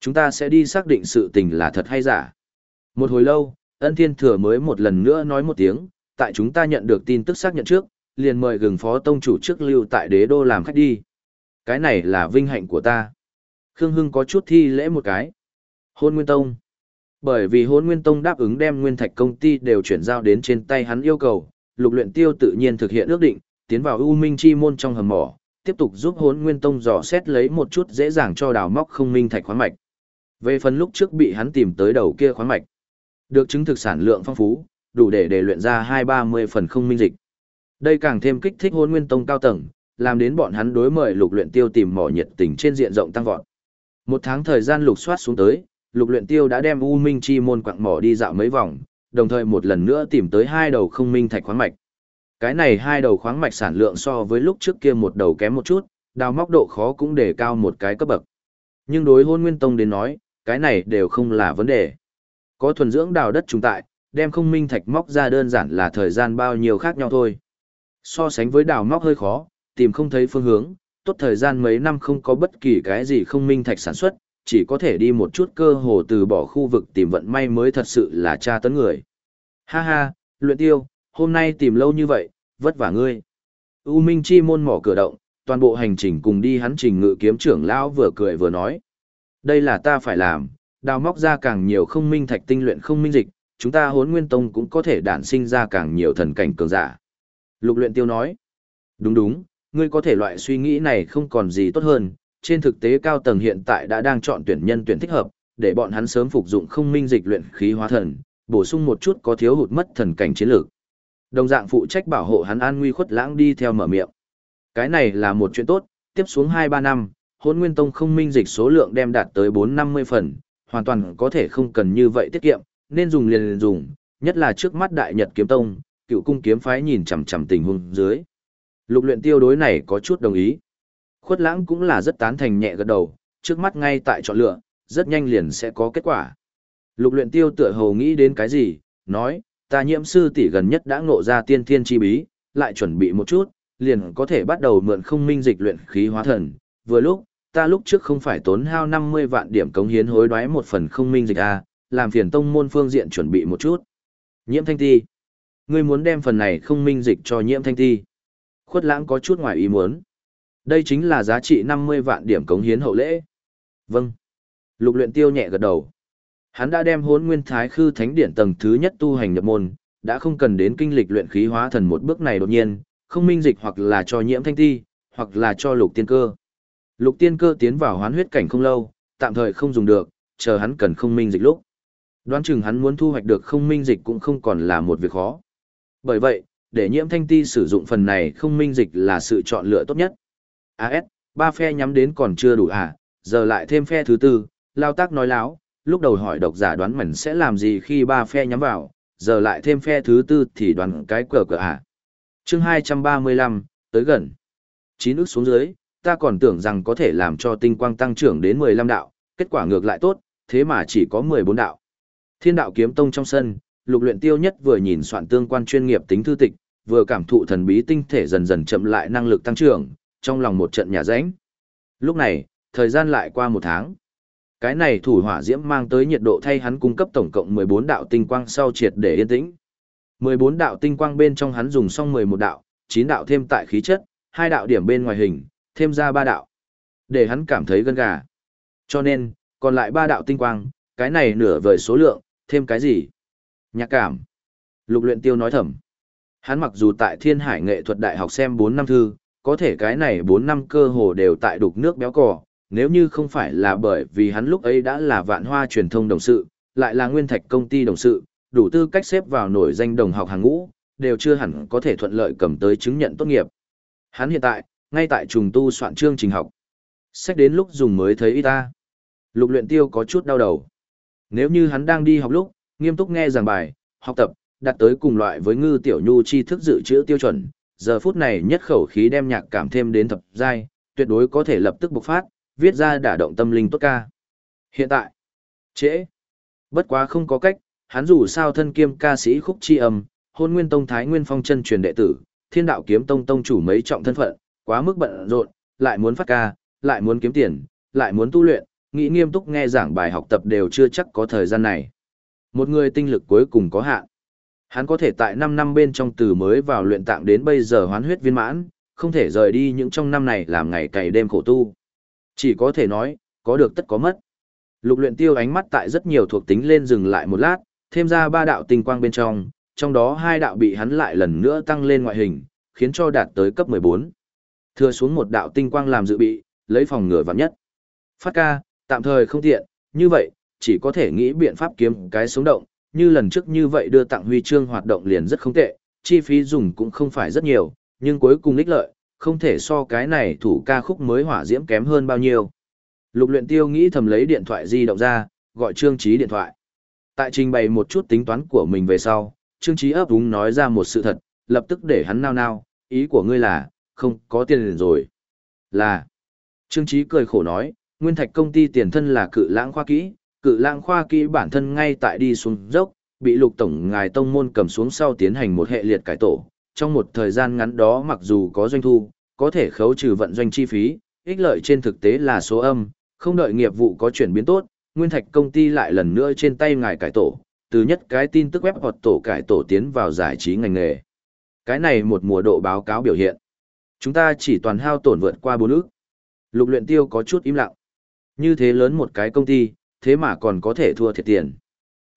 Chúng ta sẽ đi xác định sự tình là thật hay giả. Một hồi lâu, ân thiên thừa mới một lần nữa nói một tiếng, tại chúng ta nhận được tin tức xác nhận trước, liền mời gừng phó tông chủ trước lưu tại đế đô làm khách đi. Cái này là vinh hạnh của ta. Khương Hưng có chút thi lễ một cái. Hôn Nguyên Tông. Bởi vì Hôn Nguyên Tông đáp ứng đem nguyên thạch công ty đều chuyển giao đến trên tay hắn yêu cầu, lục luyện tiêu tự nhiên thực hiện ước định, tiến vào U Minh Chi môn trong hầm mỏ, tiếp tục giúp Hôn Nguyên Tông dò xét lấy một chút dễ dàng cho đào móc không minh thạch khoáng mạch. Về phần lúc trước bị hắn tìm tới đầu kia khoáng mạch, được chứng thực sản lượng phong phú, đủ để để luyện ra hai ba mươi phần không minh dịch. Đây càng thêm kích thích Hôn Nguyên Tông cao tầng, làm đến bọn hắn đối mời lục luyện tiêu tìm mỏ nhiệt tình trên diện rộng tăng vọt. Một tháng thời gian lục soát xuống tới, lục luyện tiêu đã đem U Minh Chi môn quặng mỏ đi dạo mấy vòng, đồng thời một lần nữa tìm tới hai đầu không minh thạch khoáng mạch. Cái này hai đầu khoáng mạch sản lượng so với lúc trước kia một đầu kém một chút, đào móc độ khó cũng để cao một cái cấp bậc. Nhưng đối hôn nguyên tông đến nói, cái này đều không là vấn đề. Có thuần dưỡng đào đất trùng tại, đem không minh thạch móc ra đơn giản là thời gian bao nhiêu khác nhau thôi. So sánh với đào móc hơi khó, tìm không thấy phương hướng, tốt thời gian mấy năm không có bất kỳ cái gì không minh thạch sản xuất, chỉ có thể đi một chút cơ hồ từ bỏ khu vực tìm vận may mới thật sự là tra tấn người. Ha ha, luyện tiêu, hôm nay tìm lâu như vậy, vất vả ngươi. U Minh Chi môn mỏ cửa động, toàn bộ hành trình cùng đi hắn trình ngự kiếm trưởng lão vừa cười vừa nói. Đây là ta phải làm, đào móc ra càng nhiều không minh thạch tinh luyện không minh dịch, chúng ta hốn nguyên tông cũng có thể đản sinh ra càng nhiều thần cảnh cường giả. Lục luyện tiêu nói. Đúng đúng, ngươi có thể loại suy nghĩ này không còn gì tốt hơn, trên thực tế cao tầng hiện tại đã đang chọn tuyển nhân tuyển thích hợp, để bọn hắn sớm phục dụng không minh dịch luyện khí hóa thần, bổ sung một chút có thiếu hụt mất thần cảnh chiến lược. Đồng dạng phụ trách bảo hộ hắn an nguy khuất lãng đi theo mở miệng. Cái này là một chuyện tốt, tiếp xuống 2-3 năm, hôn nguyên tông không minh dịch số lượng đem đạt tới 4-50 phần, hoàn toàn có thể không cần như vậy tiết kiệm, nên dùng liền, liền dùng, nhất là trước mắt đại nhật kiếm tông, cựu cung kiếm phái nhìn chằm chằm tình huống dưới. Lục luyện tiêu đối này có chút đồng ý. Khuất lãng cũng là rất tán thành nhẹ gật đầu, trước mắt ngay tại chọn lựa, rất nhanh liền sẽ có kết quả. Lục luyện tiêu tựa hồ nghĩ đến cái gì, nói, ta nhiễm sư tỷ gần nhất đã ngộ ra tiên thiên chi bí, lại chuẩn bị một chút, liền có thể bắt đầu mượn không minh dịch luyện khí hóa thần. Vừa lúc, ta lúc trước không phải tốn hao 50 vạn điểm cống hiến hối đoái một phần không minh dịch A, làm phiền tông môn phương diện chuẩn bị một chút. Nhiễm thanh ti. Ngươi muốn đem phần này không minh dịch cho nhiễm thanh ti. Khuất lãng có chút ngoài ý muốn. Đây chính là giá trị 50 vạn điểm cống hiến hậu lễ. Vâng. Lục luyện tiêu nhẹ gật đầu. Hắn đã đem hốn nguyên thái khư thánh điển tầng thứ nhất tu hành nhập môn, đã không cần đến kinh lịch luyện khí hóa thần một bước này đột nhiên, không minh dịch hoặc là cho nhiễm thanh ti, hoặc là cho lục tiên cơ. Lục tiên cơ tiến vào hoán huyết cảnh không lâu, tạm thời không dùng được, chờ hắn cần không minh dịch lúc. Đoán chừng hắn muốn thu hoạch được không minh dịch cũng không còn là một việc khó. Bởi vậy, để nhiễm thanh ti sử dụng phần này không minh dịch là sự chọn lựa tốt nhất. AS, ba phe nhắm đến còn chưa đủ à, giờ lại thêm phe thứ tư, lao tác nói láo, lúc đầu hỏi độc giả đoán mình sẽ làm gì khi ba phe nhắm vào, giờ lại thêm phe thứ tư thì đoán cái cờ cờ à. chương 235, tới gần. chín ước xuống dưới, ta còn tưởng rằng có thể làm cho tinh quang tăng trưởng đến 15 đạo, kết quả ngược lại tốt, thế mà chỉ có 14 đạo. Thiên đạo kiếm tông trong sân, lục luyện tiêu nhất vừa nhìn soạn tương quan chuyên nghiệp tính thư tịch, vừa cảm thụ thần bí tinh thể dần dần chậm lại năng lực tăng trưởng, trong lòng một trận nhà rãnh. Lúc này, thời gian lại qua một tháng. Cái này thủ hỏa diễm mang tới nhiệt độ thay hắn cung cấp tổng cộng 14 đạo tinh quang sau triệt để yên tĩnh. 14 đạo tinh quang bên trong hắn dùng xong 11 đạo, 9 đạo thêm tại khí chất, hai đạo điểm bên ngoài hình, thêm ra ba đạo. Để hắn cảm thấy gân gà. Cho nên, còn lại ba đạo tinh quang, cái này nửa vời số lượng, thêm cái gì? Nhạc cảm. Lục luyện tiêu nói thầm. Hắn mặc dù tại thiên hải nghệ thuật đại học xem 4 năm thư, có thể cái này 4 năm cơ hồ đều tại đục nước béo cò, nếu như không phải là bởi vì hắn lúc ấy đã là vạn hoa truyền thông đồng sự, lại là nguyên thạch công ty đồng sự, đủ tư cách xếp vào nổi danh đồng học hàng ngũ, đều chưa hẳn có thể thuận lợi cầm tới chứng nhận tốt nghiệp. Hắn hiện tại, ngay tại trùng tu soạn chương trình học. Sách đến lúc dùng mới thấy y ta. Lục luyện tiêu có chút đau đầu. Nếu như hắn đang đi học lúc, nghiêm túc nghe giảng bài, học tập, đạt tới cùng loại với ngư tiểu nhu tri thức dự trữ tiêu chuẩn, giờ phút này nhất khẩu khí đem nhạc cảm thêm đến thập giai, tuyệt đối có thể lập tức bộc phát, viết ra đả động tâm linh tốt ca. Hiện tại, trễ, bất quá không có cách, hắn dù sao thân kiêm ca sĩ khúc chi âm, hôn nguyên tông thái nguyên phong chân truyền đệ tử, thiên đạo kiếm tông tông chủ mấy trọng thân phận, quá mức bận rộn, lại muốn phát ca, lại muốn kiếm tiền, lại muốn tu luyện, nghĩ nghiêm túc nghe giảng bài học tập đều chưa chắc có thời gian này. Một người tinh lực cuối cùng có hạn. Hắn có thể tại 5 năm bên trong từ mới vào luyện tạng đến bây giờ hoán huyết viên mãn, không thể rời đi những trong năm này làm ngày cày đêm khổ tu. Chỉ có thể nói, có được tất có mất. Lục luyện tiêu ánh mắt tại rất nhiều thuộc tính lên dừng lại một lát, thêm ra ba đạo tinh quang bên trong, trong đó hai đạo bị hắn lại lần nữa tăng lên ngoại hình, khiến cho đạt tới cấp 14. Thừa xuống một đạo tinh quang làm dự bị, lấy phòng ngừa vạn nhất. Phát ca, tạm thời không tiện, như vậy, chỉ có thể nghĩ biện pháp kiếm cái sống động, như lần trước như vậy đưa tặng huy chương hoạt động liền rất không tệ, chi phí dùng cũng không phải rất nhiều, nhưng cuối cùng ích lợi, không thể so cái này thủ ca khúc mới hỏa diễm kém hơn bao nhiêu. Lục luyện tiêu nghĩ thầm lấy điện thoại di động ra, gọi Trương Trí điện thoại. Tại trình bày một chút tính toán của mình về sau, Trương Trí ấp úng nói ra một sự thật, lập tức để hắn nao nao, ý của ngươi là, không có tiền rồi. Là. Trương Trí cười khổ nói, nguyên thạch công ty tiền thân là cự lãng khoa kỹ, cự lãng khoa kỹ bản thân ngay tại đi xuống dốc, bị lục tổng ngài tông môn cầm xuống sau tiến hành một hệ liệt cải tổ. Trong một thời gian ngắn đó mặc dù có doanh thu, có thể khấu trừ vận doanh chi phí, ích lợi trên thực tế là số âm, không đợi nghiệp vụ có chuyển biến tốt, nguyên thạch công ty lại lần nữa trên tay ngài cải tổ, từ nhất cái tin tức web hoặc tổ cải tổ tiến vào giải trí ngành nghề. Cái này một mùa độ báo cáo biểu hiện. Chúng ta chỉ toàn hao tổn vượt qua bốn ước. Lục luyện tiêu có chút im lặng. Như thế lớn một cái công ty, thế mà còn có thể thua thiệt tiền.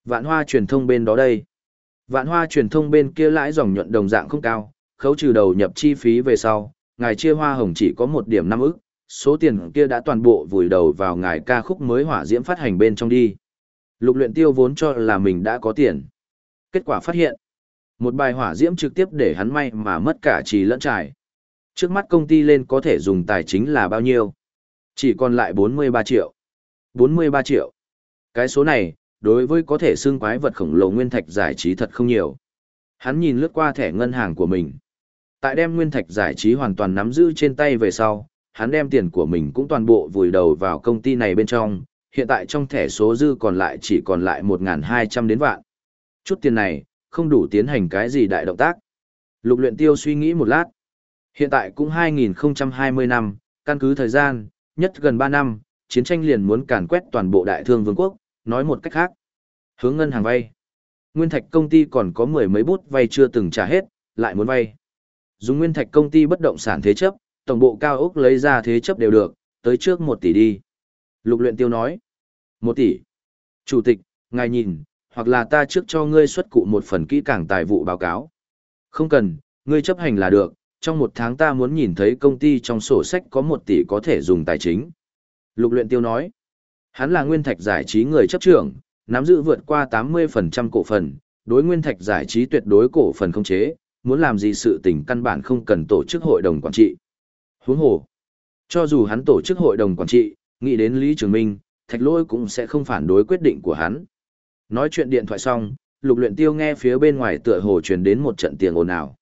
Vạn hoa truyền thông bên đó đây. Vạn hoa truyền thông bên kia lãi dòng nhuận đồng dạng không cao, khấu trừ đầu nhập chi phí về sau, ngài chia hoa hồng chỉ có một điểm năm ức, số tiền kia đã toàn bộ vùi đầu vào ngài ca khúc mới hỏa diễm phát hành bên trong đi. Lục luyện tiêu vốn cho là mình đã có tiền. Kết quả phát hiện, một bài hỏa diễm trực tiếp để hắn may mà mất cả trì lẫn trải. Trước mắt công ty lên có thể dùng tài chính là bao nhiêu? Chỉ còn lại 43 triệu. 43 triệu. Cái số này, đối với có thể xương quái vật khổng lồ nguyên thạch giải trí thật không nhiều. Hắn nhìn lướt qua thẻ ngân hàng của mình. Tại đem nguyên thạch giải trí hoàn toàn nắm giữ trên tay về sau, hắn đem tiền của mình cũng toàn bộ vùi đầu vào công ty này bên trong, hiện tại trong thẻ số dư còn lại chỉ còn lại 1.200 đến vạn. Chút tiền này, không đủ tiến hành cái gì đại động tác. Lục luyện tiêu suy nghĩ một lát. Hiện tại cũng 2020 năm, căn cứ thời gian, nhất gần 3 năm, chiến tranh liền muốn càn quét toàn bộ đại thương vương quốc, nói một cách khác. Hướng ngân hàng vay. Nguyên thạch công ty còn có mười mấy bút vay chưa từng trả hết, lại muốn vay. Dùng nguyên thạch công ty bất động sản thế chấp, tổng bộ cao ốc lấy ra thế chấp đều được, tới trước 1 tỷ đi. Lục luyện tiêu nói. 1 tỷ. Chủ tịch, ngài nhìn, hoặc là ta trước cho ngươi xuất cụ một phần kỹ càng tài vụ báo cáo. Không cần, ngươi chấp hành là được, trong một tháng ta muốn nhìn thấy công ty trong sổ sách có một tỷ có thể dùng tài chính. Lục luyện tiêu nói. Hắn là nguyên thạch giải trí người chấp trưởng, nắm giữ vượt qua 80% cổ phần, đối nguyên thạch giải trí tuyệt đối cổ phần không chế, muốn làm gì sự tình căn bản không cần tổ chức hội đồng quản trị. Huống hồ, cho dù hắn tổ chức hội đồng quản trị, nghĩ đến Lý Trường Minh, thạch lôi cũng sẽ không phản đối quyết định của hắn. Nói chuyện điện thoại xong, lục luyện tiêu nghe phía bên ngoài tựa hồ truyền đến một trận tiếng ồn ào.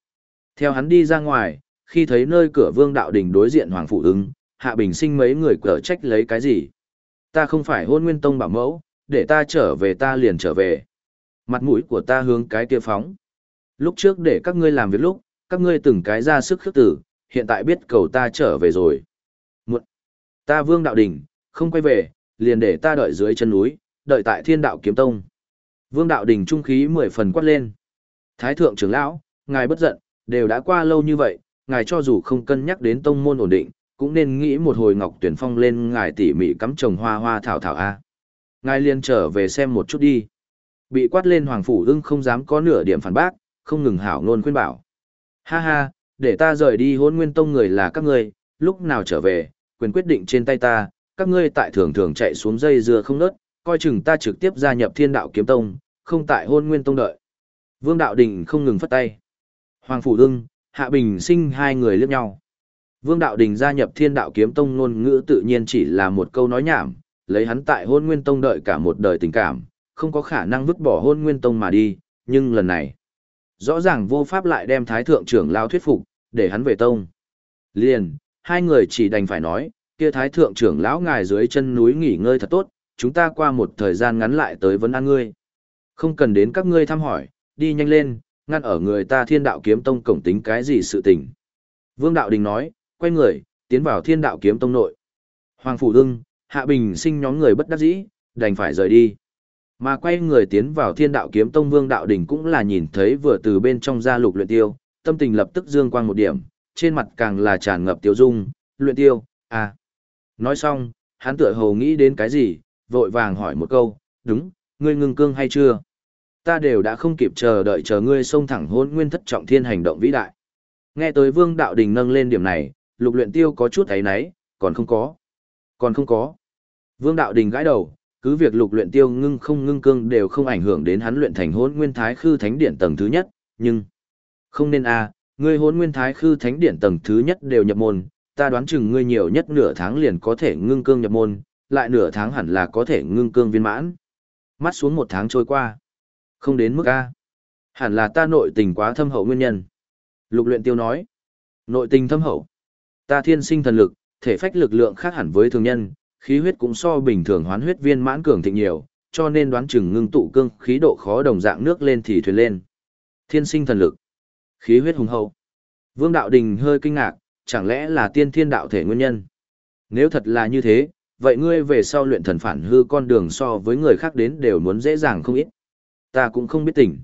Theo hắn đi ra ngoài, khi thấy nơi cửa vương đạo đình đối diện Hoàng Phụ ứng, Hạ Bình sinh mấy người cờ trách lấy cái gì. Ta không phải hôn nguyên tông bảo mẫu, để ta trở về ta liền trở về. Mặt mũi của ta hướng cái kia phóng. Lúc trước để các ngươi làm việc lúc, các ngươi từng cái ra sức khước tử, hiện tại biết cầu ta trở về rồi. Muộn. Ta vương đạo đình, không quay về, liền để ta đợi dưới chân núi, đợi tại thiên đạo kiếm tông. Vương đạo đình trung khí mười phần quát lên. Thái thượng trưởng lão, ngài bất giận, đều đã qua lâu như vậy, ngài cho dù không cân nhắc đến tông môn ổn định, cũng nên nghĩ một hồi ngọc tuyển phong lên ngài tỉ mỉ cắm trồng hoa hoa thảo thảo a. Ngài liền trở về xem một chút đi. Bị quát lên hoàng phủ ưng không dám có nửa điểm phản bác, không ngừng hảo ngôn khuyên bảo. Ha ha, để ta rời đi hôn nguyên tông người là các ngươi, lúc nào trở về, quyền quyết định trên tay ta, các ngươi tại thường thường chạy xuống dây dưa không nớt, coi chừng ta trực tiếp gia nhập thiên đạo kiếm tông, không tại hôn nguyên tông đợi. Vương đạo đình không ngừng phất tay. Hoàng phủ ưng, hạ bình sinh hai người liếc nhau. Vương đạo đình gia nhập thiên đạo kiếm tông ngôn ngữ tự nhiên chỉ là một câu nói nhảm, lấy hắn tại hôn nguyên tông đợi cả một đời tình cảm, không có khả năng vứt bỏ hôn nguyên tông mà đi, nhưng lần này, rõ ràng vô pháp lại đem thái thượng trưởng lao thuyết phục, để hắn về tông. Liền, hai người chỉ đành phải nói, kia thái thượng trưởng lão ngài dưới chân núi nghỉ ngơi thật tốt, chúng ta qua một thời gian ngắn lại tới vấn an ngươi. Không cần đến các ngươi thăm hỏi, đi nhanh lên, ngăn ở người ta thiên đạo kiếm tông cổng tính cái gì sự tình. Vương đạo đình nói, quay người, tiến vào thiên đạo kiếm tông nội. Hoàng Phủ Đưng, Hạ Bình sinh nhóm người bất đắc dĩ, đành phải rời đi. Mà quay người tiến vào thiên đạo kiếm tông vương đạo đình cũng là nhìn thấy vừa từ bên trong ra lục luyện tiêu, tâm tình lập tức dương quang một điểm, trên mặt càng là tràn ngập tiêu dung, luyện tiêu, à. Nói xong, hắn tựa hồ nghĩ đến cái gì, vội vàng hỏi một câu, đúng, ngươi ngưng cương hay chưa? Ta đều đã không kịp chờ đợi chờ ngươi xông thẳng hôn nguyên thất trọng thiên hành động vĩ đại. Nghe tới vương đạo đình nâng lên điểm này, lục luyện tiêu có chút thấy náy, còn không có. Còn không có. Vương đạo đình gãi đầu, cứ việc lục luyện tiêu ngưng không ngưng cương đều không ảnh hưởng đến hắn luyện thành hôn nguyên thái khư thánh điển tầng thứ nhất, nhưng không nên a, à, ngươi hôn nguyên thái khư thánh điển tầng thứ nhất đều nhập môn, ta đoán chừng ngươi nhiều nhất nửa tháng liền có thể ngưng cương nhập môn, lại nửa tháng hẳn là có thể ngưng cương viên mãn. Mắt xuống một tháng trôi qua. Không đến mức A. Hẳn là ta nội tình quá thâm hậu nguyên nhân. Lục luyện tiêu nói. Nội tình thâm hậu. Ta thiên sinh thần lực, thể phách lực lượng khác hẳn với thường nhân, khí huyết cũng so bình thường hoán huyết viên mãn cường thịnh nhiều, cho nên đoán chừng ngưng tụ cương khí độ khó đồng dạng nước lên thì thuyền lên. Thiên sinh thần lực. Khí huyết hùng hậu. Vương Đạo Đình hơi kinh ngạc, chẳng lẽ là tiên thiên đạo thể nguyên nhân? Nếu thật là như thế, vậy ngươi về sau luyện thần phản hư con đường so với người khác đến đều muốn dễ dàng không ít. Ta cũng không biết tỉnh.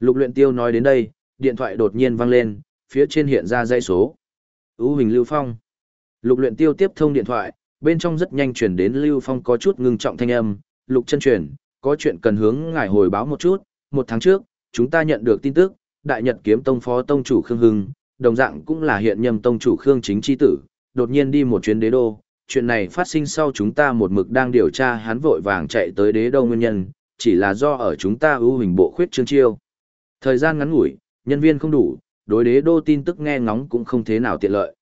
Lục luyện tiêu nói đến đây, điện thoại đột nhiên vang lên, phía trên hiện ra dây số. Ú hình Lưu Phong. Lục luyện tiêu tiếp thông điện thoại, bên trong rất nhanh truyền đến Lưu Phong có chút ngưng trọng thanh âm. Lục chân truyền, có chuyện cần hướng ngài hồi báo một chút. Một tháng trước, chúng ta nhận được tin tức, Đại Nhật Kiếm Tông Phó Tông Chủ Khương Hưng, đồng dạng cũng là hiện nhâm Tông Chủ Khương Chính Chi Tử, đột nhiên đi một chuyến đế đô, chuyện này phát sinh sau chúng ta một mực đang điều tra hắn vội vàng chạy tới đế đô nguyên nhân, chỉ là do ở chúng ta ưu hình bộ khuyết trương chiêu. Thời gian ngắn ngủi, nhân viên không đủ, đối đế đô tin tức nghe ngóng cũng không thế nào tiện lợi.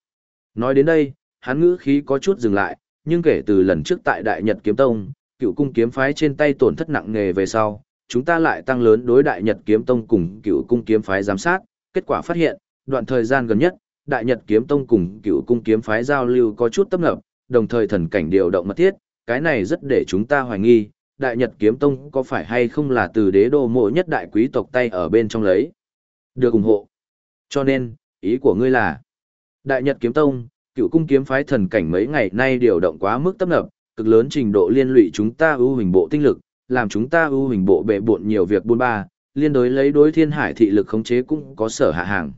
Nói đến đây, hắn ngữ khí có chút dừng lại, nhưng kể từ lần trước tại Đại Nhật Kiếm Tông, cựu cung kiếm phái trên tay tổn thất nặng nề về sau, chúng ta lại tăng lớn đối Đại Nhật Kiếm Tông cùng cựu cung kiếm phái giám sát, kết quả phát hiện, đoạn thời gian gần nhất, Đại Nhật Kiếm Tông cùng cựu cung kiếm phái giao lưu có chút tấp nập, đồng thời thần cảnh điều động mật thiết, cái này rất để chúng ta hoài nghi, Đại Nhật Kiếm Tông có phải hay không là từ đế đô mộ nhất đại quý tộc tay ở bên trong lấy. Được ủng hộ. Cho nên, ý của ngươi là, Đại Nhật Kiếm Tông, cựu cung kiếm phái thần cảnh mấy ngày nay điều động quá mức tấp nập, cực lớn trình độ liên lụy chúng ta ưu hình bộ tinh lực, làm chúng ta ưu hình bộ bệ bộn nhiều việc buôn ba, liên đối lấy đối thiên hải thị lực khống chế cũng có sở hạ hàng.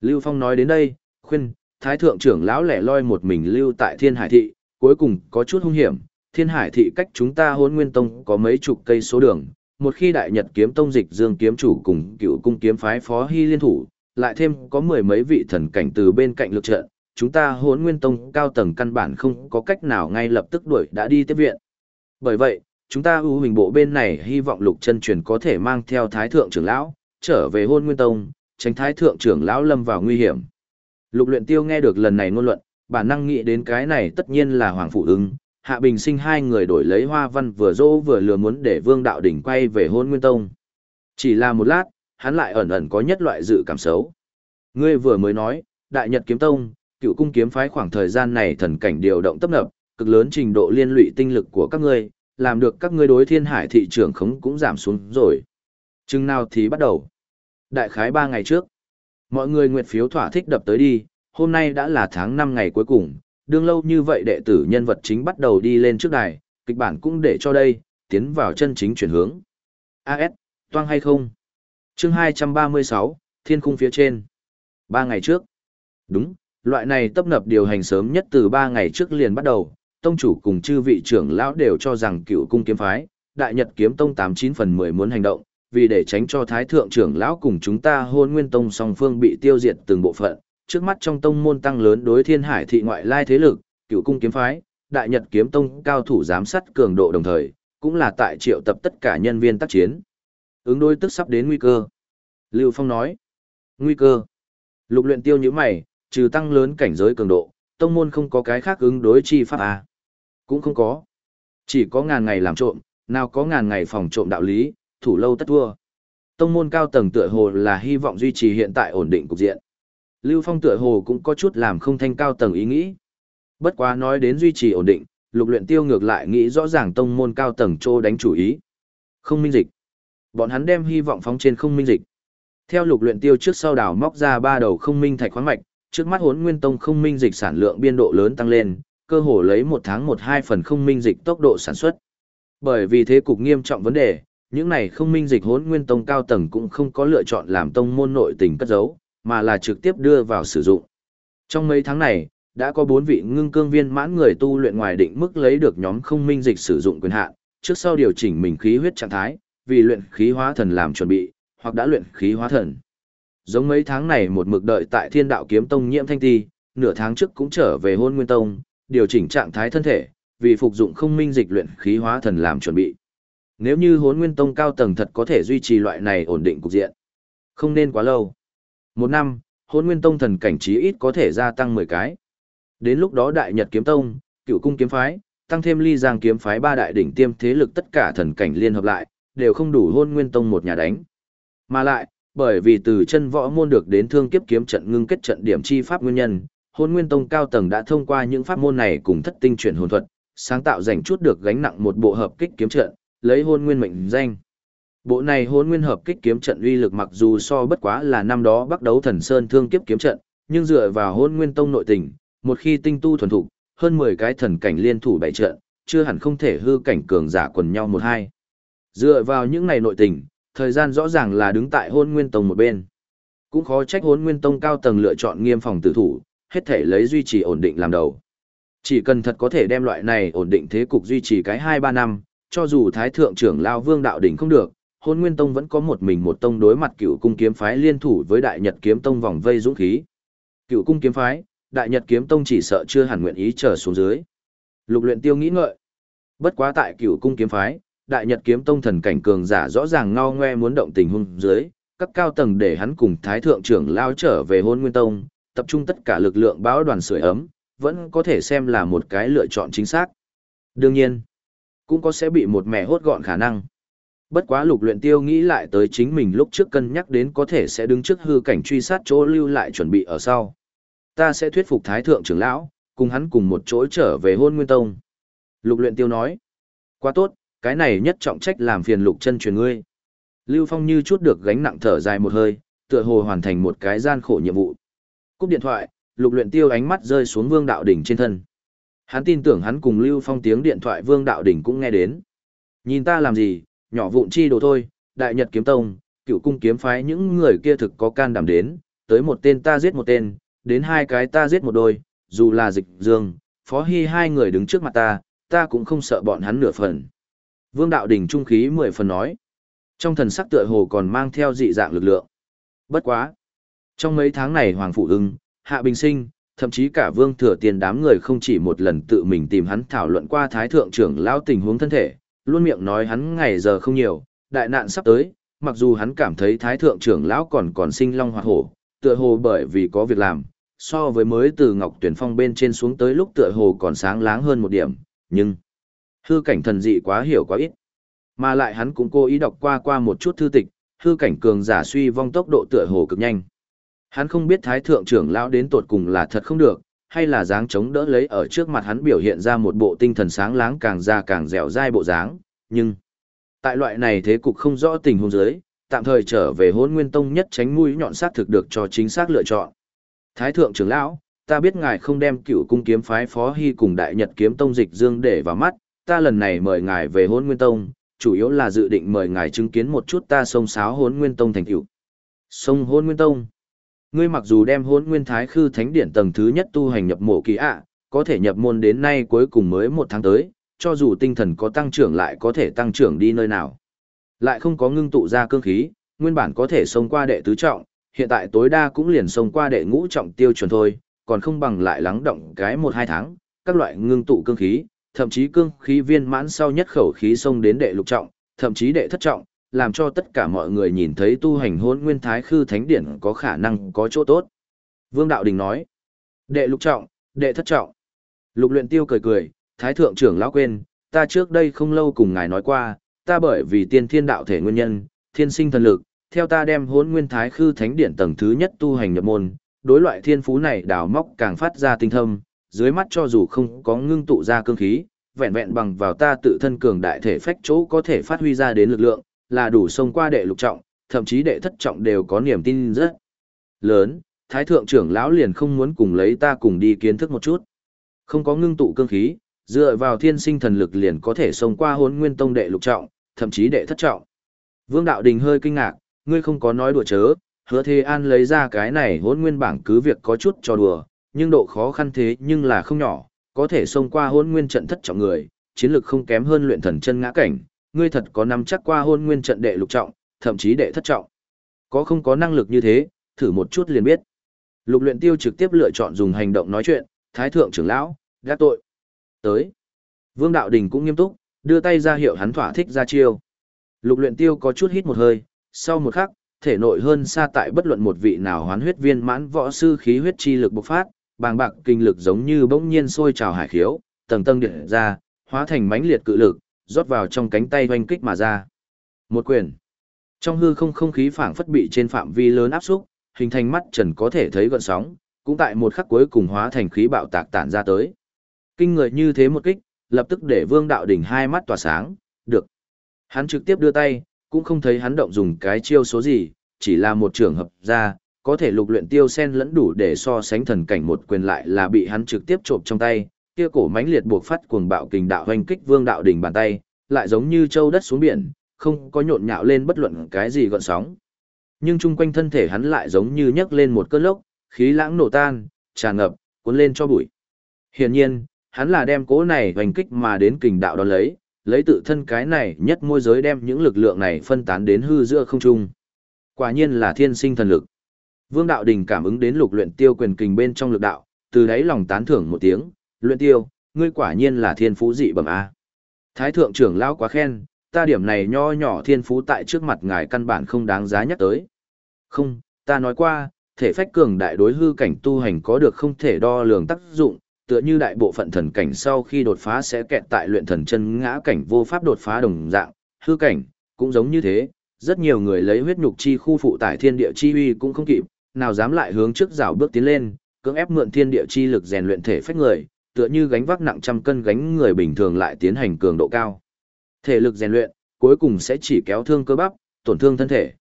Lưu Phong nói đến đây, khuyên, thái thượng trưởng lão lẻ loi một mình lưu tại thiên hải thị, cuối cùng có chút hung hiểm, thiên hải thị cách chúng ta hôn nguyên tông có mấy chục cây số đường, một khi đại nhật kiếm tông dịch dương kiếm chủ cùng cựu cung kiếm phái phó hy liên thủ, lại thêm có mười mấy vị thần cảnh từ bên cạnh lực trận, chúng ta hôn nguyên tông cao tầng căn bản không có cách nào ngay lập tức đuổi đã đi tiếp viện. Bởi vậy, chúng ta ưu hình bộ bên này hy vọng lục chân truyền có thể mang theo thái thượng trưởng lão, trở về hôn nguyên tông, tránh thái thượng trưởng lão lâm vào nguy hiểm. Lục luyện tiêu nghe được lần này ngôn luận, bản năng nghĩ đến cái này tất nhiên là Hoàng Phụ ứng. Hạ Bình sinh hai người đổi lấy hoa văn vừa dỗ vừa lừa muốn để Vương Đạo Đỉnh quay về hôn nguyên tông. Chỉ là một lát, hắn lại ẩn ẩn có nhất loại dự cảm xấu. Ngươi vừa mới nói, Đại Nhật Kiếm Tông, cựu cung kiếm phái khoảng thời gian này thần cảnh điều động tấp nập, cực lớn trình độ liên lụy tinh lực của các ngươi, làm được các ngươi đối thiên hải thị trường khống cũng giảm xuống rồi. Chừng nào thì bắt đầu. Đại khái ba ngày trước, mọi người nguyệt phiếu thỏa thích đập tới đi, hôm nay đã là tháng năm ngày cuối cùng, đương lâu như vậy đệ tử nhân vật chính bắt đầu đi lên trước đài, kịch bản cũng để cho đây, tiến vào chân chính chuyển hướng. AS, toang hay không? chương 236, thiên khung phía trên. Ba ngày trước. Đúng, loại này tấp nập điều hành sớm nhất từ ba ngày trước liền bắt đầu, tông chủ cùng chư vị trưởng lão đều cho rằng cựu cung kiếm phái, đại nhật kiếm tông 89 phần 10 muốn hành động, vì để tránh cho thái thượng trưởng lão cùng chúng ta hôn nguyên tông song phương bị tiêu diệt từng bộ phận, trước mắt trong tông môn tăng lớn đối thiên hải thị ngoại lai thế lực, cựu cung kiếm phái, đại nhật kiếm tông cao thủ giám sát cường độ đồng thời, cũng là tại triệu tập tất cả nhân viên tác chiến. Ứng đối tức sắp đến nguy cơ. Lưu Phong nói, nguy cơ. Lục luyện tiêu như mày, trừ tăng lớn cảnh giới cường độ, tông môn không có cái khác ứng đối chi pháp à. Cũng không có. Chỉ có ngàn ngày làm trộm, nào có ngàn ngày phòng trộm đạo lý, thủ lâu tất thua. Tông môn cao tầng tựa hồ là hy vọng duy trì hiện tại ổn định cục diện. Lưu Phong tựa hồ cũng có chút làm không thanh cao tầng ý nghĩ. Bất quá nói đến duy trì ổn định, lục luyện tiêu ngược lại nghĩ rõ ràng tông môn cao tầng trô đánh chủ ý. Không minh dịch. Bọn hắn đem hy vọng phóng trên không minh dịch. Theo lục luyện tiêu trước sau đào móc ra ba đầu không minh thạch khoáng mạch, trước mắt hốn nguyên tông không minh dịch sản lượng biên độ lớn tăng lên, cơ hồ lấy một tháng một hai phần không minh dịch tốc độ sản xuất. Bởi vì thế cục nghiêm trọng vấn đề, những này không minh dịch hốn nguyên tông cao tầng cũng không có lựa chọn làm tông môn nội tình cất giấu, mà là trực tiếp đưa vào sử dụng. Trong mấy tháng này, đã có bốn vị ngưng cương viên mãn người tu luyện ngoài định mức lấy được nhóm không minh dịch sử dụng quyền hạn, trước sau điều chỉnh mình khí huyết trạng thái, vì luyện khí hóa thần làm chuẩn bị, hoặc đã luyện khí hóa thần. Giống mấy tháng này một mực đợi tại Thiên Đạo Kiếm Tông Nhiễm Thanh Ti, nửa tháng trước cũng trở về Hôn Nguyên Tông, điều chỉnh trạng thái thân thể, vì phục dụng không minh dịch luyện khí hóa thần làm chuẩn bị. Nếu như Hôn Nguyên Tông cao tầng thật có thể duy trì loại này ổn định cục diện, không nên quá lâu. Một năm, Hôn Nguyên Tông thần cảnh trí ít có thể gia tăng 10 cái. Đến lúc đó Đại Nhật Kiếm Tông, Cựu Cung Kiếm Phái, tăng thêm Ly Giang Kiếm Phái ba đại đỉnh tiêm thế lực tất cả thần cảnh liên hợp lại, đều không đủ Hôn Nguyên Tông một nhà đánh. Mà lại, bởi vì từ chân võ môn được đến thương kiếp kiếm trận ngưng kết trận điểm chi pháp nguyên nhân, Hôn Nguyên Tông cao tầng đã thông qua những pháp môn này cùng thất tinh chuyển hồn thuật, sáng tạo dành chút được gánh nặng một bộ hợp kích kiếm trận, lấy Hôn Nguyên mệnh danh. Bộ này Hôn Nguyên hợp kích kiếm trận uy lực mặc dù so bất quá là năm đó bắt đấu thần sơn thương kiếp kiếm trận, nhưng dựa vào Hôn Nguyên Tông nội tình, một khi tinh tu thuần thục, hơn 10 cái thần cảnh liên thủ bảy trận, chưa hẳn không thể hư cảnh cường giả quần nhau một hai. Dựa vào những này nội tình, thời gian rõ ràng là đứng tại hôn nguyên tông một bên. Cũng khó trách hôn nguyên tông cao tầng lựa chọn nghiêm phòng tử thủ, hết thể lấy duy trì ổn định làm đầu. Chỉ cần thật có thể đem loại này ổn định thế cục duy trì cái 2-3 năm, cho dù thái thượng trưởng lao vương đạo đỉnh không được, hôn nguyên tông vẫn có một mình một tông đối mặt cựu cung kiếm phái liên thủ với đại nhật kiếm tông vòng vây dũng khí. Cựu cung kiếm phái, đại nhật kiếm tông chỉ sợ chưa hẳn nguyện ý trở xuống dưới. Lục luyện tiêu nghĩ ngợi. Bất quá tại cựu cung kiếm phái, đại nhật kiếm tông thần cảnh cường giả rõ ràng ngao ngoe muốn động tình hung dưới, các cao tầng để hắn cùng thái thượng trưởng lao trở về hôn nguyên tông, tập trung tất cả lực lượng báo đoàn sưởi ấm, vẫn có thể xem là một cái lựa chọn chính xác. Đương nhiên, cũng có sẽ bị một mẹ hốt gọn khả năng. Bất quá lục luyện tiêu nghĩ lại tới chính mình lúc trước cân nhắc đến có thể sẽ đứng trước hư cảnh truy sát chỗ lưu lại chuẩn bị ở sau. Ta sẽ thuyết phục thái thượng trưởng lão, cùng hắn cùng một chỗ trở về hôn nguyên tông. Lục luyện tiêu nói, quá tốt, cái này nhất trọng trách làm phiền lục chân truyền ngươi. Lưu Phong như chút được gánh nặng thở dài một hơi, tựa hồ hoàn thành một cái gian khổ nhiệm vụ. Cúp điện thoại, lục luyện tiêu ánh mắt rơi xuống vương đạo đỉnh trên thân. Hắn tin tưởng hắn cùng Lưu Phong tiếng điện thoại vương đạo đỉnh cũng nghe đến. Nhìn ta làm gì, nhỏ vụn chi đồ thôi, đại nhật kiếm tông, cựu cung kiếm phái những người kia thực có can đảm đến, tới một tên ta giết một tên, đến hai cái ta giết một đôi, dù là dịch dương, phó hy hai người đứng trước mặt ta, ta cũng không sợ bọn hắn nửa phần. Vương đạo đỉnh trung khí mười phần nói. Trong thần sắc tựa hồ còn mang theo dị dạng lực lượng. Bất quá. Trong mấy tháng này Hoàng Phụ ưng, Hạ Bình Sinh, thậm chí cả Vương Thừa Tiền đám người không chỉ một lần tự mình tìm hắn thảo luận qua Thái Thượng trưởng lão tình huống thân thể, luôn miệng nói hắn ngày giờ không nhiều, đại nạn sắp tới, mặc dù hắn cảm thấy Thái Thượng trưởng lão còn còn sinh long hoạt hổ, tựa hồ bởi vì có việc làm, so với mới từ Ngọc Tuyển Phong bên trên xuống tới lúc tựa hồ còn sáng láng hơn một điểm, nhưng Hư cảnh thần dị quá hiểu quá ít. Mà lại hắn cũng cố ý đọc qua qua một chút thư tịch, hư cảnh cường giả suy vong tốc độ tựa hồ cực nhanh. Hắn không biết thái thượng trưởng lão đến tột cùng là thật không được, hay là dáng chống đỡ lấy ở trước mặt hắn biểu hiện ra một bộ tinh thần sáng láng càng ra càng dẻo dai bộ dáng, nhưng tại loại này thế cục không rõ tình huống dưới, tạm thời trở về Hỗn nguyên tông nhất tránh mũi nhọn sát thực được cho chính xác lựa chọn. Thái thượng trưởng lão, ta biết ngài không đem cửu cung kiếm phái phó hy cùng đại nhật kiếm tông dịch dương để vào mắt, ta lần này mời ngài về Hỗn nguyên tông, chủ yếu là dự định mời ngài chứng kiến một chút ta sông sáo Hỗn nguyên tông thành tựu. Sông Hỗn nguyên tông. Ngươi mặc dù đem hôn nguyên thái khư thánh điển tầng thứ nhất tu hành nhập mộ kỳ ạ, có thể nhập môn đến nay cuối cùng mới một tháng tới, cho dù tinh thần có tăng trưởng lại có thể tăng trưởng đi nơi nào. Lại không có ngưng tụ ra cương khí, nguyên bản có thể xông qua đệ tứ trọng, hiện tại tối đa cũng liền xông qua đệ ngũ trọng tiêu chuẩn thôi, còn không bằng lại lắng động cái một hai tháng, các loại ngưng tụ cương khí, thậm chí cương khí viên mãn sau nhất khẩu khí xông đến đệ lục trọng, thậm chí đệ thất trọng, làm cho tất cả mọi người nhìn thấy tu hành hôn nguyên thái khư thánh điển có khả năng có chỗ tốt. Vương Đạo Đình nói, đệ lục trọng, đệ thất trọng. Lục luyện tiêu cười cười, thái thượng trưởng lão quên, ta trước đây không lâu cùng ngài nói qua, ta bởi vì tiên thiên đạo thể nguyên nhân, thiên sinh thần lực, theo ta đem hôn nguyên thái khư thánh điển tầng thứ nhất tu hành nhập môn, đối loại thiên phú này đào móc càng phát ra tinh thâm, dưới mắt cho dù không có ngưng tụ ra cương khí, vẹn vẹn bằng vào ta tự thân cường đại thể phách chỗ có thể phát huy ra đến lực lượng, là đủ xông qua đệ lục trọng, thậm chí đệ thất trọng đều có niềm tin rất lớn, thái thượng trưởng lão liền không muốn cùng lấy ta cùng đi kiến thức một chút. Không có ngưng tụ cương khí, dựa vào thiên sinh thần lực liền có thể xông qua hốn nguyên tông đệ lục trọng, thậm chí đệ thất trọng. Vương Đạo Đình hơi kinh ngạc, ngươi không có nói đùa chớ, hứa thế an lấy ra cái này hốn nguyên bảng cứ việc có chút cho đùa, nhưng độ khó khăn thế nhưng là không nhỏ, có thể xông qua hốn nguyên trận thất trọng người, chiến lực không kém hơn luyện thần chân ngã cảnh, ngươi thật có nắm chắc qua hôn nguyên trận đệ lục trọng, thậm chí đệ thất trọng. Có không có năng lực như thế, thử một chút liền biết. Lục luyện tiêu trực tiếp lựa chọn dùng hành động nói chuyện, thái thượng trưởng lão, gác tội. Tới. Vương Đạo Đình cũng nghiêm túc, đưa tay ra hiệu hắn thỏa thích ra chiêu. Lục luyện tiêu có chút hít một hơi, sau một khắc, thể nội hơn xa tại bất luận một vị nào hoán huyết viên mãn võ sư khí huyết chi lực bộc phát, bàng bạc kinh lực giống như bỗng nhiên sôi trào hải khiếu, tầng tầng điện ra, hóa thành mãnh liệt cự lực, rót vào trong cánh tay oanh kích mà ra. Một quyền. Trong hư không không khí phảng phất bị trên phạm vi lớn áp xúc, hình thành mắt trần có thể thấy gợn sóng, cũng tại một khắc cuối cùng hóa thành khí bạo tạc tản ra tới. Kinh người như thế một kích, lập tức để Vương Đạo Đỉnh hai mắt tỏa sáng, được. Hắn trực tiếp đưa tay, cũng không thấy hắn động dùng cái chiêu số gì, chỉ là một trường hợp ra, có thể lục luyện tiêu sen lẫn đủ để so sánh thần cảnh một quyền lại là bị hắn trực tiếp trộm trong tay, kia cổ mãnh liệt buộc phát cuồng bạo kình đạo hoành kích Vương Đạo Đỉnh bàn tay, lại giống như châu đất xuống biển, không có nhộn nhạo lên bất luận cái gì gợn sóng. Nhưng chung quanh thân thể hắn lại giống như nhấc lên một cơn lốc, khí lãng nổ tan, tràn ngập, cuốn lên cho bụi. Hiển nhiên, hắn là đem cố này hoành kích mà đến kình đạo đó lấy, lấy tự thân cái này nhất môi giới đem những lực lượng này phân tán đến hư giữa không trung. Quả nhiên là thiên sinh thần lực. Vương Đạo Đình cảm ứng đến lục luyện tiêu quyền kình bên trong lực đạo, từ đấy lòng tán thưởng một tiếng, luyện tiêu, ngươi quả nhiên là thiên phú dị bẩm A. Thái thượng trưởng lão quá khen, ta điểm này nho nhỏ thiên phú tại trước mặt ngài căn bản không đáng giá nhắc tới. Không, ta nói qua, thể phách cường đại đối hư cảnh tu hành có được không thể đo lường tác dụng, tựa như đại bộ phận thần cảnh sau khi đột phá sẽ kẹt tại luyện thần chân ngã cảnh vô pháp đột phá đồng dạng, hư cảnh, cũng giống như thế, rất nhiều người lấy huyết nhục chi khu phụ tải thiên địa chi uy cũng không kịp, nào dám lại hướng trước rào bước tiến lên, cưỡng ép mượn thiên địa chi lực rèn luyện thể phách người, tựa như gánh vác nặng trăm cân gánh người bình thường lại tiến hành cường độ cao. Thể lực rèn luyện, cuối cùng sẽ chỉ kéo thương cơ bắp, tổn thương thân thể.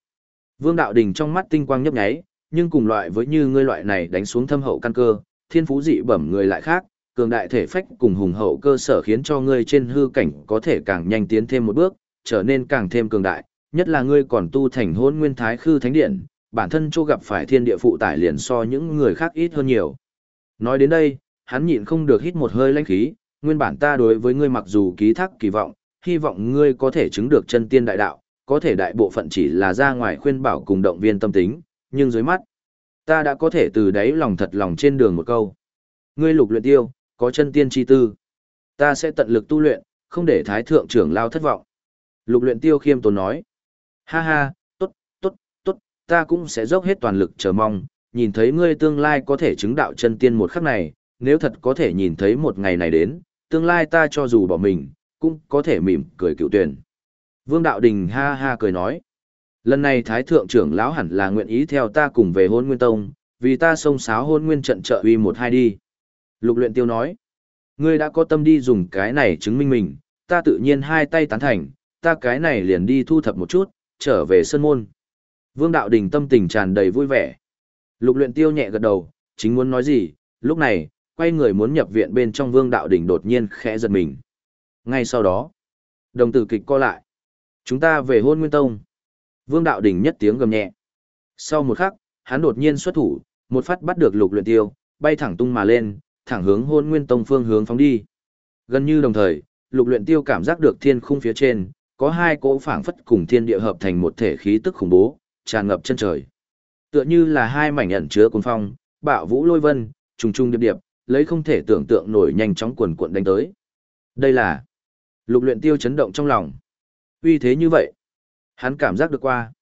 Vương Đạo Đình trong mắt tinh quang nhấp nháy, nhưng cùng loại với như ngươi loại này đánh xuống thâm hậu căn cơ, thiên phú dị bẩm người lại khác, cường đại thể phách cùng hùng hậu cơ sở khiến cho ngươi trên hư cảnh có thể càng nhanh tiến thêm một bước, trở nên càng thêm cường đại, nhất là ngươi còn tu thành hôn nguyên thái khư thánh điện, bản thân chỗ gặp phải thiên địa phụ tải liền so những người khác ít hơn nhiều. Nói đến đây, hắn nhịn không được hít một hơi lãnh khí, nguyên bản ta đối với ngươi mặc dù ký thác kỳ vọng, hy vọng ngươi có thể chứng được chân tiên đại đạo, có thể đại bộ phận chỉ là ra ngoài khuyên bảo cùng động viên tâm tính, nhưng dưới mắt, ta đã có thể từ đấy lòng thật lòng trên đường một câu. Ngươi lục luyện tiêu, có chân tiên chi tư. Ta sẽ tận lực tu luyện, không để thái thượng trưởng lao thất vọng. Lục luyện tiêu khiêm tốn nói. Ha ha, tốt, tốt, tốt, ta cũng sẽ dốc hết toàn lực chờ mong, nhìn thấy ngươi tương lai có thể chứng đạo chân tiên một khắc này, nếu thật có thể nhìn thấy một ngày này đến, tương lai ta cho dù bỏ mình, cũng có thể mỉm cười cựu tuyển. Vương Đạo Đình ha ha cười nói. Lần này Thái Thượng trưởng lão hẳn là nguyện ý theo ta cùng về hôn nguyên tông, vì ta xông sáo hôn nguyên trận trợ uy một hai đi. Lục luyện tiêu nói. Ngươi đã có tâm đi dùng cái này chứng minh mình, ta tự nhiên hai tay tán thành, ta cái này liền đi thu thập một chút, trở về sân môn. Vương Đạo Đình tâm tình tràn đầy vui vẻ. Lục luyện tiêu nhẹ gật đầu, chính muốn nói gì, lúc này, quay người muốn nhập viện bên trong Vương Đạo Đỉnh đột nhiên khẽ giật mình. Ngay sau đó, đồng tử kịch co lại. Chúng ta về hôn nguyên tông. Vương Đạo Đỉnh nhất tiếng gầm nhẹ. Sau một khắc, hắn đột nhiên xuất thủ, một phát bắt được lục luyện tiêu, bay thẳng tung mà lên, thẳng hướng hôn nguyên tông phương hướng phóng đi. Gần như đồng thời, lục luyện tiêu cảm giác được thiên khung phía trên, có hai cỗ phảng phất cùng thiên địa hợp thành một thể khí tức khủng bố, tràn ngập chân trời. Tựa như là hai mảnh ẩn chứa cuồng phong, bạo vũ lôi vân, trùng trùng điệp điệp, lấy không thể tưởng tượng nổi nhanh chóng quần cuộn đánh tới. Đây là Lục luyện tiêu chấn động trong lòng. Uy thế như vậy, hắn cảm giác được qua.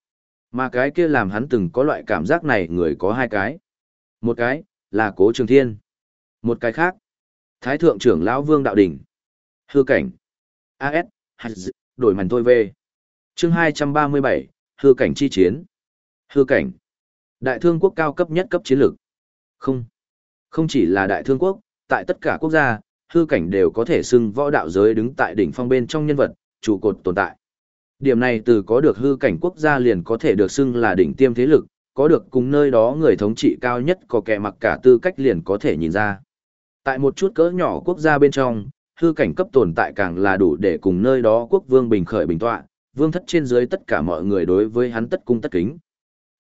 Mà cái kia làm hắn từng có loại cảm giác này người có hai cái. Một cái, là cố trường thiên. Một cái khác, thái thượng trưởng lão vương đạo đỉnh. Hư cảnh. AS, HZ, đổi mảnh thôi về. Chương 237, hư cảnh chi chiến. Hư cảnh. Đại thương quốc cao cấp nhất cấp chiến lược. Không. Không chỉ là đại thương quốc, tại tất cả quốc gia, hư cảnh đều có thể xưng võ đạo giới đứng tại đỉnh phong bên trong nhân vật, trụ cột tồn tại. Điểm này từ có được hư cảnh quốc gia liền có thể được xưng là đỉnh tiêm thế lực, có được cùng nơi đó người thống trị cao nhất có kẻ mặc cả tư cách liền có thể nhìn ra. Tại một chút cỡ nhỏ quốc gia bên trong, hư cảnh cấp tồn tại càng là đủ để cùng nơi đó quốc vương bình khởi bình tọa, vương thất trên dưới tất cả mọi người đối với hắn tất cung tất kính.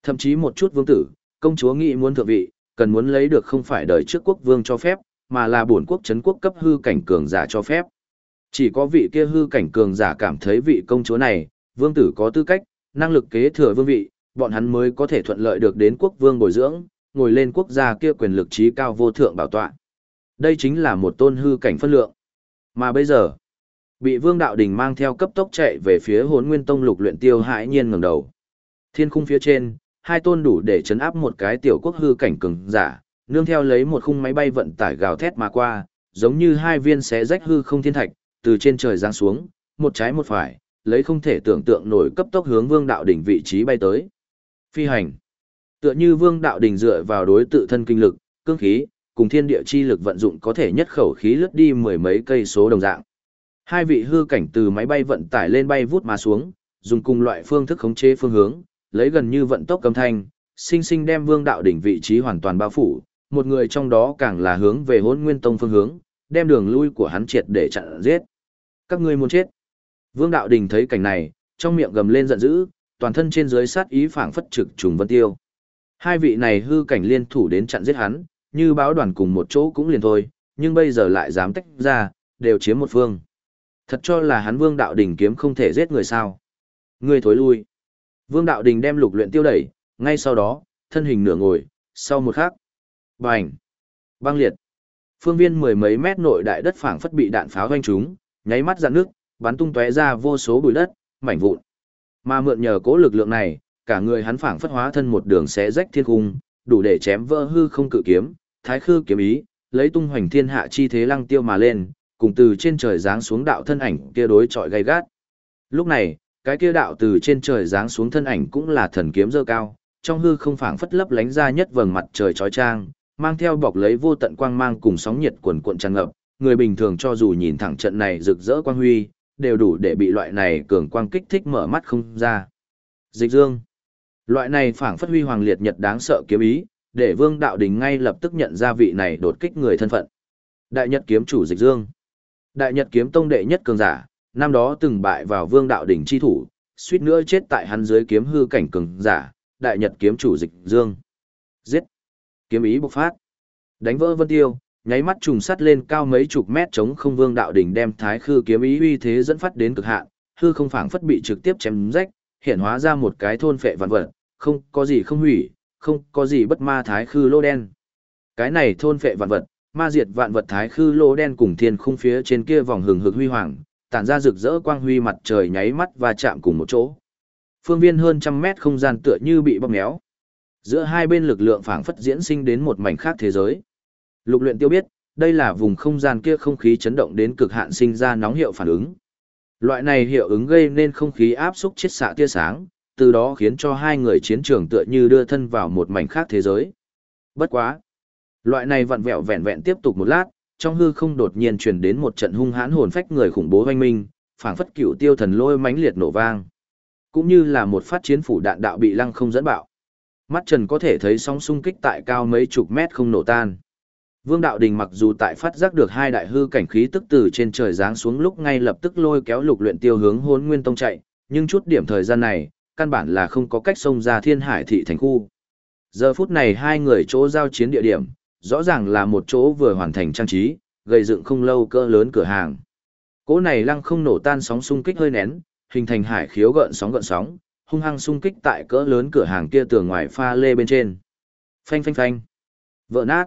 Thậm chí một chút vương tử, công chúa nghĩ muốn thượng vị, cần muốn lấy được không phải đời trước quốc vương cho phép, mà là bổn quốc chấn quốc cấp hư cảnh cường giả cho phép. Chỉ có vị kia hư cảnh cường giả cảm thấy vị công chúa này, vương tử có tư cách, năng lực kế thừa vương vị, bọn hắn mới có thể thuận lợi được đến quốc vương bồi dưỡng, ngồi lên quốc gia kia quyền lực trí cao vô thượng bảo tọa. Đây chính là một tôn hư cảnh phân lượng. Mà bây giờ, bị Vương Đạo Đình mang theo cấp tốc chạy về phía hốn Nguyên Tông lục luyện tiêu hãi nhiên ngẩng đầu. Thiên khung phía trên, hai tôn đủ để chấn áp một cái tiểu quốc hư cảnh cường giả, nương theo lấy một khung máy bay vận tải gào thét mà qua, giống như hai viên xé rách hư không thiên thạch, từ trên trời giáng xuống, một trái một phải, lấy không thể tưởng tượng nổi cấp tốc hướng Vương Đạo đỉnh vị trí bay tới. Phi hành. Tựa như Vương Đạo đỉnh dựa vào đối tự thân kinh lực, cương khí, cùng thiên địa chi lực vận dụng có thể nhất khẩu khí lướt đi mười mấy cây số đồng dạng. Hai vị hư cảnh từ máy bay vận tải lên bay vút mà xuống, dùng cùng loại phương thức khống chế phương hướng, lấy gần như vận tốc cầm thanh, sinh sinh đem Vương Đạo đỉnh vị trí hoàn toàn bao phủ, một người trong đó càng là hướng về Hỗn Nguyên Tông phương hướng, đem đường lui của hắn triệt để chặn giết. Các ngươi muốn chết. Vương Đạo Đỉnh thấy cảnh này, trong miệng gầm lên giận dữ, toàn thân trên dưới sát ý phảng phất trực trùng vân tiêu. Hai vị này hư cảnh liên thủ đến chặn giết hắn, như báo đoàn cùng một chỗ cũng liền thôi, nhưng bây giờ lại dám tách ra, đều chiếm một phương. Thật cho là hắn Vương Đạo Đỉnh kiếm không thể giết người sao. Người thối lui. Vương Đạo Đình đem lục luyện tiêu đẩy, ngay sau đó, thân hình nửa ngồi, sau một khắc. Bành! Băng liệt! Phương viên mười mấy mét nội đại đất phảng phất bị đạn pháo hoanh trúng, nháy mắt dạn nước, bắn tung tóe ra vô số bụi đất, mảnh vụn. Mà mượn nhờ cố lực lượng này, cả người hắn phảng phất hóa thân một đường xé rách thiên cung, đủ để chém vỡ hư không cự kiếm, thái khư kiếm ý, lấy tung hoành thiên hạ chi thế lăng tiêu mà lên, cùng từ trên trời giáng xuống đạo thân ảnh kia đối chọi gay gắt. Lúc này, cái kia đạo từ trên trời giáng xuống thân ảnh cũng là thần kiếm dơ cao, trong hư không phảng phất lấp lánh ra nhất vầng mặt trời chói chang, mang theo bọc lấy vô tận quang mang cùng sóng nhiệt cuồn cuộn tràn ngập, người bình thường cho dù nhìn thẳng trận này rực rỡ quang huy, đều đủ để bị loại này cường quang kích thích mở mắt không ra. Dịch Dương Loại này phảng phất huy hoàng liệt nhật đáng sợ kiếm ý, để Vương Đạo Đình ngay lập tức nhận ra vị này đột kích người thân phận. Đại Nhật kiếm chủ Dịch Dương. Đại Nhật kiếm tông đệ nhất cường giả, năm đó từng bại vào Vương Đạo đỉnh chi thủ, suýt nữa chết tại hắn dưới kiếm hư cảnh cường giả, Đại Nhật kiếm chủ Dịch Dương. Giết. Kiếm ý bộc phát. Đánh vỡ Vân Tiêu, nháy mắt trùng sắt lên cao mấy chục mét chống không Vương Đạo đỉnh đem Thái Khư kiếm ý uy thế dẫn phát đến cực hạn, hư không phảng phất bị trực tiếp chém rách, hiện hóa ra một cái thôn phệ vạn vật, không có gì không hủy, không có gì bất ma thái khư lô đen. Cái này thôn phệ vạn vật, ma diệt vạn vật thái khư lô đen cùng thiên khung phía trên kia vòng hừng hực huy hoàng, tản ra rực rỡ quang huy mặt trời nháy mắt và chạm cùng một chỗ. Phương viên hơn trăm mét không gian tựa như bị bóp méo. Giữa hai bên lực lượng phảng phất diễn sinh đến một mảnh khác thế giới. Lục luyện tiêu biết, đây là vùng không gian kia không khí chấn động đến cực hạn sinh ra nóng hiệu phản ứng. Loại này hiệu ứng gây nên không khí áp xúc chiết xạ tia sáng, từ đó khiến cho hai người chiến trường tựa như đưa thân vào một mảnh khác thế giới. Bất quá. Loại này vặn vẹo vẹn vẹn tiếp tục một lát, trong hư không đột nhiên truyền đến một trận hung hãn hồn phách người khủng bố hoanh minh, phảng phất cựu tiêu thần lôi mãnh liệt nổ vang. Cũng như là một phát chiến phủ đạn đạo bị lăng không dẫn bạo. Mắt Trần có thể thấy sóng xung kích tại cao mấy chục mét không nổ tan. Vương Đạo Đình mặc dù tại phát giác được hai đại hư cảnh khí tức từ trên trời giáng xuống lúc ngay lập tức lôi kéo lục luyện tiêu hướng hôn nguyên tông chạy, nhưng chút điểm thời gian này, căn bản là không có cách xông ra thiên hải thị thành khu. Giờ phút này hai người chỗ giao chiến địa điểm, rõ ràng là một chỗ vừa hoàn thành trang trí, gây dựng không lâu cỡ lớn cửa hàng. Cỗ này lăng không nổ tan sóng xung kích hơi nén, hình thành hải khiếu gợn sóng gợn sóng, hung hăng xung kích tại cỡ lớn cửa hàng kia tường ngoài pha lê bên trên. Phanh phanh phanh. Vỡ nát.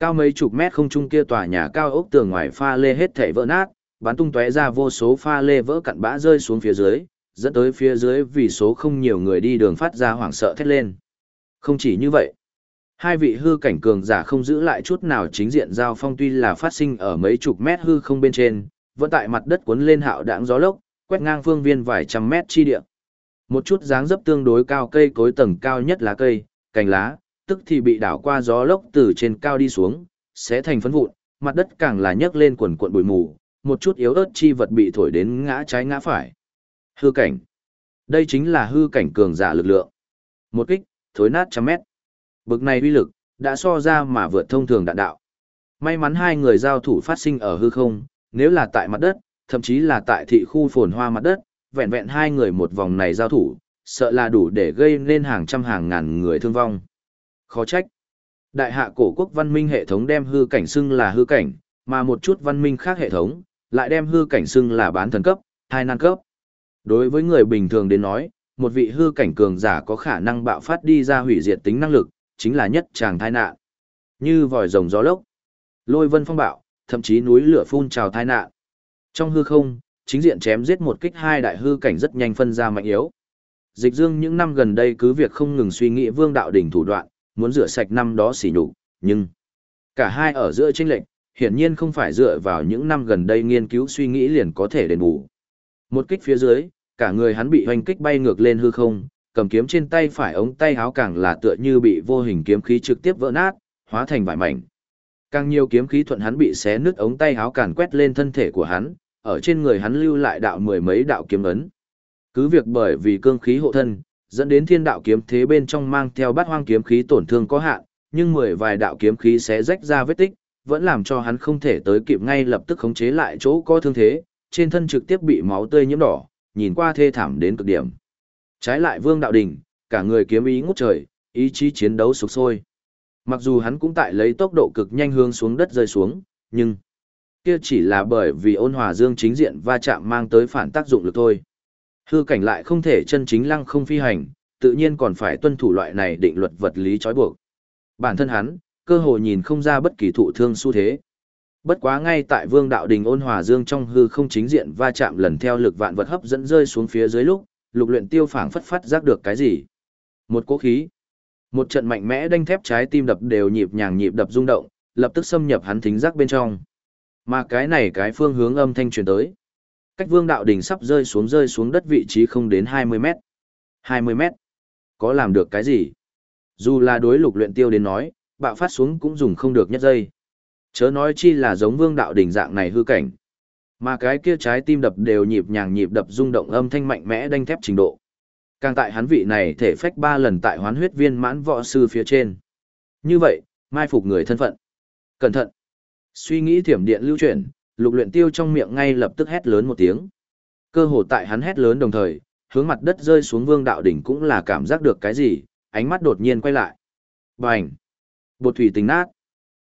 Cao mấy chục mét không trung kia tòa nhà cao ốc tường ngoài pha lê hết thảy vỡ nát, bắn tung tóe ra vô số pha lê vỡ cặn bã rơi xuống phía dưới, dẫn tới phía dưới vì số không nhiều người đi đường phát ra hoảng sợ thét lên. Không chỉ như vậy, hai vị hư cảnh cường giả không giữ lại chút nào chính diện giao phong tuy là phát sinh ở mấy chục mét hư không bên trên, vẫn tại mặt đất cuốn lên hạo đãng gió lốc, quét ngang phương viên vài trăm mét chi địa. Một chút dáng dấp tương đối cao cây cối tầng cao nhất lá cây, cành lá, tức thì bị đảo qua gió lốc từ trên cao đi xuống, sẽ thành phấn vụn, mặt đất càng là nhấc lên quần cuộn bụi mù, một chút yếu ớt chi vật bị thổi đến ngã trái ngã phải. Hư cảnh. Đây chính là hư cảnh cường giả lực lượng. Một kích, thối nát trăm mét. Bực này uy lực, đã so ra mà vượt thông thường đạn đạo. May mắn hai người giao thủ phát sinh ở hư không, nếu là tại mặt đất, thậm chí là tại thị khu phồn hoa mặt đất, vẹn vẹn hai người một vòng này giao thủ, sợ là đủ để gây nên hàng trăm hàng ngàn người thương vong. Khó trách. Đại hạ cổ quốc văn minh hệ thống đem hư cảnh xưng là hư cảnh, mà một chút văn minh khác hệ thống, lại đem hư cảnh xưng là bán thần cấp, hai năng cấp. Đối với người bình thường đến nói, một vị hư cảnh cường giả có khả năng bạo phát đi ra hủy diệt tính năng lực, chính là nhất tràng thai nạn. Như vòi rồng gió lốc, lôi vân phong bạo, thậm chí núi lửa phun trào thai nạn. Trong hư không, chính diện chém giết một kích hai đại hư cảnh rất nhanh phân ra mạnh yếu. Dịch Dương những năm gần đây cứ việc không ngừng suy nghĩ vương đạo đỉnh thủ đoạn, muốn rửa sạch năm đó xỉ nhục, nhưng cả hai ở giữa chênh lệnh, hiển nhiên không phải dựa vào những năm gần đây nghiên cứu suy nghĩ liền có thể đền bù. Một kích phía dưới, cả người hắn bị hoành kích bay ngược lên hư không, cầm kiếm trên tay phải ống tay háo càng là tựa như bị vô hình kiếm khí trực tiếp vỡ nát, hóa thành vải mảnh. Càng nhiều kiếm khí thuận hắn bị xé nứt ống tay háo càn quét lên thân thể của hắn, ở trên người hắn lưu lại đạo mười mấy đạo kiếm ấn. Cứ việc bởi vì cương khí hộ thân, dẫn đến thiên đạo kiếm thế bên trong mang theo bát hoang kiếm khí tổn thương có hạn, nhưng mười vài đạo kiếm khí sẽ rách ra vết tích, vẫn làm cho hắn không thể tới kịp ngay lập tức khống chế lại chỗ có thương thế, trên thân trực tiếp bị máu tươi nhiễm đỏ, nhìn qua thê thảm đến cực điểm. Trái lại Vương Đạo Đình, cả người kiếm ý ngút trời, ý chí chiến đấu sục sôi. Mặc dù hắn cũng tại lấy tốc độ cực nhanh hướng xuống đất rơi xuống, nhưng kia chỉ là bởi vì ôn hòa dương chính diện va chạm mang tới phản tác dụng lực thôi. Hư cảnh lại không thể chân chính lăng không phi hành, tự nhiên còn phải tuân thủ loại này định luật vật lý trói buộc. Bản thân hắn, cơ hội nhìn không ra bất kỳ thụ thương xu thế. Bất quá ngay tại Vương Đạo Đình ôn hòa dương trong hư không chính diện va chạm lần theo lực vạn vật hấp dẫn rơi xuống phía dưới lúc, lục luyện tiêu phảng phất phát giác được cái gì. Một cố khí, một trận mạnh mẽ đanh thép trái tim đập đều nhịp nhàng nhịp đập rung động, lập tức xâm nhập hắn thính giác bên trong. Mà cái này cái phương hướng âm thanh truyền tới. Cách Vương Đạo đỉnh sắp rơi xuống rơi xuống đất vị trí không đến 20 mét. 20 mét. Có làm được cái gì? Dù là đối lục luyện tiêu đến nói, bạo phát xuống cũng dùng không được nhất giây. Chớ nói chi là giống vương đạo đỉnh dạng này hư cảnh. Mà cái kia trái tim đập đều nhịp nhàng nhịp đập rung động âm thanh mạnh mẽ đanh thép trình độ. Càng tại hắn vị này thể phách ba lần tại hoán huyết viên mãn võ sư phía trên. Như vậy, mai phục người thân phận. Cẩn thận. Suy nghĩ thiểm điện lưu chuyển, lục luyện tiêu trong miệng ngay lập tức hét lớn một tiếng. Cơ hồ tại hắn hét lớn đồng thời, hướng mặt đất rơi xuống vương đạo đỉnh cũng là cảm giác được cái gì, ánh mắt đột nhiên quay lại. Bành! Bột thủy tình nát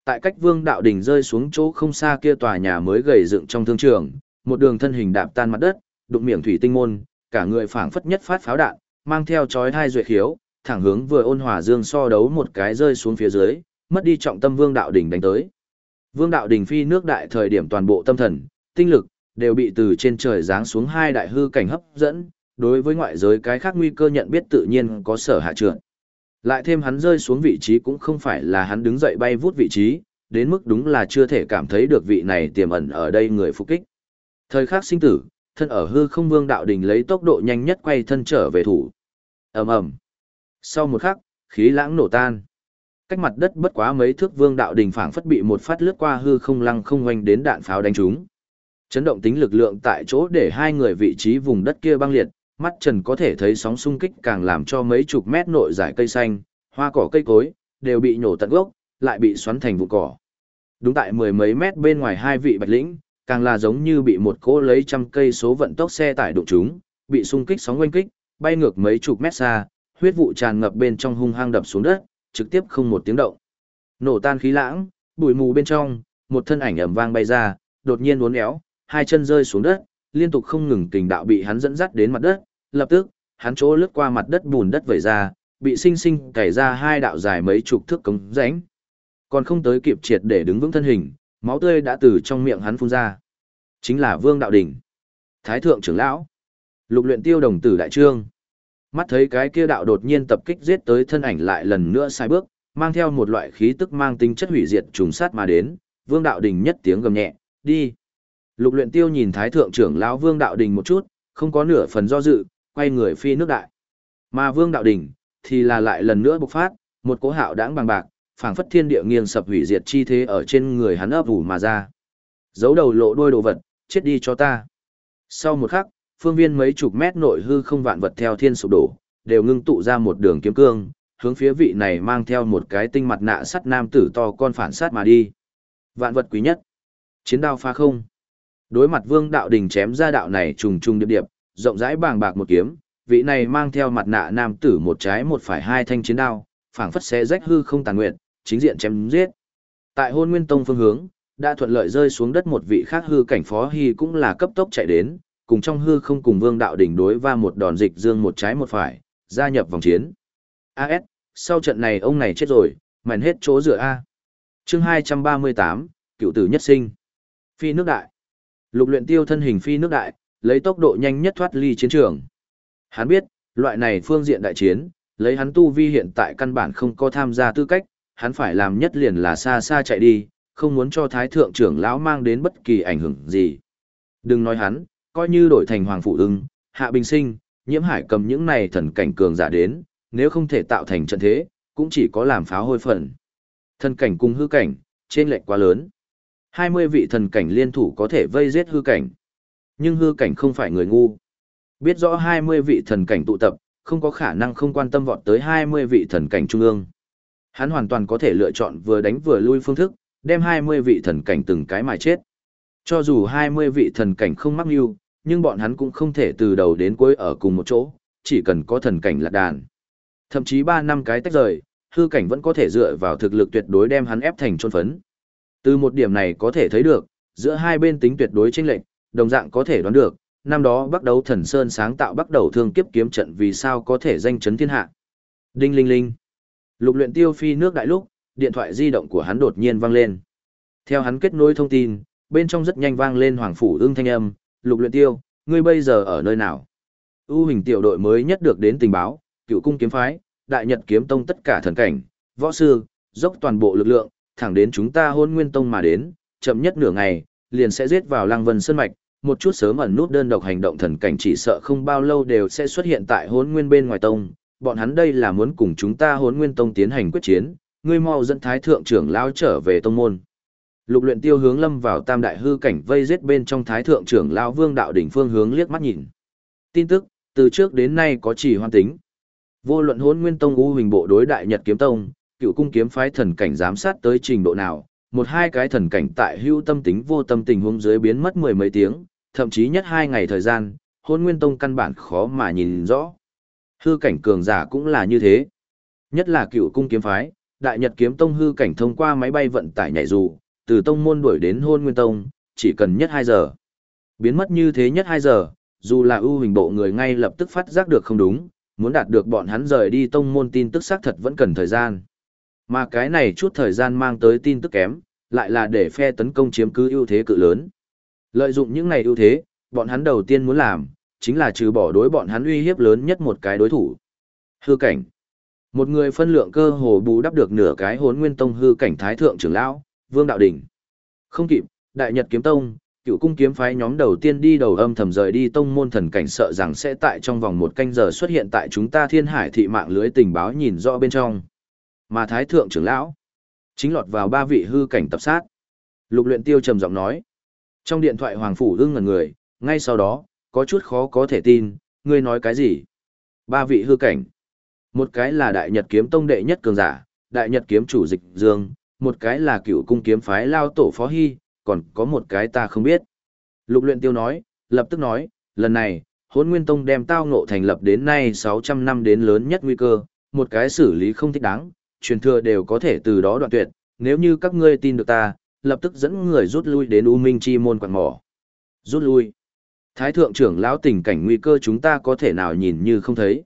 tại cách vương đạo đỉnh rơi xuống chỗ không xa kia tòa nhà mới gầy dựng trong thương trường, một đường thân hình đạp tan mặt đất, đụng miệng thủy tinh môn, cả người phảng phất nhất phát pháo đạn, mang theo chói hai duệ khiếu, thẳng hướng vừa ôn hòa dương so đấu một cái rơi xuống phía dưới, mất đi trọng tâm vương đạo đỉnh đánh tới. Vương đạo đỉnh phi nước đại thời điểm toàn bộ tâm thần, tinh lực đều bị từ trên trời giáng xuống hai đại hư cảnh hấp dẫn, đối với ngoại giới cái khác nguy cơ nhận biết tự nhiên có sở hạ trượt. Lại thêm hắn rơi xuống vị trí cũng không phải là hắn đứng dậy bay vút vị trí, đến mức đúng là chưa thể cảm thấy được vị này tiềm ẩn ở đây người phục kích. Thời khắc sinh tử, thân ở hư không vương đạo đình lấy tốc độ nhanh nhất quay thân trở về thủ. ầm ầm Sau một khắc, khí lãng nổ tan. Cách mặt đất bất quá mấy thước vương đạo đình phảng phất bị một phát lướt qua hư không lăng không oanh đến đạn pháo đánh trúng. Chấn động tính lực lượng tại chỗ để hai người vị trí vùng đất kia băng liệt, mắt trần có thể thấy sóng xung kích càng làm cho mấy chục mét nội giải cây xanh, hoa cỏ cây cối, đều bị nhổ tận gốc, lại bị xoắn thành vụ cỏ. Đúng tại mười mấy mét bên ngoài hai vị bạch lĩnh, càng là giống như bị một cỗ lấy trăm cây số vận tốc xe tải đụng chúng, bị xung kích sóng quanh kích, bay ngược mấy chục mét xa, huyết vụ tràn ngập bên trong hung hăng đập xuống đất, trực tiếp không một tiếng động. Nổ tan khí lãng, bụi mù bên trong, một thân ảnh ầm vang bay ra, đột nhiên uốn éo, hai chân rơi xuống đất, liên tục không ngừng kình đạo bị hắn dẫn dắt đến mặt đất, lập tức, hắn chỗ lướt qua mặt đất bùn đất vẩy ra, bị sinh sinh cày ra hai đạo dài mấy chục thước cống rãnh. Còn không tới kịp triệt để đứng vững thân hình, máu tươi đã từ trong miệng hắn phun ra. Chính là Vương Đạo Đỉnh, Thái thượng trưởng lão, Lục luyện tiêu đồng tử đại trương. Mắt thấy cái kia đạo đột nhiên tập kích giết tới thân ảnh lại lần nữa sai bước, mang theo một loại khí tức mang tính chất hủy diệt trùng sát mà đến, Vương Đạo Đình nhất tiếng gầm nhẹ, đi. Lục luyện tiêu nhìn Thái Thượng trưởng lão Vương Đạo Đình một chút, không có nửa phần do dự, quay người phi nước đại. Mà Vương Đạo Đình, thì là lại lần nữa bộc phát, một cỗ hạo đãng bằng bạc, phảng phất thiên địa nghiêng sập hủy diệt chi thế ở trên người hắn ấp ủ mà ra. Giấu đầu lộ đuôi đồ vật, chết đi cho ta. Sau một khắc, phương viên mấy chục mét nội hư không vạn vật theo thiên sụp đổ, đều ngưng tụ ra một đường kiếm cương, hướng phía vị này mang theo một cái tinh mặt nạ sắt nam tử to con phản sát mà đi. Vạn vật quý nhất. Chiến đao phá không. Đối mặt Vương Đạo Đình chém ra đạo này trùng trùng điệp điệp, rộng rãi bàng bạc một kiếm, vị này mang theo mặt nạ nam tử một trái một phải hai thanh chiến đao, phảng phất xé rách hư không tàn nguyện, chính diện chém giết. Tại Hôn Nguyên Tông phương hướng, đã thuận lợi rơi xuống đất một vị khác hư cảnh phó hy cũng là cấp tốc chạy đến, cùng trong hư không cùng Vương Đạo Đình đối va một đòn dịch dương một trái một phải, gia nhập vòng chiến. AS, sau trận này ông này chết rồi, mèn hết chỗ dựa A. chương 238, cựu tử nhất sinh. Phi nước đại. Lục luyện tiêu thân hình phi nước đại, lấy tốc độ nhanh nhất thoát ly chiến trường. Hắn biết, loại này phương diện đại chiến, lấy hắn tu vi hiện tại căn bản không có tham gia tư cách, hắn phải làm nhất liền là xa xa chạy đi, không muốn cho thái thượng trưởng lão mang đến bất kỳ ảnh hưởng gì. Đừng nói hắn, coi như đổi thành hoàng phụ ưng, hạ bình sinh, nhiễm hải cầm những này thần cảnh cường giả đến, nếu không thể tạo thành trận thế, cũng chỉ có làm pháo hôi phần. Thần cảnh cùng hư cảnh, trên lệch quá lớn. 20 vị thần cảnh liên thủ có thể vây giết hư cảnh. Nhưng hư cảnh không phải người ngu. Biết rõ 20 vị thần cảnh tụ tập, không có khả năng không quan tâm vọt tới 20 vị thần cảnh trung ương. Hắn hoàn toàn có thể lựa chọn vừa đánh vừa lui phương thức, đem 20 vị thần cảnh từng cái mà chết. Cho dù 20 vị thần cảnh không mắc mưu, nhưng bọn hắn cũng không thể từ đầu đến cuối ở cùng một chỗ, chỉ cần có thần cảnh lạc đàn. Thậm chí 3 năm cái tách rời, hư cảnh vẫn có thể dựa vào thực lực tuyệt đối đem hắn ép thành trôn phấn. Từ một điểm này có thể thấy được, giữa hai bên tính tuyệt đối chênh lệch, đồng dạng có thể đoán được, năm đó bắt đầu thần sơn sáng tạo bắt đầu thương kiếp kiếm trận vì sao có thể danh chấn thiên hạ. Đinh linh linh. Lục luyện tiêu phi nước đại lúc, điện thoại di động của hắn đột nhiên vang lên. Theo hắn kết nối thông tin, bên trong rất nhanh vang lên hoàng phủ ương thanh âm, lục luyện tiêu, ngươi bây giờ ở nơi nào? U hình tiểu đội mới nhất được đến tình báo, cựu cung kiếm phái, đại nhật kiếm tông tất cả thần cảnh, võ sư, dốc toàn bộ lực lượng, thẳng đến chúng ta hôn nguyên tông mà đến, chậm nhất nửa ngày, liền sẽ giết vào lăng vân sơn mạch, một chút sớm ẩn nút đơn độc hành động thần cảnh chỉ sợ không bao lâu đều sẽ xuất hiện tại hôn nguyên bên ngoài tông, bọn hắn đây là muốn cùng chúng ta hôn nguyên tông tiến hành quyết chiến, ngươi mau dẫn thái thượng trưởng lao trở về tông môn. Lục luyện tiêu hướng lâm vào tam đại hư cảnh vây giết bên trong thái thượng trưởng lao vương đạo đỉnh phương hướng liếc mắt nhìn. Tin tức, từ trước đến nay có chỉ hoan tính. Vô luận hôn nguyên tông u hình bộ đối đại nhật kiếm tông, cựu cung kiếm phái thần cảnh giám sát tới trình độ nào, một hai cái thần cảnh tại hưu tâm tính vô tâm tình huống dưới biến mất mười mấy tiếng, thậm chí nhất hai ngày thời gian, hôn nguyên tông căn bản khó mà nhìn rõ. Hư cảnh cường giả cũng là như thế. Nhất là cựu cung kiếm phái, đại nhật kiếm tông hư cảnh thông qua máy bay vận tải nhảy dù, từ tông môn đuổi đến hôn nguyên tông, chỉ cần nhất hai giờ. Biến mất như thế nhất hai giờ, dù là ưu hình bộ người ngay lập tức phát giác được không đúng, muốn đạt được bọn hắn rời đi tông môn tin tức xác thật vẫn cần thời gian. Mà cái này chút thời gian mang tới tin tức kém, lại là để phe tấn công chiếm cứ ưu thế cự lớn. Lợi dụng những này ưu thế, bọn hắn đầu tiên muốn làm, chính là trừ bỏ đối bọn hắn uy hiếp lớn nhất một cái đối thủ. Hư cảnh. Một người phân lượng cơ hồ bù đắp được nửa cái hốn nguyên tông hư cảnh thái thượng trưởng lão, Vương Đạo Đình. Không kịp, Đại Nhật Kiếm Tông, cựu cung kiếm phái nhóm đầu tiên đi đầu âm thầm rời đi tông môn thần cảnh sợ rằng sẽ tại trong vòng một canh giờ xuất hiện tại chúng ta thiên hải thị mạng lưới tình báo nhìn rõ bên trong. Mà thái thượng trưởng lão, chính lọt vào ba vị hư cảnh tập sát. Lục luyện tiêu trầm giọng nói. Trong điện thoại Hoàng Phủ ưng ngần người, ngay sau đó, có chút khó có thể tin, ngươi nói cái gì? Ba vị hư cảnh. Một cái là đại nhật kiếm tông đệ nhất cường giả, đại nhật kiếm chủ dịch dương, một cái là cựu cung kiếm phái lao tổ phó hy, còn có một cái ta không biết. Lục luyện tiêu nói, lập tức nói, lần này, hốn nguyên tông đem tao ngộ thành lập đến nay 600 năm đến lớn nhất nguy cơ, một cái xử lý không thích đáng, truyền thừa đều có thể từ đó đoạn tuyệt, nếu như các ngươi tin được ta, lập tức dẫn người rút lui đến U Minh Chi môn quạt mỏ. Rút lui. Thái thượng trưởng lão tình cảnh nguy cơ chúng ta có thể nào nhìn như không thấy.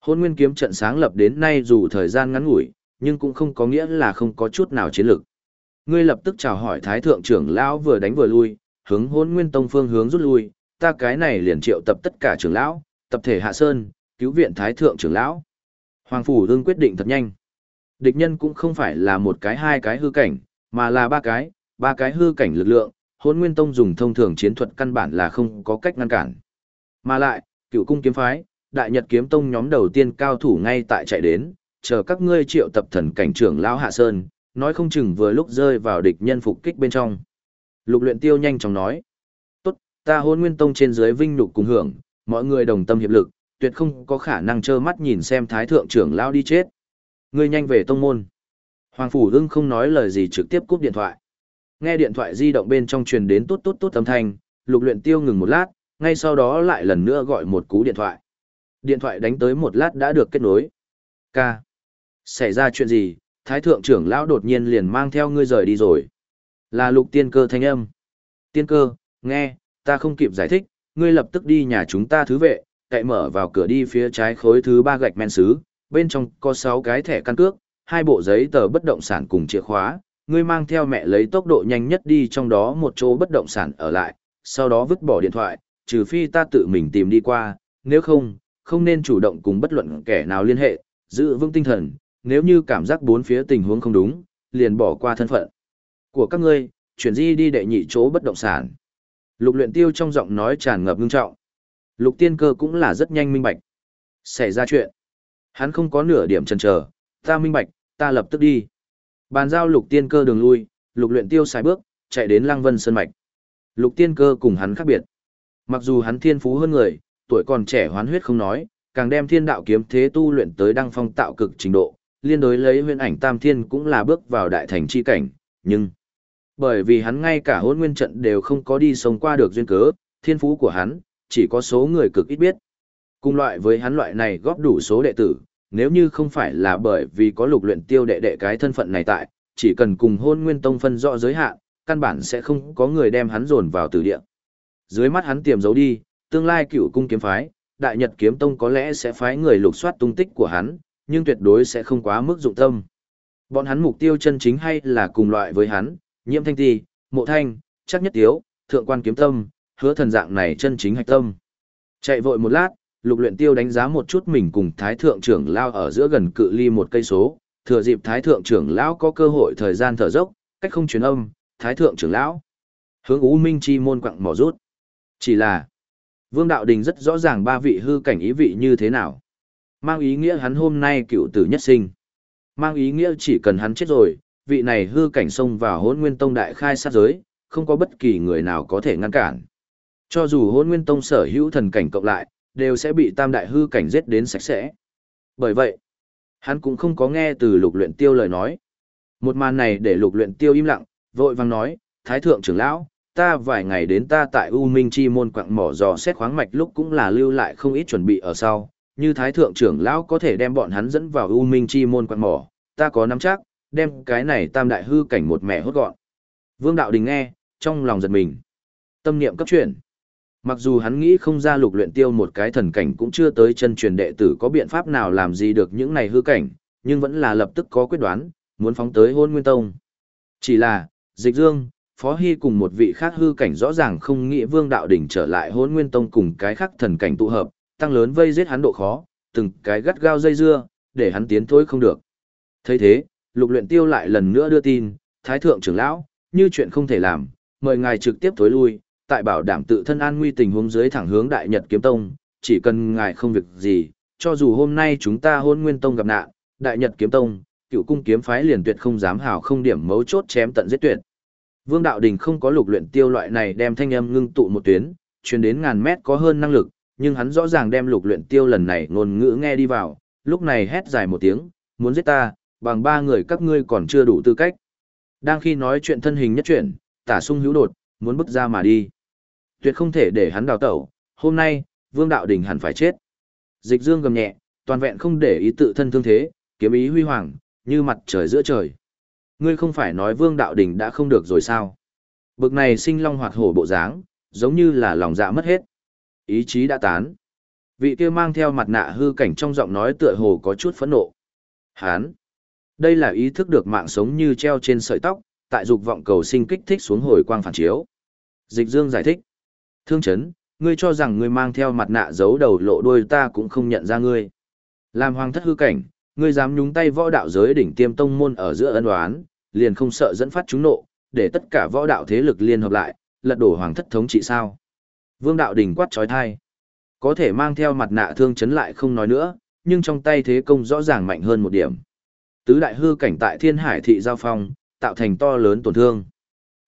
Hôn nguyên kiếm trận sáng lập đến nay dù thời gian ngắn ngủi, nhưng cũng không có nghĩa là không có chút nào chiến lực. Ngươi lập tức chào hỏi Thái thượng trưởng lão vừa đánh vừa lui, hướng hôn nguyên tông phương hướng rút lui, ta cái này liền triệu tập tất cả trưởng lão, tập thể hạ sơn, cứu viện Thái thượng trưởng lão. Hoàng phủ đương quyết định thật nhanh. Địch nhân cũng không phải là một cái hai cái hư cảnh, mà là ba cái, ba cái hư cảnh lực lượng, hôn nguyên tông dùng thông thường chiến thuật căn bản là không có cách ngăn cản. Mà lại, cựu cung kiếm phái, đại nhật kiếm tông nhóm đầu tiên cao thủ ngay tại chạy đến, chờ các ngươi triệu tập thần cảnh trưởng lão hạ sơn, nói không chừng vừa lúc rơi vào địch nhân phục kích bên trong. Lục luyện tiêu nhanh chóng nói, tốt, ta hôn nguyên tông trên dưới vinh nhục cùng hưởng, mọi người đồng tâm hiệp lực, tuyệt không có khả năng trơ mắt nhìn xem thái thượng trưởng lão đi chết. Ngươi nhanh về tông môn. Hoàng Phủ ưng không nói lời gì trực tiếp cúp điện thoại. Nghe điện thoại di động bên trong truyền đến tốt tốt tốt âm thanh, lục luyện tiêu ngừng một lát, ngay sau đó lại lần nữa gọi một cú điện thoại. Điện thoại đánh tới một lát đã được kết nối. Ca. Xảy ra chuyện gì, thái thượng trưởng lão đột nhiên liền mang theo ngươi rời đi rồi. Là lục tiên cơ thanh âm. Tiên cơ, nghe, ta không kịp giải thích, ngươi lập tức đi nhà chúng ta thứ vệ, cậy mở vào cửa đi phía trái khối thứ ba gạch men sứ, bên trong có 6 cái thẻ căn cước, hai bộ giấy tờ bất động sản cùng chìa khóa, ngươi mang theo mẹ lấy tốc độ nhanh nhất đi trong đó một chỗ bất động sản ở lại, sau đó vứt bỏ điện thoại, trừ phi ta tự mình tìm đi qua, nếu không, không nên chủ động cùng bất luận kẻ nào liên hệ, giữ vững tinh thần, nếu như cảm giác bốn phía tình huống không đúng, liền bỏ qua thân phận của các ngươi, chuyển di đi đệ nhị chỗ bất động sản. Lục luyện tiêu trong giọng nói tràn ngập ngưng trọng. Lục tiên cơ cũng là rất nhanh minh bạch. Xảy ra chuyện. Hắn không có nửa điểm chần chờ, ta minh bạch, ta lập tức đi. Bàn giao lục tiên cơ đường lui, lục luyện tiêu xài bước, chạy đến Lăng Vân Sơn Mạch. Lục tiên cơ cùng hắn khác biệt. Mặc dù hắn thiên phú hơn người, tuổi còn trẻ hoán huyết không nói, càng đem thiên đạo kiếm thế tu luyện tới đăng phong tạo cực trình độ, liên đối lấy huyền ảnh tam thiên cũng là bước vào đại thành chi cảnh, nhưng bởi vì hắn ngay cả hôn nguyên trận đều không có đi sống qua được duyên cớ, thiên phú của hắn, chỉ có số người cực ít biết. Cùng loại với hắn loại này góp đủ số đệ tử, nếu như không phải là bởi vì có lục luyện tiêu đệ đệ cái thân phận này tại, chỉ cần cùng hôn nguyên tông phân rõ giới hạn, căn bản sẽ không có người đem hắn dồn vào tử địa. Dưới mắt hắn tiềm giấu đi, tương lai cựu cung kiếm phái, đại nhật kiếm tông có lẽ sẽ phái người lục soát tung tích của hắn, nhưng tuyệt đối sẽ không quá mức dụng tâm. Bọn hắn mục tiêu chân chính hay là cùng loại với hắn, nhiễm thanh ti, mộ thanh, chắc nhất tiếu, thượng quan kiếm tâm, hứa thần dạng này chân chính hạch tâm. Chạy vội một lát, lục luyện tiêu đánh giá một chút mình cùng thái thượng trưởng lao ở giữa gần cự ly một cây số, thừa dịp thái thượng trưởng lão có cơ hội thời gian thở dốc, cách không truyền âm, thái thượng trưởng lão. Hướng U Minh chi môn quặng mỏ rút. Chỉ là, Vương Đạo Đình rất rõ ràng ba vị hư cảnh ý vị như thế nào. Mang ý nghĩa hắn hôm nay cựu tử nhất sinh. Mang ý nghĩa chỉ cần hắn chết rồi, vị này hư cảnh xông vào hôn nguyên tông đại khai sát giới, không có bất kỳ người nào có thể ngăn cản. Cho dù hôn nguyên tông sở hữu thần cảnh cộng lại, đều sẽ bị tam đại hư cảnh giết đến sạch sẽ. Bởi vậy, hắn cũng không có nghe từ lục luyện tiêu lời nói. Một màn này để lục luyện tiêu im lặng, vội vang nói, Thái thượng trưởng lão, ta vài ngày đến ta tại U Minh Chi môn quặng mỏ dò xét khoáng mạch lúc cũng là lưu lại không ít chuẩn bị ở sau, như Thái thượng trưởng lão có thể đem bọn hắn dẫn vào U Minh Chi môn quặng mỏ, ta có nắm chắc, đem cái này tam đại hư cảnh một mẹ hốt gọn. Vương Đạo Đình nghe, trong lòng giật mình. Tâm niệm cấp chuyển. Mặc dù hắn nghĩ không ra lục luyện tiêu một cái thần cảnh cũng chưa tới chân truyền đệ tử có biện pháp nào làm gì được những này hư cảnh, nhưng vẫn là lập tức có quyết đoán, muốn phóng tới hôn nguyên tông. Chỉ là, dịch dương, Phó Hy cùng một vị khác hư cảnh rõ ràng không nghĩ vương đạo đỉnh trở lại hôn nguyên tông cùng cái khác thần cảnh tụ hợp, tăng lớn vây giết hắn độ khó, từng cái gắt gao dây dưa, để hắn tiến thôi không được. thấy thế, lục luyện tiêu lại lần nữa đưa tin, Thái Thượng trưởng lão, như chuyện không thể làm, mời ngài trực tiếp thối lui, tại bảo đảm tự thân an nguy tình huống dưới thẳng hướng Đại Nhật Kiếm Tông, chỉ cần ngài không việc gì, cho dù hôm nay chúng ta hôn nguyên tông gặp nạn, Đại Nhật Kiếm Tông, cựu cung kiếm phái liền tuyệt không dám hào không điểm mấu chốt chém tận giết tuyệt. Vương Đạo Đình không có lục luyện tiêu loại này đem thanh âm ngưng tụ một tuyến, truyền đến ngàn mét có hơn năng lực, nhưng hắn rõ ràng đem lục luyện tiêu lần này ngôn ngữ nghe đi vào, lúc này hét dài một tiếng, muốn giết ta, bằng ba người các ngươi còn chưa đủ tư cách. Đang khi nói chuyện thân hình nhất chuyển, tả sung hữu đột, muốn bước ra mà đi. Tuyệt không thể để hắn đào tẩu, hôm nay, Vương Đạo Đình hẳn phải chết. Dịch Dương gầm nhẹ, toàn vẹn không để ý tự thân thương thế, kiếm ý huy hoàng, như mặt trời giữa trời. Ngươi không phải nói Vương Đạo Đình đã không được rồi sao? Bực này sinh long hoạt hổ bộ dáng, giống như là lòng dạ mất hết. Ý chí đã tán. Vị kia mang theo mặt nạ hư cảnh trong giọng nói tựa hồ có chút phẫn nộ. Hán. Đây là ý thức được mạng sống như treo trên sợi tóc, tại dục vọng cầu sinh kích thích xuống hồi quang phản chiếu. Dịch Dương giải thích. Thương chấn, ngươi cho rằng ngươi mang theo mặt nạ giấu đầu lộ đuôi ta cũng không nhận ra ngươi. Làm hoàng thất hư cảnh, ngươi dám nhúng tay võ đạo giới đỉnh tiêm tông môn ở giữa ân oán, liền không sợ dẫn phát chúng nộ, để tất cả võ đạo thế lực liên hợp lại, lật đổ hoàng thất thống trị sao. Vương đạo đỉnh quát trói thai. Có thể mang theo mặt nạ thương chấn lại không nói nữa, nhưng trong tay thế công rõ ràng mạnh hơn một điểm. Tứ đại hư cảnh tại thiên hải thị giao phong, tạo thành to lớn tổn thương.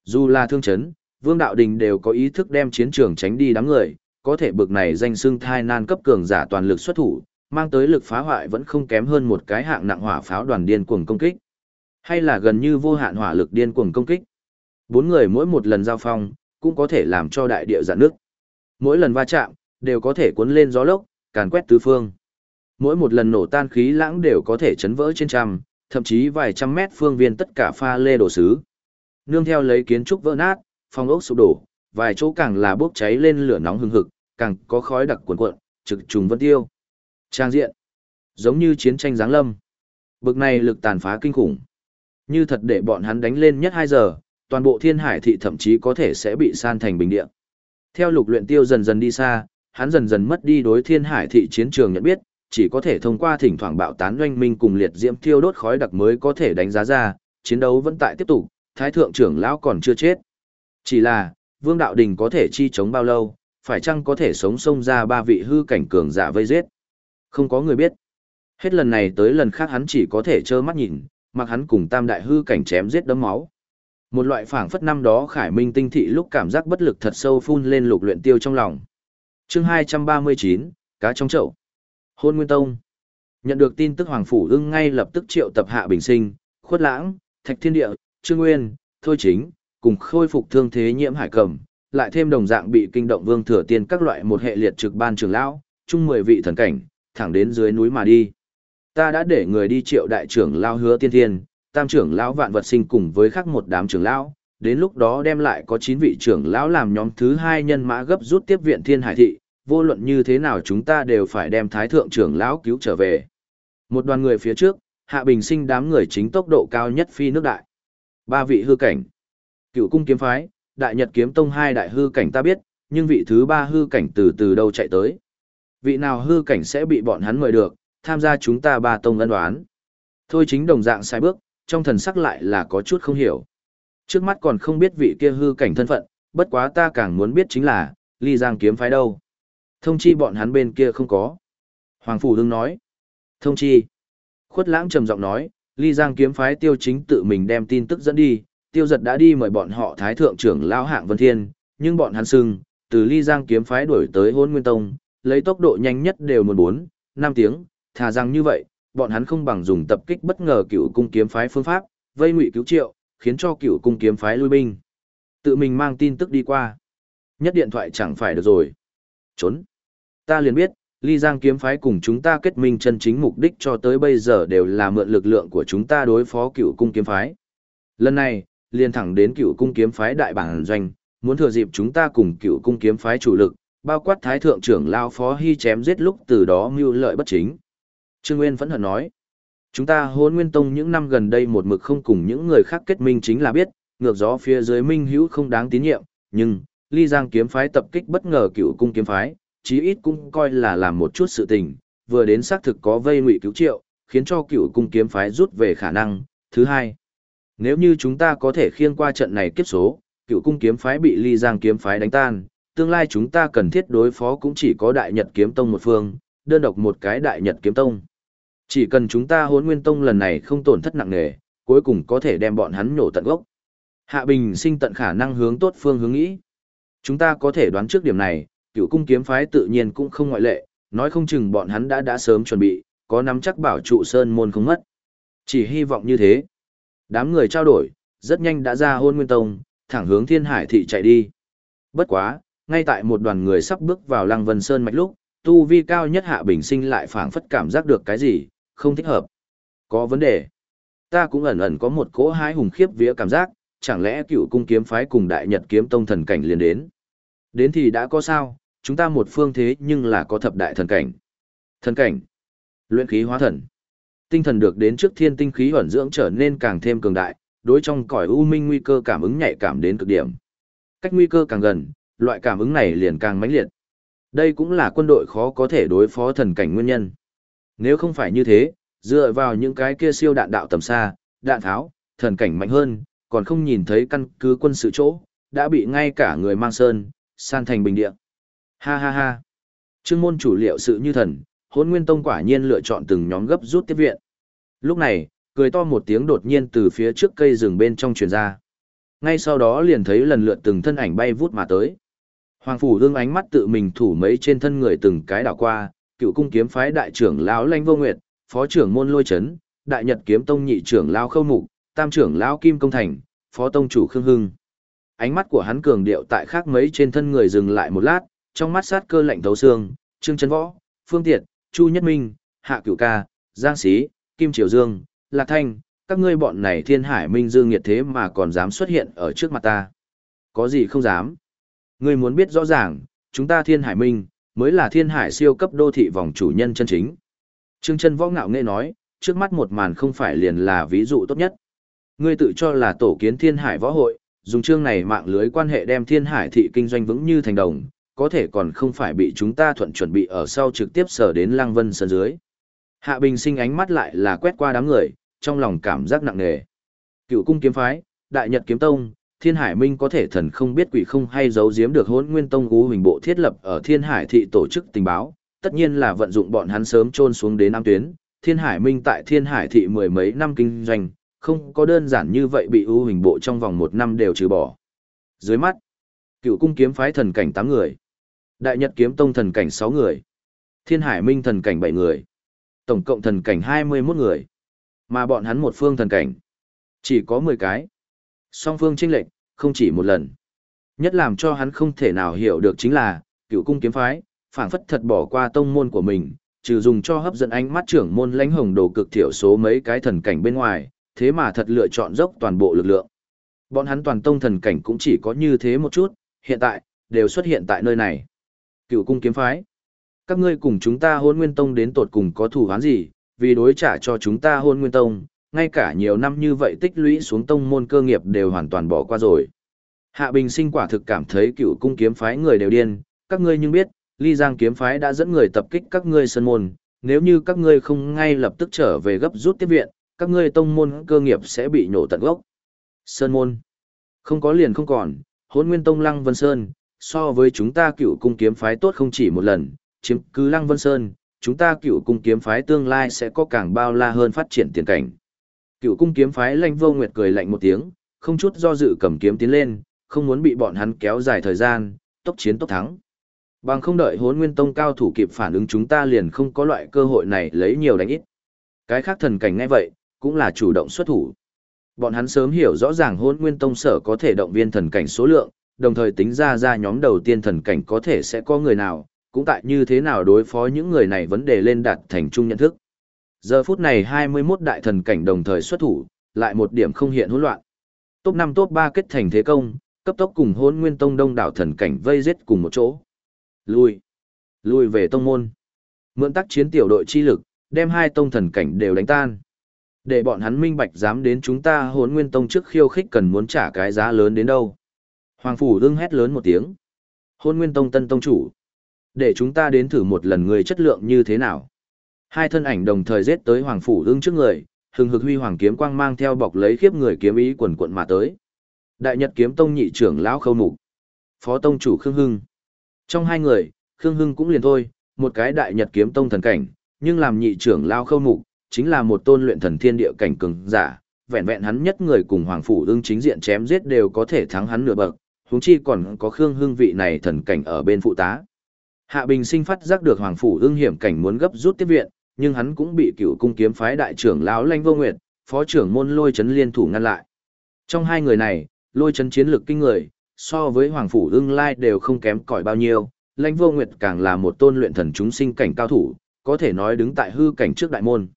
Dù là thương chấn, Vương Đạo Đình đều có ý thức đem chiến trường tránh đi đám người, có thể bực này danh xưng thai nan cấp cường giả toàn lực xuất thủ, mang tới lực phá hoại vẫn không kém hơn một cái hạng nặng hỏa pháo đoàn điên cuồng công kích. Hay là gần như vô hạn hỏa lực điên cuồng công kích. Bốn người mỗi một lần giao phong, cũng có thể làm cho đại địa giãn nước. Mỗi lần va chạm, đều có thể cuốn lên gió lốc, càn quét tứ phương. Mỗi một lần nổ tan khí lãng đều có thể chấn vỡ trên trăm, thậm chí vài trăm mét phương viên tất cả pha lê đổ sứ. Nương theo lấy kiến trúc vỡ nát, phong ốc sụp đổ, vài chỗ càng là bốc cháy lên lửa nóng hừng hực, càng có khói đặc cuồn cuộn, trực trùng vân tiêu. Trang diện, giống như chiến tranh giáng lâm. Bực này lực tàn phá kinh khủng. Như thật để bọn hắn đánh lên nhất 2 giờ, toàn bộ thiên hải thị thậm chí có thể sẽ bị san thành bình địa. Theo lục luyện tiêu dần dần đi xa, hắn dần dần mất đi đối thiên hải thị chiến trường nhận biết, chỉ có thể thông qua thỉnh thoảng bạo tán doanh minh cùng liệt diễm thiêu đốt khói đặc mới có thể đánh giá ra, chiến đấu vẫn tại tiếp tục, thái thượng trưởng lão còn chưa chết. Chỉ là, vương đạo đình có thể chi chống bao lâu, phải chăng có thể sống sông ra ba vị hư cảnh cường giả vây giết. Không có người biết. Hết lần này tới lần khác hắn chỉ có thể trơ mắt nhìn, mặc hắn cùng tam đại hư cảnh chém giết đấm máu. Một loại phảng phất năm đó Khải Minh tinh thị lúc cảm giác bất lực thật sâu phun lên lục luyện tiêu trong lòng. Chương 239, cá trong chậu. Hôn Nguyên Tông. Nhận được tin tức Hoàng phủ ưng ngay lập tức triệu tập Hạ Bình Sinh, Khuất Lãng, Thạch Thiên Địa, Trương Nguyên, Thôi Chính, cùng khôi phục thương thế nhiễm hải cầm, lại thêm đồng dạng bị kinh động vương thừa tiên các loại một hệ liệt trực ban trưởng lão, chung 10 vị thần cảnh, thẳng đến dưới núi mà đi. Ta đã để người đi triệu đại trưởng lão hứa tiên thiên, tam trưởng lão vạn vật sinh cùng với khác một đám trưởng lão, đến lúc đó đem lại có 9 vị trưởng lão làm nhóm thứ hai nhân mã gấp rút tiếp viện thiên hải thị, vô luận như thế nào chúng ta đều phải đem thái thượng trưởng lão cứu trở về. Một đoàn người phía trước, hạ bình sinh đám người chính tốc độ cao nhất phi nước đại. Ba vị hư cảnh. Cựu cung kiếm phái, đại nhật kiếm tông hai đại hư cảnh ta biết, nhưng vị thứ ba hư cảnh từ từ đâu chạy tới. Vị nào hư cảnh sẽ bị bọn hắn mời được, tham gia chúng ta ba tông ân đoán. Thôi chính đồng dạng sai bước, trong thần sắc lại là có chút không hiểu. Trước mắt còn không biết vị kia hư cảnh thân phận, bất quá ta càng muốn biết chính là, ly giang kiếm phái đâu. Thông chi bọn hắn bên kia không có. Hoàng Phủ Đương nói. Thông chi. Khuất lãng trầm giọng nói, ly giang kiếm phái tiêu chính tự mình đem tin tức dẫn đi, tiêu giật đã đi mời bọn họ thái thượng trưởng lão hạng vân thiên, nhưng bọn hắn sưng, từ ly giang kiếm phái đuổi tới hôn nguyên tông, lấy tốc độ nhanh nhất đều một bốn, năm tiếng, thà rằng như vậy, bọn hắn không bằng dùng tập kích bất ngờ cựu cung kiếm phái phương pháp, vây ngụy cứu triệu, khiến cho cựu cung kiếm phái lui binh. Tự mình mang tin tức đi qua. Nhất điện thoại chẳng phải được rồi. Trốn. Ta liền biết, ly giang kiếm phái cùng chúng ta kết minh chân chính mục đích cho tới bây giờ đều là mượn lực lượng của chúng ta đối phó cựu cung kiếm phái. Lần này, liền thẳng đến cựu cung kiếm phái đại bản doanh, muốn thừa dịp chúng ta cùng cựu cung kiếm phái chủ lực, bao quát thái thượng trưởng lao phó hy chém giết lúc từ đó mưu lợi bất chính. Trương Nguyên phẫn hận nói, chúng ta hôn nguyên tông những năm gần đây một mực không cùng những người khác kết minh chính là biết, ngược gió phía dưới minh hữu không đáng tín nhiệm, nhưng, ly giang kiếm phái tập kích bất ngờ cựu cung kiếm phái, chí ít cũng coi là làm một chút sự tình, vừa đến xác thực có vây ngụy cứu triệu, khiến cho cựu cung kiếm phái rút về khả năng. Thứ hai, nếu như chúng ta có thể khiêng qua trận này kiếp số, cựu cung kiếm phái bị ly giang kiếm phái đánh tan, tương lai chúng ta cần thiết đối phó cũng chỉ có đại nhật kiếm tông một phương, đơn độc một cái đại nhật kiếm tông. Chỉ cần chúng ta hốn nguyên tông lần này không tổn thất nặng nề, cuối cùng có thể đem bọn hắn nổ tận gốc. Hạ Bình sinh tận khả năng hướng tốt phương hướng nghĩ. Chúng ta có thể đoán trước điểm này, cựu cung kiếm phái tự nhiên cũng không ngoại lệ, nói không chừng bọn hắn đã đã sớm chuẩn bị, có nắm chắc bảo trụ sơn môn không mất. Chỉ hy vọng như thế. Đám người trao đổi, rất nhanh đã ra hôn nguyên tông, thẳng hướng thiên hải thị chạy đi. Bất quá, ngay tại một đoàn người sắp bước vào lăng vân sơn mạch lúc, tu vi cao nhất hạ bình sinh lại phảng phất cảm giác được cái gì, không thích hợp. Có vấn đề. Ta cũng ẩn ẩn có một cỗ hái hùng khiếp vía cảm giác, chẳng lẽ cựu cung kiếm phái cùng đại nhật kiếm tông thần cảnh liền đến. Đến thì đã có sao, chúng ta một phương thế nhưng là có thập đại thần cảnh. Thần cảnh, luyện khí hóa thần. Tinh thần được đến trước thiên tinh khí ẩn dưỡng trở nên càng thêm cường đại, đối trong cõi u minh nguy cơ cảm ứng nhạy cảm đến cực điểm. Cách nguy cơ càng gần, loại cảm ứng này liền càng mãnh liệt. Đây cũng là quân đội khó có thể đối phó thần cảnh nguyên nhân. Nếu không phải như thế, dựa vào những cái kia siêu đạn đạo tầm xa, đạn tháo, thần cảnh mạnh hơn, còn không nhìn thấy căn cứ quân sự chỗ, đã bị ngay cả người mang sơn, san thành bình địa. Ha ha ha. Trương môn chủ liệu sự như thần, hôn nguyên tông quả nhiên lựa chọn từng nhóm gấp rút tiếp viện. Lúc này, cười to một tiếng đột nhiên từ phía trước cây rừng bên trong truyền ra. Ngay sau đó liền thấy lần lượt từng thân ảnh bay vút mà tới. Hoàng phủ đương ánh mắt tự mình thủ mấy trên thân người từng cái đảo qua, cựu cung kiếm phái đại trưởng lão Lanh Vô Nguyệt, phó trưởng môn Lôi Chấn, đại nhật kiếm tông nhị trưởng lão Khâu Mục, tam trưởng lão Kim Công Thành, phó tông chủ Khương Hưng. ánh mắt của hắn cường điệu tại khác mấy trên thân người dừng lại một lát, trong mắt sát cơ lạnh thấu xương, Trương Chấn Võ, Phương Tiệt, Chu Nhất Minh, Hạ Cửu Ca, Giang Sĩ, Kim Triều Dương, Lạc Thanh, các ngươi bọn này thiên hải minh dương nghiệt thế mà còn dám xuất hiện ở trước mặt ta. Có gì không dám? Ngươi muốn biết rõ ràng, chúng ta thiên hải minh, mới là thiên hải siêu cấp đô thị vòng chủ nhân chân chính. Trương chân võ ngạo nghe nói, trước mắt một màn không phải liền là ví dụ tốt nhất. Ngươi tự cho là tổ kiến thiên hải võ hội, dùng chương này mạng lưới quan hệ đem thiên hải thị kinh doanh vững như thành đồng, có thể còn không phải bị chúng ta thuận chuẩn bị ở sau trực tiếp sở đến lăng vân Sơn dưới. Hạ Bình sinh ánh mắt lại là quét qua đám người, trong lòng cảm giác nặng nề. Cựu cung kiếm phái, đại nhật kiếm tông, thiên hải minh có thể thần không biết quỷ không hay giấu giếm được hỗn nguyên tông ú hình bộ thiết lập ở thiên hải thị tổ chức tình báo, tất nhiên là vận dụng bọn hắn sớm trôn xuống đến nam tuyến, thiên hải minh tại thiên hải thị mười mấy năm kinh doanh, không có đơn giản như vậy bị ưu hình bộ trong vòng một năm đều trừ bỏ. Dưới mắt, cựu cung kiếm phái thần cảnh tám người, đại nhật kiếm tông thần cảnh 6 người, thiên hải minh thần cảnh 7 người, tổng cộng thần cảnh 21 người, mà bọn hắn một phương thần cảnh, chỉ có 10 cái. Song phương trinh lệnh, không chỉ một lần. Nhất làm cho hắn không thể nào hiểu được chính là, cựu cung kiếm phái, phảng phất thật bỏ qua tông môn của mình, trừ dùng cho hấp dẫn ánh mắt trưởng môn lãnh hồng đồ cực thiểu số mấy cái thần cảnh bên ngoài, thế mà thật lựa chọn dốc toàn bộ lực lượng. Bọn hắn toàn tông thần cảnh cũng chỉ có như thế một chút, hiện tại, đều xuất hiện tại nơi này. Cựu cung kiếm phái. Các ngươi cùng chúng ta hôn nguyên tông đến tột cùng có thủ án gì, vì đối trả cho chúng ta hôn nguyên tông, ngay cả nhiều năm như vậy tích lũy xuống tông môn cơ nghiệp đều hoàn toàn bỏ qua rồi. Hạ Bình sinh quả thực cảm thấy cựu cung kiếm phái người đều điên, các ngươi nhưng biết, ly giang kiếm phái đã dẫn người tập kích các ngươi sân môn, nếu như các ngươi không ngay lập tức trở về gấp rút tiếp viện, các ngươi tông môn cơ nghiệp sẽ bị nhổ tận gốc. Sơn môn. Không có liền không còn, hôn nguyên tông lăng vân sơn, so với chúng ta cựu cung kiếm phái tốt không chỉ một lần, chiếm cứ lăng vân sơn, chúng ta cựu cung kiếm phái tương lai sẽ có càng bao la hơn phát triển tiền cảnh. Cựu cung kiếm phái lanh vô nguyệt cười lạnh một tiếng, không chút do dự cầm kiếm tiến lên, không muốn bị bọn hắn kéo dài thời gian, tốc chiến tốc thắng. Bằng không đợi Hỗn nguyên tông cao thủ kịp phản ứng chúng ta liền không có loại cơ hội này lấy nhiều đánh ít. Cái khác thần cảnh ngay vậy, cũng là chủ động xuất thủ. Bọn hắn sớm hiểu rõ ràng Hỗn nguyên tông sở có thể động viên thần cảnh số lượng, đồng thời tính ra ra nhóm đầu tiên thần cảnh có thể sẽ có người nào, cũng tại như thế nào đối phó những người này vấn đề lên đạt thành chung nhận thức. Giờ phút này 21 đại thần cảnh đồng thời xuất thủ, lại một điểm không hiện hỗn loạn. Top 5 top 3 kết thành thế công, cấp tốc cùng hôn nguyên tông đông đảo thần cảnh vây giết cùng một chỗ. Lui. Lui về tông môn. Mượn tác chiến tiểu đội chi lực, đem hai tông thần cảnh đều đánh tan. Để bọn hắn minh bạch dám đến chúng ta hốn nguyên tông trước khiêu khích cần muốn trả cái giá lớn đến đâu. Hoàng phủ Ưng hét lớn một tiếng. Hôn nguyên tông tân tông chủ. Để chúng ta đến thử một lần người chất lượng như thế nào. Hai thân ảnh đồng thời giết tới hoàng phủ Ưng trước người, hừng hực huy hoàng kiếm quang mang theo bọc lấy khiếp người kiếm ý quần quận mà tới. Đại Nhật kiếm tông nhị trưởng lão Khâu Mục, phó tông chủ Khương Hưng. Trong hai người, Khương Hưng cũng liền thôi, một cái Đại Nhật kiếm tông thần cảnh, nhưng làm nhị trưởng lão Khâu Mục, chính là một tôn luyện thần thiên địa cảnh cường giả, vẹn vẹn hắn nhất người cùng hoàng phủ ương chính diện chém giết đều có thể thắng hắn nửa bậc, huống chi còn có Khương Hưng vị này thần cảnh ở bên phụ tá. Hạ Bình Sinh phát giác được hoàng phủ ương hiểm cảnh muốn gấp rút tiếp viện, nhưng hắn cũng bị cựu cung kiếm phái đại trưởng lão Lanh Vô Nguyệt, phó trưởng môn Lôi Chấn liên thủ ngăn lại. Trong hai người này, Lôi Chấn chiến lược kinh người, so với hoàng phủ ương lai đều không kém cỏi bao nhiêu, Lanh Vô Nguyệt càng là một tôn luyện thần chúng sinh cảnh cao thủ, có thể nói đứng tại hư cảnh trước đại môn.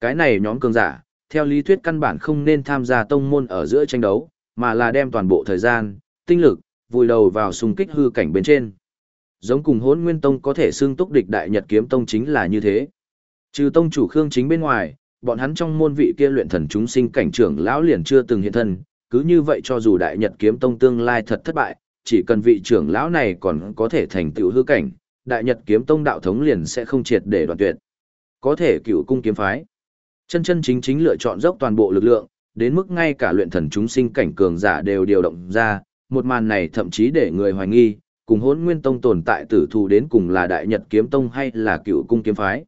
Cái này nhóm cường giả, theo lý thuyết căn bản không nên tham gia tông môn ở giữa tranh đấu, mà là đem toàn bộ thời gian, tinh lực, vùi đầu vào xung kích hư cảnh bên trên. Giống cùng hốn nguyên tông có thể xưng túc địch đại nhật kiếm tông chính là như thế. Trừ tông chủ Khương chính bên ngoài, bọn hắn trong môn vị kia luyện thần chúng sinh cảnh trưởng lão liền chưa từng hiện thân, cứ như vậy cho dù đại nhật kiếm tông tương lai thật thất bại, chỉ cần vị trưởng lão này còn có thể thành tựu hư cảnh, đại nhật kiếm tông đạo thống liền sẽ không triệt để đoạn tuyệt. Có thể cựu cung kiếm phái. Chân chân chính chính lựa chọn dốc toàn bộ lực lượng, đến mức ngay cả luyện thần chúng sinh cảnh cường giả đều điều động ra, một màn này thậm chí để người hoài nghi, cùng hỗn nguyên tông tồn tại tử thù đến cùng là đại nhật kiếm tông hay là cựu cung kiếm phái.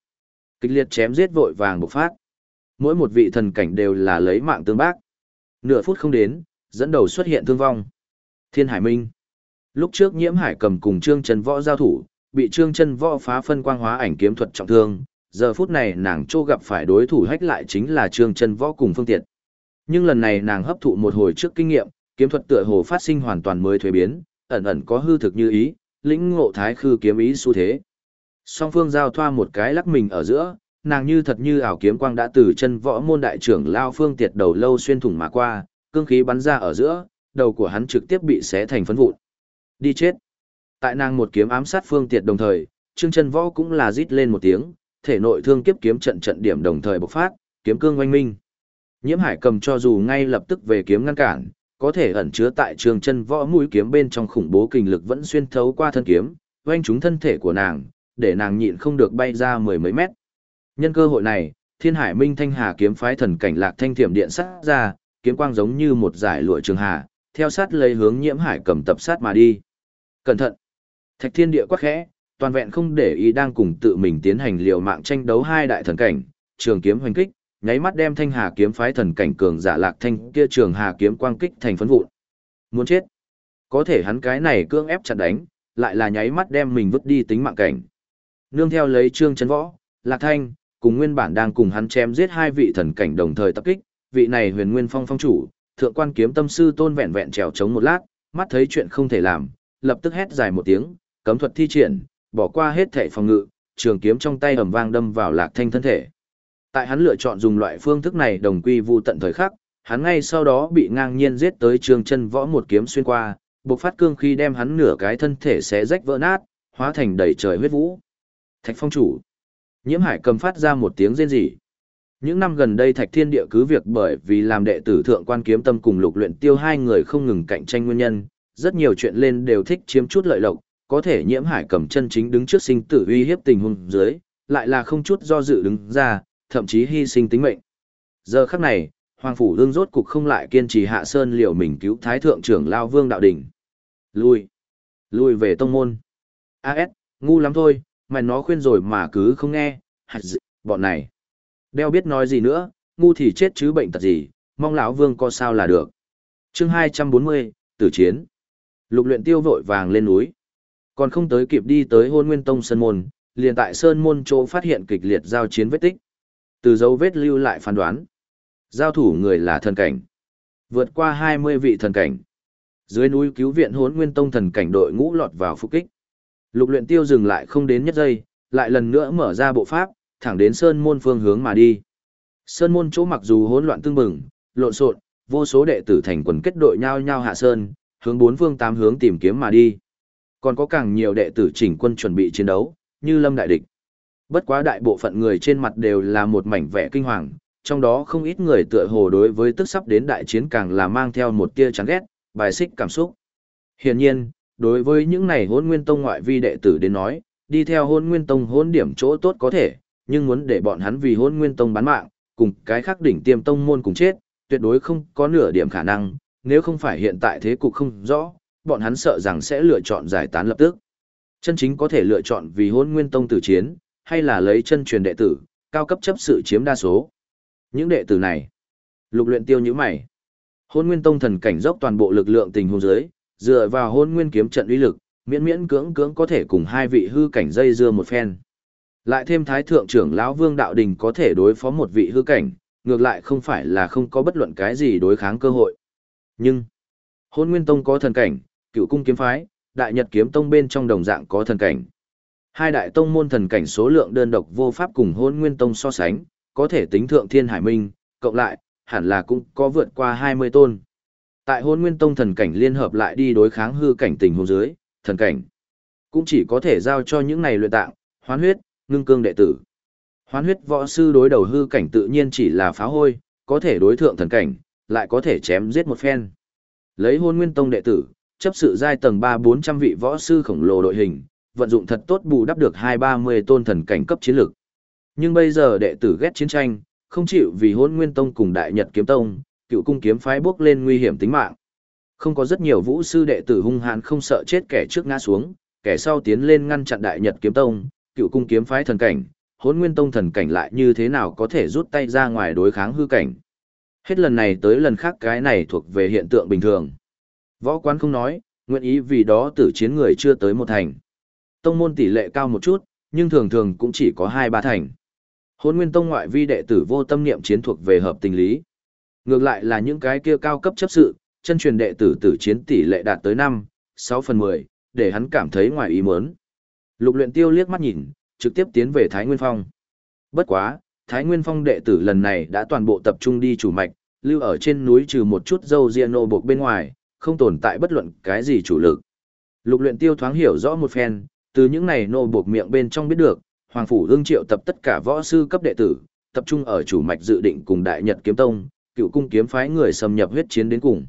Kịch liệt chém giết vội vàng bộc phát. Mỗi một vị thần cảnh đều là lấy mạng tương bác. Nửa phút không đến, dẫn đầu xuất hiện thương vong. Thiên Hải Minh. Lúc trước Nhiễm Hải cầm cùng Trương Trần Võ giao thủ, bị Trương Trần Võ phá phân quang hóa ảnh kiếm thuật trọng thương, giờ phút này nàng trô gặp phải đối thủ hách lại chính là trương chân võ cùng phương tiện nhưng lần này nàng hấp thụ một hồi trước kinh nghiệm kiếm thuật tựa hồ phát sinh hoàn toàn mới thuế biến, ẩn ẩn có hư thực như ý, lĩnh ngộ thái khư kiếm ý xu thế. Song phương giao thoa một cái lắc mình ở giữa, nàng như thật như ảo kiếm quang đã từ chân võ môn đại trưởng lao phương tiệt đầu lâu xuyên thủng mà qua, cương khí bắn ra ở giữa, đầu của hắn trực tiếp bị xé thành phấn vụn. Đi chết. Tại nàng một kiếm ám sát phương tiệt đồng thời, Trương Chân Võ cũng là rít lên một tiếng, thể nội thương kiếp kiếm trận trận điểm đồng thời bộc phát, kiếm cương oanh minh. Nhiễm Hải cầm cho dù ngay lập tức về kiếm ngăn cản, có thể ẩn chứa tại trường Chân Võ mũi kiếm bên trong khủng bố kinh lực vẫn xuyên thấu qua thân kiếm, oanh trúng thân thể của nàng, để nàng nhịn không được bay ra mười mấy mét. Nhân cơ hội này, Thiên Hải Minh Thanh Hà kiếm phái thần cảnh lạc thanh thiểm điện sát ra, kiếm quang giống như một giải lụa trường hà, theo sát lấy hướng Nhiễm Hải cầm tập sát mà đi. Cẩn thận! Thạch Thiên Địa quắc khẽ, toàn vẹn không để ý đang cùng tự mình tiến hành liều mạng tranh đấu hai đại thần cảnh, trường kiếm hoành kích, nháy mắt đem Thanh Hà kiếm phái thần cảnh cường giả lạc thanh kia trường hà kiếm quang kích thành phấn vụn. Muốn chết! Có thể hắn cái này cương ép chặt đánh, lại là nháy mắt đem mình vứt đi tính mạng cảnh. Nương theo lấy Trương Chấn Võ, Lạc Thanh, cùng nguyên bản đang cùng hắn chém giết hai vị thần cảnh đồng thời tập kích, vị này huyền nguyên phong phong chủ, thượng quan kiếm tâm sư tôn vẹn vẹn trèo chống một lát, mắt thấy chuyện không thể làm, lập tức hét dài một tiếng, cấm thuật thi triển, bỏ qua hết thể phòng ngự, trường kiếm trong tay ầm vang đâm vào Lạc Thanh thân thể. Tại hắn lựa chọn dùng loại phương thức này đồng quy vu tận thời khắc, hắn ngay sau đó bị ngang nhiên giết tới trường chân võ một kiếm xuyên qua, bộc phát cương khi đem hắn nửa cái thân thể xé rách vỡ nát, hóa thành đầy trời huyết vũ. Thạch phong chủ. Nhiễm hải cầm phát ra một tiếng rên rỉ. Những năm gần đây Thạch Thiên Địa cứ việc bởi vì làm đệ tử thượng quan kiếm tâm cùng lục luyện tiêu hai người không ngừng cạnh tranh nguyên nhân, rất nhiều chuyện lên đều thích chiếm chút lợi lộc, có thể nhiễm hải cầm chân chính đứng trước sinh tử uy hiếp tình huống dưới, lại là không chút do dự đứng ra, thậm chí hy sinh tính mệnh. Giờ khắc này, Hoàng Phủ Đương rốt cục không lại kiên trì hạ sơn liệu mình cứu Thái Thượng trưởng Lao Vương Đạo Đình. Lui. Lui về tông môn. A.S. Ngu lắm thôi, mày nó khuyên rồi mà cứ không nghe, hạt dị, bọn này. Đeo biết nói gì nữa, ngu thì chết chứ bệnh tật gì, mong lão vương có sao là được. chương hai trăm bốn mươi tử chiến. Lục luyện tiêu vội vàng lên núi. Còn không tới kịp đi tới hôn nguyên tông sơn môn, liền tại sơn môn chỗ phát hiện kịch liệt giao chiến vết tích. Từ dấu vết lưu lại phán đoán. Giao thủ người là thần cảnh. Vượt qua hai mươi vị thần cảnh. Dưới núi cứu viện hốn nguyên tông thần cảnh đội ngũ lọt vào phục kích. Lục luyện tiêu dừng lại không đến nhất giây, lại lần nữa mở ra bộ pháp, thẳng đến sơn môn phương hướng mà đi. Sơn môn chỗ mặc dù hỗn loạn tương bừng, lộn xộn, vô số đệ tử thành quần kết đội nhau nhau hạ sơn, hướng bốn phương tám hướng tìm kiếm mà đi. Còn có càng nhiều đệ tử chỉnh quân chuẩn bị chiến đấu, như lâm đại địch. Bất quá đại bộ phận người trên mặt đều là một mảnh vẻ kinh hoàng, trong đó không ít người tựa hồ đối với tức sắp đến đại chiến càng là mang theo một tia chán ghét, bài xích cảm xúc. Hiển nhiên, đối với những này hôn nguyên tông ngoại vi đệ tử đến nói, đi theo hôn nguyên tông hôn điểm chỗ tốt có thể, nhưng muốn để bọn hắn vì hôn nguyên tông bán mạng, cùng cái khác đỉnh tiêm tông môn cùng chết, tuyệt đối không có nửa điểm khả năng, nếu không phải hiện tại thế cục không rõ, bọn hắn sợ rằng sẽ lựa chọn giải tán lập tức. Chân chính có thể lựa chọn vì hôn nguyên tông tử chiến, hay là lấy chân truyền đệ tử, cao cấp chấp sự chiếm đa số. Những đệ tử này, lục luyện tiêu như mày. Hôn nguyên tông thần cảnh dốc toàn bộ lực lượng tình huống dưới, dựa vào hôn nguyên kiếm trận uy lực, miễn miễn cưỡng cưỡng có thể cùng hai vị hư cảnh dây dưa một phen. Lại thêm thái thượng trưởng lão Vương Đạo Đình có thể đối phó một vị hư cảnh, ngược lại không phải là không có bất luận cái gì đối kháng cơ hội. Nhưng, hôn nguyên tông có thần cảnh, cựu cung kiếm phái, đại nhật kiếm tông bên trong đồng dạng có thần cảnh. Hai đại tông môn thần cảnh số lượng đơn độc vô pháp cùng hôn nguyên tông so sánh, có thể tính thượng thiên hải minh, cộng lại, hẳn là cũng có vượt qua 20 tôn. Tại hôn nguyên tông thần cảnh liên hợp lại đi đối kháng hư cảnh tình huống dưới, thần cảnh cũng chỉ có thể giao cho những này luyện tạng, hoán huyết, ngưng cương đệ tử. Hoán huyết võ sư đối đầu hư cảnh tự nhiên chỉ là phá hôi, có thể đối thượng thần cảnh, lại có thể chém giết một phen. Lấy hôn nguyên tông đệ tử, chấp sự giai tầng 3-400 vị võ sư khổng lồ đội hình, vận dụng thật tốt bù đắp được 2-30 tôn thần cảnh cấp chiến lực. Nhưng bây giờ đệ tử ghét chiến tranh, không chịu vì hôn nguyên tông cùng đại nhật kiếm tông, cựu cung kiếm phái bước lên nguy hiểm tính mạng. Không có rất nhiều vũ sư đệ tử hung hãn không sợ chết kẻ trước ngã xuống, kẻ sau tiến lên ngăn chặn đại nhật kiếm tông, cựu cung kiếm phái thần cảnh, hôn nguyên tông thần cảnh lại như thế nào có thể rút tay ra ngoài đối kháng hư cảnh. Hết lần này tới lần khác cái này thuộc về hiện tượng bình thường. Võ quán không nói, nguyện ý vì đó tử chiến người chưa tới một thành. Tông môn tỷ lệ cao một chút, nhưng thường thường cũng chỉ có hai ba thành. Hôn nguyên tông ngoại vi đệ tử vô tâm niệm chiến thuộc về hợp tình lý. Ngược lại là những cái kia cao cấp chấp sự, chân truyền đệ tử tử chiến tỷ lệ đạt tới 5, 6 phần 10, để hắn cảm thấy ngoài ý muốn. Lục luyện tiêu liếc mắt nhìn, trực tiếp tiến về Thái Nguyên Phong. Bất quá, Thái Nguyên Phong đệ tử lần này đã toàn bộ tập trung đi chủ mạch, lưu ở trên núi trừ một chút dâu riêng nô buộc bên ngoài, không tồn tại bất luận cái gì chủ lực. Lục luyện tiêu thoáng hiểu rõ một phen, từ những này nô buộc miệng bên trong biết được, Hoàng Phủ Ương triệu tập tất cả võ sư cấp đệ tử, tập trung ở chủ mạch dự định cùng Đại Nhật Kiếm Tông, cựu cung kiếm phái người xâm nhập huyết chiến đến cùng.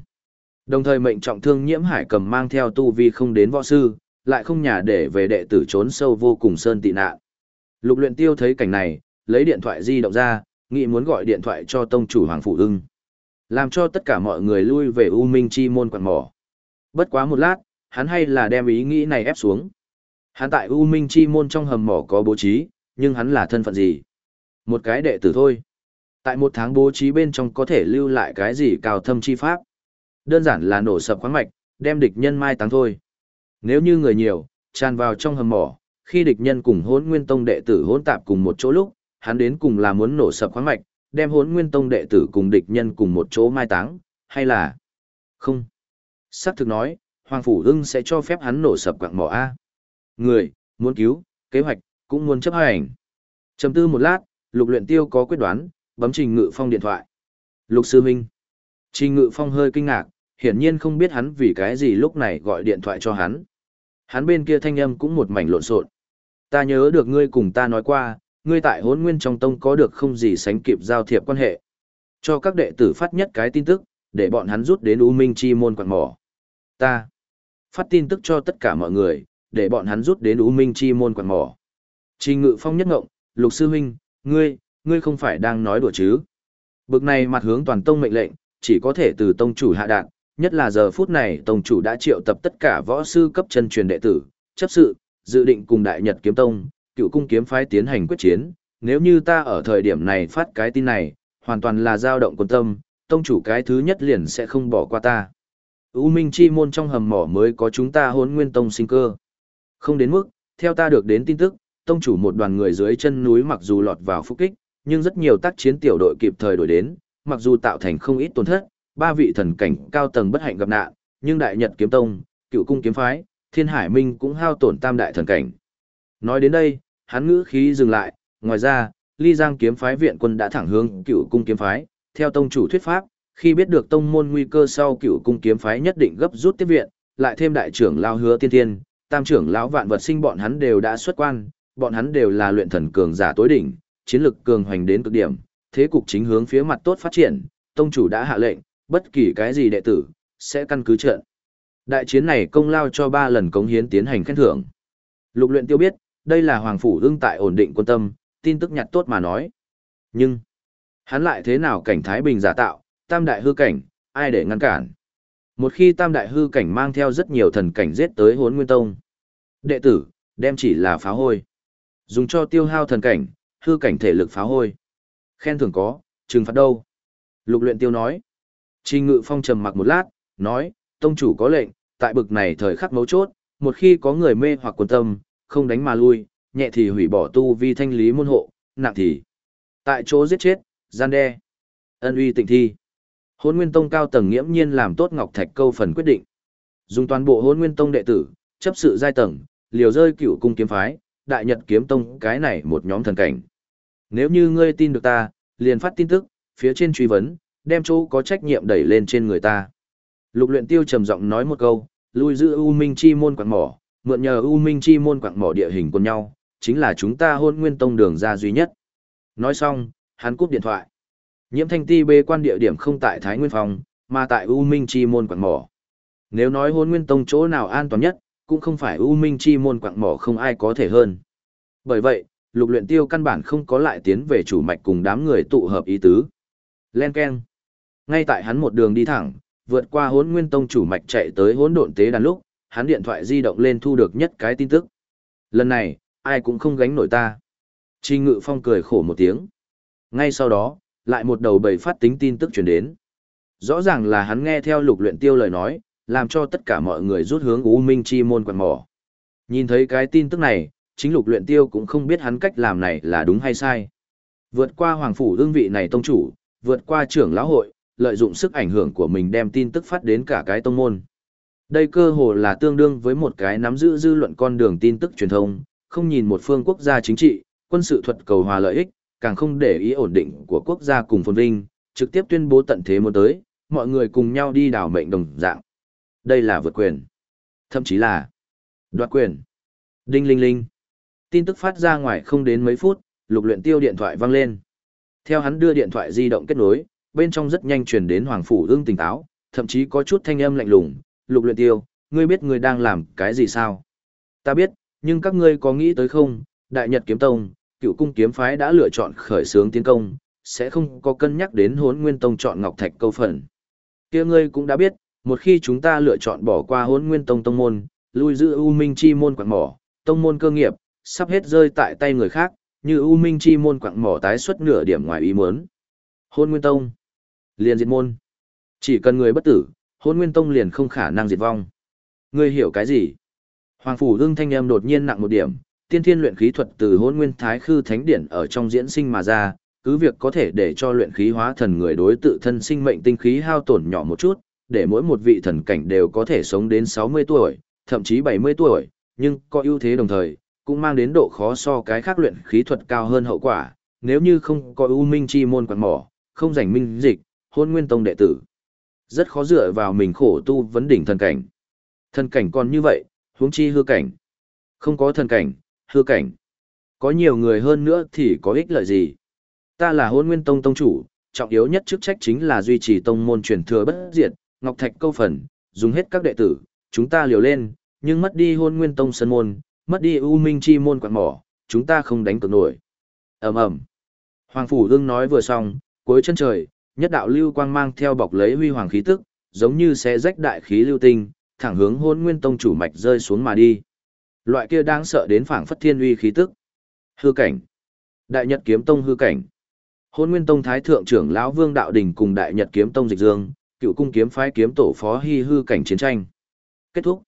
Đồng thời mệnh trọng thương nhiễm hải cầm mang theo tu vi không đến võ sư, lại không nhà để về đệ tử trốn sâu vô cùng sơn tị nạn. Lục luyện tiêu thấy cảnh này, lấy điện thoại di động ra, nghĩ muốn gọi điện thoại cho tông chủ Hoàng Phủ Ưng. Làm cho tất cả mọi người lui về U Minh Chi môn quạt mỏ. Bất quá một lát, hắn hay là đem ý nghĩ này ép xuống. Hắn tại U Minh Chi môn trong hầm mỏ có bố trí, nhưng hắn là thân phận gì? Một cái đệ tử thôi. Tại một tháng bố trí bên trong có thể lưu lại cái gì cao thâm chi pháp. Đơn giản là nổ sập khoáng mạch, đem địch nhân mai táng thôi. Nếu như người nhiều, tràn vào trong hầm mỏ, khi địch nhân cùng hốn nguyên tông đệ tử hỗn tạp cùng một chỗ lúc, hắn đến cùng là muốn nổ sập khoáng mạch, đem hốn nguyên tông đệ tử cùng địch nhân cùng một chỗ mai táng, hay là... Không. Sắc thực nói, Hoàng Phủ hưng sẽ cho phép hắn nổ sập quạng mỏ A. Người, muốn cứu, kế hoạch, cũng muốn chấp hành. Chầm tư một lát, Lục Luyện Tiêu có quyết đoán, bấm Trình Ngự Phong điện thoại. Lục Sư Minh. Trình Ngự Phong hơi kinh ngạc, hiển nhiên không biết hắn vì cái gì lúc này gọi điện thoại cho hắn. Hắn bên kia thanh âm cũng một mảnh lộn xộn. Ta nhớ được ngươi cùng ta nói qua, ngươi tại hốn nguyên trong tông có được không gì sánh kịp giao thiệp quan hệ. Cho các đệ tử phát nhất cái tin tức, để bọn hắn rút đến U Minh Chi môn quạt mỏ. Ta phát tin tức cho tất cả mọi người, để bọn hắn rút đến U Minh Chi môn quạt mỏ. Trình Ngự Phong nhất ngộng, Lục Sư Huynh, ngươi, ngươi không phải đang nói đùa chứ. Bực này mặt hướng toàn tông mệnh lệnh, chỉ có thể từ tông chủ hạ đạt, nhất là giờ phút này tông chủ đã triệu tập tất cả võ sư cấp chân truyền đệ tử, chấp sự, dự định cùng Đại Nhật Kiếm Tông, cựu cung kiếm phái tiến hành quyết chiến, nếu như ta ở thời điểm này phát cái tin này, hoàn toàn là dao động quân tâm, tông chủ cái thứ nhất liền sẽ không bỏ qua ta. U Minh Chi môn trong hầm mỏ mới có chúng ta hốn nguyên tông sinh cơ. Không đến mức, theo ta được đến tin tức, tông chủ một đoàn người dưới chân núi mặc dù lọt vào phúc kích, nhưng rất nhiều tác chiến tiểu đội kịp thời đổi đến, mặc dù tạo thành không ít tổn thất, ba vị thần cảnh cao tầng bất hạnh gặp nạn, nhưng Đại Nhật Kiếm Tông, Cựu Cung Kiếm Phái, Thiên Hải Minh cũng hao tổn tam đại thần cảnh. Nói đến đây, hắn ngữ khí dừng lại, ngoài ra, Ly Giang Kiếm Phái viện quân đã thẳng hướng Cựu Cung Kiếm Phái, theo tông chủ thuyết pháp, khi biết được tông môn nguy cơ sau Cựu Cung Kiếm Phái nhất định gấp rút tiếp viện, lại thêm đại trưởng lao hứa tiên tiên, tam trưởng lão vạn vật sinh bọn hắn đều đã xuất quan, bọn hắn đều là luyện thần cường giả tối đỉnh, chiến lực cường hoành đến cực điểm, thế cục chính hướng phía mặt tốt phát triển, tông chủ đã hạ lệnh, bất kỳ cái gì đệ tử, sẽ căn cứ trận. Đại chiến này công lao cho ba lần cống hiến tiến hành khen thưởng. Lục luyện tiêu biết, đây là Hoàng Phủ ưng tại ổn định quân tâm, tin tức nhặt tốt mà nói. Nhưng, hắn lại thế nào cảnh Thái Bình giả tạo, tam đại hư cảnh, ai để ngăn cản. Một khi tam đại hư cảnh mang theo rất nhiều thần cảnh giết tới hốn nguyên tông. Đệ tử, đem chỉ là phá hôi. Dùng cho tiêu hao thần cảnh, hư cảnh thể lực phá hôi. Khen thưởng có, trừng phạt đâu? Lục luyện tiêu nói. Trình ngự phong trầm mặc một lát, nói, tông chủ có lệnh, tại bực này thời khắc mấu chốt, một khi có người mê hoặc quân tâm, không đánh mà lui, nhẹ thì hủy bỏ tu vi thanh lý môn hộ, nặng thì tại chỗ giết chết, gian đe, ân uy tịnh thi. Hôn Nguyên Tông cao tầng nghiễm nhiên làm tốt Ngọc Thạch câu phần quyết định. Dùng toàn bộ Hôn Nguyên Tông đệ tử, chấp sự giai tầng, liều rơi cựu cung kiếm phái, đại nhật kiếm tông cái này một nhóm thần cảnh. Nếu như ngươi tin được ta, liền phát tin tức, phía trên truy vấn, đem chỗ có trách nhiệm đẩy lên trên người ta. Lục luyện tiêu trầm giọng nói một câu, lui giữ U Minh Chi môn quạng mỏ, mượn nhờ U Minh Chi môn quạng mỏ địa hình của nhau, chính là chúng ta hôn nguyên tông đường ra duy nhất. Nói xong, hắn cúp điện thoại. Nhiễm thanh ti bê quan địa điểm không tại Thái Nguyên Phòng, mà tại U Minh Chi môn quạng mỏ. Nếu nói hôn nguyên tông chỗ nào an toàn nhất, cũng không phải U Minh Chi môn quạng mỏ không ai có thể hơn. Bởi vậy, lục luyện tiêu căn bản không có lại tiến về chủ mạch cùng đám người tụ hợp ý tứ. Len Ken. Ngay tại hắn một đường đi thẳng, vượt qua hốn nguyên tông chủ mạch chạy tới hốn độn tế đàn lúc, hắn điện thoại di động lên thu được nhất cái tin tức. Lần này, ai cũng không gánh nổi ta. Trình ngự phong cười khổ một tiếng. Ngay sau đó, lại một đầu bầy phát tính tin tức truyền đến. Rõ ràng là hắn nghe theo lục luyện tiêu lời nói, làm cho tất cả mọi người rút hướng U Minh Chi môn quạt mỏ. Nhìn thấy cái tin tức này, chính lục luyện tiêu cũng không biết hắn cách làm này là đúng hay sai. Vượt qua hoàng phủ đương vị này tông chủ, vượt qua trưởng lão hội, lợi dụng sức ảnh hưởng của mình đem tin tức phát đến cả cái tông môn. Đây cơ hồ là tương đương với một cái nắm giữ dư luận con đường tin tức truyền thông, không nhìn một phương quốc gia chính trị, quân sự thuật cầu hòa lợi ích, càng không để ý ổn định của quốc gia cùng phồn vinh, trực tiếp tuyên bố tận thế muốn tới, mọi người cùng nhau đi đảo mệnh đồng dạng. Đây là vượt quyền. Thậm chí là đoạt quyền. Đinh linh linh. Tin tức phát ra ngoài không đến mấy phút, lục luyện tiêu điện thoại vang lên. Theo hắn đưa điện thoại di động kết nối, bên trong rất nhanh truyền đến Hoàng Phủ ương tỉnh táo, thậm chí có chút thanh âm lạnh lùng. Lục luyện tiêu, ngươi biết ngươi đang làm cái gì sao? Ta biết, nhưng các ngươi có nghĩ tới không, Đại Nhật Kiếm Tông, cựu cung kiếm phái đã lựa chọn khởi xướng tiến công, sẽ không có cân nhắc đến hốn nguyên tông chọn Ngọc Thạch câu phần. kia ngươi cũng đã biết, một khi chúng ta lựa chọn bỏ qua hốn nguyên tông tông môn, lui giữ U Minh Chi môn quảng mỏ, tông môn cơ nghiệp, sắp hết rơi tại tay người khác, như U Minh Chi môn quảng mỏ tái xuất nửa điểm ngoài ý muốn. Hôn Nguyên Tông, liền diệt môn. Chỉ cần người bất tử, Hôn Nguyên Tông liền không khả năng diệt vong. Ngươi hiểu cái gì? Hoàng phủ Dương thanh âm đột nhiên nặng một điểm, tiên thiên luyện khí thuật từ Hôn Nguyên Thái Khư Thánh Điển ở trong diễn sinh mà ra, cứ việc có thể để cho luyện khí hóa thần người đối tự thân sinh mệnh tinh khí hao tổn nhỏ một chút, để mỗi một vị thần cảnh đều có thể sống đến 60 tuổi, thậm chí 70 tuổi, nhưng có ưu thế đồng thời, cũng mang đến độ khó so cái khác luyện khí thuật cao hơn hậu quả, nếu như không có ưu minh chi môn quạt mỏ, không giành minh dịch, hôn nguyên tông đệ tử. Rất khó dựa vào mình khổ tu vấn đỉnh thần cảnh. Thần cảnh còn như vậy, huống chi hư cảnh. Không có thần cảnh, hư cảnh. Có nhiều người hơn nữa thì có ích lợi gì? Ta là hôn nguyên tông tông chủ, trọng yếu nhất chức trách chính là duy trì tông môn truyền thừa bất diệt, ngọc thạch câu phần, dùng hết các đệ tử, chúng ta liều lên, nhưng mất đi hôn nguyên tông sân môn, mất đi u minh chi môn quạt mỏ, chúng ta không đánh cược nổi. ầm ầm Hoàng Phủ Dương nói vừa xong, cuối chân trời, nhất đạo lưu quang mang theo bọc lấy huy hoàng khí tức, giống như sẽ rách đại khí lưu tinh, thẳng hướng hôn nguyên tông chủ mạch rơi xuống mà đi. Loại kia đáng sợ đến phảng phất thiên uy khí tức. Hư cảnh. Đại Nhật kiếm tông hư cảnh. Hôn Nguyên Tông Thái Thượng trưởng lão Vương Đạo Đình cùng Đại Nhật Kiếm Tông Dịch Dương, cựu cung kiếm phái kiếm tổ phó hy hư cảnh chiến tranh. Kết thúc.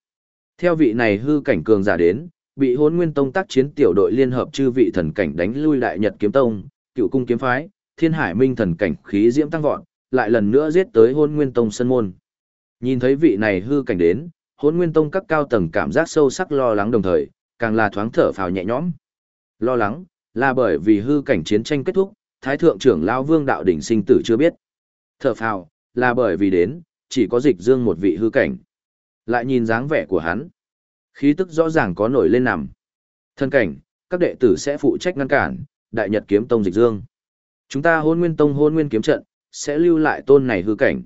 Theo vị này hư cảnh cường giả đến, bị hôn nguyên tông tác chiến tiểu đội liên hợp chư vị thần cảnh đánh lui đại nhật kiếm tông, cựu cung kiếm phái, thiên hải minh thần cảnh khí diễm tăng vọt, lại lần nữa giết tới hôn nguyên tông sân môn. Nhìn thấy vị này hư cảnh đến, hôn nguyên tông các cao tầng cảm giác sâu sắc lo lắng đồng thời, càng là thoáng thở phào nhẹ nhõm. Lo lắng, là bởi vì hư cảnh chiến tranh kết thúc, thái thượng trưởng lão vương đạo đỉnh sinh tử chưa biết. Thở phào, là bởi vì đến, chỉ có dịch dương một vị hư cảnh. Lại nhìn dáng vẻ của hắn. Khí tức rõ ràng có nổi lên nằm. Thân cảnh, các đệ tử sẽ phụ trách ngăn cản, đại nhật kiếm tông dịch dương. Chúng ta hôn nguyên tông hôn nguyên kiếm trận, sẽ lưu lại tôn này hư cảnh.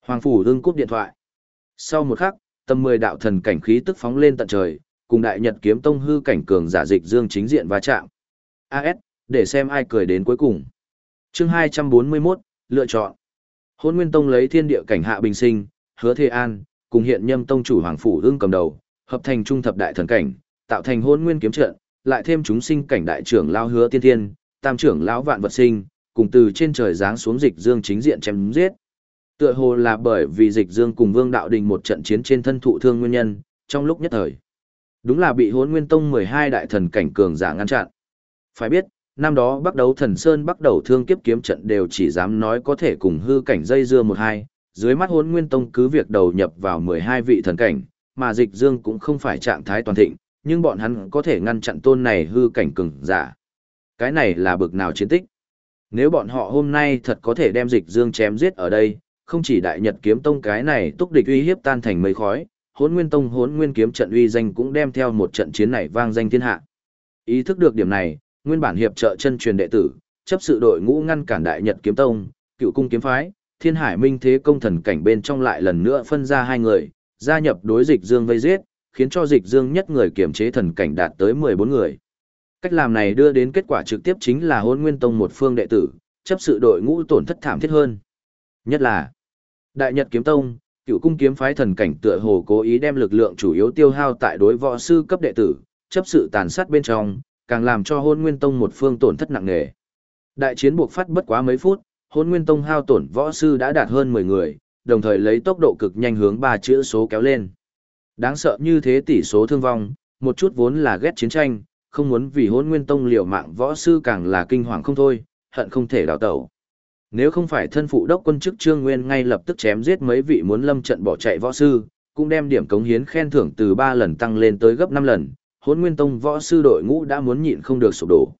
Hoàng phủ đương cúp điện thoại. Sau một khắc, tầm mười đạo thần cảnh khí tức phóng lên tận trời, cùng đại nhật kiếm tông hư cảnh cường giả dịch dương chính diện va chạm. AS, để xem ai cười đến cuối cùng. Chương 241, lựa chọn. Hôn Nguyên Tông lấy thiên địa cảnh hạ bình sinh, hứa thế an, cùng hiện nhâm tông chủ Hoàng Phủ ương cầm đầu, hợp thành trung thập đại thần cảnh, tạo thành hôn nguyên kiếm trận, lại thêm chúng sinh cảnh đại trưởng lao hứa tiên thiên, tam trưởng lão vạn vật sinh, cùng từ trên trời giáng xuống dịch dương chính diện chém giết. Tựa hồ là bởi vì dịch dương cùng vương đạo đình một trận chiến trên thân thụ thương nguyên nhân, trong lúc nhất thời. Đúng là bị hôn nguyên tông 12 đại thần cảnh cường giả ngăn chặn. Phải biết, năm đó bắt đầu thần sơn bắt đầu thương kiếp kiếm trận đều chỉ dám nói có thể cùng hư cảnh dây dưa một hai, dưới mắt hôn nguyên tông cứ việc đầu nhập vào 12 vị thần cảnh, mà dịch dương cũng không phải trạng thái toàn thịnh, nhưng bọn hắn có thể ngăn chặn tôn này hư cảnh cường giả. Cái này là bực nào chiến tích. Nếu bọn họ hôm nay thật có thể đem dịch dương chém giết ở đây, không chỉ đại nhật kiếm tông cái này túc địch uy hiếp tan thành mây khói, hốn nguyên tông hốn nguyên kiếm trận uy danh cũng đem theo một trận chiến này vang danh thiên hạ. Ý thức được điểm này, nguyên bản hiệp trợ chân truyền đệ tử, chấp sự đội ngũ ngăn cản đại nhật kiếm tông, cựu cung kiếm phái, thiên hải minh thế công thần cảnh bên trong lại lần nữa phân ra hai người, gia nhập đối dịch dương vây giết, khiến cho dịch dương nhất người kiểm chế thần cảnh đạt tới 14 người. Cách làm này đưa đến kết quả trực tiếp chính là hôn nguyên tông một phương đệ tử, chấp sự đội ngũ tổn thất thảm thiết hơn. Nhất là, Đại Nhật Kiếm Tông, cựu cung kiếm phái thần cảnh tựa hồ cố ý đem lực lượng chủ yếu tiêu hao tại đối võ sư cấp đệ tử, chấp sự tàn sát bên trong, càng làm cho hôn nguyên tông một phương tổn thất nặng nề. Đại chiến buộc phát bất quá mấy phút, hôn nguyên tông hao tổn võ sư đã đạt hơn 10 người, đồng thời lấy tốc độ cực nhanh hướng ba chữ số kéo lên. Đáng sợ như thế tỷ số thương vong, một chút vốn là ghét chiến tranh, không muốn vì hôn nguyên tông liều mạng võ sư càng là kinh hoàng không thôi, hận không thể đào tẩu. Nếu không phải thân phụ đốc quân chức Trương Nguyên ngay lập tức chém giết mấy vị muốn lâm trận bỏ chạy võ sư, cũng đem điểm cống hiến khen thưởng từ 3 lần tăng lên tới gấp 5 lần, Hỗn nguyên tông võ sư đội ngũ đã muốn nhịn không được sụp đổ.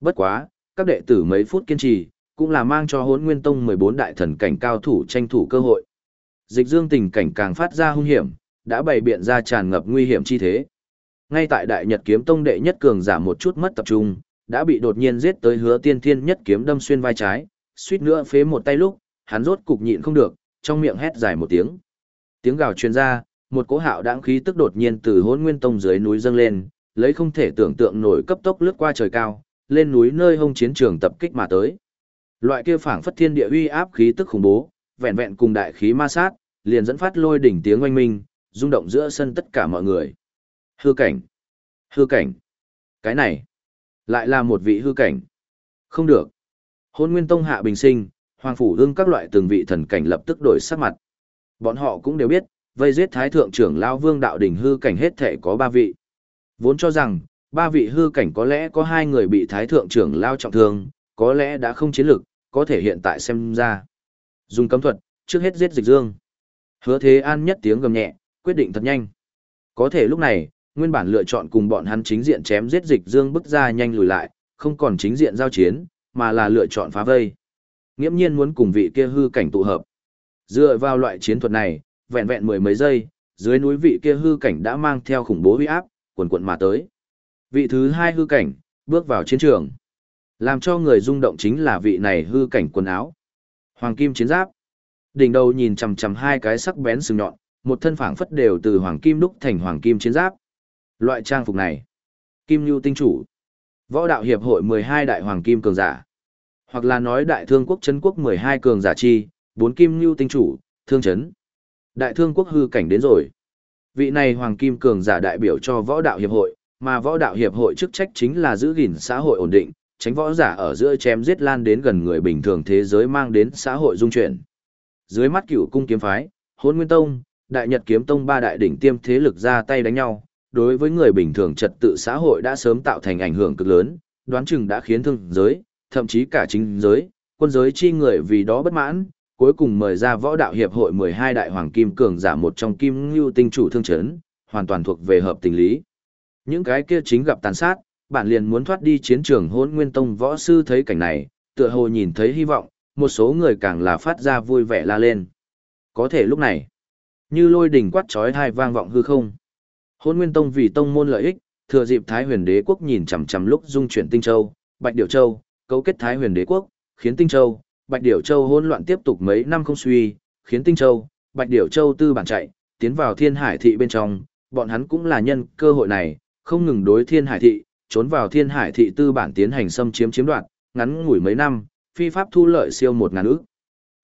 Bất quá, các đệ tử mấy phút kiên trì, cũng là mang cho Hỗn nguyên tông 14 đại thần cảnh cao thủ tranh thủ cơ hội. Dịch dương tình cảnh càng phát ra hung hiểm, đã bày biện ra tràn ngập nguy hiểm chi thế. Ngay tại đại nhật kiếm tông đệ nhất cường giả một chút mất tập trung, đã bị đột nhiên giết tới hứa tiên thiên nhất kiếm đâm xuyên vai trái, suýt nữa phế một tay lúc, hắn rốt cục nhịn không được, trong miệng hét dài một tiếng. Tiếng gào truyền ra, một cỗ hạo đãng khí tức đột nhiên từ hỗn nguyên tông dưới núi dâng lên, lấy không thể tưởng tượng nổi cấp tốc lướt qua trời cao, lên núi nơi hung chiến trường tập kích mà tới. Loại kia phảng phất thiên địa uy áp khí tức khủng bố, vẹn vẹn cùng đại khí ma sát, liền dẫn phát lôi đỉnh tiếng oanh minh, rung động giữa sân tất cả mọi người. Hư cảnh, hư cảnh, cái này lại là một vị hư cảnh. Không được. Hôn Nguyên Tông hạ bình sinh, Hoàng phủ hưng các loại từng vị thần cảnh lập tức đổi sắc mặt. Bọn họ cũng đều biết, vây giết thái thượng trưởng lão Vương đạo Đình hư cảnh hết thể có ba vị. Vốn cho rằng, ba vị hư cảnh có lẽ có hai người bị thái thượng trưởng lao trọng thương, có lẽ đã không chiến lực, có thể hiện tại xem ra. Dùng cấm thuật, trước hết giết dịch dương. Hứa thế an nhất tiếng gầm nhẹ, quyết định thật nhanh. Có thể lúc này, nguyên bản lựa chọn cùng bọn hắn chính diện chém giết dịch dương bức ra nhanh lùi lại, không còn chính diện giao chiến, mà là lựa chọn phá vây. Nghiễm nhiên muốn cùng vị kia hư cảnh tụ hợp. Dựa vào loại chiến thuật này, vẹn vẹn mười mấy giây, dưới núi vị kia hư cảnh đã mang theo khủng bố uy áp, quần quần mà tới. Vị thứ hai hư cảnh, bước vào chiến trường. Làm cho người rung động chính là vị này hư cảnh quần áo. Hoàng kim chiến giáp. Đỉnh đầu nhìn chằm chằm hai cái sắc bén sừng nhọn, một thân phảng phất đều từ hoàng kim đúc thành hoàng kim chiến giáp. Loại trang phục này, Kim Nưu tinh chủ, Võ đạo hiệp hội 12 đại hoàng kim cường giả, hoặc là nói đại thương quốc chấn quốc 12 cường giả chi, bốn Kim lưu tinh chủ, thương chấn, Đại thương quốc hư cảnh đến rồi. Vị này hoàng kim cường giả đại biểu cho võ đạo hiệp hội, mà võ đạo hiệp hội chức trách chính là giữ gìn xã hội ổn định, tránh võ giả ở giữa chém giết lan đến gần người bình thường thế giới mang đến xã hội dung chuyển. Dưới mắt cửu cung kiếm phái, hôn nguyên tông, đại nhật kiếm tông ba đại đỉnh tiêm thế lực ra tay đánh nhau, đối với người bình thường trật tự xã hội đã sớm tạo thành ảnh hưởng cực lớn, đoán chừng đã khiến thương giới, thậm chí cả chính giới, quân giới chi người vì đó bất mãn, cuối cùng mời ra võ đạo hiệp hội 12 đại hoàng kim cường giả một trong kim lưu tinh chủ thương chấn, hoàn toàn thuộc về hợp tình lý. Những cái kia chính gặp tàn sát, bạn liền muốn thoát đi chiến trường hôn nguyên tông võ sư thấy cảnh này, tựa hồ nhìn thấy hy vọng, một số người càng là phát ra vui vẻ la lên. Có thể lúc này, như lôi đỉnh quát trói hai vang vọng hư không. Hôn Nguyên Tông vì tông môn lợi ích, thừa dịp Thái Huyền Đế quốc nhìn chằm chằm lúc dung chuyển Tinh Châu, Bạch Điểu Châu, cấu kết Thái Huyền Đế quốc, khiến Tinh Châu, Bạch Điểu Châu hỗn loạn tiếp tục mấy năm không suy, khiến Tinh Châu, Bạch Điểu Châu tư bản chạy, tiến vào Thiên Hải thị bên trong, bọn hắn cũng là nhân cơ hội này, không ngừng đối Thiên Hải thị, trốn vào Thiên Hải thị tư bản tiến hành xâm chiếm chiếm đoạt, ngắn ngủi mấy năm, phi pháp thu lợi siêu một ngàn ức.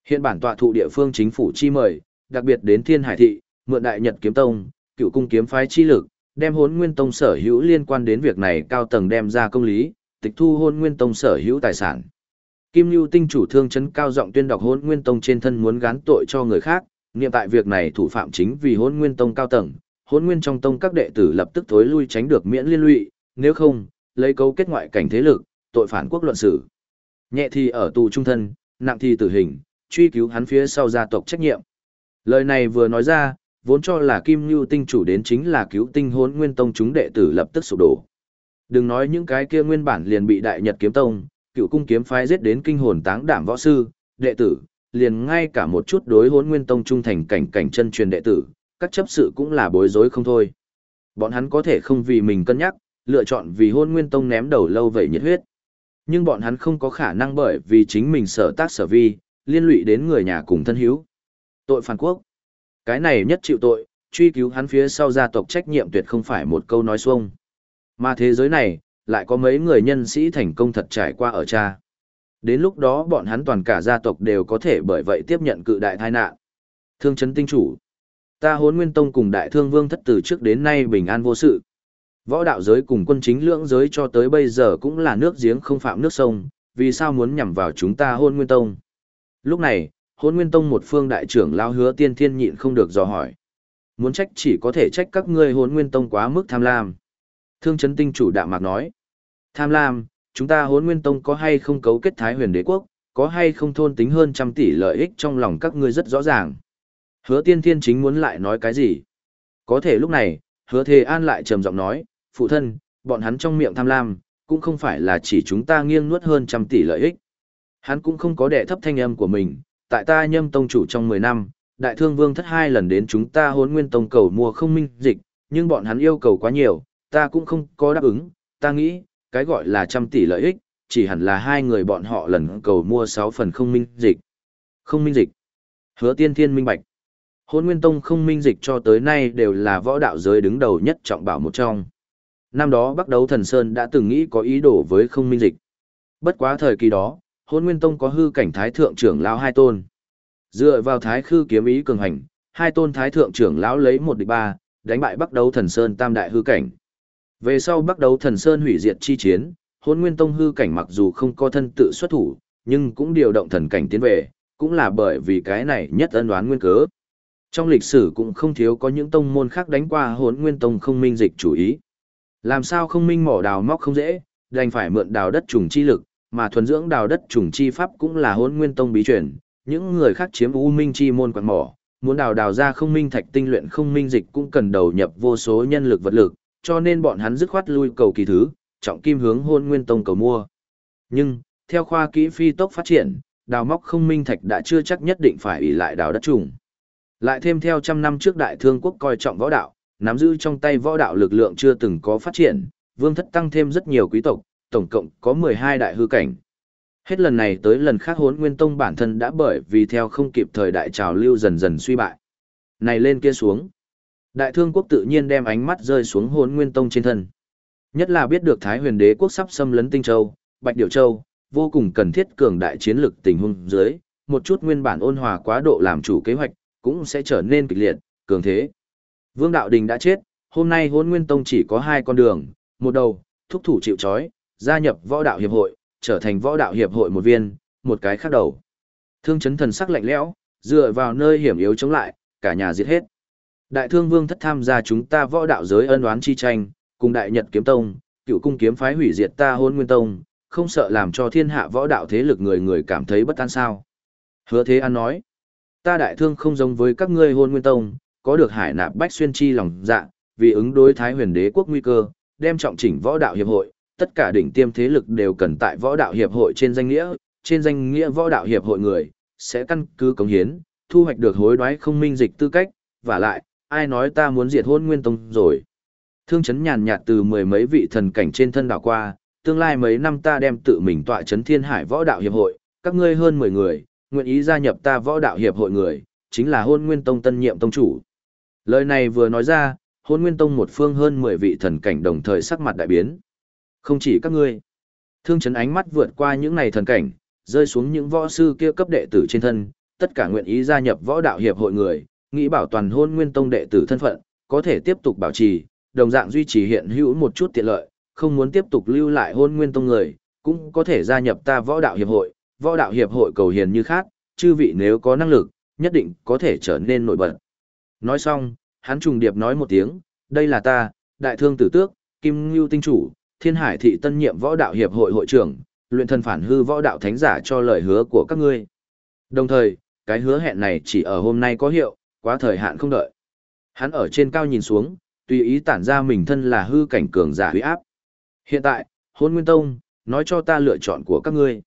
Hiện bản tọa thụ địa phương chính phủ chi mời, đặc biệt đến Thiên Hải thị, mượn Đại Nhật kiếm tông, cựu cung kiếm phái chi lực, đem hốn nguyên tông sở hữu liên quan đến việc này cao tầng đem ra công lý, tịch thu hôn nguyên tông sở hữu tài sản. Kim Nhu tinh chủ thương chấn cao giọng tuyên đọc hôn nguyên tông trên thân muốn gán tội cho người khác, niệm tại việc này thủ phạm chính vì hôn nguyên tông cao tầng, hôn nguyên trong tông các đệ tử lập tức thối lui tránh được miễn liên lụy, nếu không, lấy cấu kết ngoại cảnh thế lực, tội phản quốc luận xử. Nhẹ thì ở tù trung thân, nặng thì tử hình, truy cứu hắn phía sau gia tộc trách nhiệm. Lời này vừa nói ra, vốn cho là Kim Nhu tinh chủ đến chính là cứu tinh hốn nguyên tông chúng đệ tử lập tức sụp đổ. Đừng nói những cái kia nguyên bản liền bị đại nhật kiếm tông, cựu cung kiếm phái giết đến kinh hồn táng đảm võ sư, đệ tử, liền ngay cả một chút đối hốn nguyên tông trung thành cảnh cảnh chân truyền đệ tử, các chấp sự cũng là bối rối không thôi. Bọn hắn có thể không vì mình cân nhắc, lựa chọn vì hôn nguyên tông ném đầu lâu vậy nhiệt huyết. Nhưng bọn hắn không có khả năng bởi vì chính mình sở tác sở vi, liên lụy đến người nhà cùng thân hữu. Tội phản quốc. Cái này nhất chịu tội, truy cứu hắn phía sau gia tộc trách nhiệm tuyệt không phải một câu nói xuông. Mà thế giới này, lại có mấy người nhân sĩ thành công thật trải qua ở cha. Đến lúc đó bọn hắn toàn cả gia tộc đều có thể bởi vậy tiếp nhận cự đại tai nạn. Thương chấn tinh chủ. Ta hốn nguyên tông cùng đại thương vương thất từ trước đến nay bình an vô sự. Võ đạo giới cùng quân chính lưỡng giới cho tới bây giờ cũng là nước giếng không phạm nước sông, vì sao muốn nhằm vào chúng ta hôn nguyên tông. Lúc này, hôn nguyên tông một phương đại trưởng lao hứa tiên thiên nhịn không được dò hỏi. Muốn trách chỉ có thể trách các ngươi hôn nguyên tông quá mức tham lam. Thương chấn tinh chủ đạm mạc nói. Tham lam, chúng ta hôn nguyên tông có hay không cấu kết thái huyền đế quốc, có hay không thôn tính hơn trăm tỷ lợi ích trong lòng các ngươi rất rõ ràng. Hứa tiên thiên chính muốn lại nói cái gì? Có thể lúc này, hứa thề an lại trầm giọng nói, phụ thân, bọn hắn trong miệng tham lam, cũng không phải là chỉ chúng ta nghiêng nuốt hơn trăm tỷ lợi ích. Hắn cũng không có đệ thấp thanh âm của mình, tại ta nhâm tông chủ trong 10 năm, đại thương vương thất hai lần đến chúng ta hốn nguyên tông cầu mua không minh dịch, nhưng bọn hắn yêu cầu quá nhiều, ta cũng không có đáp ứng, ta nghĩ, cái gọi là trăm tỷ lợi ích, chỉ hẳn là hai người bọn họ lần cầu mua 6 phần không minh dịch. Không minh dịch. Hứa tiên thiên minh bạch. Hôn nguyên tông không minh dịch cho tới nay đều là võ đạo giới đứng đầu nhất trọng bảo một trong. Năm đó bắt Đấu Thần Sơn đã từng nghĩ có ý đồ với không minh dịch. Bất quá thời kỳ đó, hôn nguyên tông có hư cảnh thái thượng trưởng lão hai tôn. Dựa vào thái khư kiếm ý cường hành, hai tôn thái thượng trưởng lão lấy một địch ba, đánh bại Bắc Đấu Thần Sơn tam đại hư cảnh. Về sau Bắc Đấu Thần Sơn hủy diệt chi chiến, hôn nguyên tông hư cảnh mặc dù không có thân tự xuất thủ, nhưng cũng điều động thần cảnh tiến về, cũng là bởi vì cái này nhất ân đoán nguyên cớ. Trong lịch sử cũng không thiếu có những tông môn khác đánh qua hốn nguyên tông không minh dịch chủ ý. Làm sao không minh mỏ đào móc không dễ, đành phải mượn đào đất trùng chi lực, mà thuần dưỡng đào đất trùng chi pháp cũng là hốn nguyên tông bí truyền, những người khác chiếm u minh chi môn quạt mỏ, muốn đào đào ra không minh thạch tinh luyện không minh dịch cũng cần đầu nhập vô số nhân lực vật lực, cho nên bọn hắn dứt khoát lui cầu kỳ thứ, trọng kim hướng hôn nguyên tông cầu mua. Nhưng, theo khoa kỹ phi tốc phát triển, đào móc không minh thạch đã chưa chắc nhất định phải ủy lại đào đất trùng. Lại thêm theo trăm năm trước đại thương quốc coi trọng võ đạo, nắm giữ trong tay võ đạo lực lượng chưa từng có phát triển, vương thất tăng thêm rất nhiều quý tộc, tổng cộng có 12 đại hư cảnh. Hết lần này tới lần khác hốn nguyên tông bản thân đã bởi vì theo không kịp thời đại trào lưu dần dần suy bại. Này lên kia xuống. Đại thương quốc tự nhiên đem ánh mắt rơi xuống hốn nguyên tông trên thân. Nhất là biết được Thái huyền đế quốc sắp xâm lấn Tinh Châu, Bạch Điểu Châu, vô cùng cần thiết cường đại chiến lực tình huống dưới, một chút nguyên bản ôn hòa quá độ làm chủ kế hoạch, cũng sẽ trở nên kịch liệt, cường thế. Vương Đạo Đình đã chết, hôm nay hốn nguyên tông chỉ có hai con đường, một đầu, thúc thủ chịu chói, gia nhập võ đạo hiệp hội, trở thành võ đạo hiệp hội một viên, một cái khác đầu. Thương chấn thần sắc lạnh lẽo, dựa vào nơi hiểm yếu chống lại, cả nhà giết hết. Đại thương vương thất tham gia chúng ta võ đạo giới ân oán chi tranh, cùng đại nhật kiếm tông, cựu cung kiếm phái hủy diệt ta hôn nguyên tông, không sợ làm cho thiên hạ võ đạo thế lực người người cảm thấy bất an sao. Hứa thế an nói, ta đại thương không giống với các ngươi hôn nguyên tông, có được hải nạp bách xuyên chi lòng dạ, vì ứng đối thái huyền đế quốc nguy cơ, đem trọng chỉnh võ đạo hiệp hội, tất cả đỉnh tiêm thế lực đều cần tại võ đạo hiệp hội trên danh nghĩa, trên danh nghĩa võ đạo hiệp hội người, sẽ căn cứ cống hiến, thu hoạch được hối đoái không minh dịch tư cách, và lại, ai nói ta muốn diệt hôn nguyên tông rồi. Thương chấn nhàn nhạt từ mười mấy vị thần cảnh trên thân đảo qua, tương lai mấy năm ta đem tự mình tọa chấn thiên hải võ đạo hiệp hội, các ngươi hơn 10 người, nguyện ý gia nhập ta võ đạo hiệp hội người, chính là hôn nguyên tông tân nhiệm tông chủ. Lời này vừa nói ra, hôn nguyên tông một phương hơn 10 vị thần cảnh đồng thời sắc mặt đại biến. Không chỉ các ngươi. Thương chấn ánh mắt vượt qua những này thần cảnh, rơi xuống những võ sư kia cấp đệ tử trên thân, tất cả nguyện ý gia nhập võ đạo hiệp hội người, nghĩ bảo toàn hôn nguyên tông đệ tử thân phận, có thể tiếp tục bảo trì, đồng dạng duy trì hiện hữu một chút tiện lợi, không muốn tiếp tục lưu lại hôn nguyên tông người, cũng có thể gia nhập ta võ đạo hiệp hội, võ đạo hiệp hội cầu hiền như khác, chư vị nếu có năng lực, nhất định có thể trở nên nổi bật. Nói xong, hắn trùng điệp nói một tiếng, đây là ta, đại thương tử tước, kim ngưu tinh chủ, thiên hải thị tân nhiệm võ đạo hiệp hội hội trưởng, luyện thân phản hư võ đạo thánh giả cho lời hứa của các ngươi. Đồng thời, cái hứa hẹn này chỉ ở hôm nay có hiệu, quá thời hạn không đợi. Hắn ở trên cao nhìn xuống, tùy ý tản ra mình thân là hư cảnh cường giả huy áp. Hiện tại, hôn nguyên tông, nói cho ta lựa chọn của các ngươi.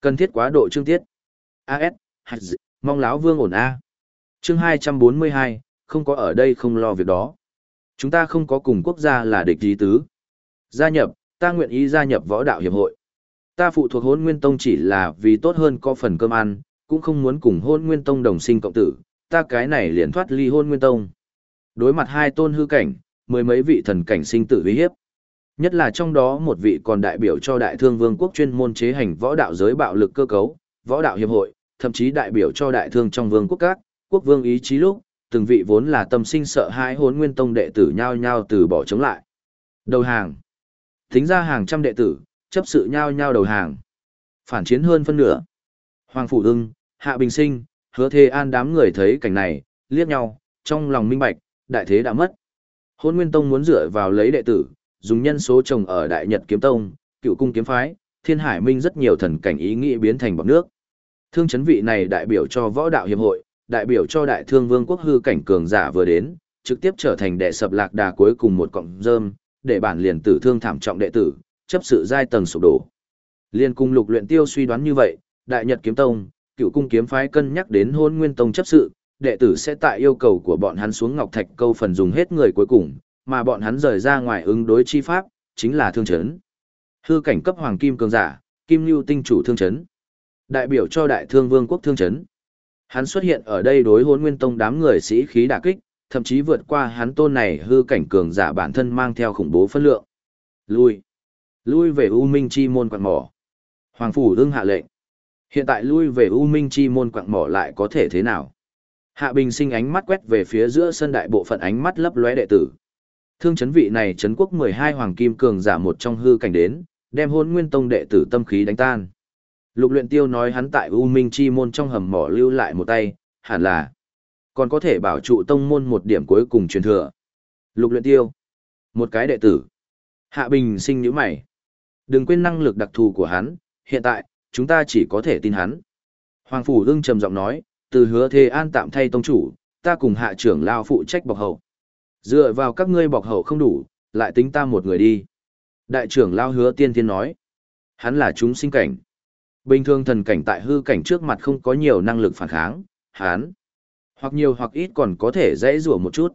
Cần thiết quá độ chương tiết. AS, hạt dị, mong láo vương ổn A. Chương 242, không có ở đây không lo việc đó. Chúng ta không có cùng quốc gia là địch ý tứ. Gia nhập, ta nguyện ý gia nhập võ đạo hiệp hội. Ta phụ thuộc hôn nguyên tông chỉ là vì tốt hơn có phần cơm ăn, cũng không muốn cùng hôn nguyên tông đồng sinh cộng tử, ta cái này liền thoát ly hôn nguyên tông. Đối mặt hai tôn hư cảnh, mười mấy vị thần cảnh sinh tử uy hiếp. Nhất là trong đó một vị còn đại biểu cho đại thương vương quốc chuyên môn chế hành võ đạo giới bạo lực cơ cấu, võ đạo hiệp hội, thậm chí đại biểu cho đại thương trong vương quốc các, quốc vương ý chí lúc, từng vị vốn là tâm sinh sợ hãi hốn nguyên tông đệ tử nhao nhao từ bỏ chống lại. Đầu hàng. Tính ra hàng trăm đệ tử, chấp sự nhao nhao đầu hàng. Phản chiến hơn phân nửa. Hoàng Phủ Ưng, Hạ Bình Sinh, hứa thề an đám người thấy cảnh này, liếc nhau, trong lòng minh bạch, đại thế đã mất. Hôn Nguyên Tông muốn dựa vào lấy đệ tử, dùng nhân số chồng ở Đại Nhật Kiếm Tông, Cựu Cung Kiếm Phái, Thiên Hải Minh rất nhiều thần cảnh ý nghĩ biến thành bọt nước. Thương chấn vị này đại biểu cho võ đạo hiệp hội, đại biểu cho đại thương vương quốc hư cảnh cường giả vừa đến, trực tiếp trở thành đệ sập lạc đà cuối cùng một cọng rơm, để bản liền tử thương thảm trọng đệ tử, chấp sự giai tầng sụp đổ. Liên cung lục luyện tiêu suy đoán như vậy, đại nhật kiếm tông, cựu cung kiếm phái cân nhắc đến hôn nguyên tông chấp sự, đệ tử sẽ tại yêu cầu của bọn hắn xuống ngọc thạch câu phần dùng hết người cuối cùng, mà bọn hắn rời ra ngoài ứng đối chi pháp, chính là thương chấn. Hư cảnh cấp hoàng kim cường giả, kim lưu tinh chủ thương chấn. Đại biểu cho đại thương vương quốc thương chấn. Hắn xuất hiện ở đây đối hôn nguyên tông đám người sĩ khí đả kích, thậm chí vượt qua hắn tôn này hư cảnh cường giả bản thân mang theo khủng bố phân lượng. Lui. Lui về U Minh Chi môn quạng mỏ. Hoàng phủ đương hạ lệnh. Hiện tại lui về U Minh Chi môn quạng mỏ lại có thể thế nào? Hạ Bình sinh ánh mắt quét về phía giữa sân đại bộ phận ánh mắt lấp lóe đệ tử. Thương chấn vị này chấn quốc 12 hoàng kim cường giả một trong hư cảnh đến, đem hôn nguyên tông đệ tử tâm khí đánh tan. Lục luyện tiêu nói hắn tại U Minh Chi môn trong hầm mỏ lưu lại một tay, hẳn là còn có thể bảo trụ tông môn một điểm cuối cùng truyền thừa. Lục luyện tiêu, một cái đệ tử. Hạ Bình sinh nhíu mày. Đừng quên năng lực đặc thù của hắn, hiện tại, chúng ta chỉ có thể tin hắn. Hoàng Phủ đương trầm giọng nói, từ hứa thế an tạm thay tông chủ, ta cùng hạ trưởng lao phụ trách bọc hậu. Dựa vào các ngươi bọc hậu không đủ, lại tính ta một người đi. Đại trưởng lao hứa tiên thiên nói, hắn là chúng sinh cảnh. Bình thường thần cảnh tại hư cảnh trước mặt không có nhiều năng lực phản kháng, hắn hoặc nhiều hoặc ít còn có thể dễ rủa một chút.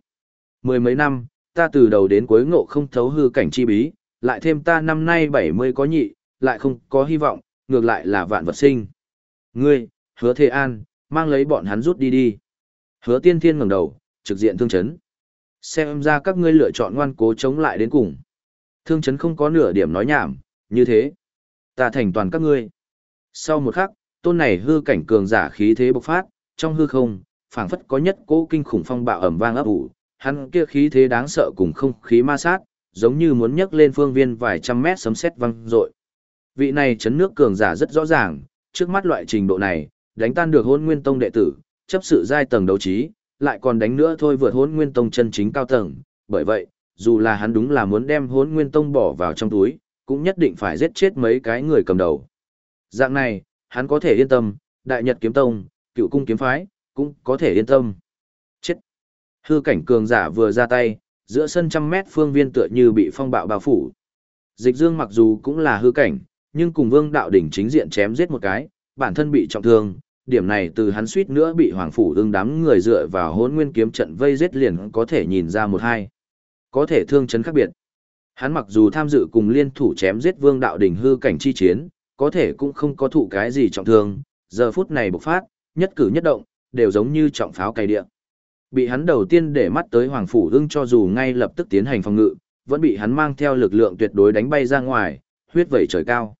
Mười mấy năm, ta từ đầu đến cuối ngộ không thấu hư cảnh chi bí, lại thêm ta năm nay 70 có nhị, lại không có hy vọng, ngược lại là vạn vật sinh. Ngươi, hứa thế an, mang lấy bọn hắn rút đi đi. Hứa tiên thiên ngẩng đầu, trực diện thương chấn. Xem ra các ngươi lựa chọn ngoan cố chống lại đến cùng. Thương chấn không có nửa điểm nói nhảm, như thế. Ta thành toàn các ngươi. Sau một khắc, tôn này hư cảnh cường giả khí thế bộc phát, trong hư không, phảng phất có nhất cỗ kinh khủng phong bạo ẩm vang ấp ủ, hắn kia khí thế đáng sợ cùng không khí ma sát, giống như muốn nhấc lên phương viên vài trăm mét sấm sét vang dội. Vị này chấn nước cường giả rất rõ ràng, trước mắt loại trình độ này, đánh tan được hôn nguyên tông đệ tử, chấp sự giai tầng đấu trí, lại còn đánh nữa thôi vượt hôn nguyên tông chân chính cao tầng, bởi vậy, dù là hắn đúng là muốn đem hôn nguyên tông bỏ vào trong túi, cũng nhất định phải giết chết mấy cái người cầm đầu. Dạng này, hắn có thể yên tâm, đại nhật kiếm tông, cựu cung kiếm phái, cũng có thể yên tâm. Chết! Hư cảnh cường giả vừa ra tay, giữa sân trăm mét phương viên tựa như bị phong bạo bao phủ. Dịch dương mặc dù cũng là hư cảnh, nhưng cùng vương đạo đỉnh chính diện chém giết một cái, bản thân bị trọng thương, điểm này từ hắn suýt nữa bị hoàng phủ đương đám người dựa vào hôn nguyên kiếm trận vây giết liền có thể nhìn ra một hai. Có thể thương chấn khác biệt. Hắn mặc dù tham dự cùng liên thủ chém giết vương đạo đỉnh hư cảnh chi chiến, có thể cũng không có thụ cái gì trọng thương, giờ phút này bộc phát, nhất cử nhất động, đều giống như trọng pháo cày địa. Bị hắn đầu tiên để mắt tới Hoàng Phủ ưng cho dù ngay lập tức tiến hành phòng ngự, vẫn bị hắn mang theo lực lượng tuyệt đối đánh bay ra ngoài, huyết vẩy trời cao.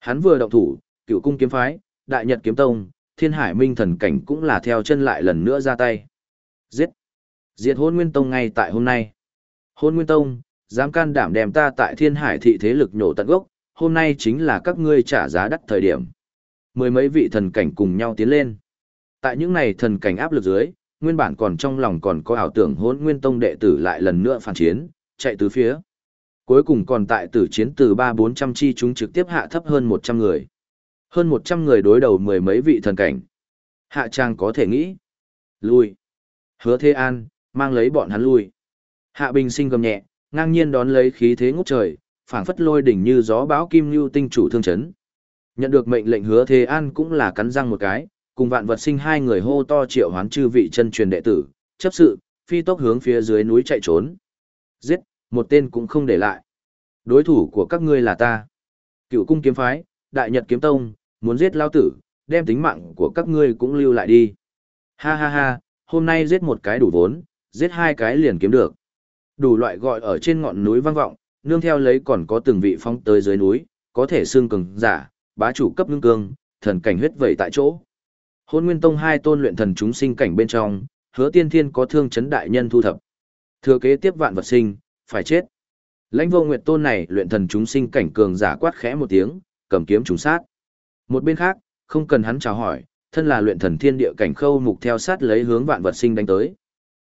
Hắn vừa động thủ, cựu cung kiếm phái, đại nhật kiếm tông, thiên hải minh thần cảnh cũng là theo chân lại lần nữa ra tay. Giết! Diệt hôn nguyên tông ngay tại hôm nay. Hôn nguyên tông, dám can đảm đem ta tại thiên hải thị thế lực nhổ tận gốc, hôm nay chính là các ngươi trả giá đắt thời điểm. Mười mấy vị thần cảnh cùng nhau tiến lên. Tại những này thần cảnh áp lực dưới, nguyên bản còn trong lòng còn có ảo tưởng hỗn nguyên tông đệ tử lại lần nữa phản chiến, chạy từ phía. Cuối cùng còn tại tử chiến từ ba bốn trăm chi chúng trực tiếp hạ thấp hơn một trăm người. Hơn một trăm người đối đầu mười mấy vị thần cảnh. Hạ trang có thể nghĩ. Lui. Hứa Thế An, mang lấy bọn hắn lui. Hạ Bình sinh gầm nhẹ, ngang nhiên đón lấy khí thế ngút trời, phảng phất lôi đỉnh như gió bão kim lưu tinh chủ thương chấn. Nhận được mệnh lệnh Hứa Thế An cũng là cắn răng một cái, cùng vạn vật sinh hai người hô to triệu hoán chư vị chân truyền đệ tử, chấp sự, phi tốc hướng phía dưới núi chạy trốn. Giết, một tên cũng không để lại. Đối thủ của các ngươi là ta. Cựu cung kiếm phái, đại nhật kiếm tông, muốn giết lao tử, đem tính mạng của các ngươi cũng lưu lại đi. Ha ha ha, hôm nay giết một cái đủ vốn, giết hai cái liền kiếm được. Đủ loại gọi ở trên ngọn núi vang vọng, nương theo lấy còn có từng vị phong tới dưới núi, có thể xương cường giả, bá chủ cấp ngưng cương, thần cảnh huyết vẩy tại chỗ. Hôn Nguyên Tông hai tôn luyện thần chúng sinh cảnh bên trong, Hứa Tiên Thiên có thương chấn đại nhân thu thập. Thừa kế tiếp vạn vật sinh, phải chết. Lãnh Vô Nguyệt tôn này luyện thần chúng sinh cảnh cường giả quát khẽ một tiếng, cầm kiếm trùng sát. Một bên khác, không cần hắn chào hỏi, thân là luyện thần thiên địa cảnh khâu mục theo sát lấy hướng vạn vật sinh đánh tới.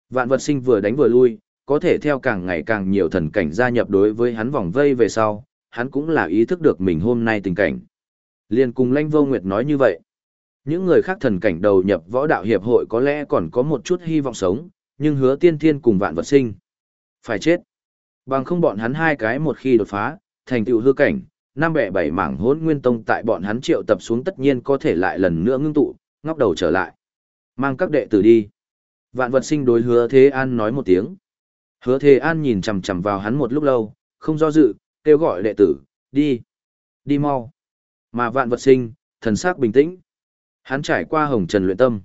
Vạn vật sinh vừa đánh vừa lui, có thể theo càng ngày càng nhiều thần cảnh gia nhập đối với hắn vòng vây về sau, hắn cũng là ý thức được mình hôm nay tình cảnh. Liên cùng Lãnh Vô Nguyệt nói như vậy. Những người khác thần cảnh đầu nhập võ đạo hiệp hội có lẽ còn có một chút hy vọng sống, nhưng hứa tiên thiên cùng vạn vật sinh. Phải chết. Bằng không bọn hắn hai cái một khi đột phá, thành tựu hư cảnh, năm bẻ bảy mảng hỗn nguyên tông tại bọn hắn triệu tập xuống tất nhiên có thể lại lần nữa ngưng tụ, ngóc đầu trở lại. Mang các đệ tử đi. Vạn vật sinh đối hứa thế an nói một tiếng. Hứa thế an nhìn chằm chằm vào hắn một lúc lâu, không do dự, kêu gọi đệ tử, đi. Đi mau. Mà vạn vật sinh, thần sắc bình tĩnh. Hắn trải qua hồng trần luyện tâm.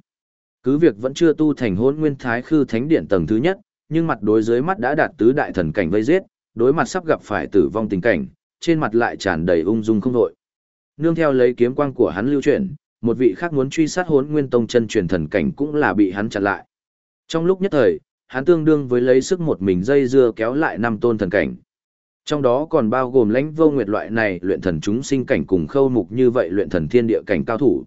Cứ việc vẫn chưa tu thành hôn nguyên thái khư thánh điện tầng thứ nhất, nhưng mặt đối dưới mắt đã đạt tứ đại thần cảnh vây giết, đối mặt sắp gặp phải tử vong tình cảnh, trên mặt lại tràn đầy ung dung không đội. Nương theo lấy kiếm quang của hắn lưu chuyển, một vị khác muốn truy sát hốn nguyên tông chân truyền thần cảnh cũng là bị hắn chặn lại. Trong lúc nhất thời, hắn tương đương với lấy sức một mình dây dưa kéo lại năm tôn thần cảnh. Trong đó còn bao gồm lãnh vô nguyệt loại này luyện thần chúng sinh cảnh cùng khâu mục như vậy luyện thần thiên địa cảnh cao thủ.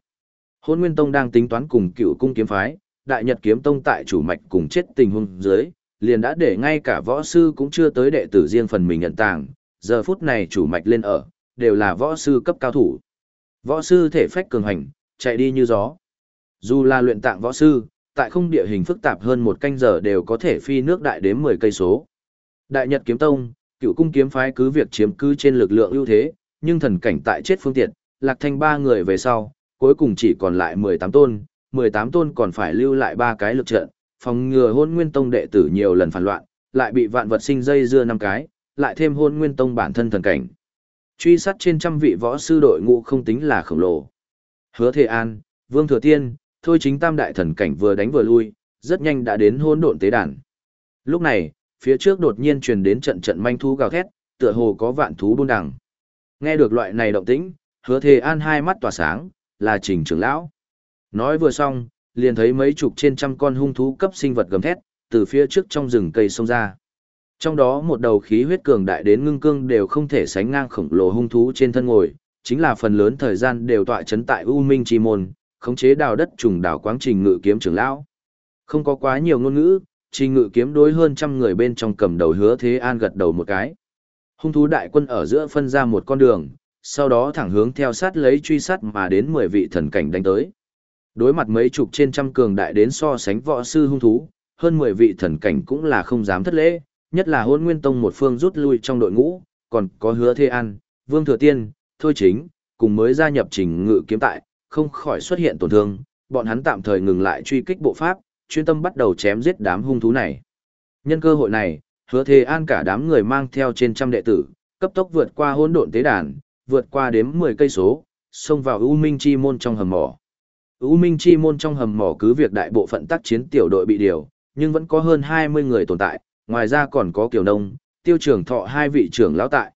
Hôn Nguyên Tông đang tính toán cùng cựu cung kiếm phái, Đại Nhật Kiếm Tông tại chủ mạch cùng chết tình huống dưới, liền đã để ngay cả võ sư cũng chưa tới đệ tử riêng phần mình nhận tàng, giờ phút này chủ mạch lên ở, đều là võ sư cấp cao thủ. Võ sư thể phách cường hành, chạy đi như gió. Dù là luyện tạng võ sư, tại không địa hình phức tạp hơn một canh giờ đều có thể phi nước đại đến 10 cây số. Đại Nhật Kiếm Tông, cựu cung kiếm phái cứ việc chiếm cứ trên lực lượng ưu thế, nhưng thần cảnh tại chết phương tiện, lạc thành ba người về sau, cuối cùng chỉ còn lại 18 tôn, 18 tôn còn phải lưu lại ba cái lực trận, phòng ngừa hôn nguyên tông đệ tử nhiều lần phản loạn, lại bị vạn vật sinh dây dưa năm cái, lại thêm hôn nguyên tông bản thân thần cảnh. Truy sát trên trăm vị võ sư đội ngũ không tính là khổng lồ. Hứa Thế An, Vương Thừa Tiên, thôi chính tam đại thần cảnh vừa đánh vừa lui, rất nhanh đã đến hôn độn tế đàn. Lúc này, phía trước đột nhiên truyền đến trận trận manh thú gào thét, tựa hồ có vạn thú buôn đằng. Nghe được loại này động tĩnh, Hứa Thế An hai mắt tỏa sáng, là Trình trưởng lão. Nói vừa xong, liền thấy mấy chục trên trăm con hung thú cấp sinh vật gầm thét, từ phía trước trong rừng cây xông ra. Trong đó một đầu khí huyết cường đại đến ngưng cương đều không thể sánh ngang khổng lồ hung thú trên thân ngồi, chính là phần lớn thời gian đều tọa chấn tại U Minh Chi Môn, khống chế đào đất trùng đảo quáng trình ngự kiếm trưởng lão. Không có quá nhiều ngôn ngữ, trình ngự kiếm đối hơn trăm người bên trong cầm đầu hứa thế an gật đầu một cái. Hung thú đại quân ở giữa phân ra một con đường, sau đó thẳng hướng theo sát lấy truy sát mà đến 10 vị thần cảnh đánh tới. Đối mặt mấy chục trên trăm cường đại đến so sánh võ sư hung thú, hơn 10 vị thần cảnh cũng là không dám thất lễ, nhất là hôn nguyên tông một phương rút lui trong đội ngũ, còn có hứa thê an, vương thừa tiên, thôi chính, cùng mới gia nhập trình ngự kiếm tại, không khỏi xuất hiện tổn thương, bọn hắn tạm thời ngừng lại truy kích bộ pháp, chuyên tâm bắt đầu chém giết đám hung thú này. Nhân cơ hội này, hứa thê an cả đám người mang theo trên trăm đệ tử, cấp tốc vượt qua hỗn độn tế đàn, vượt qua đếm 10 cây số, xông vào U Minh Chi môn trong hầm mỏ. U Minh Chi môn trong hầm mỏ cứ việc đại bộ phận tác chiến tiểu đội bị điều, nhưng vẫn có hơn 20 người tồn tại, ngoài ra còn có Kiều Nông, Tiêu trưởng Thọ hai vị trưởng lão tại.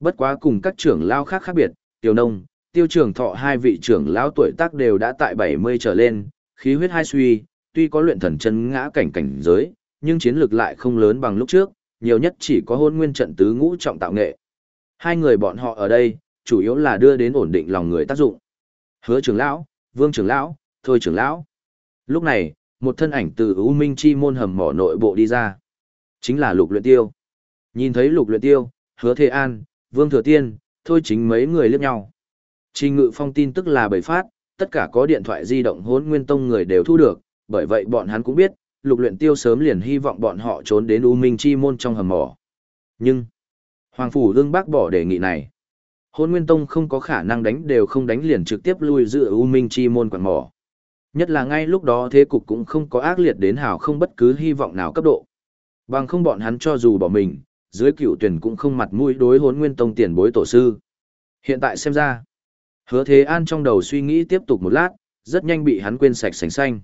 Bất quá cùng các trưởng lão khác khác biệt, Kiều Nông, Tiêu trưởng Thọ hai vị trưởng lão tuổi tác đều đã tại 70 trở lên, khí huyết hai suy, tuy có luyện thần chân ngã cảnh cảnh giới, nhưng chiến lược lại không lớn bằng lúc trước, nhiều nhất chỉ có hôn nguyên trận tứ ngũ trọng tạo nghệ. Hai người bọn họ ở đây, chủ yếu là đưa đến ổn định lòng người tác dụng. Hứa trưởng lão, Vương trưởng lão, Thôi trưởng lão. Lúc này, một thân ảnh từ U Minh Chi môn hầm mỏ nội bộ đi ra. Chính là Lục Luyện Tiêu. Nhìn thấy Lục Luyện Tiêu, Hứa Thế An, Vương Thừa Tiên, Thôi chính mấy người liếc nhau. Trình Ngự Phong tin tức là bảy phát, tất cả có điện thoại di động Hỗn Nguyên Tông người đều thu được, bởi vậy bọn hắn cũng biết, Lục Luyện Tiêu sớm liền hy vọng bọn họ trốn đến U Minh Chi môn trong hầm mỏ. Nhưng Hoàng phủ Dương bác bỏ đề nghị này. Hôn Nguyên Tông không có khả năng đánh đều không đánh liền trực tiếp lui giữa U Minh Chi môn quản mỏ. Nhất là ngay lúc đó thế cục cũng không có ác liệt đến hào không bất cứ hy vọng nào cấp độ. Bằng không bọn hắn cho dù bỏ mình, dưới cựu tuyển cũng không mặt mũi đối hốn Nguyên Tông tiền bối tổ sư. Hiện tại xem ra, hứa thế an trong đầu suy nghĩ tiếp tục một lát, rất nhanh bị hắn quên sạch sành xanh.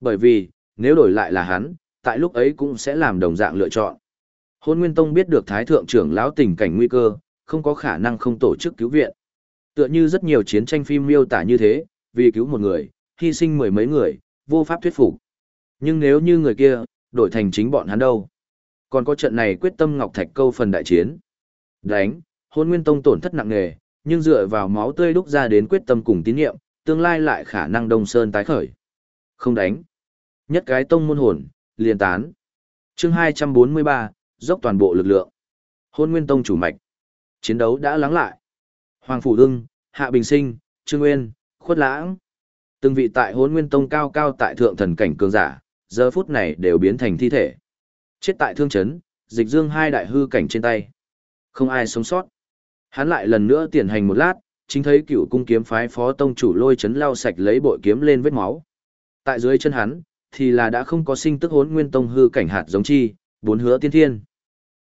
Bởi vì, nếu đổi lại là hắn, tại lúc ấy cũng sẽ làm đồng dạng lựa chọn. Hôn Nguyên Tông biết được Thái Thượng trưởng lão tình cảnh nguy cơ, không có khả năng không tổ chức cứu viện. Tựa như rất nhiều chiến tranh phim miêu tả như thế, vì cứu một người, hy sinh mười mấy người, vô pháp thuyết phục. Nhưng nếu như người kia, đổi thành chính bọn hắn đâu. Còn có trận này quyết tâm Ngọc Thạch câu phần đại chiến. Đánh, hôn nguyên tông tổn thất nặng nề, nhưng dựa vào máu tươi đúc ra đến quyết tâm cùng tín nhiệm, tương lai lại khả năng đông sơn tái khởi. Không đánh. Nhất cái tông môn hồn, liền tán. chương 243, dốc toàn bộ lực lượng. Hôn nguyên tông chủ mạch. Chiến đấu đã lắng lại. Hoàng Phủ Ưng, Hạ Bình Sinh, Trương Nguyên, Khuất Lãng. Từng vị tại Hôn nguyên tông cao cao tại thượng thần cảnh cường giả, giờ phút này đều biến thành thi thể. Chết tại thương chấn, dịch dương hai đại hư cảnh trên tay. Không ai sống sót. Hắn lại lần nữa tiến hành một lát, chính thấy cựu cung kiếm phái phó tông chủ lôi chấn lau sạch lấy bội kiếm lên vết máu. Tại dưới chân hắn, thì là đã không có sinh tức hốn nguyên tông hư cảnh hạt giống chi, bốn hứa tiên thiên.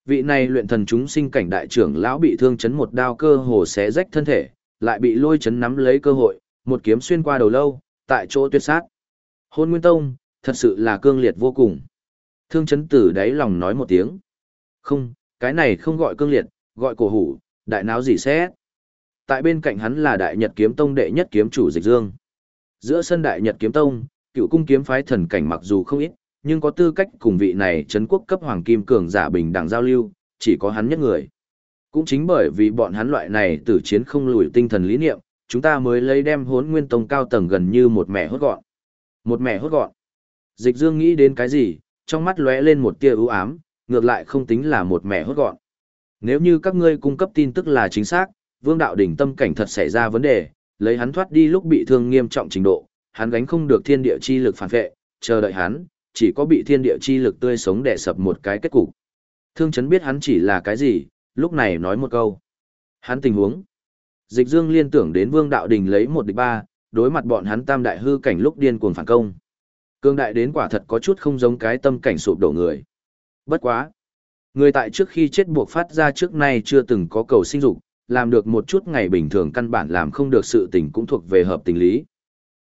Vị này luyện thần chúng sinh cảnh đại trưởng lão bị thương chấn một đao cơ hồ xé rách thân thể, lại bị lôi chấn nắm lấy cơ hội, một kiếm xuyên qua đầu lâu, tại chỗ tuyệt sát. Hôn Nguyên Tông, thật sự là cương liệt vô cùng. Thương chấn tử đáy lòng nói một tiếng. Không, cái này không gọi cương liệt, gọi cổ hủ, đại náo gì sẽ. Tại bên cạnh hắn là đại nhật kiếm tông đệ nhất kiếm chủ dịch dương. Giữa sân đại nhật kiếm tông, cựu cung kiếm phái thần cảnh mặc dù không ít, nhưng có tư cách cùng vị này chấn quốc cấp hoàng kim cường giả bình đẳng giao lưu, chỉ có hắn nhất người. Cũng chính bởi vì bọn hắn loại này tử chiến không lùi tinh thần lý niệm, chúng ta mới lấy đem hốn nguyên tông cao tầng gần như một mẹ hốt gọn. Một mẹ hốt gọn. Dịch dương nghĩ đến cái gì, trong mắt lóe lên một tia ưu ám, ngược lại không tính là một mẹ hốt gọn. Nếu như các ngươi cung cấp tin tức là chính xác, vương đạo đỉnh tâm cảnh thật xảy ra vấn đề, lấy hắn thoát đi lúc bị thương nghiêm trọng trình độ, hắn gánh không được thiên địa chi lực phản vệ, chờ đợi hắn, chỉ có bị thiên địa chi lực tươi sống đè sập một cái kết cục. Thương chấn biết hắn chỉ là cái gì, lúc này nói một câu. Hắn tình huống. Dịch dương liên tưởng đến vương đạo đình lấy một địch ba, đối mặt bọn hắn tam đại hư cảnh lúc điên cuồng phản công. Cương đại đến quả thật có chút không giống cái tâm cảnh sụp đổ người. Bất quá. Người tại trước khi chết buộc phát ra trước nay chưa từng có cầu sinh dục, làm được một chút ngày bình thường căn bản làm không được sự tình cũng thuộc về hợp tình lý.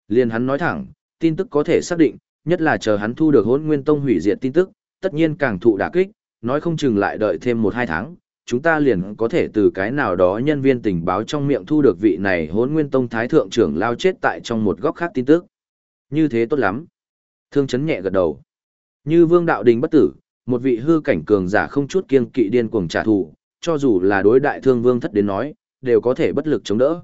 Liên hắn nói thẳng, tin tức có thể xác định, nhất là chờ hắn thu được hôn nguyên tông hủy diệt tin tức, tất nhiên càng thụ đả kích, nói không chừng lại đợi thêm một hai tháng, chúng ta liền có thể từ cái nào đó nhân viên tình báo trong miệng thu được vị này hỗn nguyên tông thái thượng trưởng lao chết tại trong một góc khác tin tức. Như thế tốt lắm. Thương chấn nhẹ gật đầu. Như vương đạo đình bất tử, một vị hư cảnh cường giả không chút kiên kỵ điên cuồng trả thù, cho dù là đối đại thương vương thất đến nói, đều có thể bất lực chống đỡ.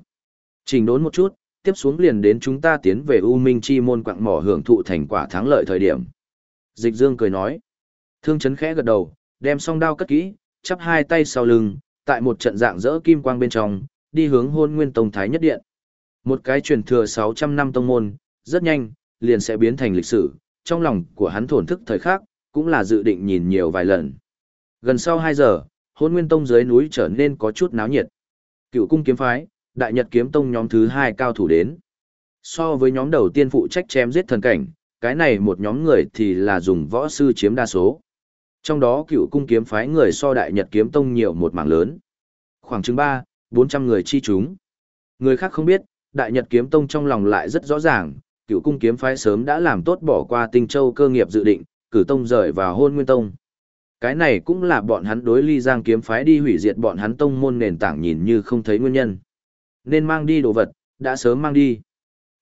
Trình đốn một chút, tiếp xuống liền đến chúng ta tiến về U Minh Chi môn quạng mỏ hưởng thụ thành quả thắng lợi thời điểm. Dịch Dương cười nói. Thương chấn khẽ gật đầu, đem song đao cất kỹ, chắp hai tay sau lưng, tại một trận dạng dỡ kim quang bên trong, đi hướng hôn nguyên tông thái nhất điện. Một cái truyền thừa 600 năm tông môn, rất nhanh, liền sẽ biến thành lịch sử, trong lòng của hắn thổn thức thời khắc, cũng là dự định nhìn nhiều vài lần. Gần sau 2 giờ, hôn nguyên tông dưới núi trở nên có chút náo nhiệt. Cựu cung kiếm phái, đại nhật kiếm tông nhóm thứ hai cao thủ đến. So với nhóm đầu tiên phụ trách chém giết thần cảnh, cái này một nhóm người thì là dùng võ sư chiếm đa số. Trong đó cựu cung kiếm phái người so đại nhật kiếm tông nhiều một mảng lớn. Khoảng chừng 3, 400 người chi chúng. Người khác không biết, đại nhật kiếm tông trong lòng lại rất rõ ràng, cựu cung kiếm phái sớm đã làm tốt bỏ qua tinh châu cơ nghiệp dự định, cử tông rời vào hôn nguyên tông. Cái này cũng là bọn hắn đối ly giang kiếm phái đi hủy diệt bọn hắn tông môn nền tảng nhìn như không thấy nguyên nhân. Nên mang đi đồ vật, đã sớm mang đi.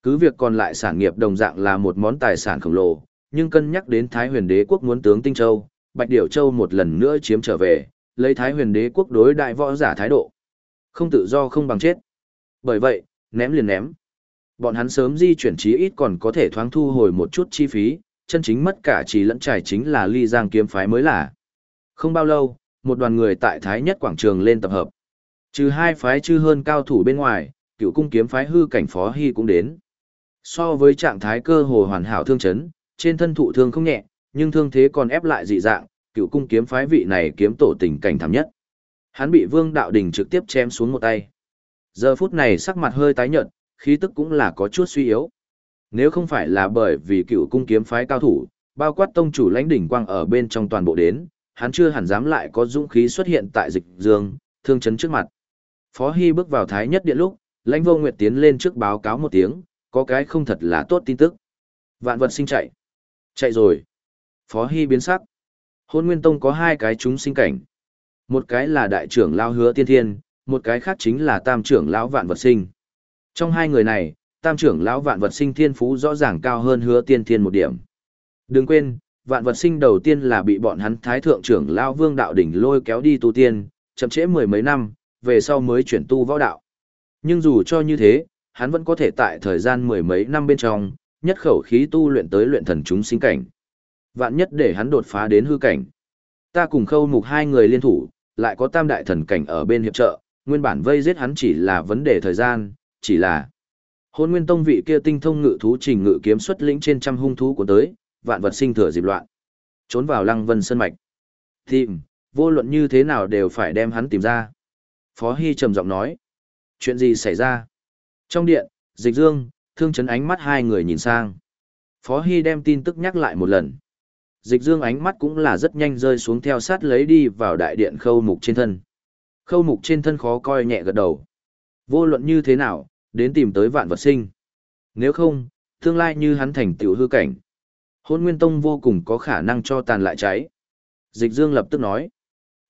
Cứ việc còn lại sản nghiệp đồng dạng là một món tài sản khổng lồ, nhưng cân nhắc đến Thái huyền đế quốc muốn tướng Tinh Châu, Bạch Điểu Châu một lần nữa chiếm trở về, lấy Thái huyền đế quốc đối đại võ giả thái độ. Không tự do không bằng chết. Bởi vậy, ném liền ném. Bọn hắn sớm di chuyển chí ít còn có thể thoáng thu hồi một chút chi phí, chân chính mất cả chỉ lẫn trải chính là ly giang kiếm phái mới là. Không bao lâu, một đoàn người tại Thái nhất quảng trường lên tập hợp. Trừ hai phái chư hơn cao thủ bên ngoài, cựu cung kiếm phái hư cảnh phó hy cũng đến. So với trạng thái cơ hồ hoàn hảo thương chấn, trên thân thụ thương không nhẹ, nhưng thương thế còn ép lại dị dạng, cựu cung kiếm phái vị này kiếm tổ tình cảnh thảm nhất. Hắn bị Vương Đạo Đình trực tiếp chém xuống một tay. Giờ phút này sắc mặt hơi tái nhợt, khí tức cũng là có chút suy yếu. Nếu không phải là bởi vì cựu cung kiếm phái cao thủ, bao quát tông chủ lãnh đỉnh quang ở bên trong toàn bộ đến, hắn chưa hẳn dám lại có dũng khí xuất hiện tại dịch dương, thương chấn trước mặt. Phó Hy bước vào thái nhất điện lúc, lãnh vô nguyệt tiến lên trước báo cáo một tiếng, có cái không thật là tốt tin tức. Vạn vật sinh chạy. Chạy rồi. Phó Hy biến sắc. Hôn Nguyên Tông có hai cái chúng sinh cảnh. Một cái là đại trưởng lao hứa tiên thiên, một cái khác chính là tam trưởng lão vạn vật sinh. Trong hai người này, tam trưởng lão vạn vật sinh thiên phú rõ ràng cao hơn hứa tiên thiên một điểm. Đừng quên, vạn vật sinh đầu tiên là bị bọn hắn thái thượng trưởng lão vương đạo đỉnh lôi kéo đi tu tiên, chậm trễ mười mấy năm, về sau mới chuyển tu võ đạo. Nhưng dù cho như thế, hắn vẫn có thể tại thời gian mười mấy năm bên trong, nhất khẩu khí tu luyện tới luyện thần chúng sinh cảnh. Vạn nhất để hắn đột phá đến hư cảnh. Ta cùng khâu mục hai người liên thủ, lại có tam đại thần cảnh ở bên hiệp trợ, nguyên bản vây giết hắn chỉ là vấn đề thời gian, chỉ là Hôn Nguyên Tông vị kia tinh thông ngự thú trình ngự kiếm xuất lĩnh trên trăm hung thú của tới, vạn vật sinh thừa dịp loạn. Trốn vào Lăng Vân sơn mạch. Tìm, vô luận như thế nào đều phải đem hắn tìm ra. Phó Hy trầm giọng nói. Chuyện gì xảy ra? Trong điện, Dịch Dương, thương chấn ánh mắt hai người nhìn sang. Phó Hy đem tin tức nhắc lại một lần. Dịch Dương ánh mắt cũng là rất nhanh rơi xuống theo sát lấy đi vào đại điện khâu mục trên thân. Khâu mục trên thân khó coi nhẹ gật đầu. Vô luận như thế nào, đến tìm tới vạn vật sinh. Nếu không, tương lai như hắn thành tiểu hư cảnh. Hôn Nguyên Tông vô cùng có khả năng cho tàn lại cháy. Dịch Dương lập tức nói.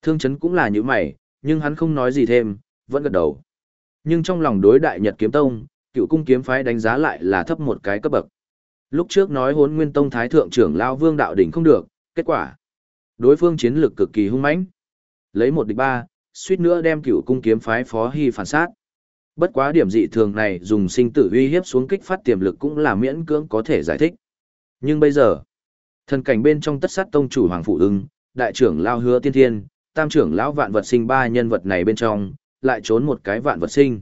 Thương chấn cũng là như mày, nhưng hắn không nói gì thêm, vẫn gật đầu. Nhưng trong lòng đối đại Nhật Kiếm Tông, cựu cung kiếm phái đánh giá lại là thấp một cái cấp bậc. Lúc trước nói hốn nguyên tông thái thượng trưởng lao vương đạo đỉnh không được, kết quả. Đối phương chiến lược cực kỳ hung mãnh. Lấy một địch ba, suýt nữa đem cựu cung kiếm phái phó hy phản sát. Bất quá điểm dị thường này dùng sinh tử uy hiếp xuống kích phát tiềm lực cũng là miễn cưỡng có thể giải thích. Nhưng bây giờ, thần cảnh bên trong tất sát tông chủ Hoàng Phụ ưng, đại trưởng lao hứa tiên thiên, tam trưởng lão vạn vật sinh ba nhân vật này bên trong, lại trốn một cái vạn vật sinh.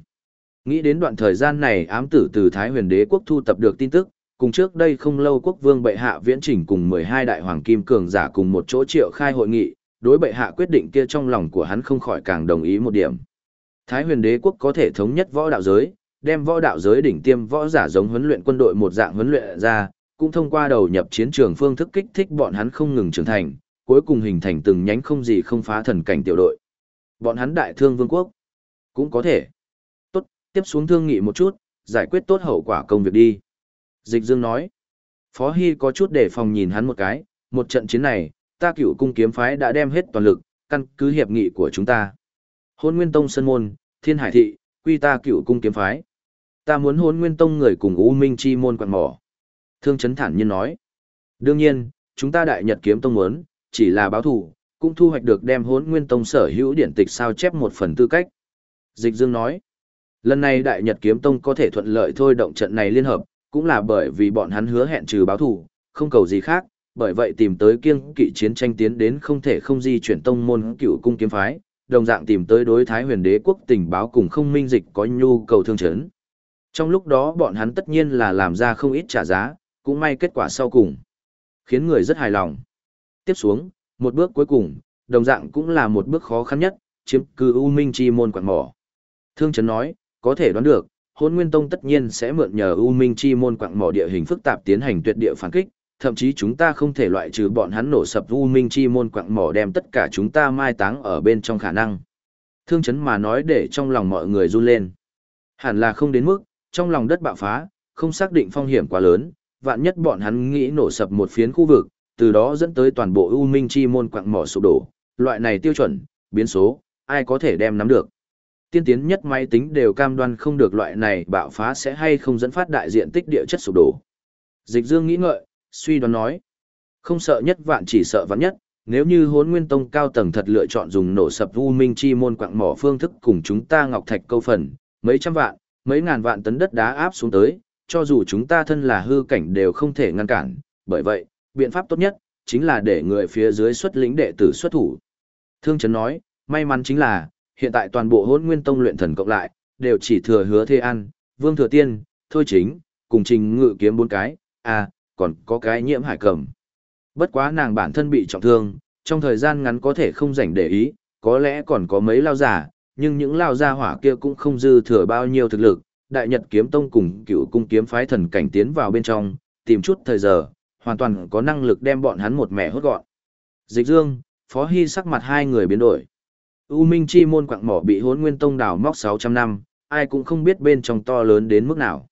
Nghĩ đến đoạn thời gian này ám tử từ Thái huyền đế quốc thu tập được tin tức, cùng trước đây không lâu quốc vương bệ hạ viễn chỉnh cùng 12 đại hoàng kim cường giả cùng một chỗ triệu khai hội nghị, đối bệ hạ quyết định kia trong lòng của hắn không khỏi càng đồng ý một điểm. Thái huyền đế quốc có thể thống nhất võ đạo giới, đem võ đạo giới đỉnh tiêm võ giả giống huấn luyện quân đội một dạng huấn luyện ra, cũng thông qua đầu nhập chiến trường phương thức kích thích bọn hắn không ngừng trưởng thành, cuối cùng hình thành từng nhánh không gì không phá thần cảnh tiểu đội. Bọn hắn đại thương vương quốc cũng có thể. Tốt, tiếp xuống thương nghị một chút, giải quyết tốt hậu quả công việc đi. Dịch Dương nói. Phó Hy có chút để phòng nhìn hắn một cái, một trận chiến này, ta cựu cung kiếm phái đã đem hết toàn lực, căn cứ hiệp nghị của chúng ta. Hôn Nguyên Tông Sơn Môn, Thiên Hải Thị, quy ta cựu cung kiếm phái. Ta muốn hôn Nguyên Tông người cùng U Minh Chi Môn quạt mỏ. Thương Trấn thản nhiên nói. Đương nhiên, chúng ta Đại Nhật Kiếm Tông muốn, chỉ là báo thủ, cũng thu hoạch được đem hốn Nguyên Tông sở hữu điển tịch sao chép một phần tư cách. Dịch Dương nói. Lần này Đại Nhật Kiếm Tông có thể thuận lợi thôi động trận này liên hợp, cũng là bởi vì bọn hắn hứa hẹn trừ báo thủ, không cầu gì khác, bởi vậy tìm tới kiêng kỵ chiến tranh tiến đến không thể không di chuyển tông môn cựu cung kiếm phái, đồng dạng tìm tới đối thái huyền đế quốc tình báo cùng không minh dịch có nhu cầu thương chấn. Trong lúc đó bọn hắn tất nhiên là làm ra không ít trả giá, cũng may kết quả sau cùng. Khiến người rất hài lòng. Tiếp xuống, một bước cuối cùng, đồng dạng cũng là một bước khó khăn nhất, chiếm cư U Minh Chi môn quạt mỏ. Thương chấn nói, có thể đoán được, hôn nguyên tông tất nhiên sẽ mượn nhờ U Minh Chi môn quặng mỏ địa hình phức tạp tiến hành tuyệt địa phản kích, thậm chí chúng ta không thể loại trừ bọn hắn nổ sập U Minh Chi môn quặng mỏ đem tất cả chúng ta mai táng ở bên trong khả năng. Thương chấn mà nói để trong lòng mọi người run lên. Hẳn là không đến mức, trong lòng đất bạo phá, không xác định phong hiểm quá lớn, vạn nhất bọn hắn nghĩ nổ sập một phiến khu vực, từ đó dẫn tới toàn bộ U Minh Chi môn quặng mỏ sụp đổ. Loại này tiêu chuẩn, biến số, ai có thể đem nắm được tiên tiến nhất máy tính đều cam đoan không được loại này bạo phá sẽ hay không dẫn phát đại diện tích địa chất sụp đổ. Dịch Dương nghĩ ngợi, suy đoán nói, không sợ nhất vạn chỉ sợ vạn nhất, nếu như hốn nguyên tông cao tầng thật lựa chọn dùng nổ sập u minh chi môn quạng mỏ phương thức cùng chúng ta ngọc thạch câu phần, mấy trăm vạn, mấy ngàn vạn tấn đất đá áp xuống tới, cho dù chúng ta thân là hư cảnh đều không thể ngăn cản, bởi vậy, biện pháp tốt nhất, chính là để người phía dưới xuất lĩnh đệ tử xuất thủ. Thương Trấn nói, may mắn chính là, hiện tại toàn bộ hôn nguyên tông luyện thần cộng lại, đều chỉ thừa hứa thê ăn, vương thừa tiên, thôi chính, cùng trình ngự kiếm bốn cái, à, còn có cái nhiễm hải cầm. Bất quá nàng bản thân bị trọng thương, trong thời gian ngắn có thể không rảnh để ý, có lẽ còn có mấy lao giả, nhưng những lao gia hỏa kia cũng không dư thừa bao nhiêu thực lực. Đại Nhật kiếm tông cùng cựu cung kiếm phái thần cảnh tiến vào bên trong, tìm chút thời giờ, hoàn toàn có năng lực đem bọn hắn một mẻ hốt gọn. Dịch Dương, Phó Hy sắc mặt hai người biến đổi. U Minh Chi môn quạng mỏ bị hốn nguyên tông đào móc 600 năm, ai cũng không biết bên trong to lớn đến mức nào.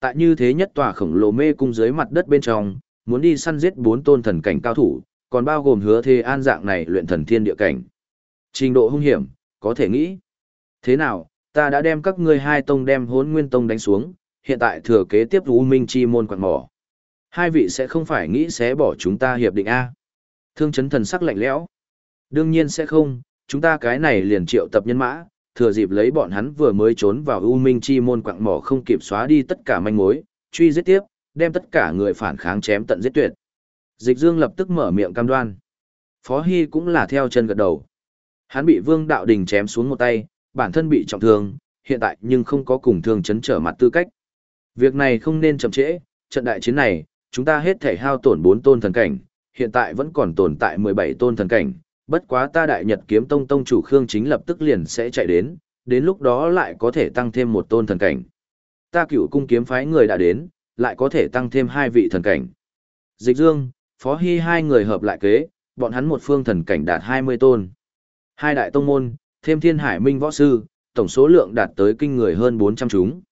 Tại như thế nhất tòa khổng lồ mê cung dưới mặt đất bên trong, muốn đi săn giết bốn tôn thần cảnh cao thủ, còn bao gồm hứa thế an dạng này luyện thần thiên địa cảnh. Trình độ hung hiểm, có thể nghĩ. Thế nào, ta đã đem các ngươi hai tông đem hốn nguyên tông đánh xuống, hiện tại thừa kế tiếp U Minh Chi môn quạng mỏ. Hai vị sẽ không phải nghĩ sẽ bỏ chúng ta hiệp định A. Thương chấn thần sắc lạnh lẽo. Đương nhiên sẽ không, chúng ta cái này liền triệu tập nhân mã, thừa dịp lấy bọn hắn vừa mới trốn vào U Minh Chi môn quặng mỏ không kịp xóa đi tất cả manh mối, truy giết tiếp, đem tất cả người phản kháng chém tận giết tuyệt. Dịch Dương lập tức mở miệng cam đoan. Phó Hy cũng là theo chân gật đầu. Hắn bị Vương Đạo Đình chém xuống một tay, bản thân bị trọng thương, hiện tại nhưng không có cùng thương chấn trở mặt tư cách. Việc này không nên chậm trễ, trận đại chiến này, chúng ta hết thể hao tổn 4 tôn thần cảnh, hiện tại vẫn còn tồn tại 17 tôn thần cảnh, bất quá ta đại nhật kiếm tông tông chủ Khương Chính lập tức liền sẽ chạy đến, đến lúc đó lại có thể tăng thêm một tôn thần cảnh. Ta cựu cung kiếm phái người đã đến, lại có thể tăng thêm hai vị thần cảnh. Dịch Dương, Phó Hy hai người hợp lại kế, bọn hắn một phương thần cảnh đạt 20 tôn. Hai đại tông môn, thêm thiên hải minh võ sư, tổng số lượng đạt tới kinh người hơn 400 chúng.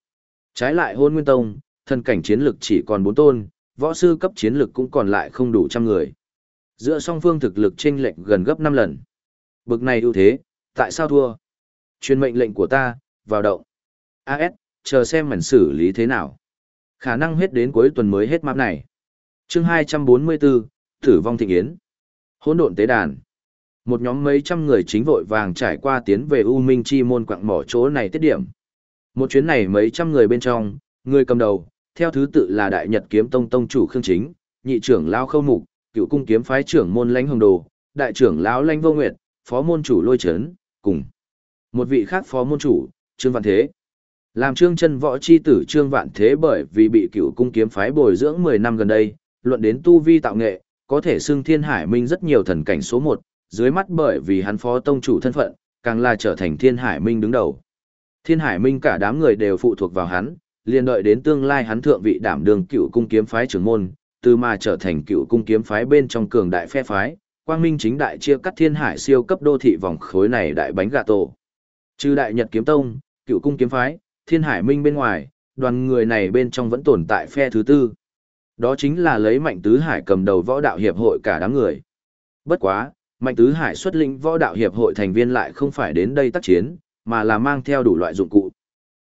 Trái lại hôn nguyên tông, thần cảnh chiến lực chỉ còn 4 tôn, võ sư cấp chiến lực cũng còn lại không đủ trăm người. Giữa song phương thực lực chênh lệch gần gấp 5 lần. Bực này ưu thế, tại sao thua? Truyền mệnh lệnh của ta, vào động. AS, chờ xem mảnh xử lý thế nào. Khả năng hết đến cuối tuần mới hết map này. chương 244, Tử vong thịnh yến. Hỗn độn tế đàn. Một nhóm mấy trăm người chính vội vàng trải qua tiến về U Minh Chi môn quạng mỏ chỗ này tiết điểm. Một chuyến này mấy trăm người bên trong, người cầm đầu, theo thứ tự là Đại Nhật Kiếm Tông Tông chủ Khương Chính, nhị trưởng Lao Khâu Mục, cựu cung kiếm phái trưởng môn lãnh hồng đồ, đại trưởng lão lãnh vô nguyệt, phó môn chủ lôi chấn, cùng một vị khác phó môn chủ, Trương Vạn Thế. Làm Trương chân võ chi tử Trương Vạn Thế bởi vì bị cựu cung kiếm phái bồi dưỡng 10 năm gần đây, luận đến tu vi tạo nghệ, có thể xưng thiên hải minh rất nhiều thần cảnh số một dưới mắt bởi vì hắn phó tông chủ thân phận, càng là trở thành thiên hải minh đứng đầu. Thiên hải minh cả đám người đều phụ thuộc vào hắn, liền đợi đến tương lai hắn thượng vị đảm đường cựu cung kiếm phái trưởng môn, từ mà trở thành cựu cung kiếm phái bên trong cường đại phe phái, quang minh chính đại chia cắt thiên hải siêu cấp đô thị vòng khối này đại bánh gà tổ. Trừ đại nhật kiếm tông, cựu cung kiếm phái, thiên hải minh bên ngoài, đoàn người này bên trong vẫn tồn tại phe thứ tư. Đó chính là lấy mạnh tứ hải cầm đầu võ đạo hiệp hội cả đám người. Bất quá, mạnh tứ hải xuất lĩnh võ đạo hiệp hội thành viên lại không phải đến đây tác chiến, mà là mang theo đủ loại dụng cụ.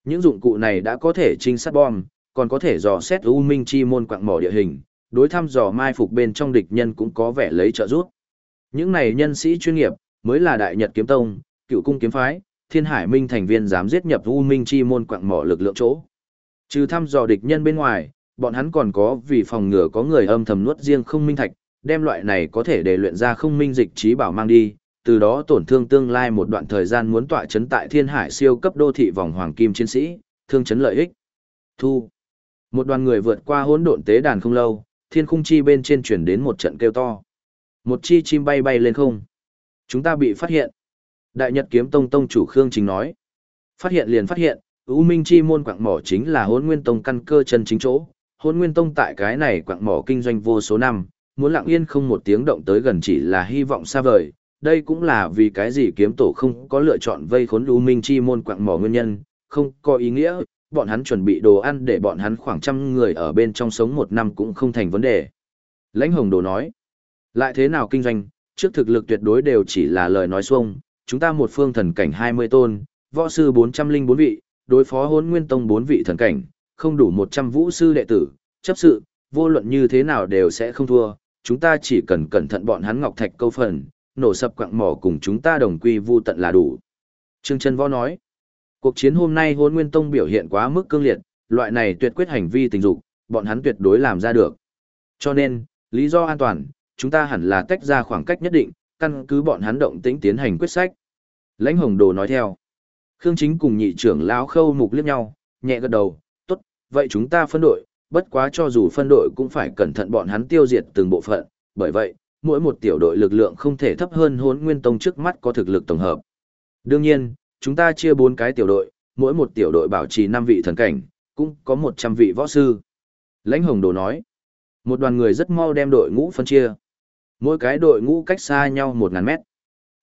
Những dụng cụ này đã có thể trinh sát bom, còn có thể dò xét u minh chi môn quạng mỏ địa hình, đối thăm dò mai phục bên trong địch nhân cũng có vẻ lấy trợ giúp. Những này nhân sĩ chuyên nghiệp, mới là Đại Nhật Kiếm Tông, Cựu Cung Kiếm Phái, Thiên Hải Minh thành viên dám giết nhập U Minh Chi môn quạng mỏ lực lượng chỗ. Trừ thăm dò địch nhân bên ngoài, bọn hắn còn có vì phòng ngừa có người âm thầm nuốt riêng không minh thạch, đem loại này có thể để luyện ra không minh dịch trí bảo mang đi, từ đó tổn thương tương lai một đoạn thời gian muốn tọa chấn tại Thiên Hải siêu cấp đô thị vòng hoàng kim chiến sĩ, thương chấn lợi ích. Thu. Một đoàn người vượt qua hỗn độn tế đàn không lâu, thiên khung chi bên trên chuyển đến một trận kêu to. Một chi chim bay bay lên không. Chúng ta bị phát hiện. Đại Nhật Kiếm Tông Tông chủ Khương Chính nói. Phát hiện liền phát hiện, U Minh Chi môn quạng mỏ chính là hôn nguyên tông căn cơ chân chính chỗ. Hôn nguyên tông tại cái này quạng mỏ kinh doanh vô số năm, muốn lặng yên không một tiếng động tới gần chỉ là hy vọng xa vời. Đây cũng là vì cái gì kiếm tổ không có lựa chọn vây khốn U Minh Chi môn quạng mỏ nguyên nhân, không có ý nghĩa, bọn hắn chuẩn bị đồ ăn để bọn hắn khoảng trăm người ở bên trong sống một năm cũng không thành vấn đề. Lãnh Hồng Đồ nói, lại thế nào kinh doanh, trước thực lực tuyệt đối đều chỉ là lời nói xuông, chúng ta một phương thần cảnh 20 tôn, võ sư 404 vị, đối phó hốn nguyên tông 4 vị thần cảnh, không đủ 100 vũ sư đệ tử, chấp sự, vô luận như thế nào đều sẽ không thua, chúng ta chỉ cần cẩn thận bọn hắn ngọc thạch câu phần, nổ sập quặng mỏ cùng chúng ta đồng quy vu tận là đủ. Trương Trân Võ nói, Cuộc chiến hôm nay hôn nguyên tông biểu hiện quá mức cương liệt, loại này tuyệt quyết hành vi tình dục, bọn hắn tuyệt đối làm ra được. Cho nên, lý do an toàn, chúng ta hẳn là tách ra khoảng cách nhất định, căn cứ bọn hắn động tĩnh tiến hành quyết sách. Lãnh hồng đồ nói theo. Khương chính cùng nhị trưởng lão khâu mục liếc nhau, nhẹ gật đầu, tốt, vậy chúng ta phân đội, bất quá cho dù phân đội cũng phải cẩn thận bọn hắn tiêu diệt từng bộ phận, bởi vậy, mỗi một tiểu đội lực lượng không thể thấp hơn hốn nguyên tông trước mắt có thực lực tổng hợp. Đương nhiên, chúng ta chia bốn cái tiểu đội, mỗi một tiểu đội bảo trì năm vị thần cảnh, cũng có một trăm vị võ sư. Lãnh Hồng Đồ nói, một đoàn người rất mau đem đội ngũ phân chia. Mỗi cái đội ngũ cách xa nhau một ngàn mét.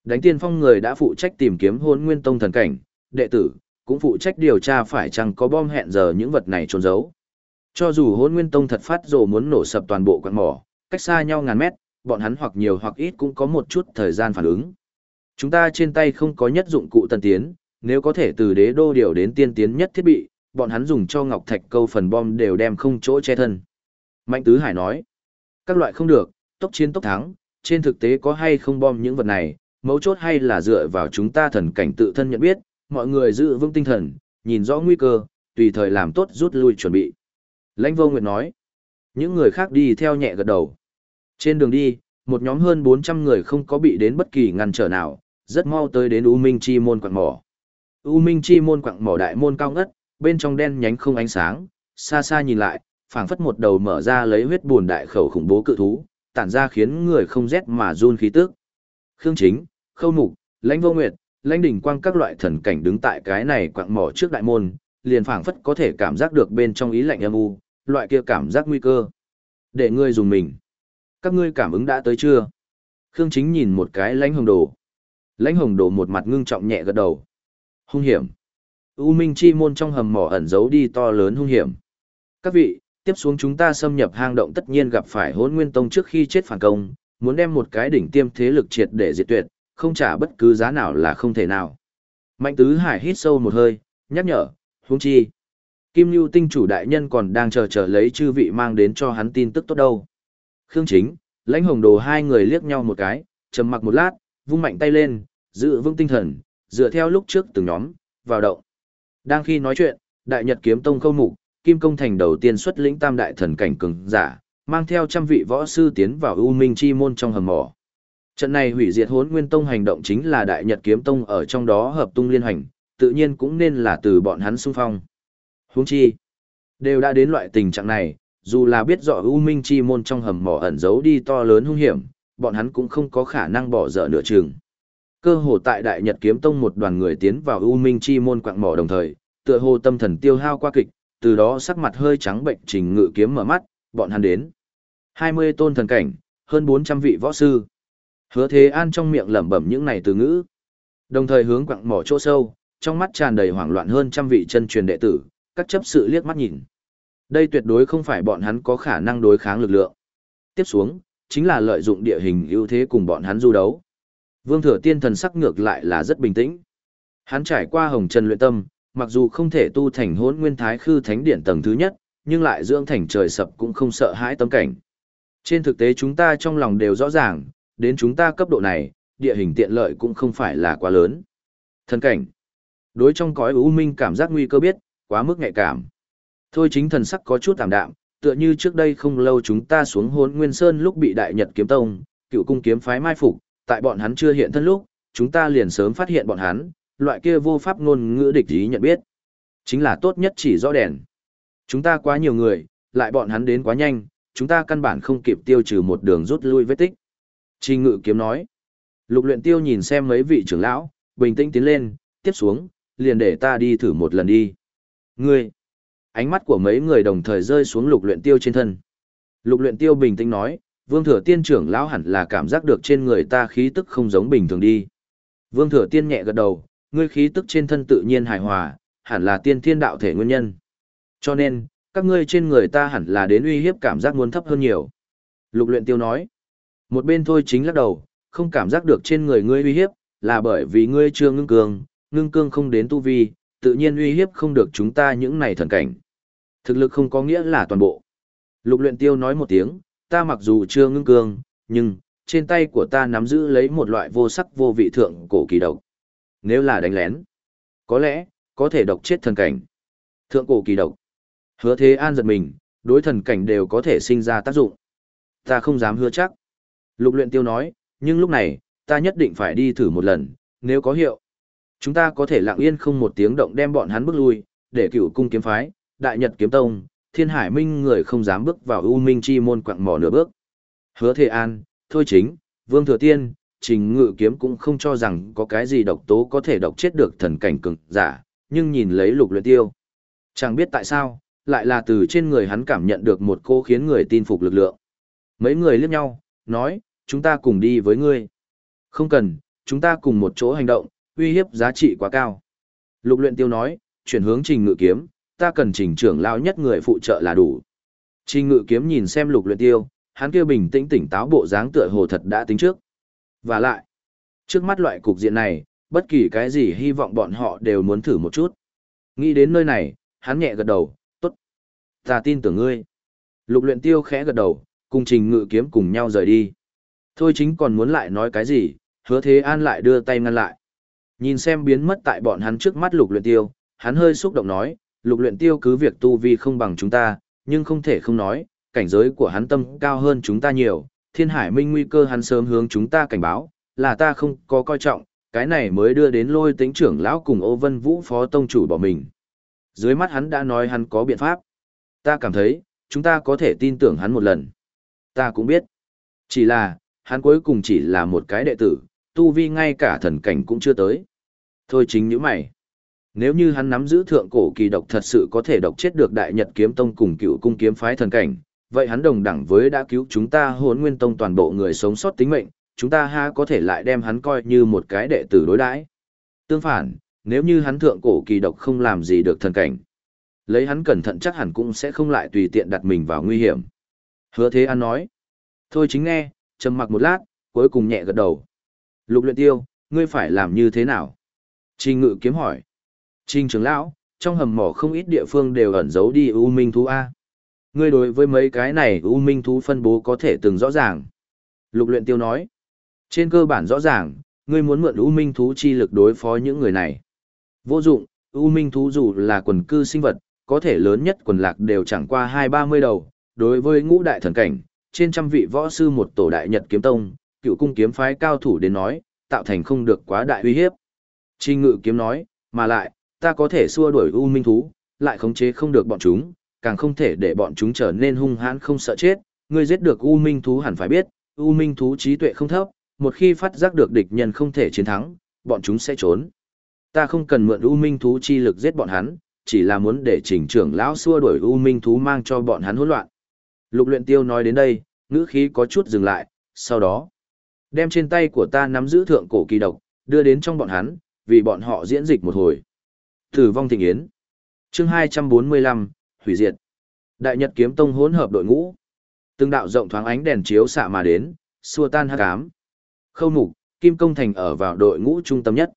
Đánh tiên phong người đã phụ trách tìm kiếm hôn nguyên tông thần cảnh, đệ tử, cũng phụ trách điều tra phải chăng có bom hẹn giờ những vật này trốn giấu. Cho dù hôn nguyên tông thật phát rồ muốn nổ sập toàn bộ quạt mỏ, cách xa nhau ngàn mét, bọn hắn hoặc nhiều hoặc ít cũng có một chút thời gian phản ứng. Chúng ta trên tay không có nhất dụng cụ tân tiến, nếu có thể từ đế đô điều đến tiên tiến nhất thiết bị, bọn hắn dùng cho ngọc thạch câu phần bom đều đem không chỗ che thân. Mạnh Tứ Hải nói, các loại không được, tốc chiến tốc thắng, trên thực tế có hay không bom những vật này, mấu chốt hay là dựa vào chúng ta thần cảnh tự thân nhận biết, mọi người giữ vững tinh thần, nhìn rõ nguy cơ, tùy thời làm tốt rút lui chuẩn bị. Lãnh vô nguyệt nói, những người khác đi theo nhẹ gật đầu. Trên đường đi, một nhóm hơn 400 người không có bị đến bất kỳ ngăn trở nào, rất mau tới đến U Minh Chi môn quạng mỏ. U Minh Chi môn quạng mỏ đại môn cao ngất, bên trong đen nhánh không ánh sáng, xa xa nhìn lại, phảng phất một đầu mở ra lấy huyết buồn đại khẩu khủng bố cự thú, tản ra khiến người không rét mà run khí tức. Khương Chính, Khâu Mục, Lãnh Vô Nguyệt, Lãnh Đỉnh Quang các loại thần cảnh đứng tại cái này quạng mỏ trước đại môn, liền phảng phất có thể cảm giác được bên trong ý lạnh âm u, loại kia cảm giác nguy cơ. Để ngươi dùng mình. Các ngươi cảm ứng đã tới chưa? Khương Chính nhìn một cái Lãnh Hồng Đồ. Lãnh Hồng Đồ một mặt ngưng trọng nhẹ gật đầu. Hung hiểm. U Minh Chi môn trong hầm mỏ ẩn giấu đi to lớn hung hiểm. Các vị, tiếp xuống chúng ta xâm nhập hang động tất nhiên gặp phải hôn nguyên tông trước khi chết phản công, muốn đem một cái đỉnh tiêm thế lực triệt để diệt tuyệt, không trả bất cứ giá nào là không thể nào. Mạnh tứ hải hít sâu một hơi, nhắc nhở, huống chi. Kim Lưu tinh chủ đại nhân còn đang chờ chờ lấy chư vị mang đến cho hắn tin tức tốt đâu. Khương Chính, lãnh hồng đồ hai người liếc nhau một cái, trầm mặc một lát, vung mạnh tay lên, giữ vững tinh thần, dựa theo lúc trước từng nhóm, vào động. Đang khi nói chuyện, đại nhật kiếm tông khâu mục, kim công thành đầu tiên xuất lĩnh tam đại thần cảnh cường giả, mang theo trăm vị võ sư tiến vào U Minh Chi môn trong hầm mỏ. Trận này hủy diệt Hỗn nguyên tông hành động chính là đại nhật kiếm tông ở trong đó hợp tung liên hành, tự nhiên cũng nên là từ bọn hắn xung phong. Huống chi, đều đã đến loại tình trạng này, dù là biết rõ U Minh Chi môn trong hầm mỏ ẩn giấu đi to lớn hung hiểm, bọn hắn cũng không có khả năng bỏ dở nửa chừng. Cơ hồ tại Đại Nhật Kiếm Tông một đoàn người tiến vào U Minh Chi môn quạng mỏ đồng thời, tựa hồ tâm thần tiêu hao qua kịch, từ đó sắc mặt hơi trắng bệnh trình ngự kiếm mở mắt, bọn hắn đến. 20 tôn thần cảnh, hơn 400 vị võ sư. Hứa Thế An trong miệng lẩm bẩm những này từ ngữ. Đồng thời hướng quặng mỏ chỗ sâu, trong mắt tràn đầy hoảng loạn hơn trăm vị chân truyền đệ tử, các chấp sự liếc mắt nhìn. Đây tuyệt đối không phải bọn hắn có khả năng đối kháng lực lượng. Tiếp xuống, chính là lợi dụng địa hình ưu thế cùng bọn hắn du đấu. Vương Thừa Tiên thần sắc ngược lại là rất bình tĩnh. Hắn trải qua hồng trần luyện tâm, mặc dù không thể tu thành hỗn nguyên thái khư thánh điện tầng thứ nhất, nhưng lại dưỡng thành trời sập cũng không sợ hãi tâm cảnh. Trên thực tế chúng ta trong lòng đều rõ ràng, đến chúng ta cấp độ này, địa hình tiện lợi cũng không phải là quá lớn. Thần cảnh. Đối trong cõi u minh cảm giác nguy cơ biết, quá mức nhạy cảm. Thôi chính thần sắc có chút tạm đạm, tựa như trước đây không lâu chúng ta xuống hốn nguyên sơn lúc bị đại nhật kiếm tông, cựu cung kiếm phái mai phục, tại bọn hắn chưa hiện thân lúc, chúng ta liền sớm phát hiện bọn hắn, loại kia vô pháp ngôn ngữ địch ý nhận biết. Chính là tốt nhất chỉ rõ đèn. Chúng ta quá nhiều người, lại bọn hắn đến quá nhanh, chúng ta căn bản không kịp tiêu trừ một đường rút lui vết tích. Trình ngự kiếm nói. Lục luyện tiêu nhìn xem mấy vị trưởng lão, bình tĩnh tiến lên, tiếp xuống, liền để ta đi thử một lần đi. Ngươi! Ánh mắt của mấy người đồng thời rơi xuống lục luyện tiêu trên thân. Lục luyện tiêu bình tĩnh nói, vương thừa tiên trưởng lão hẳn là cảm giác được trên người ta khí tức không giống bình thường đi. Vương thừa tiên nhẹ gật đầu, ngươi khí tức trên thân tự nhiên hài hòa, hẳn là tiên thiên đạo thể nguyên nhân. Cho nên, các ngươi trên người ta hẳn là đến uy hiếp cảm giác muốn thấp hơn nhiều. Lục luyện tiêu nói, một bên thôi chính lắc đầu, không cảm giác được trên người ngươi uy hiếp, là bởi vì ngươi chưa ngưng cương, ngưng cương không đến tu vi, tự nhiên uy hiếp không được chúng ta những này thần cảnh. Thực lực không có nghĩa là toàn bộ. Lục luyện tiêu nói một tiếng, ta mặc dù chưa ngưng cương, nhưng, trên tay của ta nắm giữ lấy một loại vô sắc vô vị thượng cổ kỳ độc. Nếu là đánh lén, có lẽ, có thể độc chết thần cảnh. Thượng cổ kỳ độc. Hứa thế an giật mình, đối thần cảnh đều có thể sinh ra tác dụng. Ta không dám hứa chắc. Lục luyện tiêu nói, nhưng lúc này, ta nhất định phải đi thử một lần, nếu có hiệu. Chúng ta có thể lặng yên không một tiếng động đem bọn hắn bước lui, để cửu cung kiếm phái, đại nhật kiếm tông, thiên hải minh người không dám bước vào u minh chi môn quạng mỏ nửa bước. Hứa Thế An, Thôi Chính, Vương Thừa Tiên, Trình Ngự Kiếm cũng không cho rằng có cái gì độc tố có thể độc chết được thần cảnh cường giả, nhưng nhìn lấy lục luyện tiêu. Chẳng biết tại sao, lại là từ trên người hắn cảm nhận được một cô khiến người tin phục lực lượng. Mấy người liếc nhau, nói, chúng ta cùng đi với ngươi. Không cần, chúng ta cùng một chỗ hành động, uy hiếp giá trị quá cao. Lục luyện tiêu nói, chuyển hướng trình ngự kiếm, ta cần trình trưởng lao nhất người phụ trợ là đủ. Trình ngự kiếm nhìn xem lục luyện tiêu, hắn kia bình tĩnh tỉnh táo bộ dáng tựa hồ thật đã tính trước. Và lại, trước mắt loại cục diện này, bất kỳ cái gì hy vọng bọn họ đều muốn thử một chút. Nghĩ đến nơi này, hắn nhẹ gật đầu, tốt. Ta tin tưởng ngươi. Lục luyện tiêu khẽ gật đầu, cùng trình ngự kiếm cùng nhau rời đi. Thôi chính còn muốn lại nói cái gì, hứa thế an lại đưa tay ngăn lại. Nhìn xem biến mất tại bọn hắn trước mắt lục luyện tiêu, hắn hơi xúc động nói, lục luyện tiêu cứ việc tu vi không bằng chúng ta, nhưng không thể không nói, cảnh giới của hắn tâm cao hơn chúng ta nhiều, thiên hải minh nguy cơ hắn sớm hướng chúng ta cảnh báo, là ta không có coi trọng, cái này mới đưa đến lôi tính trưởng lão cùng ô vân vũ phó tông chủ bỏ mình. Dưới mắt hắn đã nói hắn có biện pháp. Ta cảm thấy, chúng ta có thể tin tưởng hắn một lần. Ta cũng biết. Chỉ là, hắn cuối cùng chỉ là một cái đệ tử, tu vi ngay cả thần cảnh cũng chưa tới. Thôi chính những mày. Nếu như hắn nắm giữ thượng cổ kỳ độc thật sự có thể độc chết được đại nhật kiếm tông cùng cựu cung kiếm phái thần cảnh, vậy hắn đồng đẳng với đã cứu chúng ta hốn nguyên tông toàn bộ người sống sót tính mệnh, chúng ta ha có thể lại đem hắn coi như một cái đệ tử đối đãi. Tương phản, nếu như hắn thượng cổ kỳ độc không làm gì được thần cảnh, lấy hắn cẩn thận chắc hẳn cũng sẽ không lại tùy tiện đặt mình vào nguy hiểm. Hứa Thế An nói. Thôi chính nghe, trầm mặc một lát, cuối cùng nhẹ gật đầu. Lục luyện tiêu, ngươi phải làm như thế nào? Trình ngự kiếm hỏi. Trình trưởng lão, trong hầm mỏ không ít địa phương đều ẩn giấu đi U Minh thú A. Ngươi đối với mấy cái này U Minh thú phân bố có thể từng rõ ràng. Lục luyện tiêu nói. Trên cơ bản rõ ràng, ngươi muốn mượn U Minh thú chi lực đối phó những người này. Vô dụng, U Minh thú dù là quần cư sinh vật, có thể lớn nhất quần lạc đều chẳng qua hai ba mươi đầu. Đối với ngũ đại thần cảnh, trên trăm vị võ sư một tổ đại nhật kiếm tông, cựu cung kiếm phái cao thủ đến nói, tạo thành không được quá đại uy hiếp. Trình ngự kiếm nói, mà lại, ta có thể xua đuổi U Minh thú, lại khống chế không được bọn chúng, càng không thể để bọn chúng trở nên hung hãn không sợ chết. Ngươi giết được U Minh thú hẳn phải biết, U Minh thú trí tuệ không thấp, một khi phát giác được địch nhân không thể chiến thắng, bọn chúng sẽ trốn. Ta không cần mượn U Minh thú chi lực giết bọn hắn, chỉ là muốn để chỉnh trưởng lão xua đuổi U Minh thú mang cho bọn hắn hỗn loạn. Lục luyện tiêu nói đến đây, ngữ khí có chút dừng lại, sau đó, đem trên tay của ta nắm giữ thượng cổ kỳ độc, đưa đến trong bọn hắn, vì bọn họ diễn dịch một hồi. Tử vong thịnh yến. Chương 245, hủy diệt. Đại Nhật kiếm tông hỗn hợp đội ngũ. Từng đạo rộng thoáng ánh đèn chiếu xạ mà đến, xua tan hắc ám. Khâu mục, Kim Công Thành ở vào đội ngũ trung tâm nhất.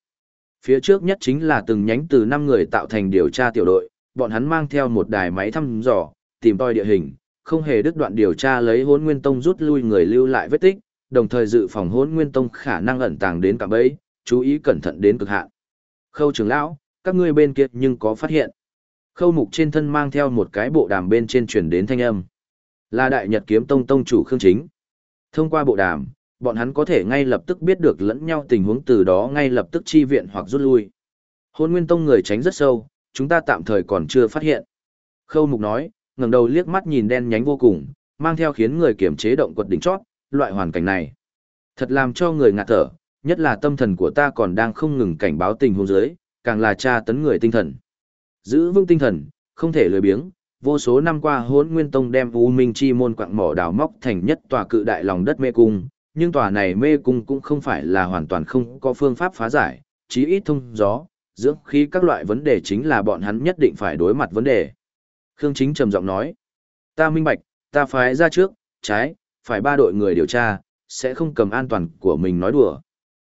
Phía trước nhất chính là từng nhánh từ 5 người tạo thành điều tra tiểu đội, bọn hắn mang theo một đài máy thăm dò, tìm tòi địa hình, không hề đứt đoạn điều tra lấy Hỗn Nguyên Tông rút lui người lưu lại vết tích, đồng thời dự phòng Hỗn Nguyên Tông khả năng ẩn tàng đến cả bẫy, chú ý cẩn thận đến cực hạn. Khâu trưởng lão, các ngươi bên kia nhưng có phát hiện. Khâu mục trên thân mang theo một cái bộ đàm bên trên truyền đến thanh âm. Là Đại Nhật Kiếm Tông tông chủ Khương Chính. Thông qua bộ đàm, bọn hắn có thể ngay lập tức biết được lẫn nhau tình huống từ đó ngay lập tức chi viện hoặc rút lui. Hôn Nguyên Tông người tránh rất sâu, chúng ta tạm thời còn chưa phát hiện. Khâu Mục nói, ngẩng đầu liếc mắt nhìn đen nhánh vô cùng, mang theo khiến người kiểm chế động quật đỉnh chót, loại hoàn cảnh này. Thật làm cho người ngạt thở, nhất là tâm thần của ta còn đang không ngừng cảnh báo tình huống dưới, càng là tra tấn người tinh thần. Giữ vững tinh thần, không thể lười biếng, vô số năm qua Hỗn nguyên tông đem U Minh Chi môn quạng mỏ đào móc thành nhất tòa cự đại lòng đất mê cung, nhưng tòa này mê cung cũng không phải là hoàn toàn không có phương pháp phá giải, chí ít thông gió, dưỡng khí các loại vấn đề chính là bọn hắn nhất định phải đối mặt vấn đề. Khương Chính trầm giọng nói, ta minh bạch, ta phái ra trước, trái, phải ba đội người điều tra, sẽ không cầm an toàn của mình nói đùa.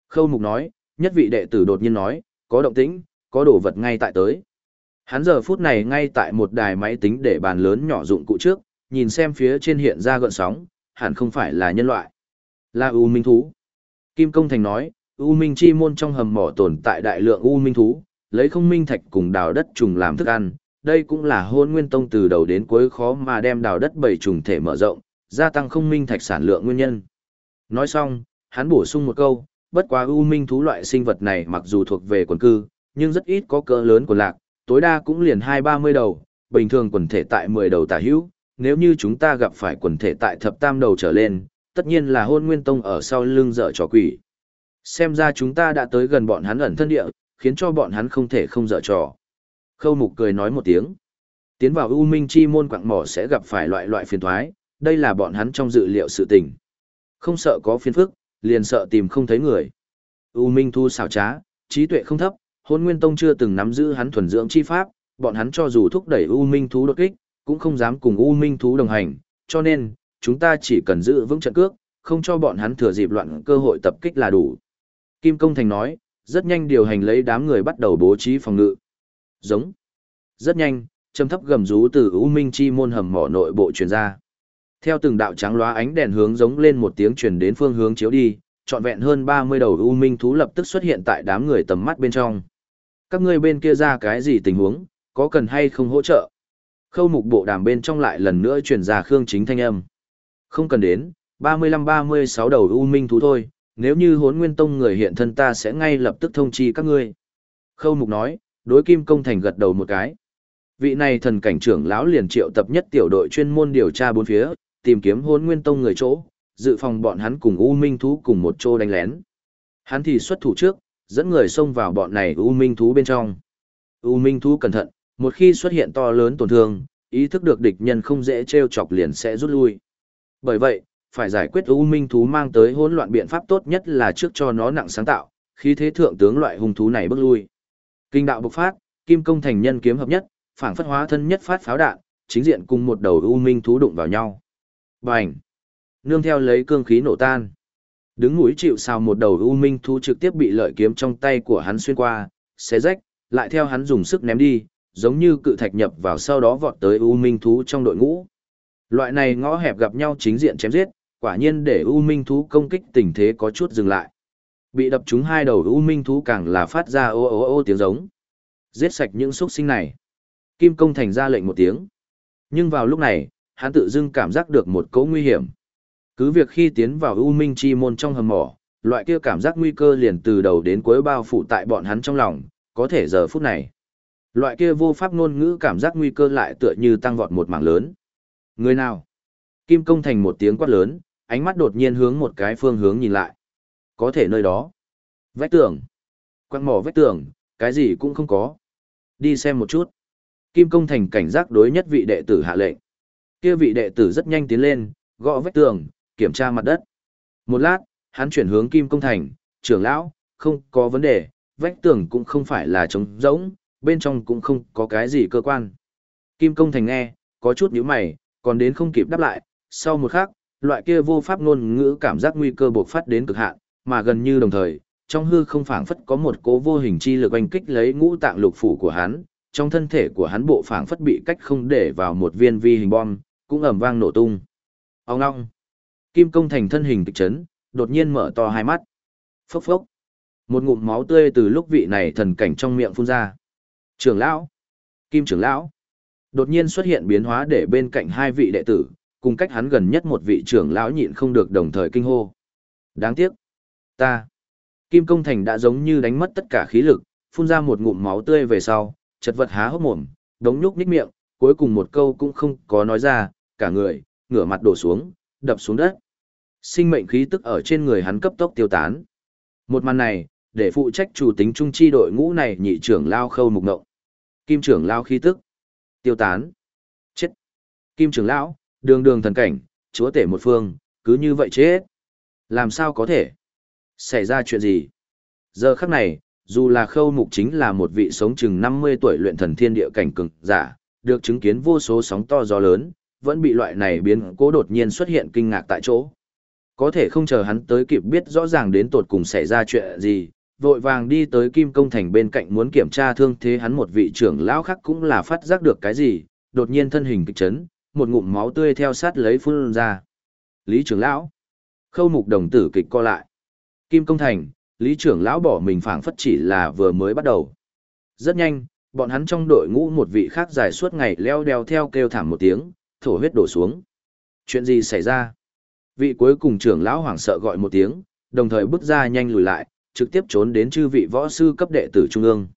Khâu Mục nói, nhất vị đệ tử đột nhiên nói, có động tĩnh, có đồ vật ngay tại tới. Hắn giờ phút này ngay tại một đài máy tính để bàn lớn nhỏ dụng cụ trước, nhìn xem phía trên hiện ra gợn sóng, hẳn không phải là nhân loại. Là U Minh Thú. Kim Công Thành nói, U Minh Chi môn trong hầm mỏ tồn tại đại lượng U Minh Thú, lấy không minh thạch cùng đào đất trùng làm thức ăn. Đây cũng là hôn nguyên tông từ đầu đến cuối khó mà đem đào đất bảy trùng thể mở rộng, gia tăng không minh thạch sản lượng nguyên nhân. Nói xong, hắn bổ sung một câu, bất quá U Minh Thú loại sinh vật này mặc dù thuộc về quần cư, nhưng rất ít có cỡ lớn của lạc, tối đa cũng liền hai ba mươi đầu, bình thường quần thể tại mười đầu tả hữu, nếu như chúng ta gặp phải quần thể tại thập tam đầu trở lên, tất nhiên là hôn nguyên tông ở sau lưng dở trò quỷ. Xem ra chúng ta đã tới gần bọn hắn ẩn thân địa, khiến cho bọn hắn không thể không dở trò. Khâu mục cười nói một tiếng. Tiến vào U Minh Chi môn quạng mỏ sẽ gặp phải loại loại phiền thoái, đây là bọn hắn trong dự liệu sự tình. Không sợ có phiền phức, liền sợ tìm không thấy người. U Minh Thu xảo trá, trí tuệ không thấp, hôn nguyên tông chưa từng nắm giữ hắn thuần dưỡng chi pháp, bọn hắn cho dù thúc đẩy U Minh Thú đột kích, cũng không dám cùng U Minh Thú đồng hành, cho nên, chúng ta chỉ cần giữ vững trận cước, không cho bọn hắn thừa dịp loạn cơ hội tập kích là đủ. Kim Công Thành nói, rất nhanh điều hành lấy đám người bắt đầu bố trí phòng ngự. Giống. Rất nhanh, trầm thấp gầm rú từ U Minh Chi môn hầm mỏ nội bộ truyền ra. Theo từng đạo trắng lóa ánh đèn hướng giống lên một tiếng truyền đến phương hướng chiếu đi, trọn vẹn hơn 30 đầu U Minh thú lập tức xuất hiện tại đám người tầm mắt bên trong. Các ngươi bên kia ra cái gì tình huống, có cần hay không hỗ trợ? Khâu mục bộ đàm bên trong lại lần nữa truyền ra Khương Chính thanh âm. Không cần đến, 35-36 đầu U Minh thú thôi, nếu như hốn nguyên tông người hiện thân ta sẽ ngay lập tức thông chi các ngươi. Khâu mục nói, đối kim công thành gật đầu một cái. Vị này thần cảnh trưởng lão liền triệu tập nhất tiểu đội chuyên môn điều tra bốn phía, tìm kiếm hôn nguyên tông người chỗ, dự phòng bọn hắn cùng U Minh thú cùng một chỗ đánh lén. Hắn thì xuất thủ trước, dẫn người xông vào bọn này U Minh thú bên trong. U Minh thú cẩn thận, một khi xuất hiện to lớn tổn thương, ý thức được địch nhân không dễ treo chọc liền sẽ rút lui. Bởi vậy, phải giải quyết U Minh thú mang tới hỗn loạn biện pháp tốt nhất là trước cho nó nặng sáng tạo, khi thế thượng tướng loại hung thú này bước lui. Kinh đạo bộc phát, kim công thành nhân kiếm hợp nhất, phảng phất hóa thân nhất phát pháo đạn, chính diện cùng một đầu U Minh thú đụng vào nhau. Bành! Nương theo lấy cương khí nổ tan. Đứng mũi chịu sao một đầu U Minh thú trực tiếp bị lợi kiếm trong tay của hắn xuyên qua, xé rách, lại theo hắn dùng sức ném đi, giống như cự thạch nhập vào sau đó vọt tới U Minh thú trong đội ngũ. Loại này ngõ hẹp gặp nhau chính diện chém giết, quả nhiên để U Minh thú công kích tình thế có chút dừng lại. Bị đập trúng hai đầu U Minh thú càng là phát ra ô ô ô tiếng giống. Giết sạch những xuất sinh này. Kim Công Thành ra lệnh một tiếng. Nhưng vào lúc này, hắn tự dưng cảm giác được một cỗ nguy hiểm. Cứ việc khi tiến vào U Minh Chi môn trong hầm mỏ, loại kia cảm giác nguy cơ liền từ đầu đến cuối bao phủ tại bọn hắn trong lòng, có thể giờ phút này. Loại kia vô pháp ngôn ngữ cảm giác nguy cơ lại tựa như tăng vọt một mảng lớn. Người nào? Kim Công Thành một tiếng quát lớn, ánh mắt đột nhiên hướng một cái phương hướng nhìn lại. Có thể nơi đó. Vách tường. Quang mỏ vách tường, cái gì cũng không có. Đi xem một chút. Kim Công Thành cảnh giác đối nhất vị đệ tử hạ lệnh. Kia vị đệ tử rất nhanh tiến lên, gõ vách tường, kiểm tra mặt đất. Một lát, hắn chuyển hướng Kim Công Thành, trưởng lão, không có vấn đề, vách tường cũng không phải là trống rỗng, bên trong cũng không có cái gì cơ quan. Kim Công Thành nghe, có chút nhíu mày, còn đến không kịp đáp lại, sau một khắc, loại kia vô pháp ngôn ngữ cảm giác nguy cơ bộc phát đến cực hạn, mà gần như đồng thời, trong hư không phảng phất có một cố vô hình chi lực oanh kích lấy ngũ tạng lục phủ của hắn, trong thân thể của hắn bộ phảng phất bị cách không để vào một viên vi hình bom, cũng ầm vang nổ tung. Ông ngong. Kim công thành thân hình kịch chấn, đột nhiên mở to hai mắt. Phốc phốc. Một ngụm máu tươi từ lúc vị này thần cảnh trong miệng phun ra. Trưởng lão. Kim trưởng lão. Đột nhiên xuất hiện biến hóa để bên cạnh hai vị đệ tử, cùng cách hắn gần nhất một vị trưởng lão nhịn không được đồng thời kinh hô. Đáng tiếc. Ta. Kim công thành đã giống như đánh mất tất cả khí lực, phun ra một ngụm máu tươi về sau, chật vật há hốc mồm, đống nhúc nhích miệng, cuối cùng một câu cũng không có nói ra, cả người, ngửa mặt đổ xuống, đập xuống đất. Sinh mệnh khí tức ở trên người hắn cấp tốc tiêu tán. Một màn này, để phụ trách chủ tính trung chi đội ngũ này nhị trưởng lao khâu mục ngộng. Kim trưởng lao khí tức. Tiêu tán. Chết. Kim trưởng lão, đường đường thần cảnh, chúa tể một phương, cứ như vậy chết. Làm sao có thể? Xảy ra chuyện gì? Giờ khắc này, dù là khâu mục chính là một vị sống chừng 50 tuổi luyện thần thiên địa cảnh cường giả, được chứng kiến vô số sóng to gió lớn, vẫn bị loại này biến cố đột nhiên xuất hiện kinh ngạc tại chỗ. Có thể không chờ hắn tới kịp biết rõ ràng đến tột cùng xảy ra chuyện gì, vội vàng đi tới Kim Công Thành bên cạnh muốn kiểm tra thương thế hắn một vị trưởng lão khác cũng là phát giác được cái gì, đột nhiên thân hình kịch chấn, một ngụm máu tươi theo sát lấy phun ra. Lý trưởng lão, khâu mục đồng tử kịch co lại. Kim Công Thành, Lý trưởng lão bỏ mình phảng phất chỉ là vừa mới bắt đầu. Rất nhanh, bọn hắn trong đội ngũ một vị khác dài suốt ngày leo đeo theo kêu thảm một tiếng, thổ huyết đổ xuống. Chuyện gì xảy ra? Vị cuối cùng trưởng lão hoảng sợ gọi một tiếng, đồng thời bước ra nhanh lùi lại, trực tiếp trốn đến chư vị võ sư cấp đệ tử trung ương.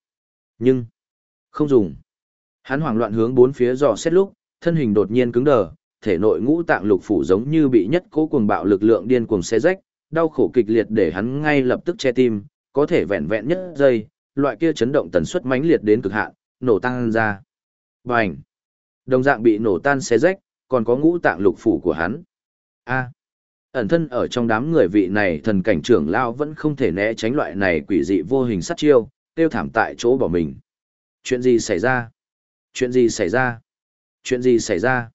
Nhưng, không dùng. Hắn hoảng loạn hướng bốn phía dò xét lúc, thân hình đột nhiên cứng đờ, thể nội ngũ tạng lục phủ giống như bị nhất cố cuồng bạo lực lượng điên cuồng xé rách, đau khổ kịch liệt để hắn ngay lập tức che tim, có thể vẹn vẹn nhất giây, loại kia chấn động tần suất mãnh liệt đến cực hạn, nổ tăng ra. Bành! Đồng dạng bị nổ tan xé rách, còn có ngũ tạng lục phủ của hắn. A. Ẩn thân ở trong đám người vị này thần cảnh trưởng lao vẫn không thể né tránh loại này quỷ dị vô hình sát chiêu, tiêu thảm tại chỗ bỏ mình. Chuyện gì xảy ra? Chuyện gì xảy ra? Chuyện gì xảy ra?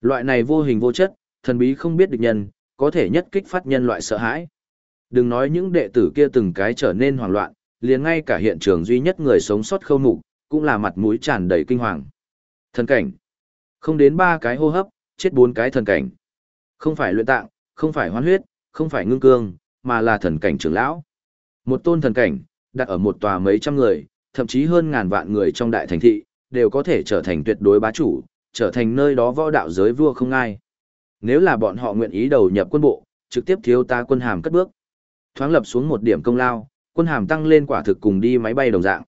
Loại này vô hình vô chất, thần bí không biết địch nhân, có thể nhất kích phát nhân loại sợ hãi. Đừng nói những đệ tử kia từng cái trở nên hoảng loạn, liền ngay cả hiện trường duy nhất người sống sót khâu mục, cũng là mặt mũi tràn đầy kinh hoàng. Thần cảnh. Không đến ba cái hô hấp, chết bốn cái thần cảnh. Không phải luyện tạng, không phải hoán huyết, không phải ngưng cương, mà là thần cảnh trưởng lão. Một tôn thần cảnh, đặt ở một tòa mấy trăm người, thậm chí hơn ngàn vạn người trong đại thành thị, đều có thể trở thành tuyệt đối bá chủ, trở thành nơi đó võ đạo giới vua không ai. Nếu là bọn họ nguyện ý đầu nhập quân bộ, trực tiếp thiếu ta quân hàm cất bước. Thoáng lập xuống một điểm công lao, quân hàm tăng lên quả thực cùng đi máy bay đồng dạng.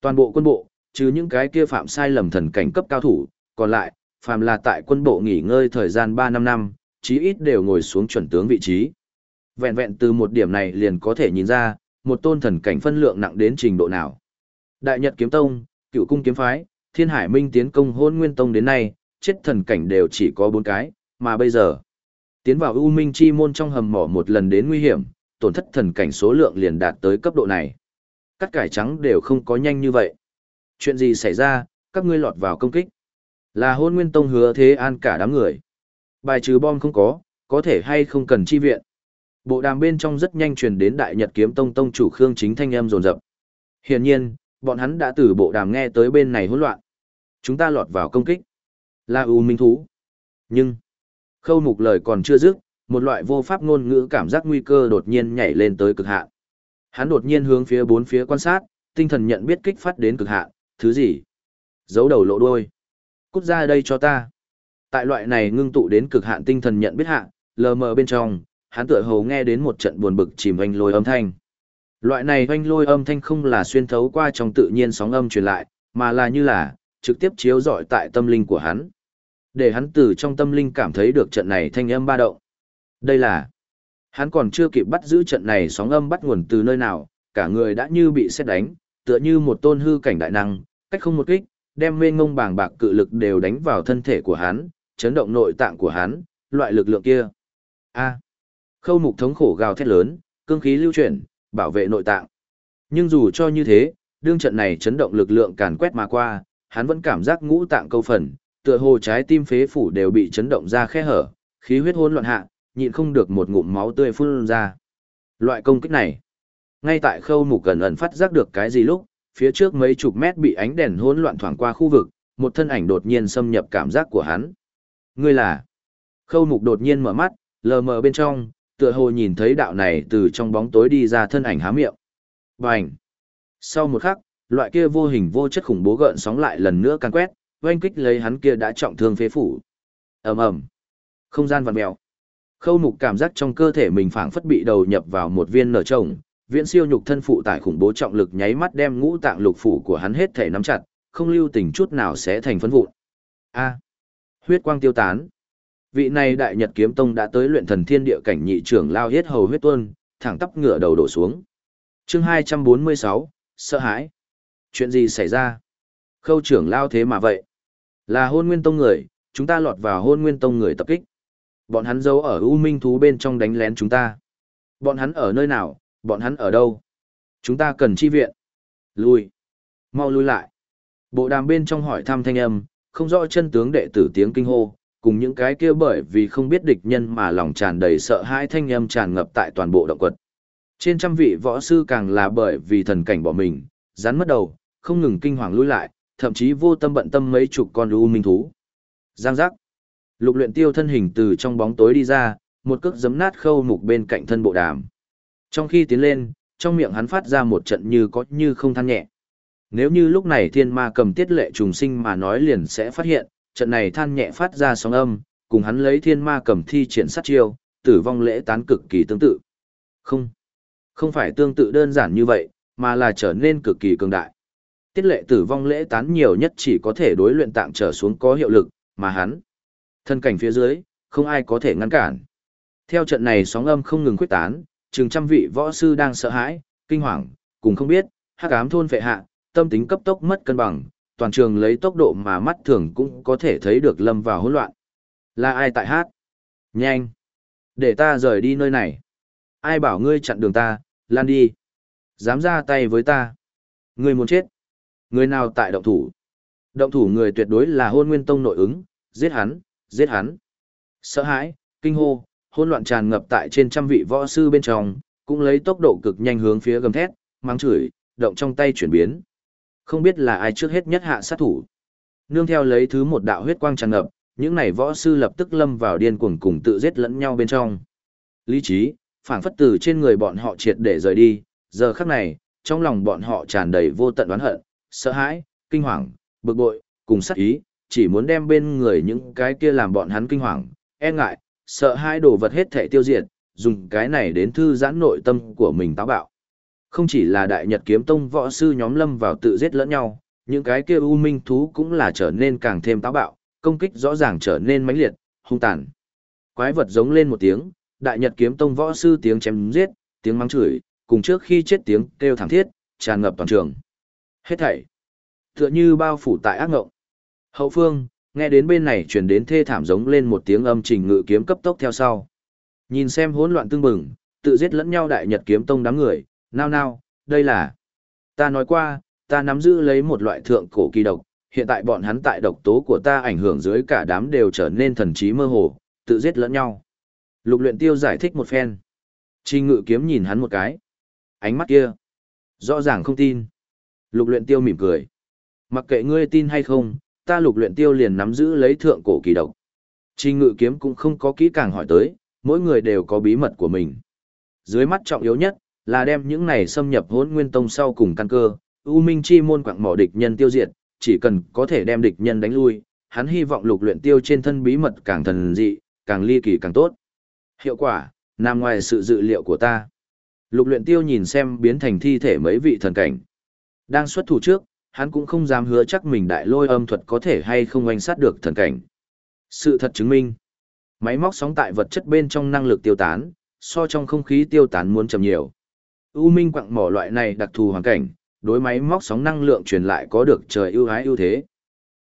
Toàn bộ quân bộ, trừ những cái kia phạm sai lầm thần cảnh cấp cao thủ, còn lại, phàm là tại quân bộ nghỉ ngơi thời gian 3 năm năm, chí ít đều ngồi xuống chuẩn tướng vị trí. Vẹn vẹn từ một điểm này liền có thể nhìn ra, một tôn thần cảnh phân lượng nặng đến trình độ nào. Đại Nhật Kiếm Tông, Cựu Cung Kiếm Phái, Thiên Hải Minh tiến công Hôn Nguyên Tông đến nay, chết thần cảnh đều chỉ có 4 cái, mà bây giờ, tiến vào U Minh Chi môn trong hầm mỏ một lần đến nguy hiểm, tổn thất thần cảnh số lượng liền đạt tới cấp độ này. Cắt cải trắng đều không có nhanh như vậy. Chuyện gì xảy ra, các ngươi lọt vào công kích. Là hôn nguyên tông hứa thế an cả đám người. Bài trừ bom không có, có thể hay không cần chi viện. Bộ đàm bên trong rất nhanh truyền đến đại nhật kiếm tông tông chủ Khương Chính thanh âm rồn rập. Hiển nhiên, bọn hắn đã từ bộ đàm nghe tới bên này hỗn loạn. Chúng ta lọt vào công kích. Là ưu minh thú. Nhưng, khâu mục lời còn chưa dứt, một loại vô pháp ngôn ngữ cảm giác nguy cơ đột nhiên nhảy lên tới cực hạn. Hắn đột nhiên hướng phía bốn phía quan sát, tinh thần nhận biết kích phát đến cực hạn, thứ gì? Giấu đầu lộ đuôi. Cút ra đây cho ta. Tại loại này ngưng tụ đến cực hạn tinh thần nhận biết hạ, lờ mờ bên trong, hắn tựa hồ nghe đến một trận buồn bực chìm oanh lôi âm thanh. Loại này oanh lôi âm thanh không là xuyên thấu qua trong tự nhiên sóng âm truyền lại, mà là như là, trực tiếp chiếu rọi tại tâm linh của hắn. Để hắn từ trong tâm linh cảm thấy được trận này thanh âm ba động. Đây là, hắn còn chưa kịp bắt giữ trận này sóng âm bắt nguồn từ nơi nào, cả người đã như bị xét đánh, tựa như một tôn hư cảnh đại năng, cách không một kích, đem mê ngông bàng bạc cự lực đều đánh vào thân thể của hắn, chấn động nội tạng của hắn, loại lực lượng kia. A. Khâu mục thống khổ gào thét lớn, cương khí lưu chuyển, bảo vệ nội tạng. Nhưng dù cho như thế, đương trận này chấn động lực lượng càn quét mà qua, hắn vẫn cảm giác ngũ tạng câu phần, tựa hồ trái tim phế phủ đều bị chấn động ra khe hở, khí huyết hỗn loạn hạ, nhịn không được một ngụm máu tươi phun ra. Loại công kích này, ngay tại khâu mục gần ẩn phát giác được cái gì lúc, phía trước mấy chục mét bị ánh đèn hỗn loạn thoảng qua khu vực, một thân ảnh đột nhiên xâm nhập cảm giác của hắn. Ngươi là? Khâu mục đột nhiên mở mắt, lờ mờ bên trong, tựa hồ nhìn thấy đạo này từ trong bóng tối đi ra thân ảnh há miệng. Bành! Sau một khắc, loại kia vô hình vô chất khủng bố gợn sóng lại lần nữa càng quét, oanh kích lấy hắn kia đã trọng thương phế phủ. ầm ầm, Không gian vặn mèo. Khâu mục cảm giác trong cơ thể mình phảng phất bị đầu nhập vào một viên nở trồng, viễn siêu nhục thân phụ tải khủng bố trọng lực nháy mắt đem ngũ tạng lục phủ của hắn hết thể nắm chặt, không lưu tình chút nào sẽ thành phấn vụn. A. huyết quang tiêu tán. Vị này đại nhật kiếm tông đã tới luyện thần thiên địa cảnh nhị trưởng lao hết hầu huyết tuôn, thẳng tắp ngửa đầu đổ xuống. Chương 246, sợ hãi. Chuyện gì xảy ra? Khâu trưởng lao thế mà vậy? Là hôn nguyên tông người, chúng ta lọt vào hôn nguyên tông người tập kích. Bọn hắn giấu ở U Minh thú bên trong đánh lén chúng ta. Bọn hắn ở nơi nào, Bọn hắn ở đâu? Chúng ta cần chi viện. Lui. Mau lui lại. Bộ đàm bên trong hỏi thăm thanh âm, không rõ chân tướng đệ tử tiếng kinh hô, cùng những cái kia bởi vì không biết địch nhân mà lòng tràn đầy sợ hãi thanh âm tràn ngập tại toàn bộ động quật. Trên trăm vị võ sư càng là bởi vì thần cảnh bỏ mình, rắn mất đầu, không ngừng kinh hoàng lui lại, thậm chí vô tâm bận tâm mấy chục con u minh thú. Giang giác. Lục luyện tiêu thân hình từ trong bóng tối đi ra, một cước giấm nát khâu mục bên cạnh thân bộ đàm. Trong khi tiến lên, trong miệng hắn phát ra một trận như có như không than nhẹ. Nếu như lúc này thiên ma cầm tiết lệ trùng sinh mà nói liền sẽ phát hiện, trận này than nhẹ phát ra sóng âm, cùng hắn lấy thiên ma cầm thi triển sát chiêu, tử vong lễ tán cực kỳ tương tự. Không, không phải tương tự đơn giản như vậy, mà là trở nên cực kỳ cường đại. Tiết lệ tử vong lễ tán nhiều nhất chỉ có thể đối luyện tạng trở xuống có hiệu lực, mà hắn, thân cảnh phía dưới, không ai có thể ngăn cản. Theo trận này sóng âm không ngừng quyết tán, chừng trăm vị võ sư đang sợ hãi, kinh hoàng, cùng không biết, hắc ám thôn phệ hạ, tâm tính cấp tốc mất cân bằng, toàn trường lấy tốc độ mà mắt thường cũng có thể thấy được lâm vào hỗn loạn. Là ai tại hát? Nhanh! Để ta rời đi nơi này. Ai bảo ngươi chặn đường ta, lan đi. Dám ra tay với ta. Ngươi muốn chết. Người nào tại động thủ? Động thủ người tuyệt đối là hôn nguyên tông nội ứng, giết hắn, giết hắn. Sợ hãi, kinh hô, hỗn loạn tràn ngập tại trên trăm vị võ sư bên trong, cũng lấy tốc độ cực nhanh hướng phía gầm thét, mang chửi, động trong tay chuyển biến. Không biết là ai trước hết nhất hạ sát thủ. Nương theo lấy thứ một đạo huyết quang tràn ngập, những này võ sư lập tức lâm vào điên cuồng cùng tự giết lẫn nhau bên trong. Lý trí, phảng phất từ trên người bọn họ triệt để rời đi, giờ khắc này, trong lòng bọn họ tràn đầy vô tận oán hận, sợ hãi, kinh hoàng, bực bội, cùng sát ý, chỉ muốn đem bên người những cái kia làm bọn hắn kinh hoàng, e ngại, sợ hai đồ vật hết thể tiêu diệt, dùng cái này đến thư giãn nội tâm của mình táo bạo. Không chỉ là đại nhật kiếm tông võ sư nhóm lâm vào tự giết lẫn nhau, những cái kia u minh thú cũng là trở nên càng thêm táo bạo, công kích rõ ràng trở nên mãnh liệt, hung tàn. Quái vật giống lên một tiếng, đại nhật kiếm tông võ sư tiếng chém giết, tiếng mắng chửi, cùng trước khi chết tiếng kêu thảm thiết, tràn ngập toàn trường. Hết thảy, tựa như bao phủ tại ác ngộng. Hậu phương, nghe đến bên này truyền đến thê thảm giống lên một tiếng âm trình ngự kiếm cấp tốc theo sau. Nhìn xem hỗn loạn tương bừng, tự giết lẫn nhau đại nhật kiếm tông đám người, nao nao, đây là... Ta nói qua, ta nắm giữ lấy một loại thượng cổ kỳ độc, hiện tại bọn hắn tại độc tố của ta ảnh hưởng dưới cả đám đều trở nên thần trí mơ hồ, tự giết lẫn nhau. Lục luyện tiêu giải thích một phen. Trình ngự kiếm nhìn hắn một cái. Ánh mắt kia. Rõ ràng không tin. Lục luyện tiêu mỉm cười. Mặc kệ ngươi tin hay không, ta lục luyện tiêu liền nắm giữ lấy thượng cổ kỳ độc. Trình ngự kiếm cũng không có kỹ càng hỏi tới, mỗi người đều có bí mật của mình. Dưới mắt trọng yếu nhất, là đem những này xâm nhập hỗn nguyên tông sau cùng căn cơ, U Minh Chi môn quạng mỏ địch nhân tiêu diệt, chỉ cần có thể đem địch nhân đánh lui, hắn hy vọng lục luyện tiêu trên thân bí mật càng thần dị, càng ly kỳ càng tốt. Hiệu quả, nằm ngoài sự dự liệu của ta. Lục luyện tiêu nhìn xem biến thành thi thể mấy vị thần cảnh. Đang xuất thủ trước, hắn cũng không dám hứa chắc mình đại lôi âm thuật có thể hay không oanh sát được thần cảnh. Sự thật chứng minh, máy móc sóng tại vật chất bên trong năng lực tiêu tán, so trong không khí tiêu tán muốn chậm nhiều. U minh quặng mỏ loại này đặc thù hoàn cảnh, đối máy móc sóng năng lượng truyền lại có được trời ưu ái ưu thế.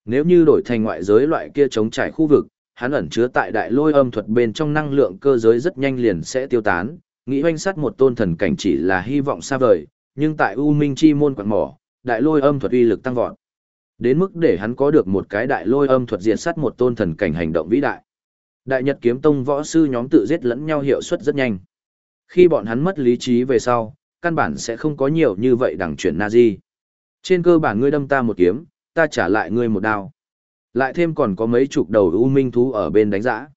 Nếu như đổi thành ngoại giới loại kia chống trải khu vực, hắn ẩn chứa tại đại lôi âm thuật bên trong năng lượng cơ giới rất nhanh liền sẽ tiêu tán, nghĩ hoanh sát một tôn thần cảnh chỉ là hy vọng xa vời, nhưng tại U Minh Chi môn quặng mỏ, đại lôi âm thuật uy lực tăng vọt. Đến mức để hắn có được một cái đại lôi âm thuật diện sát một tôn thần cảnh hành động vĩ đại. Đại Nhật kiếm tông võ sư nhóm tự giết lẫn nhau hiệu suất rất nhanh. Khi bọn hắn mất lý trí về sau, căn bản sẽ không có nhiều như vậy đằng chuyển Nazi. Trên cơ bản ngươi đâm ta một kiếm, ta trả lại ngươi một đao. Lại thêm còn có mấy chục đầu u minh thú ở bên đánh giã.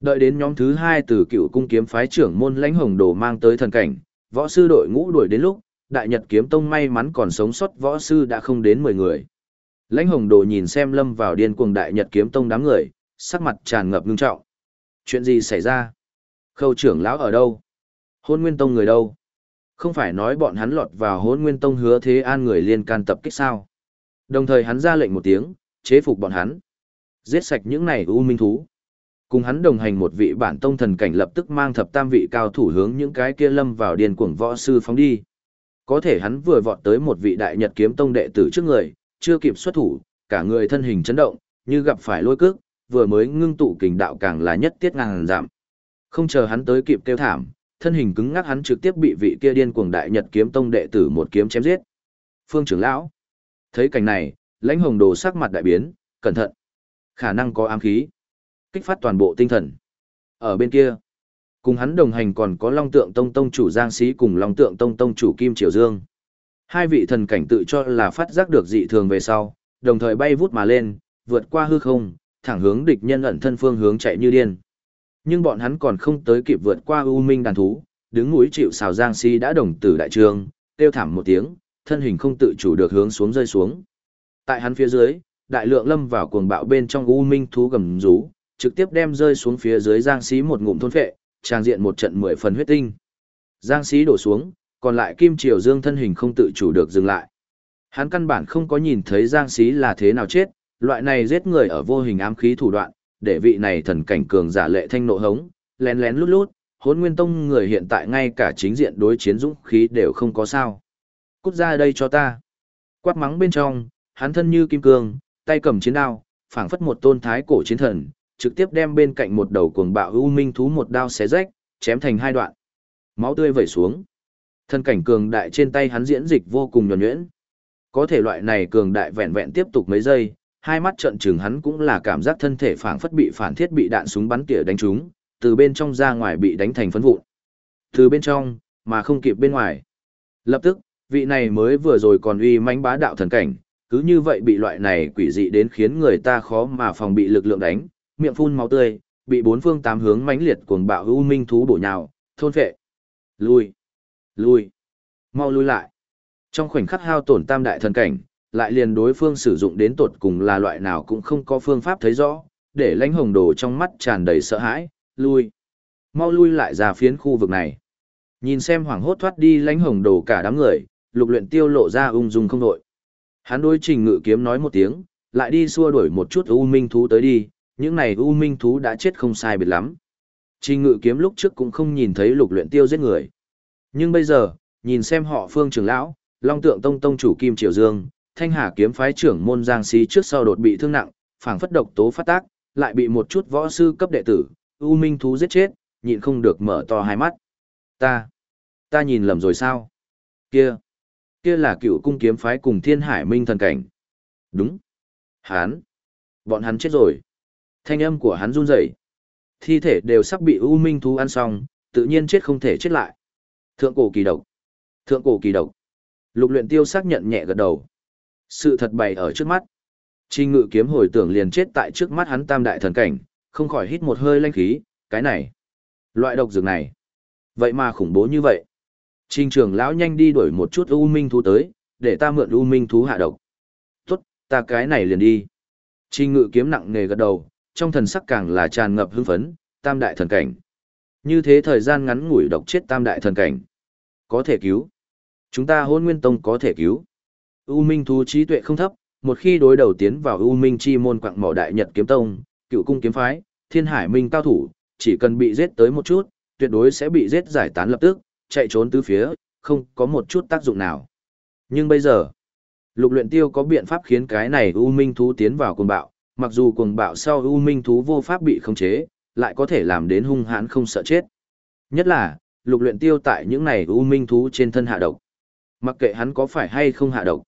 Đợi đến nhóm thứ hai từ cựu cung kiếm phái trưởng môn lãnh hồng đồ mang tới thần cảnh, võ sư đội ngũ đuổi đến lúc, đại nhật kiếm tông may mắn còn sống sót võ sư đã không đến 10 người. Lãnh hồng đồ nhìn xem lâm vào điên cuồng đại nhật kiếm tông đám người, sắc mặt tràn ngập ngưng trọng. Chuyện gì xảy ra? Khâu trưởng lão ở đâu? Hôn nguyên tông người đâu? Không phải nói bọn hắn lọt vào hôn nguyên tông hứa thế an người liên can tập kích sao? Đồng thời hắn ra lệnh một tiếng, chế phục bọn hắn. Giết sạch những này u minh thú. Cùng hắn đồng hành một vị bản tông thần cảnh lập tức mang thập tam vị cao thủ hướng những cái kia lâm vào điên cuồng võ sư phóng đi. Có thể hắn vừa vọt tới một vị đại nhật kiếm tông đệ tử trước người, chưa kịp xuất thủ, cả người thân hình chấn động, như gặp phải lôi cước, vừa mới ngưng tụ kình đạo càng là nhất tiết ngàn giảm. Không chờ hắn tới kịp kêu thảm, thân hình cứng ngắc hắn trực tiếp bị vị kia điên cuồng đại nhật kiếm tông đệ tử một kiếm chém giết. Phương trưởng lão, thấy cảnh này, lãnh hồng đồ sắc mặt đại biến, cẩn thận, khả năng có ám khí, kích phát toàn bộ tinh thần. Ở bên kia, cùng hắn đồng hành còn có Long Tượng Tông Tông chủ Giang Sĩ cùng Long Tượng Tông Tông chủ Kim Triều Dương. Hai vị thần cảnh tự cho là phát giác được dị thường về sau, đồng thời bay vút mà lên, vượt qua hư không, thẳng hướng địch nhân ẩn thân phương hướng chạy như điên. Nhưng bọn hắn còn không tới kịp vượt qua u minh đàn thú, đứng núi chịu xào Giang sĩ đã đồng tử đại trường, kêu thảm một tiếng, thân hình không tự chủ được hướng xuống rơi xuống. Tại hắn phía dưới, đại lượng lâm vào cuồng bạo bên trong u minh thú gầm rú, trực tiếp đem rơi xuống phía dưới Giang sĩ một ngụm thôn phệ, trang diện một trận mười phần huyết tinh. Giang sĩ đổ xuống, còn lại Kim Triều Dương thân hình không tự chủ được dừng lại. Hắn căn bản không có nhìn thấy Giang sĩ là thế nào chết, loại này giết người ở vô hình ám khí thủ đoạn, để vị này thần cảnh cường giả lệ thanh nộ hống, lén lén lút lút, hốn nguyên tông người hiện tại ngay cả chính diện đối chiến dũng khí đều không có sao. Cút ra đây cho ta. Quát mắng bên trong, hắn thân như kim cương, tay cầm chiến đao, phảng phất một tôn thái cổ chiến thần, trực tiếp đem bên cạnh một đầu cuồng bạo u minh thú một đao xé rách, chém thành hai đoạn. Máu tươi vẩy xuống. Thân cảnh cường đại trên tay hắn diễn dịch vô cùng nhuần nhuyễn. Có thể loại này cường đại vẹn vẹn tiếp tục mấy giây, hai mắt trợn trừng hắn cũng là cảm giác thân thể phảng phất bị phản thiết bị đạn súng bắn tỉa đánh trúng, từ bên trong ra ngoài bị đánh thành phấn vụn. Từ bên trong, mà không kịp bên ngoài. Lập tức, vị này mới vừa rồi còn uy mãnh bá đạo thần cảnh, cứ như vậy bị loại này quỷ dị đến khiến người ta khó mà phòng bị lực lượng đánh, miệng phun máu tươi, bị bốn phương tám hướng mãnh liệt cuồng bạo u minh thú bổ nhào, thôn phệ. Lui, lui, mau lui lại. Trong khoảnh khắc hao tổn tam đại thần cảnh, lại liền đối phương sử dụng đến tột cùng là loại nào cũng không có phương pháp thấy rõ, để lãnh hồng đồ trong mắt tràn đầy sợ hãi, lui. Mau lui lại ra phiến khu vực này. Nhìn xem hoảng hốt thoát đi lãnh hồng đồ cả đám người, lục luyện tiêu lộ ra ung dung không đội. Hắn đối trình ngự kiếm nói một tiếng, lại đi xua đuổi một chút U Minh thú tới đi, những này U Minh thú đã chết không sai biệt lắm. Trình ngự kiếm lúc trước cũng không nhìn thấy lục luyện tiêu giết người. Nhưng bây giờ, nhìn xem họ phương trưởng lão, long tượng tông tông chủ Kim Triều Dương, thanh hà kiếm phái trưởng môn Giang Sĩ trước sau đột bị thương nặng, phảng phất độc tố phát tác, lại bị một chút võ sư cấp đệ tử, U Minh thú giết chết, nhịn không được mở to hai mắt. Ta, ta nhìn lầm rồi sao? Kia, kia là cựu cung kiếm phái cùng thiên hải minh thần cảnh. Đúng. Hán. Bọn hắn chết rồi. Thanh âm của hắn run rẩy. Thi thể đều sắp bị U Minh thú ăn xong, tự nhiên chết không thể chết lại. Thượng cổ kỳ độc. Thượng cổ kỳ độc. Lục luyện tiêu xác nhận nhẹ gật đầu. Sự thật bày ở trước mắt. Trình ngự kiếm hồi tưởng liền chết tại trước mắt hắn tam đại thần cảnh, không khỏi hít một hơi lanh khí, cái này. Loại độc dược này. Vậy mà khủng bố như vậy. Trình trưởng lão nhanh đi đuổi một chút U Minh thú tới, để ta mượn U Minh thú hạ độc. Tốt, ta cái này liền đi. Trình ngự kiếm nặng nề gật đầu, trong thần sắc càng là tràn ngập hưng phấn, tam đại thần cảnh. Như thế thời gian ngắn ngủi độc chết tam đại thần cảnh. Có thể cứu. Chúng ta hôn nguyên tông có thể cứu. U Minh thú trí tuệ không thấp, một khi đối đầu tiến vào U Minh chi môn quạng mỏ đại nhật kiếm tông, cựu cung kiếm phái, thiên hải minh cao thủ, chỉ cần bị giết tới một chút, tuyệt đối sẽ bị giết giải tán lập tức, chạy trốn tứ phía, không có một chút tác dụng nào. Nhưng bây giờ, lục luyện tiêu có biện pháp khiến cái này U Minh thú tiến vào cuồng bạo, mặc dù cuồng bạo sau U Minh thú vô pháp bị khống chế, lại có thể làm đến hung hãn không sợ chết. Nhất là, lục luyện tiêu tại những này U Minh thú trên thân hạ độc. Mặc kệ hắn có phải hay không hạ độc.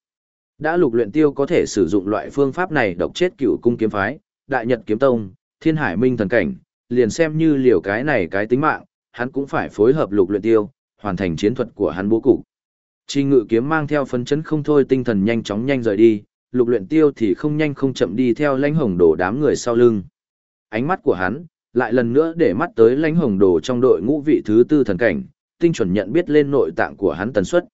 Đã lục luyện tiêu có thể sử dụng loại phương pháp này độc chết cửu cung kiếm phái, đại nhật kiếm tông, thiên hải minh thần cảnh, liền xem như liều cái này cái tính mạng, hắn cũng phải phối hợp lục luyện tiêu, hoàn thành chiến thuật của hắn bố cục. Trình ngự kiếm mang theo phấn chấn không thôi tinh thần nhanh chóng nhanh rời đi, lục luyện tiêu thì không nhanh không chậm đi theo lãnh hồng đồ đám người sau lưng. Ánh mắt của hắn, lại lần nữa để mắt tới lãnh hồng đồ trong đội ngũ vị thứ tư thần cảnh, tinh chuẩn nhận biết lên nội tạng của hắn tần suất.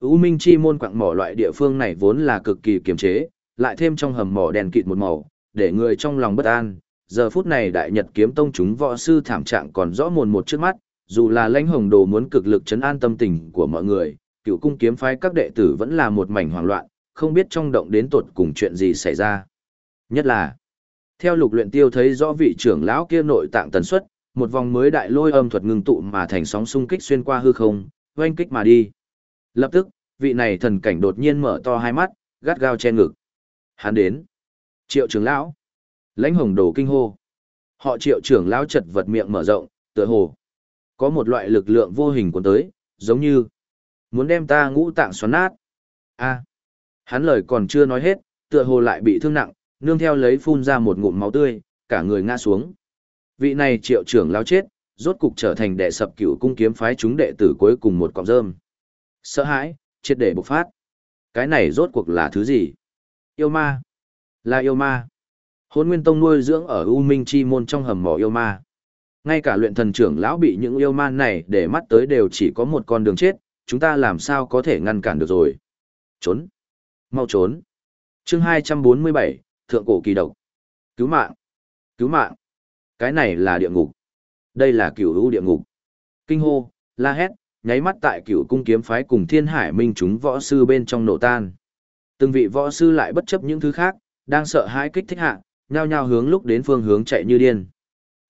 U Minh Chi môn quặng mỏ loại địa phương này vốn là cực kỳ kiềm chế, lại thêm trong hầm mỏ đèn kịt một màu, để người trong lòng bất an. Giờ phút này đại nhật kiếm tông chúng võ sư thảm trạng còn rõ mồn một trước mắt, dù là lãnh hồng đồ muốn cực lực chấn an tâm tình của mọi người, cựu cung kiếm phái các đệ tử vẫn là một mảnh hoảng loạn, không biết trong động đến tột cùng chuyện gì xảy ra. Nhất là, theo lục luyện tiêu thấy rõ vị trưởng lão kia nội tạng tần suất, một vòng mới đại lôi âm thuật ngưng tụ mà thành sóng xung kích xuyên qua hư không, oanh kích mà đi. Lập tức, vị này thần cảnh đột nhiên mở to hai mắt, gắt gao che ngực. Hắn đến. Triệu trưởng lão. Lãnh hồng đồ kinh hô. Họ triệu trưởng lão chật vật miệng mở rộng, tựa hồ. Có một loại lực lượng vô hình cuốn tới, giống như muốn đem ta ngũ tạng xoắn nát. A. Hắn lời còn chưa nói hết, tựa hồ lại bị thương nặng, nương theo lấy phun ra một ngụm máu tươi, cả người ngã xuống. Vị này triệu trưởng lão chết, rốt cục trở thành đệ sập cửu cung kiếm phái chúng đệ tử cuối cùng một cọng rơm. Sợ hãi, triệt để bộc phát. Cái này rốt cuộc là thứ gì? Yêu ma. Là yêu ma. Hôn Nguyên Tông nuôi dưỡng ở U Minh Chi môn trong hầm mỏ yêu ma. Ngay cả luyện thần trưởng lão bị những yêu ma này để mắt tới đều chỉ có một con đường chết, chúng ta làm sao có thể ngăn cản được rồi. Trốn. Mau trốn. chương 247, Thượng Cổ Kỳ Độc. Cứu mạng. Cứu mạng. Cái này là địa ngục. Đây là cửu u địa ngục. Kinh hô, la hét, nháy mắt tại cựu cung kiếm phái cùng thiên hải minh chúng võ sư bên trong nổ tan. Từng vị võ sư lại bất chấp những thứ khác, đang sợ hãi kích thích hạ, nhao nhao hướng lúc đến phương hướng chạy như điên.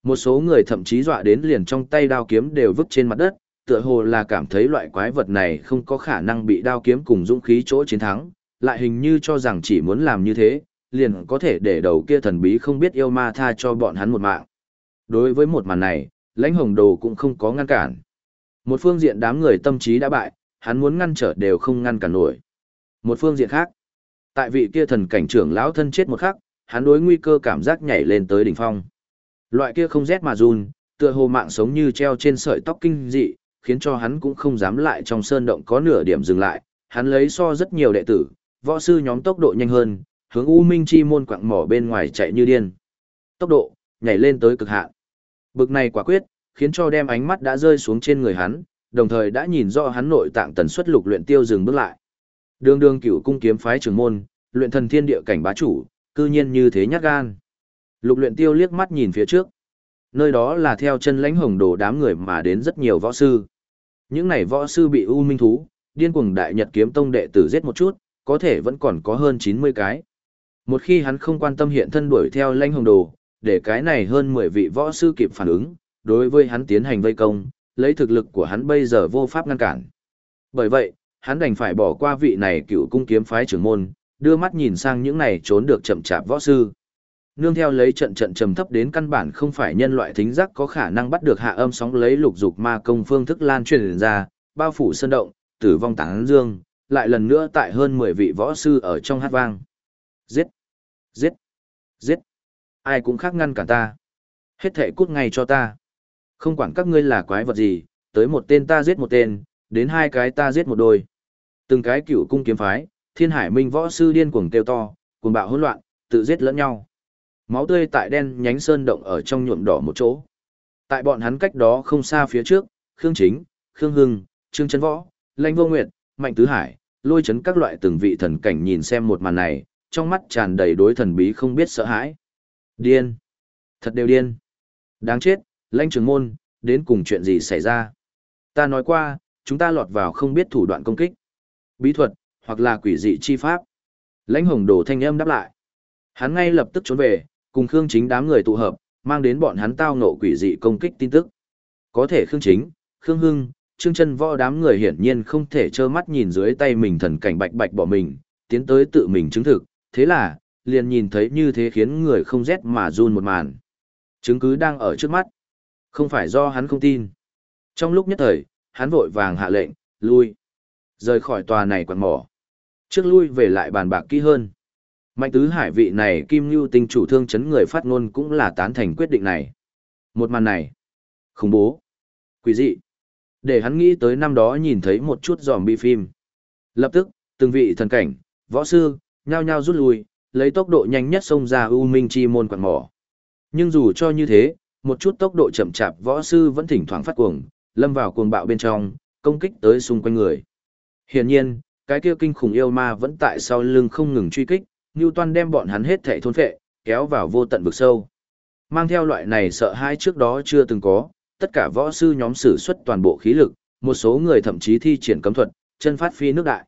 Một số người thậm chí dọa đến liền trong tay đao kiếm đều vứt trên mặt đất, tựa hồ là cảm thấy loại quái vật này không có khả năng bị đao kiếm cùng dũng khí chỗ chiến thắng, lại hình như cho rằng chỉ muốn làm như thế, liền có thể để đầu kia thần bí không biết yêu ma tha cho bọn hắn một mạng. Đối với một màn này, lãnh hồng đồ cũng không có ngăn cản. Một phương diện đám người tâm trí đã bại, hắn muốn ngăn trở đều không ngăn cản nổi. Một phương diện khác, tại vị kia thần cảnh trưởng lão thân chết một khắc, hắn đối nguy cơ cảm giác nhảy lên tới đỉnh phong. Loại kia không rét mà run, tựa hồ mạng sống như treo trên sợi tóc kinh dị, khiến cho hắn cũng không dám lại trong sơn động có nửa điểm dừng lại, hắn lấy so rất nhiều đệ tử, võ sư nhóm tốc độ nhanh hơn, hướng U Minh Chi môn quặng mỏ bên ngoài chạy như điên. Tốc độ nhảy lên tới cực hạn. Bực này quả quyết, khiến cho đem ánh mắt đã rơi xuống trên người hắn, đồng thời đã nhìn rõ hắn nội tạng tần suất lục luyện tiêu dừng bước lại. Đường đường cửu cung kiếm phái trưởng môn, luyện thần thiên địa cảnh bá chủ, cư nhiên như thế nhát gan. Lục luyện tiêu liếc mắt nhìn phía trước. Nơi đó là theo chân lãnh hồng đồ đám người mà đến rất nhiều võ sư. Những này võ sư bị u minh thú, điên cuồng đại nhật kiếm tông đệ tử giết một chút, có thể vẫn còn có hơn 90 cái. Một khi hắn không quan tâm hiện thân đuổi theo lãnh hồng đồ, để cái này hơn 10 vị võ sư kịp phản ứng, đối với hắn tiến hành vây công, lấy thực lực của hắn bây giờ vô pháp ngăn cản. Bởi vậy, hắn đành phải bỏ qua vị này cựu cung kiếm phái trưởng môn, đưa mắt nhìn sang những này trốn được chậm chạp võ sư. Nương theo lấy trận trận trầm thấp đến căn bản không phải nhân loại thính giác có khả năng bắt được hạ âm sóng lấy lục dục ma công phương thức lan truyền ra, bao phủ sơn động, tử vong tán dương, lại lần nữa tại hơn 10 vị võ sư ở trong hát vang. Giết! Giết! Giết! Ai cũng khác ngăn cả ta. Hết thể cút ngay cho ta. Không quản các ngươi là quái vật gì, tới một tên ta giết một tên, đến hai cái ta giết một đôi. Từng cái cựu cung kiếm phái, thiên hải minh võ sư điên cuồng kêu to, cuồng bạo hỗn loạn, tự giết lẫn nhau. Máu tươi tại đen nhánh sơn động ở trong nhuộm đỏ một chỗ. Tại bọn hắn cách đó không xa phía trước, Khương Chính, Khương Hưng, Trương Trấn Võ, Lãnh Vô Nguyệt, Mạnh Tứ Hải, lôi chấn các loại từng vị thần cảnh nhìn xem một màn này, trong mắt tràn đầy đối thần bí không biết sợ hãi. Điên! Thật đều điên! Đáng chết, Lãnh Trường Môn, đến cùng chuyện gì xảy ra? Ta nói qua, chúng ta lọt vào không biết thủ đoạn công kích. Bí thuật, hoặc là quỷ dị chi pháp. Lãnh Hồng Đồ thanh âm đáp lại. Hắn ngay lập tức trốn về, cùng Khương Chính đám người tụ hợp, mang đến bọn hắn tao ngộ quỷ dị công kích tin tức. Có thể Khương Chính, Khương Hưng, Trương Chân Võ đám người hiển nhiên không thể trơ mắt nhìn dưới tay mình thần cảnh bạch bạch bỏ mình, tiến tới tự mình chứng thực, thế là, liền nhìn thấy như thế khiến người không rét mà run một màn. Chứng cứ đang ở trước mắt. Không phải do hắn không tin. Trong lúc nhất thời, hắn vội vàng hạ lệnh, lui. Rời khỏi tòa này quạt mỏ. Trước lui về lại bàn bạc kỹ hơn. Mạnh tứ hải vị này kim lưu tinh chủ thương chấn người phát ngôn cũng là tán thành quyết định này. Một màn này. Khủng bố. Quý dị. Để hắn nghĩ tới năm đó nhìn thấy một chút giòm bi phim. Lập tức, từng vị thần cảnh, võ sư, nhao nhao rút lui, lấy tốc độ nhanh nhất xông ra U Minh Chi môn quạt mỏ. Nhưng dù cho như thế, một chút tốc độ chậm chạp võ sư vẫn thỉnh thoảng phát cuồng, lâm vào cuồng bạo bên trong, công kích tới xung quanh người. Hiển nhiên, cái kia kinh khủng yêu ma vẫn tại sau lưng không ngừng truy kích, Newton đem bọn hắn hết thảy thôn phệ, kéo vào vô tận vực sâu. Mang theo loại này sợ hãi trước đó chưa từng có, tất cả võ sư nhóm sử xuất toàn bộ khí lực, một số người thậm chí thi triển cấm thuật, chân phát phi nước đại.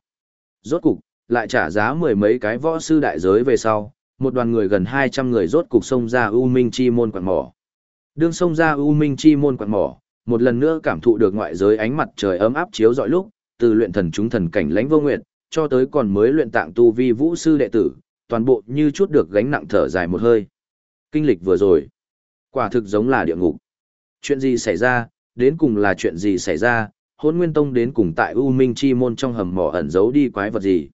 Rốt cục, lại trả giá mười mấy cái võ sư đại giới về sau, một đoàn người gần 200 người rốt cục xông ra U Minh Chi môn quạt mỏ. Đương xông ra U Minh Chi môn quạt mỏ, một lần nữa cảm thụ được ngoại giới ánh mặt trời ấm áp chiếu rọi lúc, từ luyện thần chúng thần cảnh lãnh vô nguyệt, cho tới còn mới luyện tạng tu vi vũ sư đệ tử, toàn bộ như chút được gánh nặng thở dài một hơi. Kinh lịch vừa rồi, quả thực giống là địa ngục. Chuyện gì xảy ra, đến cùng là chuyện gì xảy ra, hôn nguyên tông đến cùng tại U Minh Chi môn trong hầm mỏ ẩn giấu đi quái vật gì.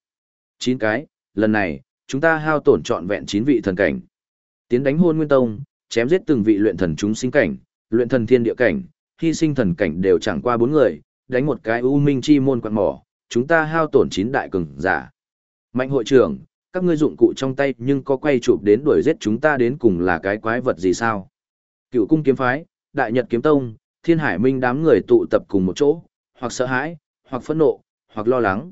Chín cái, lần này, chúng ta hao tổn trọn vẹn chín vị thần cảnh. Tiến đánh hôn nguyên tông, chém giết từng vị luyện thần chúng sinh cảnh, luyện thần thiên địa cảnh, hy sinh thần cảnh đều chẳng qua bốn người, đánh một cái U Minh Chi môn quạt mỏ, chúng ta hao tổn chín đại cường giả. Mạnh hội trưởng, các ngươi dụng cụ trong tay nhưng có quay chụp đến đuổi giết chúng ta đến cùng là cái quái vật gì sao? Cựu cung kiếm phái, đại nhật kiếm tông, thiên hải minh đám người tụ tập cùng một chỗ, hoặc sợ hãi, hoặc phẫn nộ, hoặc lo lắng.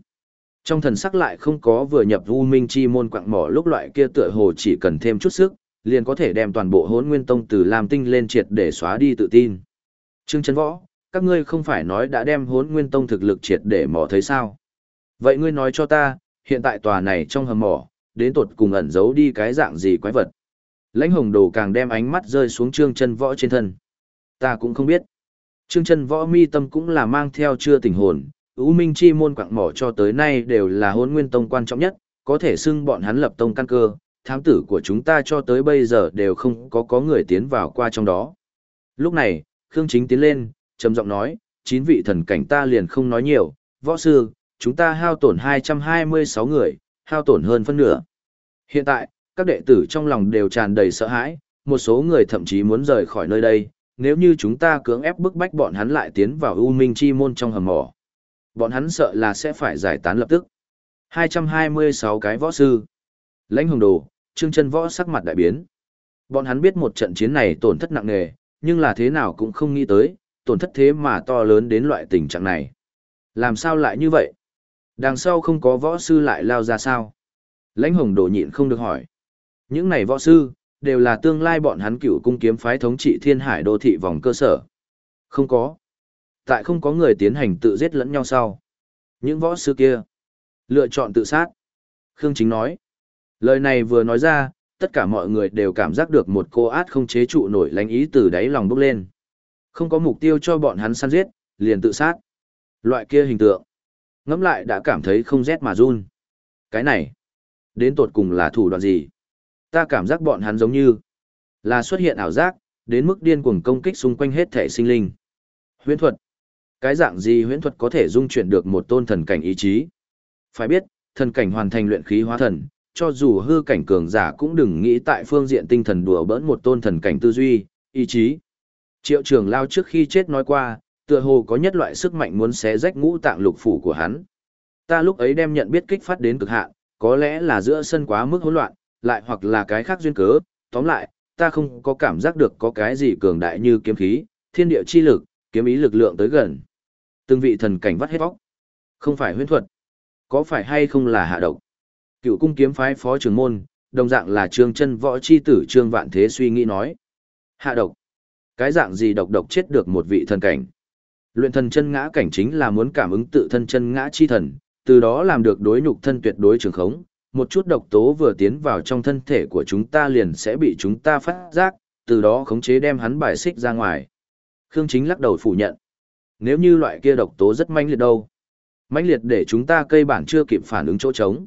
Trong thần sắc lại không có vừa nhập u minh chi môn quạng mỏ lúc loại kia tựa hồ chỉ cần thêm chút sức, liền có thể đem toàn bộ Hỗn nguyên tông từ làm tinh lên triệt để xóa đi tự tin. Trương Trấn Võ, các ngươi không phải nói đã đem Hỗn nguyên tông thực lực triệt để mỏ thấy sao? Vậy ngươi nói cho ta, hiện tại tòa này trong hầm mỏ, đến tột cùng ẩn giấu đi cái dạng gì quái vật. Lãnh hồng đồ càng đem ánh mắt rơi xuống trương chân võ trên thân. Ta cũng không biết. Trương chân võ mi tâm cũng là mang theo chưa tình hồn, ưu minh chi môn quạng mỏ cho tới nay đều là hôn nguyên tông quan trọng nhất, có thể xưng bọn hắn lập tông căn cơ, thám tử của chúng ta cho tới bây giờ đều không có có người tiến vào qua trong đó. Lúc này, Khương Chính tiến lên, trầm giọng nói, chín vị thần cảnh ta liền không nói nhiều, võ sư, chúng ta hao tổn 226 người, hao tổn hơn phân nửa. Hiện tại, các đệ tử trong lòng đều tràn đầy sợ hãi, một số người thậm chí muốn rời khỏi nơi đây, nếu như chúng ta cưỡng ép bức bách bọn hắn lại tiến vào U Minh Chi môn trong hầm mỏ. Bọn hắn sợ là sẽ phải giải tán lập tức. 226 cái võ sư. Lãnh hồng đồ, trương chân võ sắc mặt đại biến. Bọn hắn biết một trận chiến này tổn thất nặng nề, nhưng là thế nào cũng không nghĩ tới, tổn thất thế mà to lớn đến loại tình trạng này. Làm sao lại như vậy? Đằng sau không có võ sư lại lao ra sao? Lãnh hồng đồ nhịn không được hỏi. Những này võ sư, đều là tương lai bọn hắn cựu cung kiếm phái thống trị thiên hải đô thị vòng cơ sở. Không có. Tại không có người tiến hành tự giết lẫn nhau sau. Những võ sư kia, lựa chọn tự sát. Khương Chính nói. Lời này vừa nói ra, tất cả mọi người đều cảm giác được một cô át không chế trụ nổi lánh ý từ đáy lòng bốc lên. Không có mục tiêu cho bọn hắn săn giết, liền tự sát. Loại kia hình tượng. Ngắm lại đã cảm thấy không rét mà run. Cái này, đến tột cùng là thủ đoạn gì? Ta cảm giác bọn hắn giống như là xuất hiện ảo giác, đến mức điên cuồng công kích xung quanh hết thể sinh linh. Huyễn thuật. Cái dạng gì huyễn thuật có thể dung chuyển được một tôn thần cảnh ý chí? Phải biết, thần cảnh hoàn thành luyện khí hóa thần, cho dù hư cảnh cường giả cũng đừng nghĩ tại phương diện tinh thần đùa bỡn một tôn thần cảnh tư duy, ý chí. Triệu trường lao trước khi chết nói qua, tựa hồ có nhất loại sức mạnh muốn xé rách ngũ tạng lục phủ của hắn. Ta lúc ấy đem nhận biết kích phát đến cực hạn, có lẽ là giữa sân quá mức hỗn loạn, lại hoặc là cái khác duyên cớ, tóm lại, ta không có cảm giác được có cái gì cường đại như kiếm khí, thiên địa chi lực, kiếm ý lực lượng tới gần. Từng vị thần cảnh vắt hết vóc. Không phải huyễn thuật. Có phải hay không là hạ độc? Cựu cung kiếm phái phó trưởng môn, đồng dạng là trương chân võ chi tử trương vạn thế suy nghĩ nói. Hạ độc. Cái dạng gì độc độc chết được một vị thần cảnh? Luyện thần chân ngã cảnh chính là muốn cảm ứng tự thân chân ngã chi thần, từ đó làm được đối nhục thân tuyệt đối trường khống. Một chút độc tố vừa tiến vào trong thân thể của chúng ta liền sẽ bị chúng ta phát giác, từ đó khống chế đem hắn bài xích ra ngoài. Khương Chính lắc đầu phủ nhận. Nếu như loại kia độc tố rất manh liệt đâu? mãnh liệt để chúng ta cây bản chưa kịp phản ứng chỗ trống.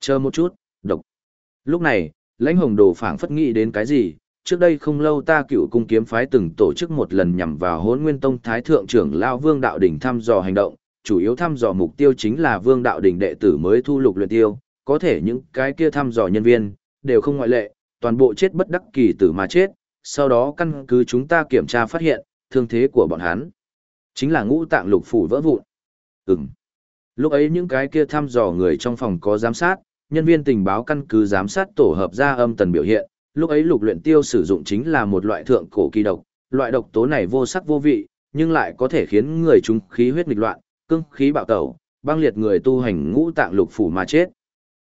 Chờ một chút, độc. Lúc này, lãnh hồng đồ phảng phất nghĩ đến cái gì, trước đây không lâu ta cựu cung kiếm phái từng tổ chức một lần nhằm vào hốn nguyên tông thái thượng trưởng lao vương đạo đỉnh thăm dò hành động, chủ yếu thăm dò mục tiêu chính là vương đạo đỉnh đệ tử mới thu lục luyện tiêu, có thể những cái kia thăm dò nhân viên, đều không ngoại lệ, toàn bộ chết bất đắc kỳ tử mà chết, sau đó căn cứ chúng ta kiểm tra phát hiện, thương thế của bọn hắn, chính là ngũ tạng lục phủ vỡ vụn. Ừm. Lúc ấy những cái kia thăm dò người trong phòng có giám sát, nhân viên tình báo căn cứ giám sát tổ hợp ra âm tần biểu hiện, lúc ấy lục luyện tiêu sử dụng chính là một loại thượng cổ kỳ độc, loại độc tố này vô sắc vô vị, nhưng lại có thể khiến người chúng khí huyết nghịch loạn, cương khí bạo tẩu, băng liệt người tu hành ngũ tạng lục phủ mà chết.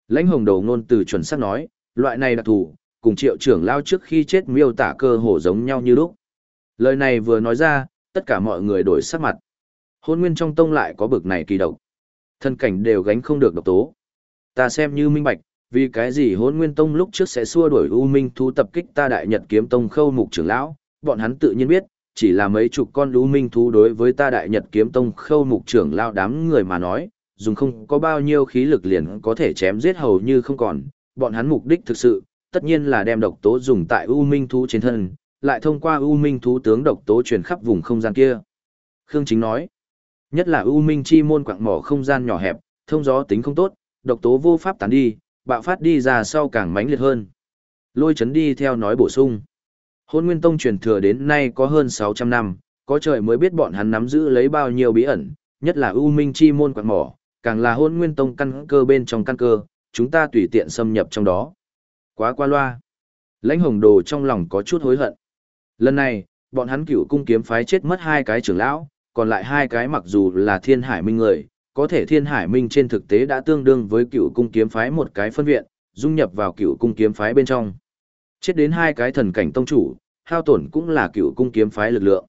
Lãnh hồng đầu ngôn từ chuẩn xác nói, loại này đặc thù, cùng triệu trưởng lao trước khi chết miêu tả cơ hồ giống nhau như lúc. Lời này vừa nói ra, tất cả mọi người đổi sắc mặt. Hôn nguyên trong tông lại có bực này kỳ độc thân cảnh đều gánh không được độc tố. Ta xem như minh bạch, vì cái gì hôn nguyên tông lúc trước sẽ xua đuổi U Minh thú tập kích ta đại nhật kiếm tông khâu mục trưởng lão, bọn hắn tự nhiên biết, chỉ là mấy chục con U Minh thú đối với ta đại nhật kiếm tông khâu mục trưởng lao đám người mà nói, dùng không có bao nhiêu khí lực liền có thể chém giết hầu như không còn, bọn hắn mục đích thực sự, tất nhiên là đem độc tố dùng tại U Minh thú trên thân, lại thông qua U Minh thú tướng độc tố truyền khắp vùng không gian kia. Khương Chính nói, Nhất là U Minh chi môn quạng mỏ không gian nhỏ hẹp, thông gió tính không tốt, độc tố vô pháp tán đi, bạo phát đi ra sau càng mãnh liệt hơn. Lôi chấn đi theo nói bổ sung. Hôn Nguyên Tông truyền thừa đến nay có hơn 600 năm, có trời mới biết bọn hắn nắm giữ lấy bao nhiêu bí ẩn, nhất là U Minh chi môn quạng mỏ, càng là Hôn Nguyên Tông căn cơ bên trong căn cơ, chúng ta tùy tiện xâm nhập trong đó. Quá qua loa. Lãnh Hồng Đồ trong lòng có chút hối hận. Lần này, bọn hắn cửu cung kiếm phái chết mất hai cái trưởng lão, còn lại hai cái mặc dù là thiên hải minh người, có thể thiên hải minh trên thực tế đã tương đương với cựu cung kiếm phái một cái phân viện, dung nhập vào cựu cung kiếm phái bên trong. Chết đến hai cái thần cảnh tông chủ, hao tổn cũng là cựu cung kiếm phái lực lượng.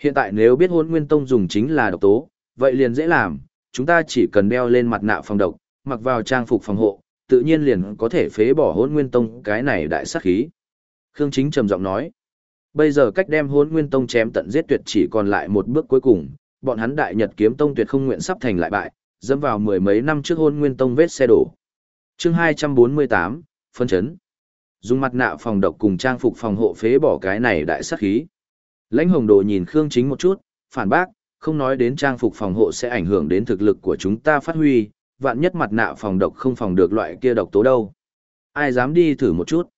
Hiện tại nếu biết hôn nguyên tông dùng chính là độc tố, vậy liền dễ làm, chúng ta chỉ cần đeo lên mặt nạ phòng độc, mặc vào trang phục phòng hộ, tự nhiên liền có thể phế bỏ hôn nguyên tông cái này đại sát khí. Khương Chính trầm giọng nói, Bây giờ cách đem hôn nguyên tông chém tận giết tuyệt chỉ còn lại một bước cuối cùng, bọn hắn đại nhật kiếm tông tuyệt không nguyện sắp thành lại bại, dẫm vào mười mấy năm trước hôn nguyên tông vết xe đổ. chương hai trăm bốn mươi tám phân chấn. Dùng mặt nạ phòng độc cùng trang phục phòng hộ phế bỏ cái này đại sát khí. Lãnh hồng đồ nhìn Khương Chính một chút, phản bác, không nói đến trang phục phòng hộ sẽ ảnh hưởng đến thực lực của chúng ta phát huy, vạn nhất mặt nạ phòng độc không phòng được loại kia độc tố đâu. Ai dám đi thử một chút?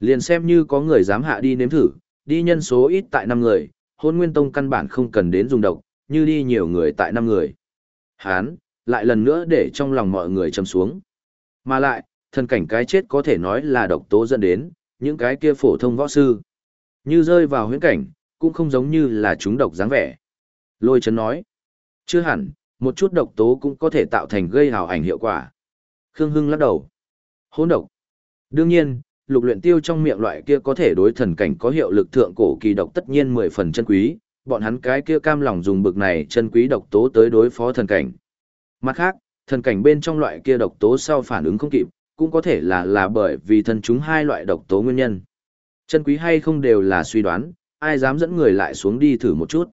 Liền xem như có người dám hạ đi nếm thử, đi nhân số ít tại 5 người, hôn nguyên tông căn bản không cần đến dùng độc, như đi nhiều người tại 5 người. Hán, lại lần nữa để trong lòng mọi người châm xuống. Mà lại, thần cảnh cái chết có thể nói là độc tố dẫn đến, những cái kia phổ thông võ sư. Như rơi vào huyễn cảnh, cũng không giống như là chúng độc dáng vẻ. Lôi chấn nói, chưa hẳn, một chút độc tố cũng có thể tạo thành gây hào ảnh hiệu quả. Khương Hưng lắc đầu. Hỗn độc. Đương nhiên, lục luyện tiêu trong miệng loại kia có thể đối thần cảnh có hiệu lực thượng cổ kỳ độc tất nhiên mười phần chân quý, bọn hắn cái kia cam lòng dùng bực này chân quý độc tố tới đối phó thần cảnh. Mặt khác, Thần cảnh bên trong loại kia độc tố sau phản ứng không kịp, cũng có thể là là bởi vì thân chúng hai loại độc tố nguyên nhân. Chân quý hay không đều là suy đoán, ai dám dẫn người lại xuống đi thử một chút.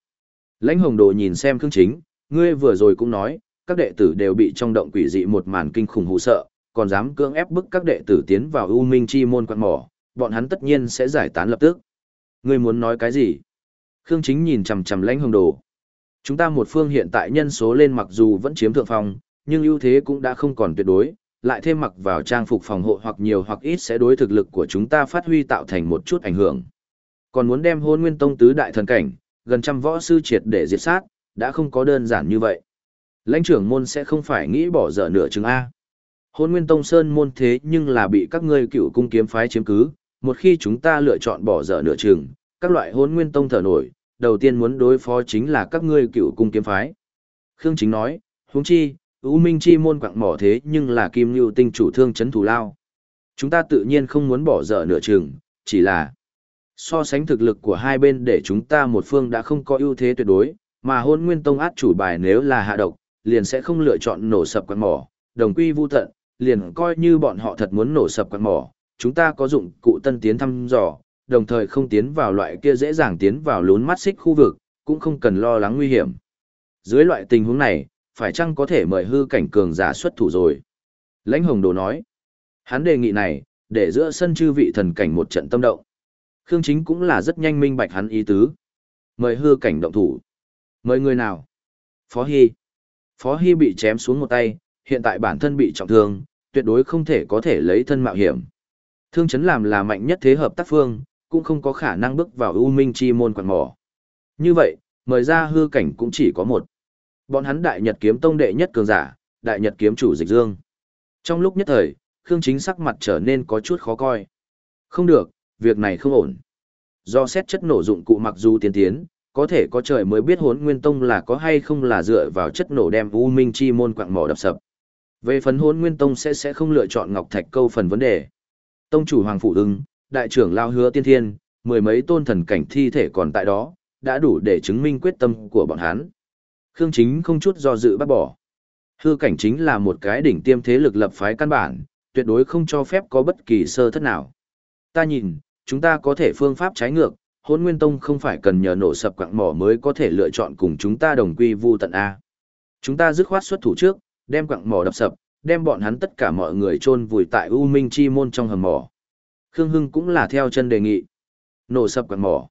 Lãnh hồng đồ nhìn xem Khương Chính, ngươi vừa rồi cũng nói, các đệ tử đều bị trong động quỷ dị một màn kinh khủng hù sợ, còn dám cưỡng ép bức các đệ tử tiến vào U Minh Chi môn quan mỏ, bọn hắn tất nhiên sẽ giải tán lập tức. Ngươi muốn nói cái gì? Khương Chính nhìn chằm chằm Lãnh Hồng Đồ. Chúng ta một phương hiện tại nhân số lên mặc dù vẫn chiếm thượng phong, nhưng ưu thế cũng đã không còn tuyệt đối, lại thêm mặc vào trang phục phòng hộ hoặc nhiều hoặc ít sẽ đối thực lực của chúng ta phát huy tạo thành một chút ảnh hưởng. Còn muốn đem hôn nguyên tông tứ đại thần cảnh, gần trăm võ sư triệt để diệt sát, đã không có đơn giản như vậy. Lãnh trưởng môn sẽ không phải nghĩ bỏ dở nửa chừng A. Hôn nguyên tông sơn môn thế nhưng là bị các ngươi cựu cung kiếm phái chiếm cứ, một khi chúng ta lựa chọn bỏ dở nửa chừng, các loại hôn nguyên tông thở nổi, đầu tiên muốn đối phó chính là các ngươi cựu cung kiếm phái. Khương Chính nói, huống chi, U Minh Chi môn quặng mỏ thế nhưng là kim lưu tinh chủ thương chấn thủ lao. Chúng ta tự nhiên không muốn bỏ dở nửa chừng, chỉ là so sánh thực lực của hai bên để chúng ta một phương đã không có ưu thế tuyệt đối, mà hôn nguyên tông át chủ bài nếu là hạ độc, liền sẽ không lựa chọn nổ sập quạt mỏ, đồng quy vu tận, liền coi như bọn họ thật muốn nổ sập quạt mỏ, chúng ta có dụng cụ tân tiến thăm dò, đồng thời không tiến vào loại kia dễ dàng tiến vào lún mắt xích khu vực, cũng không cần lo lắng nguy hiểm. Dưới loại tình huống này, phải chăng có thể mời hư cảnh cường giả xuất thủ rồi? Lãnh Hồng Đồ nói, hắn đề nghị này, để giữa sân chư vị thần cảnh một trận tâm động. Khương Chính cũng là rất nhanh minh bạch hắn ý tứ. Mời hư cảnh động thủ. Mời người nào? Phó Hy. Phó Hy bị chém xuống một tay, hiện tại bản thân bị trọng thương, tuyệt đối không thể có thể lấy thân mạo hiểm. Thương chấn làm là mạnh nhất thế hợp tác phương, cũng không có khả năng bước vào U Minh Chi môn quạt mỏ. Như vậy, mời ra hư cảnh cũng chỉ có một. Bọn hắn đại nhật kiếm tông đệ nhất cường giả, đại nhật kiếm chủ dịch dương. Trong lúc nhất thời, Khương Chính sắc mặt trở nên có chút khó coi. Không được, việc này không ổn. Do xét chất nổ dụng cụ mặc dù tiến tiến, có thể có trời mới biết hốn nguyên tông là có hay không là dựa vào chất nổ đem U Minh Chi môn quạng mỏ đập sập. Về phần hốn nguyên tông sẽ sẽ không lựa chọn ngọc thạch câu phần vấn đề. Tông chủ Hoàng Phụ ưng, đại trưởng lao hứa tiên thiên, mười mấy tôn thần cảnh thi thể còn tại đó, đã đủ để chứng minh quyết tâm của bọn hắn. Khương Chính không chút do dự bác bỏ. Hư cảnh chính là một cái đỉnh tiêm thế lực lập phái căn bản, tuyệt đối không cho phép có bất kỳ sơ thất nào. Ta nhìn, chúng ta có thể phương pháp trái ngược, hôn nguyên tông không phải cần nhờ nổ sập quạng mỏ mới có thể lựa chọn cùng chúng ta đồng quy vu tận A. Chúng ta dứt khoát xuất thủ trước, đem quạng mỏ đập sập, đem bọn hắn tất cả mọi người chôn vùi tại U Minh Chi môn trong hầm mỏ. Khương Hưng cũng là theo chân đề nghị. Nổ sập quạng mỏ.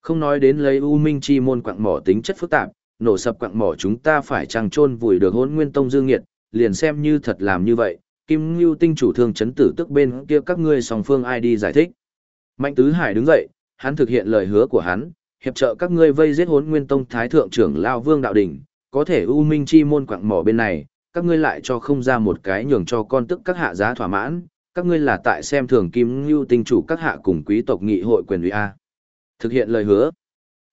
Không nói đến lấy U Minh Chi môn quạng mỏ tính chất phức tạp, nổ sập quạng mỏ chúng ta phải chăng chôn vùi được hôn nguyên tông dương nghiệt, liền xem như thật làm như vậy. Kim Ngưu tinh chủ thương chấn tử tức bên kia các ngươi song phương ai đi giải thích. Mạnh Tứ Hải đứng dậy, hắn thực hiện lời hứa của hắn, hiệp trợ các ngươi vây giết hốn nguyên tông thái thượng trưởng lao vương đạo Đình, có thể u minh chi môn quạng mỏ bên này, các ngươi lại cho không ra một cái nhường cho con tức các hạ giá thỏa mãn, các ngươi là tại xem thường kim ngưu tinh chủ các hạ cùng quý tộc nghị hội quyền uy A. Thực hiện lời hứa.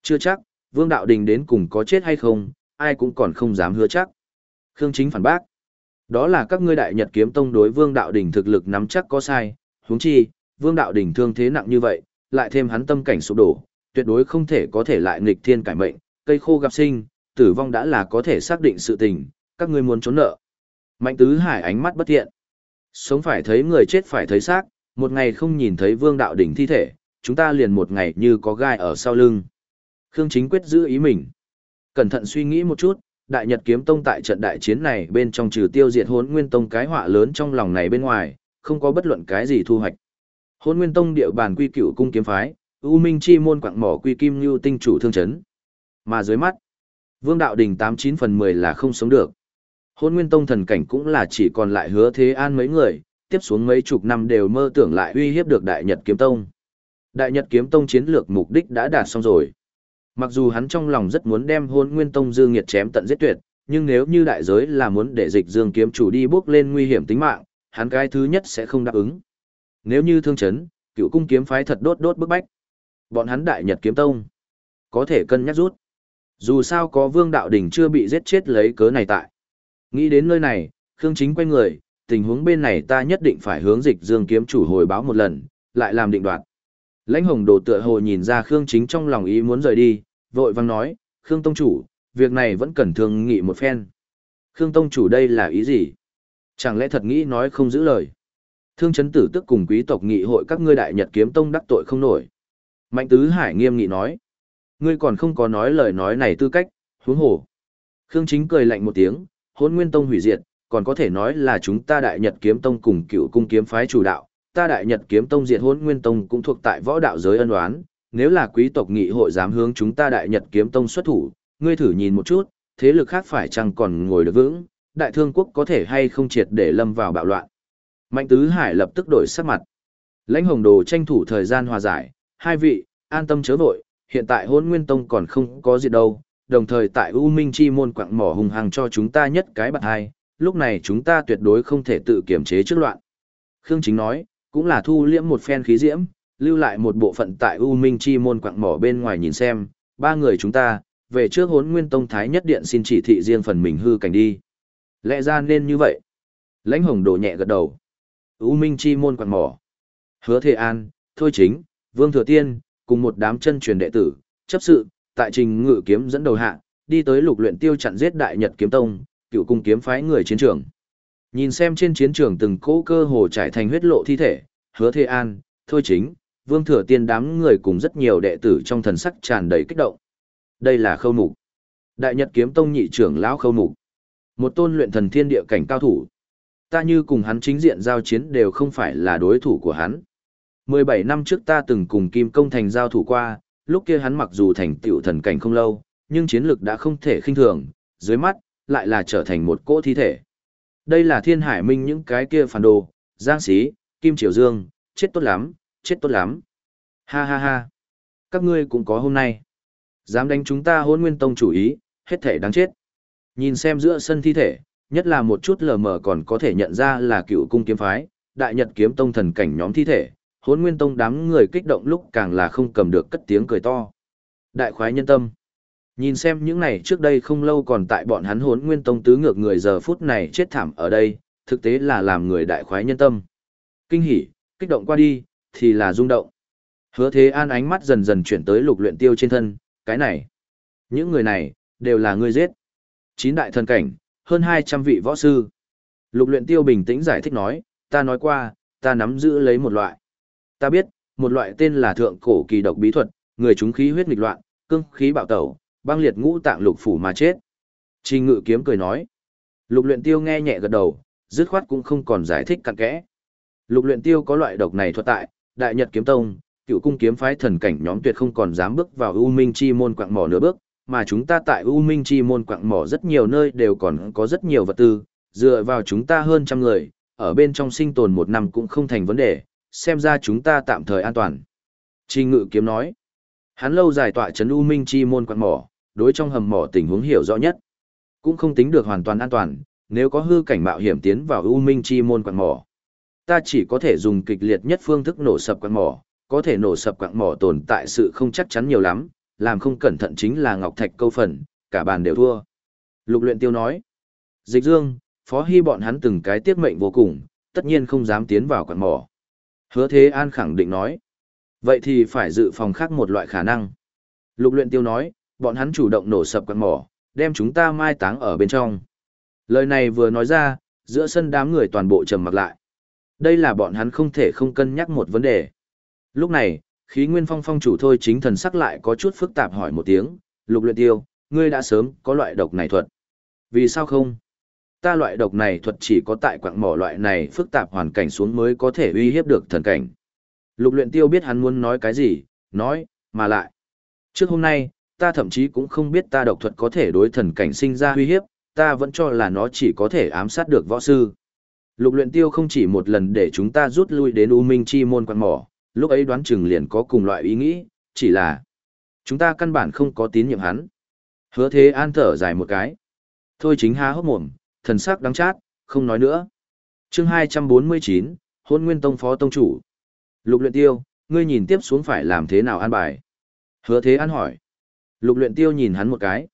Chưa chắc, vương đạo đình đến cùng có chết hay không, ai cũng còn không dám hứa chắc. Khương chính phản bác. Đó là các ngươi đại nhật kiếm tông đối vương đạo đình thực lực nắm chắc có sai, huống chi, vương đạo đình thương thế nặng như vậy, lại thêm hắn tâm cảnh sụp đổ, tuyệt đối không thể có thể lại nghịch thiên cải mệnh, cây khô gặp sinh, tử vong đã là có thể xác định sự tình, các ngươi muốn trốn nợ. Mạnh tứ hải ánh mắt bất thiện. Sống phải thấy người chết phải thấy xác, một ngày không nhìn thấy vương đạo đỉnh thi thể, chúng ta liền một ngày như có gai ở sau lưng. Khương Chính quyết giữ ý mình. Cẩn thận suy nghĩ một chút, Đại Nhật Kiếm Tông tại trận đại chiến này bên trong trừ tiêu diệt hốn nguyên tông cái họa lớn trong lòng này bên ngoài, không có bất luận cái gì thu hoạch. Hôn Nguyên Tông địa bàn quy cửu cung kiếm phái, U Minh chi môn quặng mỏ quy kim lưu tinh chủ thương chấn. Mà dưới mắt, Vương Đạo Đình tám chín phần mười là không sống được. Hôn Nguyên Tông thần cảnh cũng là chỉ còn lại hứa thế an mấy người, tiếp xuống mấy chục năm đều mơ tưởng lại uy hiếp được Đại Nhật Kiếm Tông. Đại Nhật Kiếm Tông chiến lược mục đích đã đạt xong rồi. Mặc dù hắn trong lòng rất muốn đem Hôn Nguyên Tông Dương Nghiệt chém tận giết tuyệt, nhưng nếu như đại giới là muốn để dịch Dương kiếm chủ đi bước lên nguy hiểm tính mạng, hắn cái thứ nhất sẽ không đáp ứng nếu như thương chấn, cựu cung kiếm phái thật đốt đốt bức bách. Bọn hắn đại nhật kiếm tông, có thể cân nhắc rút. Dù sao có vương đạo đỉnh chưa bị giết chết lấy cớ này tại. Nghĩ đến nơi này, Khương Chính quay người, tình huống bên này ta nhất định phải hướng dịch dương kiếm chủ hồi báo một lần, lại làm định đoạt. Lãnh hồng đồ tựa hồ nhìn ra Khương Chính trong lòng ý muốn rời đi, vội vang nói, Khương Tông chủ, việc này vẫn cần thương nghị một phen. Khương Tông chủ đây là ý gì? Chẳng lẽ thật nghĩ nói không giữ lời? Thương chấn tử tức cùng quý tộc nghị hội các ngươi đại nhật kiếm tông đắc tội không nổi. Mạnh tứ hải nghiêm nghị nói. Ngươi còn không có nói lời nói này tư cách, huống hồ. Khương chính cười lạnh một tiếng, hôn nguyên tông hủy diệt, còn có thể nói là chúng ta đại nhật kiếm tông cùng cựu cung kiếm phái chủ đạo. Ta đại nhật kiếm tông diệt hôn nguyên tông cũng thuộc tại võ đạo giới ân oán. Nếu là quý tộc nghị hội dám hướng chúng ta đại nhật kiếm tông xuất thủ, ngươi thử nhìn một chút, thế lực khác phải chăng còn ngồi được vững, đại thương quốc có thể hay không triệt để lâm vào bạo loạn. Mạnh Tứ Hải lập tức đổi sắc mặt. Lãnh Hồng Đồ tranh thủ thời gian hòa giải, hai vị, an tâm chớ vội, hiện tại hôn nguyên tông còn không có gì đâu, đồng thời tại U Minh Chi môn quặng mỏ hùng hàng cho chúng ta nhất cái bạc hai, lúc này chúng ta tuyệt đối không thể tự kiểm chế trước loạn. Khương Chính nói, cũng là thu liễm một phen khí diễm, lưu lại một bộ phận tại U Minh Chi môn quặng mỏ bên ngoài nhìn xem, ba người chúng ta, về trước hốn nguyên tông thái nhất điện xin chỉ thị riêng phần mình hư cảnh đi. Lẽ ra nên như vậy. Lãnh hồng đồ nhẹ gật đầu. U Minh Chi môn quặng mỏ. Hứa Thề An, Thôi Chính, Vương Thừa Tiên, cùng một đám chân truyền đệ tử, chấp sự, tại trình ngự kiếm dẫn đầu hạ, đi tới lục luyện tiêu chặn giết đại nhật kiếm tông, cựu cung kiếm phái người chiến trường. Nhìn xem trên chiến trường từng cỗ cơ hồ trải thành huyết lộ thi thể, hứa Thề An, Thôi Chính, Vương Thừa Tiên đám người cùng rất nhiều đệ tử trong thần sắc tràn đầy kích động. Đây là khâu mục. Đại Nhật kiếm tông nhị trưởng lão khâu mục. Một tôn luyện thần thiên địa cảnh cao thủ. Ta như cùng hắn chính diện giao chiến đều không phải là đối thủ của hắn. 17 năm trước ta từng cùng Kim Công Thành giao thủ qua, lúc kia hắn mặc dù thành tựu thần cảnh không lâu, nhưng chiến lực đã không thể khinh thường, dưới mắt, lại là trở thành một cỗ thi thể. Đây là thiên hải minh những cái kia phản đồ, giang sĩ, kim triều dương, chết tốt lắm, chết tốt lắm. Ha ha ha. Các ngươi cũng có hôm nay. Dám đánh chúng ta hôn nguyên tông chủ ý, hết thể đáng chết. Nhìn xem giữa sân thi thể, nhất là một chút lờ mờ còn có thể nhận ra là cựu cung kiếm phái, đại nhật kiếm tông thần cảnh nhóm thi thể, hôn nguyên tông đám người kích động lúc càng là không cầm được cất tiếng cười to. Đại khoái nhân tâm. Nhìn xem những này trước đây không lâu còn tại bọn hắn hốn nguyên tông tứ ngược người giờ phút này chết thảm ở đây, thực tế là làm người đại khoái nhân tâm. Kinh hỉ, kích động qua đi, thì là rung động. Hứa thế an ánh mắt dần dần chuyển tới lục luyện tiêu trên thân, cái này. Những người này, đều là người giết. Chín đại thần cảnh, hơn 200 vị võ sư. Lục luyện tiêu bình tĩnh giải thích nói, ta nói qua, ta nắm giữ lấy một loại. Ta biết, một loại tên là thượng cổ kỳ độc bí thuật, người chúng khí huyết nghịch loạn, cương khí bạo tẩu, băng liệt ngũ tạng lục phủ mà chết. Trình ngự kiếm cười nói. Lục luyện tiêu nghe nhẹ gật đầu, dứt khoát cũng không còn giải thích cặn kẽ. Lục luyện tiêu có loại độc này thuật tại, đại nhật kiếm tông, cựu cung kiếm phái thần cảnh nhóm tuyệt không còn dám bước vào U Minh Chi môn quạng mỏ nửa bước, mà chúng ta tại U Minh Chi môn quặng mỏ rất nhiều nơi đều còn có rất nhiều vật tư, dựa vào chúng ta hơn trăm người, ở bên trong sinh tồn một năm cũng không thành vấn đề, xem ra chúng ta tạm thời an toàn. Chi ngự kiếm nói, hắn lâu dài tọa chấn U Minh Chi môn quặng mỏ, đối trong hầm mỏ tình huống hiểu rõ nhất, cũng không tính được hoàn toàn an toàn, nếu có hư cảnh mạo hiểm tiến vào U Minh Chi môn quặng mỏ. Ta chỉ có thể dùng kịch liệt nhất phương thức nổ sập quặng mỏ, có thể nổ sập quặng mỏ tồn tại sự không chắc chắn nhiều lắm, làm không cẩn thận chính là ngọc thạch câu phần, cả bàn đều thua. Lục luyện tiêu nói, dịch dương, phó hy bọn hắn từng cái tiết mệnh vô cùng, tất nhiên không dám tiến vào quạng mỏ. Hứa thế an khẳng định nói, vậy thì phải dự phòng khác một loại khả năng. Lục luyện tiêu nói, bọn hắn chủ động nổ sập quạng mỏ, đem chúng ta mai táng ở bên trong. Lời này vừa nói ra, giữa sân đám người toàn bộ trầm mặc lại. Đây là bọn hắn không thể không cân nhắc một vấn đề. Lúc này, khí nguyên phong phong chủ thôi chính thần sắc lại có chút phức tạp hỏi một tiếng, lục luyện tiêu, ngươi đã sớm có loại độc này thuật. Vì sao không? Ta loại độc này thuật chỉ có tại quạng mỏ loại này phức tạp hoàn cảnh xuống mới có thể uy hiếp được thần cảnh. Lục luyện tiêu biết hắn muốn nói cái gì, nói, mà lại. Trước hôm nay, ta thậm chí cũng không biết ta độc thuật có thể đối thần cảnh sinh ra uy hiếp, ta vẫn cho là nó chỉ có thể ám sát được võ sư. Lục luyện tiêu không chỉ một lần để chúng ta rút lui đến U Minh Chi môn quạng mỏ, lúc ấy đoán chừng liền có cùng loại ý nghĩ, chỉ là chúng ta căn bản không có tín nhiệm hắn. Hứa thế an thở dài một cái. Thôi chính há hốc mồm, thần sắc đắng chát, không nói nữa. chương 249, hôn nguyên tông phó tông chủ. Lục luyện tiêu, ngươi nhìn tiếp xuống phải làm thế nào an bài? Hứa thế an hỏi. Lục luyện tiêu nhìn hắn một cái.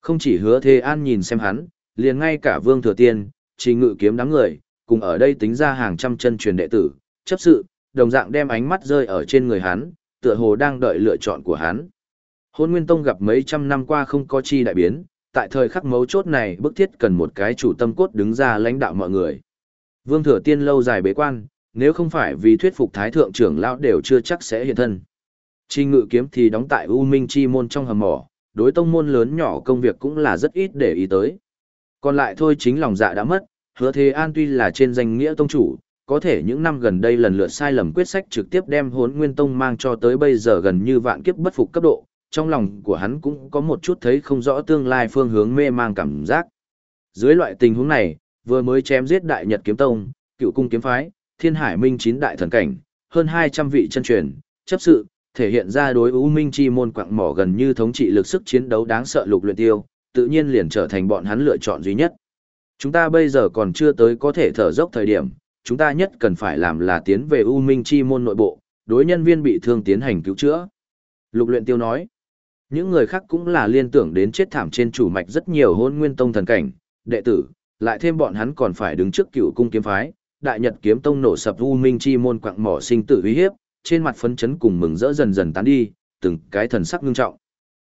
Không chỉ hứa thế an nhìn xem hắn, liền ngay cả vương thừa tiên, chỉ ngự kiếm đám người, cùng ở đây tính ra hàng trăm chân truyền đệ tử, chấp sự, đồng dạng đem ánh mắt rơi ở trên người hắn, tựa hồ đang đợi lựa chọn của hắn. Hôn Nguyên Tông gặp mấy trăm năm qua không có chi đại biến, tại thời khắc mấu chốt này bức thiết cần một cái chủ tâm cốt đứng ra lãnh đạo mọi người. Vương Thừa Tiên lâu dài bế quan, nếu không phải vì thuyết phục Thái Thượng trưởng lão đều chưa chắc sẽ hiện thân. Chi ngự kiếm thì đóng tại U Minh Chi môn trong hầm mỏ, đối tông môn lớn nhỏ công việc cũng là rất ít để ý tới. Còn lại thôi chính lòng dạ đã mất, hứa thế an tuy là trên danh nghĩa tông chủ, có thể những năm gần đây lần lượt sai lầm quyết sách trực tiếp đem hốn nguyên tông mang cho tới bây giờ gần như vạn kiếp bất phục cấp độ, trong lòng của hắn cũng có một chút thấy không rõ tương lai phương hướng mê mang cảm giác. Dưới loại tình huống này, vừa mới chém giết đại nhật kiếm tông, cựu cung kiếm phái, thiên hải minh chín đại thần cảnh, hơn 200 vị chân truyền, chấp sự, thể hiện ra đối ưu Minh Chi môn quạng mỏ gần như thống trị lực sức chiến đấu đáng sợ lục luyện tiêu, tự nhiên liền trở thành bọn hắn lựa chọn duy nhất. Chúng ta bây giờ còn chưa tới có thể thở dốc thời điểm, chúng ta nhất cần phải làm là tiến về U Minh Chi môn nội bộ, đối nhân viên bị thương tiến hành cứu chữa. Lục luyện tiêu nói, những người khác cũng là liên tưởng đến chết thảm trên chủ mạch rất nhiều hôn nguyên tông thần cảnh, đệ tử, lại thêm bọn hắn còn phải đứng trước cựu cung kiếm phái, đại nhật kiếm tông nổ sập U Minh Chi môn quạng mỏ sinh tử uy hiếp, trên mặt phấn chấn cùng mừng rỡ dần dần tán đi, từng cái thần sắc ngưng trọng.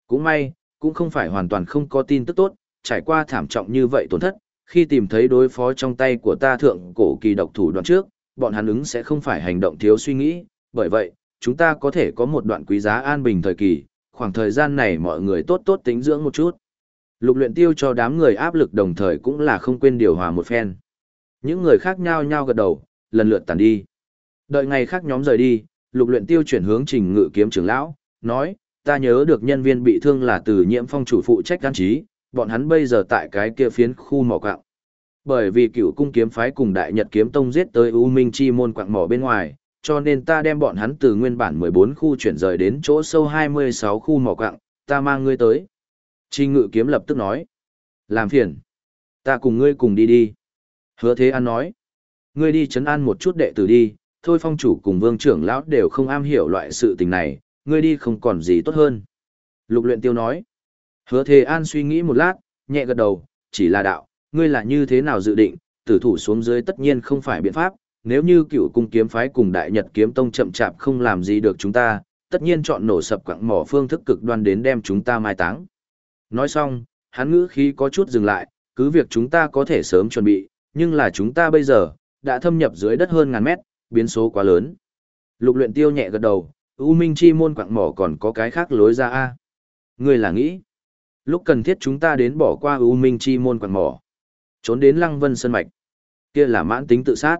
Cũng may, cũng không phải hoàn toàn không có tin tức tốt, trải qua thảm trọng như vậy tổn thất, khi tìm thấy đối phó trong tay của ta thượng cổ kỳ độc thủ đoạn trước, bọn hắn ứng sẽ không phải hành động thiếu suy nghĩ, bởi vậy, chúng ta có thể có một đoạn quý giá an bình thời kỳ, khoảng thời gian này mọi người tốt tốt tính dưỡng một chút. Lục luyện tiêu cho đám người áp lực đồng thời cũng là không quên điều hòa một phen. Những người khác nhau nhau gật đầu, lần lượt tàn đi. Đợi ngày khác nhóm rời đi, lục luyện tiêu chuyển hướng trình ngự kiếm trưởng lão, nói, ta nhớ được nhân viên bị thương là từ nhiễm phong chủ phụ trách an trí, bọn hắn bây giờ tại cái kia phiến khu mỏ quạng. Bởi vì cựu cung kiếm phái cùng đại nhật kiếm tông giết tới U Minh Chi môn quạng mỏ bên ngoài, cho nên ta đem bọn hắn từ nguyên bản 14 khu chuyển rời đến chỗ sâu 26 khu mỏ quạng, ta mang ngươi tới. Trình ngự kiếm lập tức nói. Làm phiền. Ta cùng ngươi cùng đi đi. Hứa thế an nói. Ngươi đi chấn an một chút đệ tử đi, thôi phong chủ cùng vương trưởng lão đều không am hiểu loại sự tình này, ngươi đi không còn gì tốt hơn. Lục luyện tiêu nói. Hứa Thế An suy nghĩ một lát, nhẹ gật đầu, chỉ là đạo, ngươi là như thế nào dự định, tử thủ xuống dưới tất nhiên không phải biện pháp, nếu như cựu cung kiếm phái cùng đại nhật kiếm tông chậm chạp không làm gì được chúng ta, tất nhiên chọn nổ sập quặng mỏ phương thức cực đoan đến đem chúng ta mai táng. Nói xong, hắn ngữ khí có chút dừng lại, cứ việc chúng ta có thể sớm chuẩn bị, nhưng là chúng ta bây giờ, đã thâm nhập dưới đất hơn ngàn mét, biến số quá lớn. Lục luyện tiêu nhẹ gật đầu, U Minh Chi môn quặng mỏ còn có cái khác lối ra a. Ngươi là nghĩ, lúc cần thiết chúng ta đến bỏ qua U Minh Chi môn quặng mỏ, trốn đến Lăng Vân Sơn Mạch. Kia là mãn tính tự sát.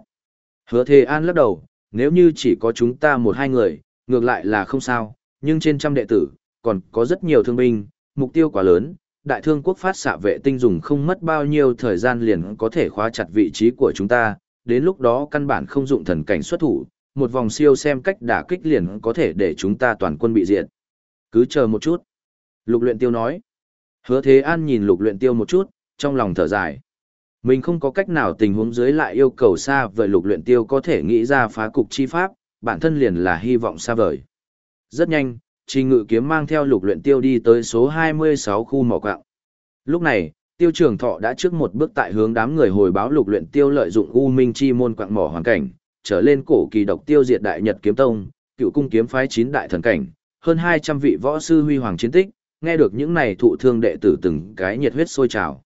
Hứa Thề An lắc đầu, nếu như chỉ có chúng ta một hai người, ngược lại là không sao, nhưng trên trăm đệ tử, còn có rất nhiều thương binh, mục tiêu quá lớn, đại thương quốc phát xạ vệ tinh dùng không mất bao nhiêu thời gian liền có thể khóa chặt vị trí của chúng ta, đến lúc đó căn bản không dụng thần cảnh xuất thủ, một vòng siêu xem cách đả kích liền có thể để chúng ta toàn quân bị diệt. Cứ chờ một chút. Lục luyện tiêu nói. Hứa Thế An nhìn lục luyện tiêu một chút, trong lòng thở dài. Mình không có cách nào tình huống dưới lại yêu cầu xa vời lục luyện tiêu có thể nghĩ ra phá cục chi pháp, bản thân liền là hy vọng xa vời. Rất nhanh, Trình Ngự Kiếm mang theo lục luyện tiêu đi tới số 26 khu mỏ quạng. Lúc này, tiêu trường thọ đã trước một bước tại hướng đám người hồi báo lục luyện tiêu lợi dụng U Minh Chi môn quạng mỏ hoàn cảnh, trở lên cổ kỳ độc tiêu diệt đại nhật kiếm tông, cựu cung kiếm phái chín đại thần cảnh, hơn 200 vị võ sư huy hoàng chiến tích, nghe được những này thụ thương đệ tử từng cái nhiệt huyết sôi trào.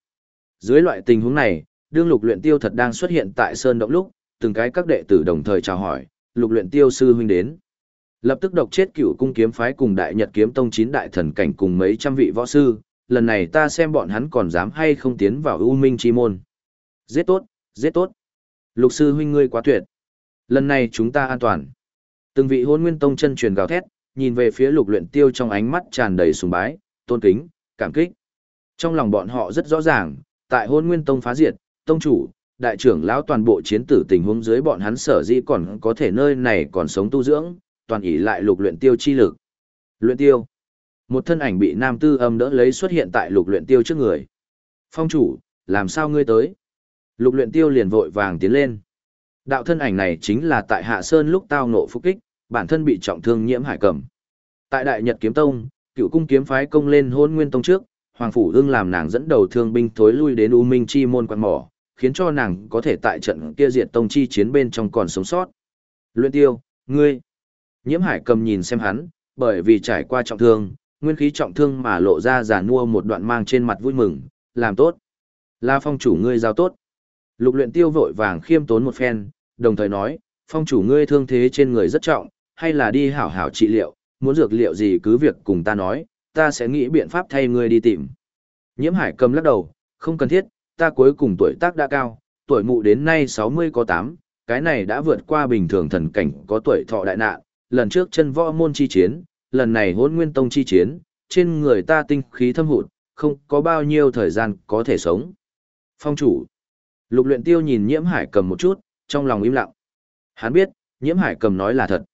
Dưới loại tình huống này, đương lục luyện tiêu thật đang xuất hiện tại sơn động lúc, từng cái các đệ tử đồng thời chào hỏi, lục luyện tiêu sư huynh đến. Lập tức độc chết cửu cung kiếm phái cùng đại nhật kiếm tông chín đại thần cảnh cùng mấy trăm vị võ sư, lần này ta xem bọn hắn còn dám hay không tiến vào U Minh Chi Môn. Giết tốt, giết tốt. Lục sư huynh ngươi quá tuyệt. Lần này chúng ta an toàn. Từng vị hôn nguyên tông chân truyền gào thét, nhìn về phía lục luyện tiêu trong ánh mắt tràn đầy sùng bái, tôn kính, cảm kích. Trong lòng bọn họ rất rõ ràng, tại hôn nguyên tông phá diệt, tông chủ, đại trưởng lão toàn bộ chiến tử tình huống dưới bọn hắn sở dĩ còn có thể nơi này còn sống tu dưỡng, toàn ý lại lục luyện tiêu chi lực. Luyện tiêu. Một thân ảnh bị nam tư âm đỡ lấy xuất hiện tại lục luyện tiêu trước người. Phong chủ, làm sao ngươi tới? Lục luyện tiêu liền vội vàng tiến lên. Đạo thân ảnh này chính là tại Hạ Sơn lúc tao ngộ phục kích, bản thân bị trọng thương nhiễm hải cầm. Tại Đại Nhật Kiếm Tông, cựu cung kiếm phái công lên hôn nguyên tông trước, Hoàng Phủ ương làm nàng dẫn đầu thương binh thối lui đến U Minh Chi môn quan mỏ, khiến cho nàng có thể tại trận kia diệt tông chi chiến bên trong còn sống sót. Luyện tiêu, ngươi. Nhiễm hải cầm nhìn xem hắn, bởi vì trải qua trọng thương, nguyên khí trọng thương mà lộ ra giả nua một đoạn mang trên mặt vui mừng, làm tốt. La phong chủ ngươi giao tốt. Lục luyện tiêu vội vàng khiêm tốn một phen, đồng thời nói, phong chủ ngươi thương thế trên người rất trọng, hay là đi hảo hảo trị liệu, muốn dược liệu gì cứ việc cùng ta nói, ta sẽ nghĩ biện pháp thay ngươi đi tìm. Nhiễm hải cầm lắc đầu, không cần thiết, ta cuối cùng tuổi tác đã cao, tuổi mụ đến nay 60 có 8, cái này đã vượt qua bình thường thần cảnh có tuổi thọ đại nạn, lần trước chân võ môn chi chiến, lần này hôn nguyên tông chi chiến, trên người ta tinh khí thâm hụt, không có bao nhiêu thời gian có thể sống. Phong chủ. Lục luyện tiêu nhìn nhiễm hải cầm một chút, trong lòng im lặng. Hắn biết, nhiễm hải cầm nói là thật.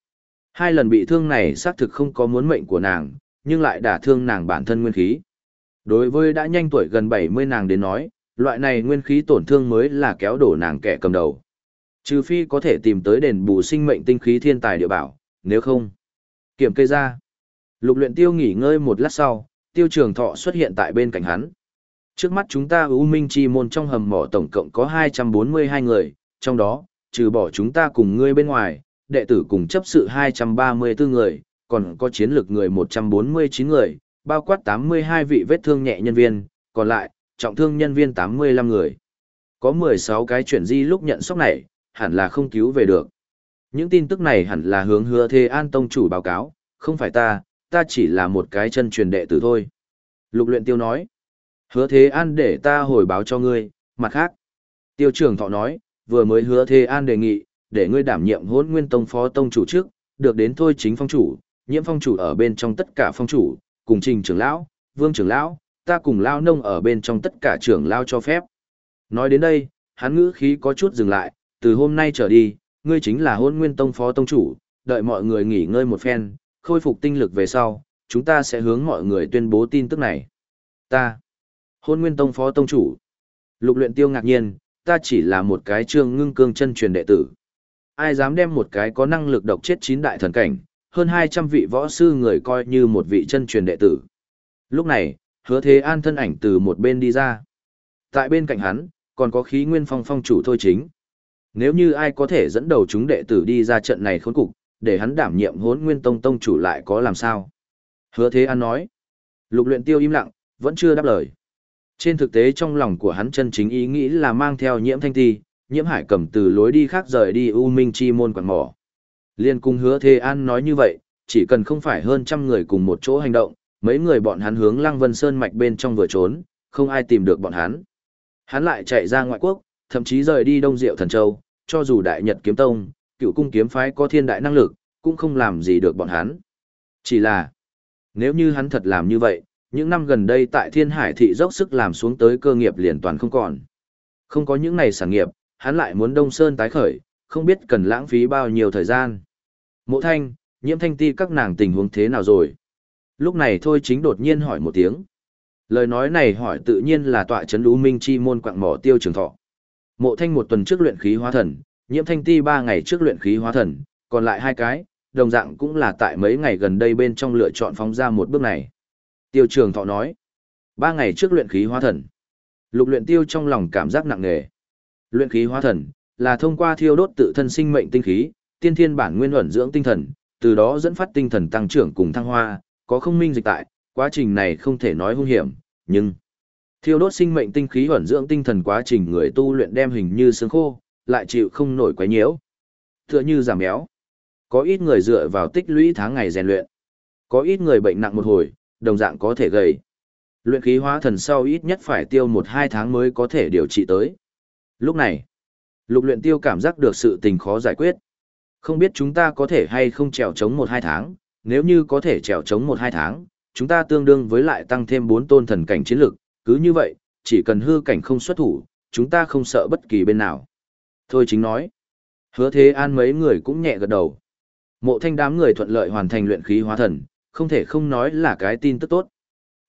Hai lần bị thương này xác thực không có muốn mệnh của nàng, nhưng lại đả thương nàng bản thân nguyên khí. Đối với đã nhanh tuổi gần 70 nàng đến nói, loại này nguyên khí tổn thương mới là kéo đổ nàng kẻ cầm đầu. Trừ phi có thể tìm tới đền bù sinh mệnh tinh khí thiên tài địa bảo, nếu không. Kiểm kê ra. Lục luyện tiêu nghỉ ngơi một lát sau, tiêu trường thọ xuất hiện tại bên cạnh hắn. Trước mắt chúng ta U Minh Chi môn trong hầm mỏ tổng cộng có 242 người, trong đó, trừ bỏ chúng ta cùng ngươi bên ngoài, đệ tử cùng chấp sự 234 người, còn có chiến lược người 149 người, bao quát 82 vị vết thương nhẹ nhân viên, còn lại, trọng thương nhân viên 85 người. Có 16 cái chuyển di lúc nhận sốc này, hẳn là không cứu về được. Những tin tức này hẳn là hướng hứa thê an tông chủ báo cáo, không phải ta, ta chỉ là một cái chân truyền đệ tử thôi. Lục luyện tiêu nói, hứa thế an để ta hồi báo cho ngươi, mặt khác. Tiêu trưởng thọ nói, vừa mới hứa thế an đề nghị, để ngươi đảm nhiệm hôn nguyên tông phó tông chủ trước, được đến thôi chính phong chủ, nhiễm phong chủ ở bên trong tất cả phong chủ, cùng trình trưởng lão, vương trưởng lão, ta cùng lao nông ở bên trong tất cả trưởng lao cho phép. Nói đến đây, hắn ngữ khí có chút dừng lại, từ hôm nay trở đi, ngươi chính là hôn nguyên tông phó tông chủ, đợi mọi người nghỉ ngơi một phen, khôi phục tinh lực về sau, chúng ta sẽ hướng mọi người tuyên bố tin tức này. Ta, hôn nguyên tông phó tông chủ, lục luyện tiêu ngạc nhiên, ta chỉ là một cái trương ngưng cương chân truyền đệ tử. Ai dám đem một cái có năng lực độc chết chín đại thần cảnh, hơn 200 vị võ sư người coi như một vị chân truyền đệ tử. Lúc này, hứa thế an thân ảnh từ một bên đi ra. Tại bên cạnh hắn, còn có khí nguyên phong phong chủ thôi chính. Nếu như ai có thể dẫn đầu chúng đệ tử đi ra trận này khốn cục, để hắn đảm nhiệm hốn nguyên tông tông chủ lại có làm sao? Hứa thế an nói. Lục luyện tiêu im lặng, vẫn chưa đáp lời. Trên thực tế trong lòng của hắn chân chính ý nghĩ là mang theo nhiễm thanh ti, nhiễm hải cầm từ lối đi khác rời đi U Minh Chi môn quạt mỏ. Liên cung hứa Thế An nói như vậy, chỉ cần không phải hơn trăm người cùng một chỗ hành động, mấy người bọn hắn hướng Lăng Vân Sơn mạch bên trong vừa trốn, không ai tìm được bọn hắn. Hắn lại chạy ra ngoại quốc, thậm chí rời đi Đông Diệu Thần Châu, cho dù Đại Nhật Kiếm Tông, cựu cung kiếm phái có thiên đại năng lực, cũng không làm gì được bọn hắn. Chỉ là, nếu như hắn thật làm như vậy, những năm gần đây tại Thiên Hải thị dốc sức làm xuống tới cơ nghiệp liền toàn không còn. Không có những này sản nghiệp, hắn lại muốn Đông Sơn tái khởi, không biết cần lãng phí bao nhiêu thời gian. Mộ thanh, nhiễm thanh ti các nàng tình huống thế nào rồi? Lúc này thôi chính đột nhiên hỏi một tiếng. Lời nói này hỏi tự nhiên là tọa chấn lũ minh chi môn quạng mỏ tiêu trường thọ. Mộ thanh một tuần trước luyện khí hóa thần, nhiễm thanh ti ba ngày trước luyện khí hóa thần, còn lại hai cái, đồng dạng cũng là tại mấy ngày gần đây bên trong lựa chọn phóng ra một bước này. Tiêu trường thọ nói, ba ngày trước luyện khí hóa thần. Lục luyện tiêu trong lòng cảm giác nặng nề. Luyện khí hóa thần, là thông qua thiêu đốt tự thân sinh mệnh tinh khí, tiên thiên bản nguyên ẩn dưỡng tinh thần, từ đó dẫn phát tinh thần tăng trưởng cùng thăng hoa, có không minh dịch tại, quá trình này không thể nói hung hiểm, nhưng thiêu đốt sinh mệnh tinh khí ẩn dưỡng tinh thần quá trình người tu luyện đem hình như xương khô, lại chịu không nổi quá nhiễu. Tựa như giảm béo. Có ít người dựa vào tích lũy tháng ngày rèn luyện. Có ít người bệnh nặng một hồi, đồng dạng có thể gầy. Luyện khí hóa thần sau ít nhất phải tiêu một hai tháng mới có thể điều trị tới. Lúc này, lục luyện tiêu cảm giác được sự tình khó giải quyết. Không biết chúng ta có thể hay không trèo chống một hai tháng, nếu như có thể trèo chống một hai tháng, chúng ta tương đương với lại tăng thêm bốn tôn thần cảnh chiến lực, cứ như vậy, chỉ cần hư cảnh không xuất thủ, chúng ta không sợ bất kỳ bên nào. Thôi chính nói. Hứa thế an mấy người cũng nhẹ gật đầu. Mộ thanh đám người thuận lợi hoàn thành luyện khí hóa thần, không thể không nói là cái tin tức tốt.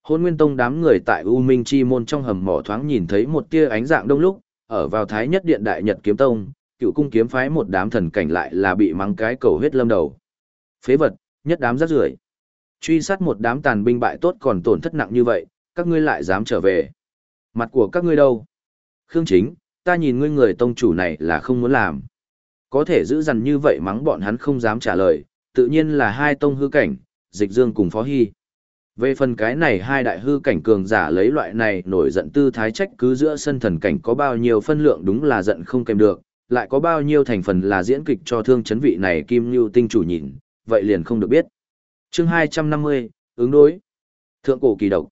Hôn Nguyên Tông đám người tại U Minh Chi môn trong hầm mỏ thoáng nhìn thấy một tia ánh dạng đông lúc, ở vào Thái Nhất Điện Đại Nhật Kiếm Tông, cựu cung kiếm phái một đám thần cảnh lại là bị mắng cái cầu huyết lâm đầu. Phế vật, nhất đám rác rưởi. Truy sát một đám tàn binh bại tốt còn tổn thất nặng như vậy, các ngươi lại dám trở về. Mặt của các ngươi đâu? Khương Chính, ta nhìn ngươi người tông chủ này là không muốn làm. Có thể giữ dằn như vậy mắng bọn hắn không dám trả lời, tự nhiên là hai tông hư cảnh, dịch dương cùng phó hy. Về phần cái này hai đại hư cảnh cường giả lấy loại này nổi giận tư thái trách cứ giữa sân thần cảnh có bao nhiêu phân lượng đúng là giận không kèm được, lại có bao nhiêu thành phần là diễn kịch cho thương chấn vị này kim Nhu tinh chủ nhìn, vậy liền không được biết. chương 250, ứng đối. Thượng cổ kỳ độc.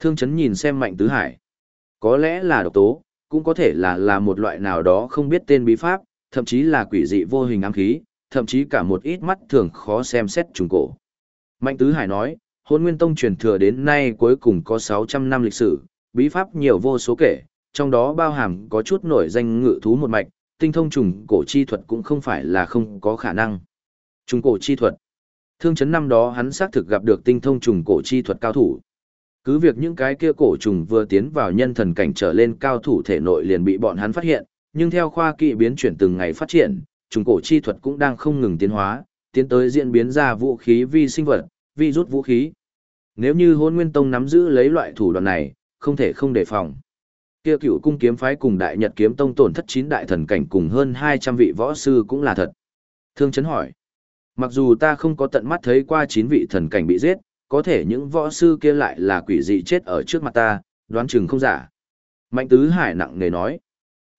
Thương chấn nhìn xem mạnh tứ hải. Có lẽ là độc tố, cũng có thể là là một loại nào đó không biết tên bí pháp, thậm chí là quỷ dị vô hình ám khí, thậm chí cả một ít mắt thường khó xem xét trùng cổ. Mạnh tứ hải nói, hôn nguyên tông truyền thừa đến nay cuối cùng có 600 năm lịch sử, bí pháp nhiều vô số kể, trong đó bao hàm có chút nổi danh ngự thú một mạch, tinh thông trùng cổ chi thuật cũng không phải là không có khả năng. Trùng cổ chi thuật. Thương chấn năm đó hắn xác thực gặp được tinh thông trùng cổ chi thuật cao thủ. Cứ việc những cái kia cổ trùng vừa tiến vào nhân thần cảnh trở lên cao thủ thể nội liền bị bọn hắn phát hiện, nhưng theo khoa kỵ biến chuyển từng ngày phát triển, trùng cổ chi thuật cũng đang không ngừng tiến hóa, tiến tới diễn biến ra vũ khí vi sinh vật, vi rút vũ khí. Nếu như hôn nguyên tông nắm giữ lấy loại thủ đoạn này, không thể không đề phòng. Kia cựu cung kiếm phái cùng đại nhật kiếm tông tổn thất chín đại thần cảnh cùng hơn 200 vị võ sư cũng là thật. Thương chấn hỏi. Mặc dù ta không có tận mắt thấy qua chín vị thần cảnh bị giết, có thể những võ sư kia lại là quỷ dị chết ở trước mặt ta, đoán chừng không giả. Mạnh tứ hải nặng nề nói.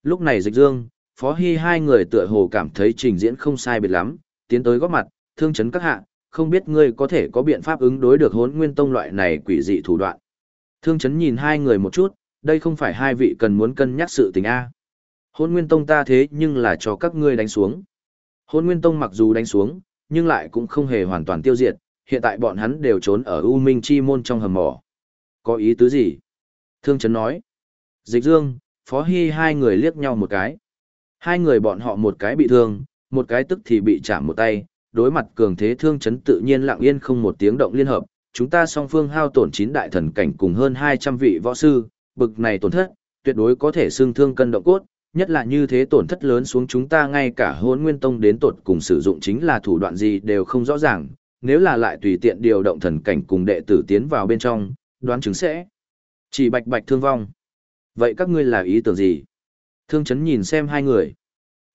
Lúc này dịch dương, phó hy hai người tựa hồ cảm thấy trình diễn không sai biệt lắm, tiến tới góp mặt, thương chấn các hạ, không biết ngươi có thể có biện pháp ứng đối được hốn nguyên tông loại này quỷ dị thủ đoạn. Thương chấn nhìn hai người một chút, đây không phải hai vị cần muốn cân nhắc sự tình A. Hôn nguyên tông ta thế nhưng là cho các ngươi đánh xuống. Hôn nguyên tông mặc dù đánh xuống, nhưng lại cũng không hề hoàn toàn tiêu diệt, hiện tại bọn hắn đều trốn ở U Minh Chi môn trong hầm mỏ. Có ý tứ gì? Thương Trấn nói. Dịch Dương, Phó Hy hai người liếc nhau một cái. Hai người bọn họ một cái bị thương, một cái tức thì bị chạm một tay, đối mặt cường thế Thương Trấn tự nhiên lặng yên không một tiếng động liên hợp. Chúng ta song phương hao tổn chín đại thần cảnh cùng hơn 200 vị võ sư, bực này tổn thất, tuyệt đối có thể xương thương cân động cốt, nhất là như thế tổn thất lớn xuống chúng ta ngay cả hôn nguyên tông đến tột cùng sử dụng chính là thủ đoạn gì đều không rõ ràng, nếu là lại tùy tiện điều động thần cảnh cùng đệ tử tiến vào bên trong, đoán chứng sẽ chỉ bạch bạch thương vong. Vậy các ngươi là ý tưởng gì? Thương chấn nhìn xem hai người.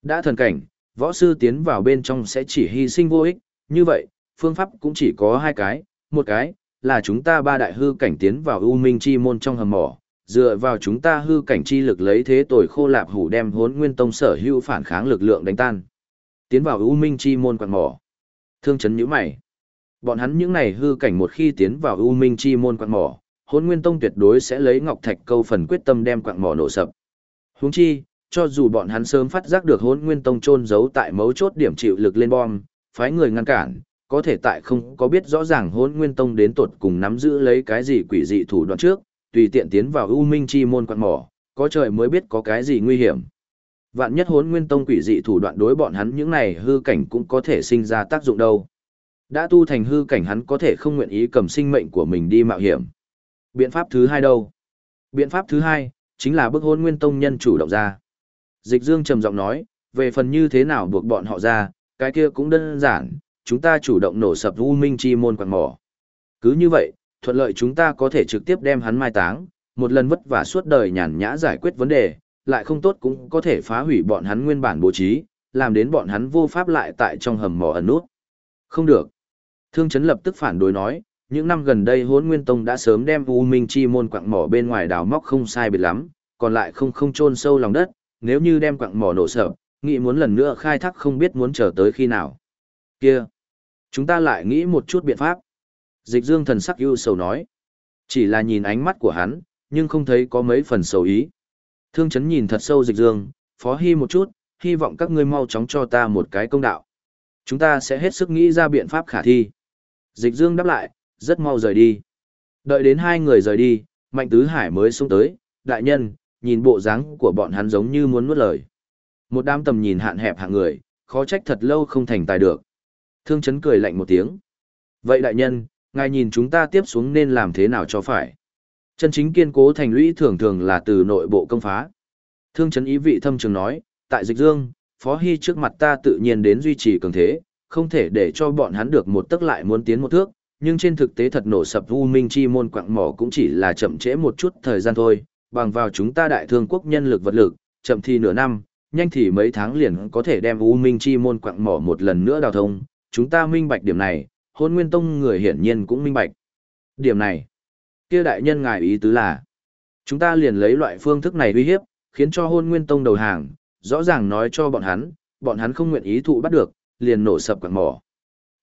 Đã thần cảnh, võ sư tiến vào bên trong sẽ chỉ hy sinh vô ích, như vậy, phương pháp cũng chỉ có hai cái, một cái, là chúng ta ba đại hư cảnh tiến vào U Minh Chi môn trong hầm mỏ, dựa vào chúng ta hư cảnh chi lực lấy thế tồi khô lạp hủ đem hốn nguyên tông sở hữu phản kháng lực lượng đánh tan. Tiến vào U Minh Chi môn quạt mỏ. Thương chấn nhíu mày. Bọn hắn những này hư cảnh một khi tiến vào U Minh Chi môn quạt mỏ, hôn nguyên tông tuyệt đối sẽ lấy ngọc thạch câu phần quyết tâm đem quạng mỏ nổ sập. Huống chi, cho dù bọn hắn sớm phát giác được hôn nguyên tông trôn giấu tại mấu chốt điểm chịu lực lên bom, phái người ngăn cản, có thể tại không có biết rõ ràng hôn nguyên tông đến tột cùng nắm giữ lấy cái gì quỷ dị thủ đoạn trước, tùy tiện tiến vào U Minh Chi môn quạt mỏ, có trời mới biết có cái gì nguy hiểm. Vạn nhất hốn nguyên tông quỷ dị thủ đoạn đối bọn hắn những này hư cảnh cũng có thể sinh ra tác dụng đâu. Đã tu thành hư cảnh hắn có thể không nguyện ý cầm sinh mệnh của mình đi mạo hiểm. Biện pháp thứ hai đâu? Biện pháp thứ hai, chính là bức hôn nguyên tông nhân chủ động ra. Dịch dương trầm giọng nói, về phần như thế nào buộc bọn họ ra, cái kia cũng đơn giản, chúng ta chủ động nổ sập u minh chi môn quạt mỏ. Cứ như vậy, thuận lợi chúng ta có thể trực tiếp đem hắn mai táng, một lần vất vả suốt đời nhàn nhã giải quyết vấn đề, lại không tốt cũng có thể phá hủy bọn hắn nguyên bản bố trí, làm đến bọn hắn vô pháp lại tại trong hầm mỏ ẩn nút. Không được. Thương Trấn lập tức phản đối nói, những năm gần đây Hỗn nguyên tông đã sớm đem U Minh Chi môn quặng mỏ bên ngoài đào móc không sai biệt lắm, còn lại không không chôn sâu lòng đất, nếu như đem quặng mỏ nổ sợ, nghĩ muốn lần nữa khai thác không biết muốn chờ tới khi nào. Kia, chúng ta lại nghĩ một chút biện pháp. Dịch dương thần sắc ưu sầu nói, chỉ là nhìn ánh mắt của hắn, nhưng không thấy có mấy phần sầu ý. Thương chấn nhìn thật sâu dịch dương, phó hy một chút, hy vọng các ngươi mau chóng cho ta một cái công đạo. Chúng ta sẽ hết sức nghĩ ra biện pháp khả thi. Dịch dương đáp lại, rất mau rời đi. Đợi đến hai người rời đi, Mạnh Tứ Hải mới xuống tới, đại nhân, nhìn bộ dáng của bọn hắn giống như muốn nuốt lời. Một đám tầm nhìn hạn hẹp hạng người, khó trách thật lâu không thành tài được. Thương chấn cười lạnh một tiếng. Vậy đại nhân, ngài nhìn chúng ta tiếp xuống nên làm thế nào cho phải? Chân chính kiên cố thành lũy thường thường là từ nội bộ công phá. Thương chấn ý vị thâm trường nói, tại dịch dương, Phó Hy trước mặt ta tự nhiên đến duy trì cường thế, không thể để cho bọn hắn được một tức lại muốn tiến một thước, nhưng trên thực tế thật nổ sập U Minh Chi môn quạng mỏ cũng chỉ là chậm trễ một chút thời gian thôi, bằng vào chúng ta đại thương quốc nhân lực vật lực, chậm thì nửa năm, nhanh thì mấy tháng liền có thể đem U Minh Chi môn quặng mỏ một lần nữa đào thông, chúng ta minh bạch điểm này, hôn nguyên tông người hiển nhiên cũng minh bạch. Điểm này, kia đại nhân ngài ý tứ là, chúng ta liền lấy loại phương thức này uy hiếp, khiến cho hôn nguyên tông đầu hàng, rõ ràng nói cho bọn hắn, bọn hắn không nguyện ý thụ bắt được, liền nổ sập quặng mỏ.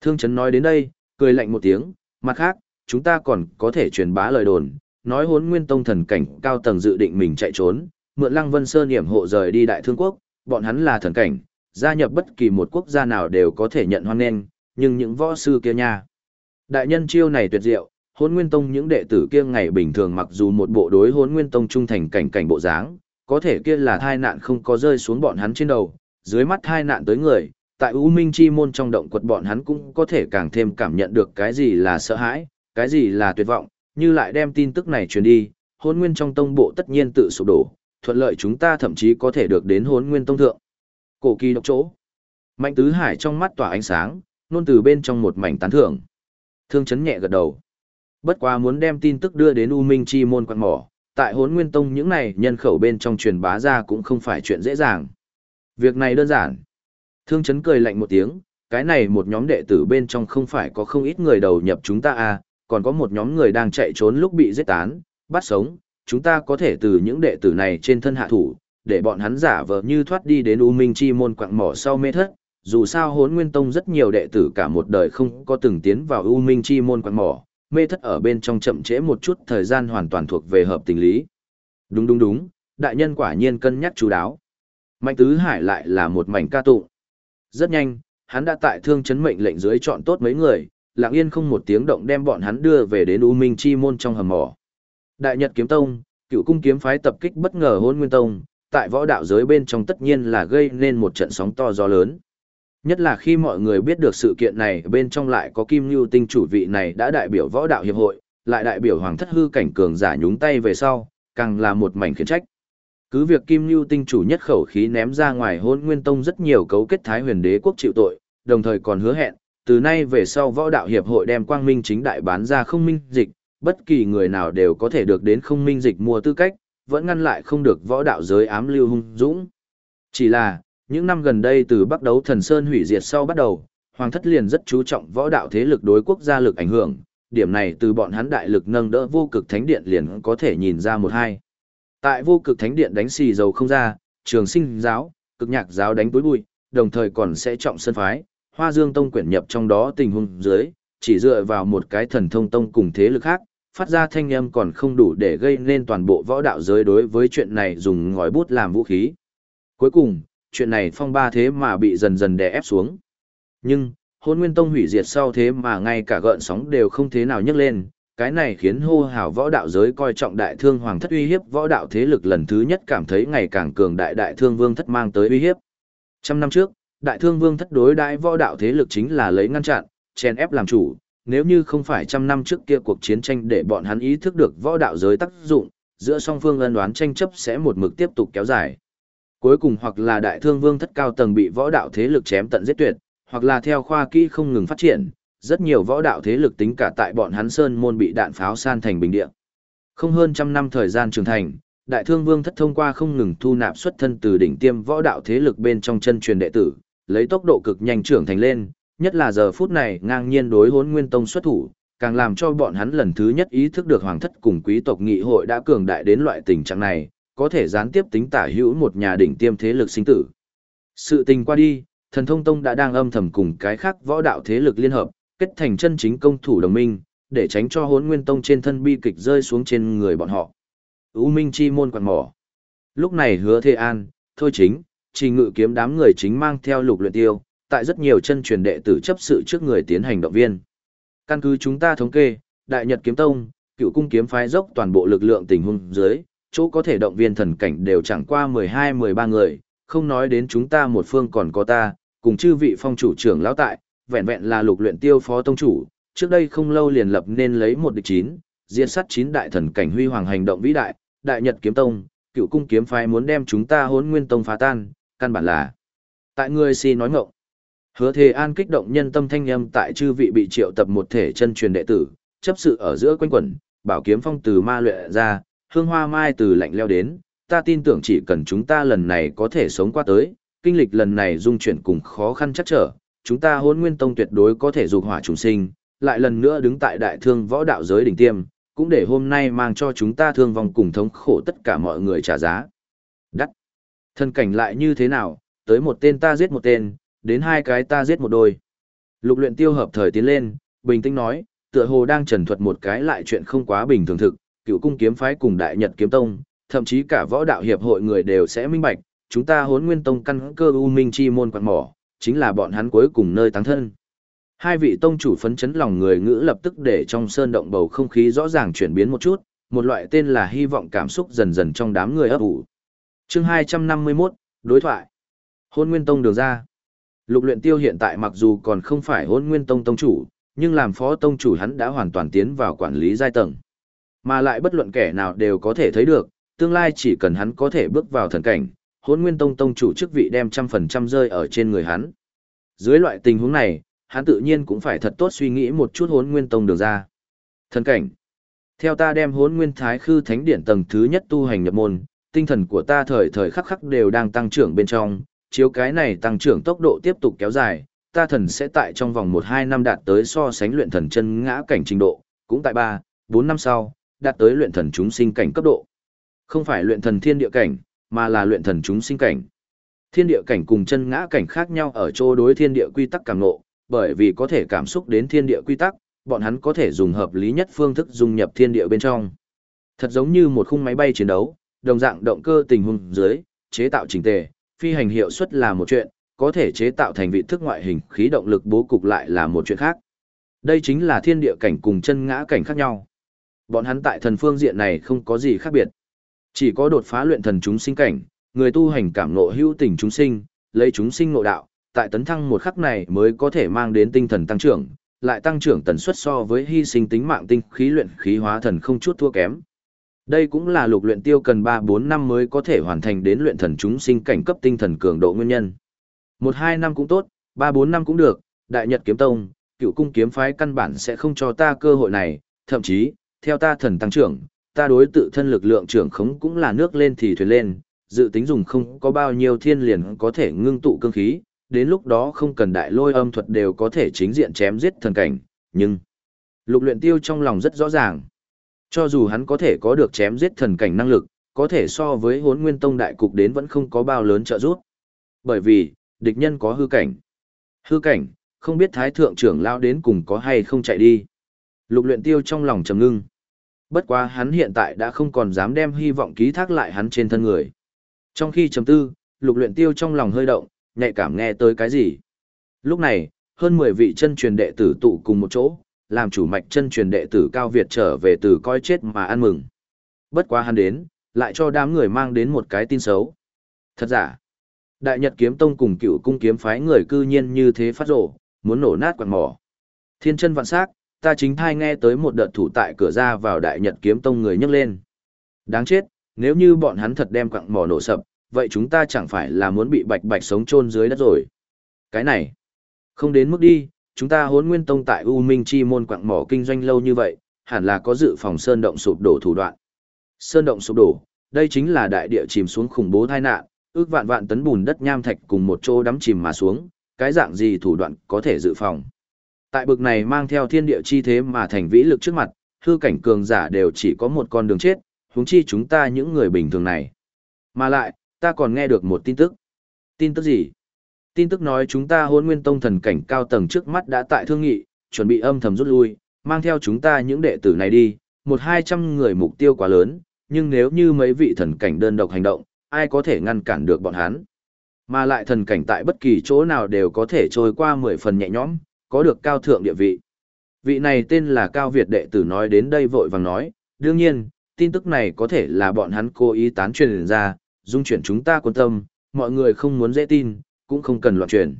Thương chấn nói đến đây, cười lạnh một tiếng, mặt khác, chúng ta còn có thể truyền bá lời đồn, nói hốn nguyên tông thần cảnh cao tầng dự định mình chạy trốn, mượn lăng vân sơn hiểm hộ rời đi đại thương quốc, bọn hắn là thần cảnh, gia nhập bất kỳ một quốc gia nào đều có thể nhận hoan nghênh, nhưng những võ sư kia nha. Đại nhân chiêu này tuyệt diệu, hốn nguyên tông những đệ tử kia ngày bình thường mặc dù một bộ đối hốn nguyên tông trung thành cảnh cảnh bộ dáng, có thể kia là thai nạn không có rơi xuống bọn hắn trên đầu, dưới mắt thai nạn tới người, tại U Minh Chi môn trong động quật bọn hắn cũng có thể càng thêm cảm nhận được cái gì là sợ hãi, cái gì là tuyệt vọng, như lại đem tin tức này truyền đi, hôn nguyên trong tông bộ tất nhiên tự sụp đổ, thuận lợi chúng ta thậm chí có thể được đến hôn nguyên tông thượng. Cổ kỳ độc chỗ. Mạnh tứ hải trong mắt tỏa ánh sáng, nôn từ bên trong một mảnh tán thưởng. Thương chấn nhẹ gật đầu. Bất quá muốn đem tin tức đưa đến U Minh Chi môn quan mỏ, tại hốn nguyên tông những này nhân khẩu bên trong truyền bá ra cũng không phải chuyện dễ dàng. Việc này đơn giản. Thương chấn cười lạnh một tiếng, cái này một nhóm đệ tử bên trong không phải có không ít người đầu nhập chúng ta à, còn có một nhóm người đang chạy trốn lúc bị giết tán, bắt sống, chúng ta có thể từ những đệ tử này trên thân hạ thủ, để bọn hắn giả vờ như thoát đi đến U Minh Chi môn quặng mỏ sau mê thất. Dù sao hốn nguyên tông rất nhiều đệ tử cả một đời không có từng tiến vào U Minh Chi môn quặng mỏ, mê thất ở bên trong chậm trễ một chút thời gian hoàn toàn thuộc về hợp tình lý. Đúng đúng đúng, đại nhân quả nhiên cân nhắc chú đáo. Mạnh tứ hải lại là một mảnh ca tụng. Rất nhanh, hắn đã tại thương chấn mệnh lệnh dưới chọn tốt mấy người, lặng yên không một tiếng động đem bọn hắn đưa về đến U Minh Chi môn trong hầm mỏ. Đại Nhật Kiếm Tông, cựu cung kiếm phái tập kích bất ngờ hôn nguyên tông, tại võ đạo giới bên trong tất nhiên là gây nên một trận sóng to gió lớn. Nhất là khi mọi người biết được sự kiện này bên trong lại có Kim Lưu Tinh chủ vị này đã đại biểu võ đạo hiệp hội, lại đại biểu hoàng thất hư cảnh cường giả nhúng tay về sau, càng là một mảnh khiển trách. Cứ việc Kim Lưu Tinh chủ nhất khẩu khí ném ra ngoài hôn nguyên tông rất nhiều cấu kết thái huyền đế quốc chịu tội, đồng thời còn hứa hẹn, từ nay về sau võ đạo hiệp hội đem quang minh chính đại bán ra không minh dịch, bất kỳ người nào đều có thể được đến không minh dịch mua tư cách, vẫn ngăn lại không được võ đạo giới ám lưu hung dũng. Chỉ là, những năm gần đây từ bắt đấu thần Sơn hủy diệt sau bắt đầu, Hoàng thất liền rất chú trọng võ đạo thế lực đối quốc gia lực ảnh hưởng, điểm này từ bọn hắn đại lực nâng đỡ vô cực thánh điện liền có thể nhìn ra một hai. Tại vô cực thánh điện đánh xì dầu không ra, trường sinh giáo, cực nhạc giáo đánh túi bụi, đồng thời còn sẽ trọng sân phái, hoa dương tông quyển nhập trong đó tình huống dưới, chỉ dựa vào một cái thần thông tông cùng thế lực khác, phát ra thanh âm còn không đủ để gây nên toàn bộ võ đạo giới đối với chuyện này dùng ngòi bút làm vũ khí. Cuối cùng, chuyện này phong ba thế mà bị dần dần đè ép xuống. Nhưng, hôn nguyên tông hủy diệt sau thế mà ngay cả gợn sóng đều không thế nào nhấc lên, cái này khiến hô hào võ đạo giới coi trọng đại thương hoàng thất uy hiếp võ đạo thế lực lần thứ nhất cảm thấy ngày càng cường đại đại thương vương thất mang tới uy hiếp. Trăm năm trước, đại thương vương thất đối đại võ đạo thế lực chính là lấy ngăn chặn, chèn ép làm chủ, nếu như không phải trăm năm trước kia cuộc chiến tranh để bọn hắn ý thức được võ đạo giới tác dụng, giữa song phương ân đoán tranh chấp sẽ một mực tiếp tục kéo dài. Cuối cùng hoặc là đại thương vương thất cao tầng bị võ đạo thế lực chém tận giết tuyệt, hoặc là theo khoa kỹ không ngừng phát triển, rất nhiều võ đạo thế lực tính cả tại bọn hắn sơn môn bị đạn pháo san thành bình địa. Không hơn trăm năm thời gian trưởng thành, đại thương vương thất thông qua không ngừng thu nạp xuất thân từ đỉnh tiêm võ đạo thế lực bên trong chân truyền đệ tử, lấy tốc độ cực nhanh trưởng thành lên, nhất là giờ phút này ngang nhiên đối hốn nguyên tông xuất thủ, càng làm cho bọn hắn lần thứ nhất ý thức được hoàng thất cùng quý tộc nghị hội đã cường đại đến loại tình trạng này, có thể gián tiếp tính tả hữu một nhà đỉnh tiêm thế lực sinh tử. Sự tình qua đi, thần thông tông đã đang âm thầm cùng cái khác võ đạo thế lực liên hợp, kết thành chân chính công thủ đồng minh, để tránh cho hốn nguyên tông trên thân bi kịch rơi xuống trên người bọn họ. U Minh chi môn quạt mỏ. Lúc này hứa thê an, thôi chính, chỉ ngự kiếm đám người chính mang theo lục luyện tiêu, tại rất nhiều chân truyền đệ tử chấp sự trước người tiến hành động viên. Căn cứ chúng ta thống kê, Đại Nhật Kiếm Tông, cựu cung kiếm phái dốc toàn bộ lực lượng tình huống dưới, chỗ có thể động viên thần cảnh đều chẳng qua 12-13 người, không nói đến chúng ta một phương còn có ta, cùng chư vị phong chủ trưởng lão tại, vẹn vẹn là lục luyện tiêu phó tông chủ, trước đây không lâu liền lập nên lấy một địch chín, diệt sát chín đại thần cảnh huy hoàng hành động vĩ đại, Đại Nhật Kiếm Tông, cựu cung kiếm phái muốn đem chúng ta hỗn nguyên tông phá tan, căn bản là tại người si nói ngọng. Hứa Thề An kích động nhân tâm thanh âm tại chư vị bị triệu tập một thể chân truyền đệ tử, chấp sự ở giữa quanh quẩn, bảo kiếm phong từ ma luyện ra, hương hoa mai từ lạnh leo đến, ta tin tưởng chỉ cần chúng ta lần này có thể sống qua tới, kinh lịch lần này dung chuyển cùng khó khăn chắc trở, chúng ta hôn nguyên tông tuyệt đối có thể dục hỏa trùng sinh, lại lần nữa đứng tại đại thương võ đạo giới đỉnh tiêm, cũng để hôm nay mang cho chúng ta thương vong cùng thống khổ tất cả mọi người trả giá. Đắt. Thân cảnh lại như thế nào, tới một tên ta giết một tên, đến hai cái ta giết một đôi. Lục luyện tiêu hợp thời tiến lên, bình tĩnh nói, tựa hồ đang trần thuật một cái lại chuyện không quá bình thường thực, cựu cung kiếm phái cùng đại nhật kiếm tông, thậm chí cả võ đạo hiệp hội người đều sẽ minh bạch, chúng ta hốn nguyên tông căn cơ u minh chi môn quạt mỏ, chính là bọn hắn cuối cùng nơi tăng thân. Hai vị tông chủ phấn chấn lòng người ngữ lập tức để trong sơn động bầu không khí rõ ràng chuyển biến một chút, một loại tên là hy vọng cảm xúc dần dần trong đám người ấp ủ. Chương 251, đối thoại. Hôn Nguyên Tông đường ra. Lục luyện tiêu hiện tại mặc dù còn không phải hôn Nguyên Tông tông chủ, nhưng làm phó tông chủ hắn đã hoàn toàn tiến vào quản lý giai tầng. Mà lại bất luận kẻ nào đều có thể thấy được, tương lai chỉ cần hắn có thể bước vào thần cảnh, hôn Nguyên Tông tông chủ chức vị đem trăm phần trăm rơi ở trên người hắn. Dưới loại tình huống này, hắn tự nhiên cũng phải thật tốt suy nghĩ một chút Hôn nguyên tông đường ra. Thần cảnh. Theo ta đem hốn nguyên thái khư thánh điển tầng thứ nhất tu hành nhập môn, tinh thần của ta thời thời khắc khắc đều đang tăng trưởng bên trong, chiếu cái này tăng trưởng tốc độ tiếp tục kéo dài, ta thần sẽ tại trong vòng 1-2 năm đạt tới so sánh luyện thần chân ngã cảnh trình độ, cũng tại 3, 4 năm sau, đạt tới luyện thần chúng sinh cảnh cấp độ. Không phải luyện thần thiên địa cảnh, mà là luyện thần chúng sinh cảnh. Thiên địa cảnh cùng chân ngã cảnh khác nhau ở chỗ đối thiên địa quy tắc càng ngộ, bởi vì có thể cảm xúc đến thiên địa quy tắc, bọn hắn có thể dùng hợp lý nhất phương thức dung nhập thiên địa bên trong. Thật giống như một khung máy bay chiến đấu, đồng dạng động cơ tình huống dưới, chế tạo chỉnh tề, phi hành hiệu suất là một chuyện, có thể chế tạo thành vị thức ngoại hình khí động lực bố cục lại là một chuyện khác. Đây chính là thiên địa cảnh cùng chân ngã cảnh khác nhau. Bọn hắn tại thần phương diện này không có gì khác biệt. Chỉ có đột phá luyện thần chúng sinh cảnh, người tu hành cảm ngộ hữu tình chúng sinh, lấy chúng sinh ngộ đạo, tại tấn thăng một khắc này mới có thể mang đến tinh thần tăng trưởng, lại tăng trưởng tần suất so với hy sinh tính mạng tinh khí luyện khí hóa thần không chút thua kém. Đây cũng là lục luyện tiêu cần 3-4 năm mới có thể hoàn thành đến luyện thần chúng sinh cảnh cấp tinh thần cường độ nguyên nhân. 1-2 năm cũng tốt, 3-4 năm cũng được, Đại Nhật Kiếm Tông, cựu cung kiếm phái căn bản sẽ không cho ta cơ hội này, thậm chí, theo ta thần tăng trưởng, ta đối tự thân lực lượng trưởng khống cũng là nước lên thì thuyền lên, dự tính dùng không có bao nhiêu thiên liền có thể ngưng tụ cương khí, đến lúc đó không cần đại lôi âm thuật đều có thể chính diện chém giết thần cảnh, nhưng lục luyện tiêu trong lòng rất rõ ràng. Cho dù hắn có thể có được chém giết thần cảnh năng lực, có thể so với hốn nguyên tông đại cục đến vẫn không có bao lớn trợ giúp. Bởi vì, địch nhân có hư cảnh. Hư cảnh, không biết thái thượng trưởng lao đến cùng có hay không chạy đi. Lục luyện tiêu trong lòng trầm ngưng. Bất quá hắn hiện tại đã không còn dám đem hy vọng ký thác lại hắn trên thân người. Trong khi trầm tư, lục luyện tiêu trong lòng hơi động, nhạy cảm nghe tới cái gì. Lúc này, hơn 10 vị chân truyền đệ tử tụ cùng một chỗ, làm chủ mạch chân truyền đệ tử Cao Việt trở về từ coi chết mà ăn mừng. Bất quá hắn đến, lại cho đám người mang đến một cái tin xấu. Thật giả, Đại Nhật Kiếm Tông cùng cựu cung kiếm phái người cư nhiên như thế phát rổ, muốn nổ nát quạt mỏ. Thiên chân vạn sắc, ta chính thai nghe tới một đợt thủ tại cửa ra vào Đại Nhật Kiếm Tông người nhấc lên. Đáng chết, nếu như bọn hắn thật đem quặng mỏ nổ sập, vậy chúng ta chẳng phải là muốn bị bạch bạch sống chôn dưới đất rồi. Cái này, không đến mức đi, chúng ta hốn nguyên tông tại U Minh Chi môn quặng mỏ kinh doanh lâu như vậy, hẳn là có dự phòng sơn động sụp đổ thủ đoạn. Sơn động sụp đổ, đây chính là đại địa chìm xuống khủng bố tai nạn, ước vạn vạn tấn bùn đất nham thạch cùng một chỗ đắm chìm mà xuống, cái dạng gì thủ đoạn có thể dự phòng. Tại bực này mang theo thiên địa chi thế mà thành vĩ lực trước mặt, hư cảnh cường giả đều chỉ có một con đường chết, huống chi chúng ta những người bình thường này. Mà lại, ta còn nghe được một tin tức. Tin tức gì? Tin tức nói chúng ta hôn nguyên tông thần cảnh cao tầng trước mắt đã tại thương nghị, chuẩn bị âm thầm rút lui, mang theo chúng ta những đệ tử này đi, một hai trăm người mục tiêu quá lớn, nhưng nếu như mấy vị thần cảnh đơn độc hành động, ai có thể ngăn cản được bọn hắn? Mà lại thần cảnh tại bất kỳ chỗ nào đều có thể trôi qua mười phần nhẹ nhõm, có được cao thượng địa vị. Vị này tên là Cao Việt đệ tử nói đến đây vội vàng nói, đương nhiên, tin tức này có thể là bọn hắn cố ý tán truyền ra, dung chuyển chúng ta quan tâm, mọi người không muốn dễ tin, cũng không cần loạn truyền.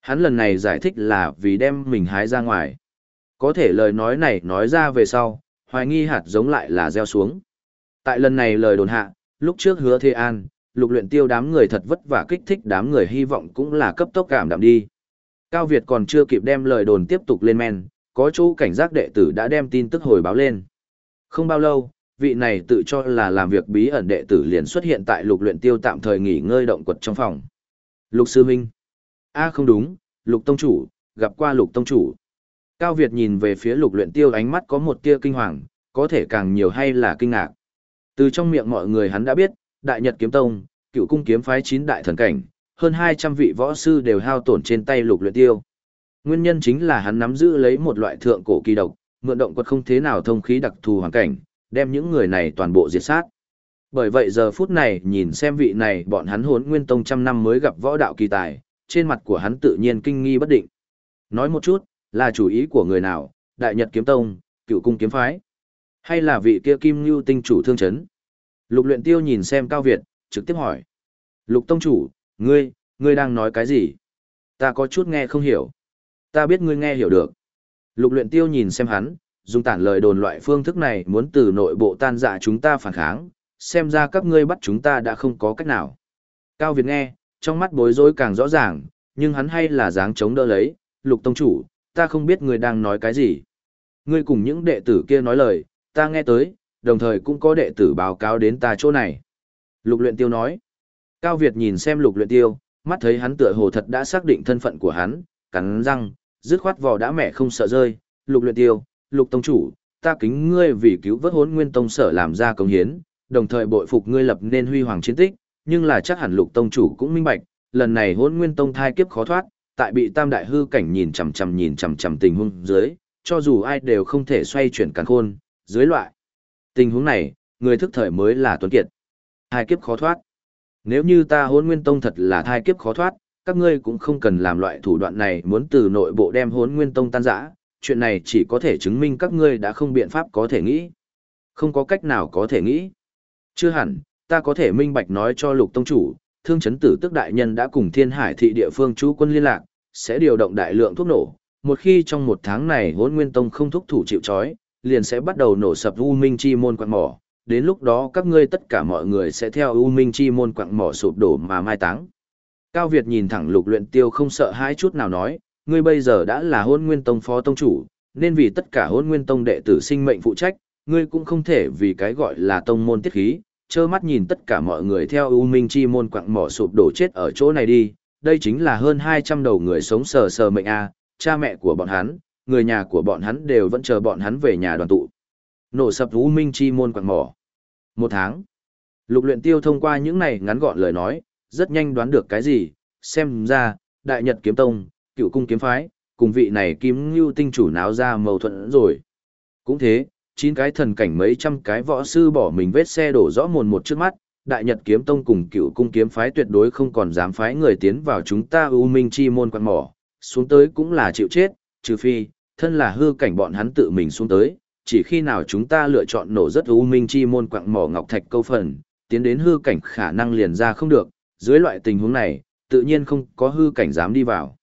Hắn lần này giải thích là vì đem mình hái ra ngoài. Có thể lời nói này nói ra về sau, hoài nghi hạt giống lại là gieo xuống. Tại lần này lời đồn hạ, lúc trước hứa Thê An, lục luyện tiêu đám người thật vất vả kích thích đám người hy vọng cũng là cấp tốc cảm đạm đi. Cao Việt còn chưa kịp đem lời đồn tiếp tục lên men, có chỗ cảnh giác đệ tử đã đem tin tức hồi báo lên. Không bao lâu, vị này tự cho là làm việc bí ẩn đệ tử liền xuất hiện tại lục luyện tiêu tạm thời nghỉ ngơi động quật trong phòng. Lục sư huynh, a không đúng, lục tông chủ, gặp qua lục tông chủ. Cao Việt nhìn về phía lục luyện tiêu ánh mắt có một tia kinh hoàng, có thể càng nhiều hay là kinh ngạc. Từ trong miệng mọi người hắn đã biết, Đại Nhật Kiếm Tông, cựu cung kiếm phái chín đại thần cảnh, hơn 200 vị võ sư đều hao tổn trên tay lục luyện tiêu. Nguyên nhân chính là hắn nắm giữ lấy một loại thượng cổ kỳ độc, mượn động quật không thế nào thông khí đặc thù hoàn cảnh, đem những người này toàn bộ diệt sát. Bởi vậy giờ phút này nhìn xem vị này bọn hắn hốn nguyên tông trăm năm mới gặp võ đạo kỳ tài, trên mặt của hắn tự nhiên kinh nghi bất định. Nói một chút, là chủ ý của người nào, Đại Nhật Kiếm Tông, cựu cung kiếm phái, hay là vị kia Kim Lưu tinh chủ thương chấn? Lục luyện tiêu nhìn xem Cao Việt, trực tiếp hỏi. Lục tông chủ, ngươi, ngươi đang nói cái gì? Ta có chút nghe không hiểu. Ta biết ngươi nghe hiểu được. Lục luyện tiêu nhìn xem hắn, dùng tản lời đồn loại phương thức này muốn từ nội bộ tan dạ chúng ta phản kháng, xem ra các ngươi bắt chúng ta đã không có cách nào. Cao Việt nghe, trong mắt bối rối càng rõ ràng, nhưng hắn hay là dáng chống đỡ lấy, lục tông chủ, ta không biết ngươi đang nói cái gì. Ngươi cùng những đệ tử kia nói lời, ta nghe tới, đồng thời cũng có đệ tử báo cáo đến ta chỗ này. Lục luyện tiêu nói. Cao Việt nhìn xem lục luyện tiêu, mắt thấy hắn tựa hồ thật đã xác định thân phận của hắn, cắn răng, dứt khoát vò đã mẹ không sợ rơi. Lục luyện tiêu, lục tông chủ, ta kính ngươi vì cứu vớt hốn nguyên tông sở làm ra công hiến, đồng thời bội phục ngươi lập nên huy hoàng chiến tích, nhưng là chắc hẳn lục tông chủ cũng minh bạch, lần này hốn nguyên tông thai kiếp khó thoát, tại bị tam đại hư cảnh nhìn chằm chằm nhìn chằm chằm tình huống dưới, cho dù ai đều không thể xoay chuyển càn khôn, dưới loại. Tình huống này, người thức thời mới là tuấn kiệt. Thai kiếp khó thoát. Nếu như ta hốn nguyên tông thật là thai kiếp khó thoát, các ngươi cũng không cần làm loại thủ đoạn này muốn từ nội bộ đem hốn nguyên tông tan rã, chuyện này chỉ có thể chứng minh các ngươi đã không biện pháp có thể nghĩ. Không có cách nào có thể nghĩ. Chưa hẳn, ta có thể minh bạch nói cho lục tông chủ, thương chấn tử tức đại nhân đã cùng thiên hải thị địa phương chú quân liên lạc, sẽ điều động đại lượng thuốc nổ. Một khi trong một tháng này hốn nguyên tông không thúc thủ chịu chói, liền sẽ bắt đầu nổ sập U Minh Chi môn quạng mỏ. Đến lúc đó các ngươi tất cả mọi người sẽ theo U Minh Chi môn quạng mỏ sụp đổ mà mai táng. Cao Việt nhìn thẳng lục luyện tiêu không sợ hãi chút nào nói, ngươi bây giờ đã là hôn nguyên tông phó tông chủ, nên vì tất cả hôn nguyên tông đệ tử sinh mệnh phụ trách, ngươi cũng không thể vì cái gọi là tông môn tiết khí, trơ mắt nhìn tất cả mọi người theo U Minh Chi môn quặng mỏ sụp đổ chết ở chỗ này đi, đây chính là hơn 200 đầu người sống sờ sờ mệnh a, cha mẹ của bọn hắn, người nhà của bọn hắn đều vẫn chờ bọn hắn về nhà đoàn tụ. Nổ sập U Minh Chi môn quặng mỏ. Một tháng. Lục luyện tiêu thông qua những này ngắn gọn lời nói, rất nhanh đoán được cái gì, xem ra, Đại Nhật Kiếm Tông, cựu cung kiếm phái, cùng vị này kiếm ngưu tinh chủ náo ra mâu thuẫn rồi. Cũng thế, chín cái thần cảnh mấy trăm cái võ sư bỏ mình vết xe đổ rõ mồn một trước mắt, đại nhật kiếm tông cùng cựu cung kiếm phái tuyệt đối không còn dám phái người tiến vào chúng ta u minh chi môn quan mỏ, xuống tới cũng là chịu chết, trừ phi, thân là hư cảnh bọn hắn tự mình xuống tới, chỉ khi nào chúng ta lựa chọn nổ rất u minh chi môn quặng mỏ ngọc thạch câu phần, tiến đến hư cảnh khả năng liền ra không được, dưới loại tình huống này, tự nhiên không có hư cảnh dám đi vào.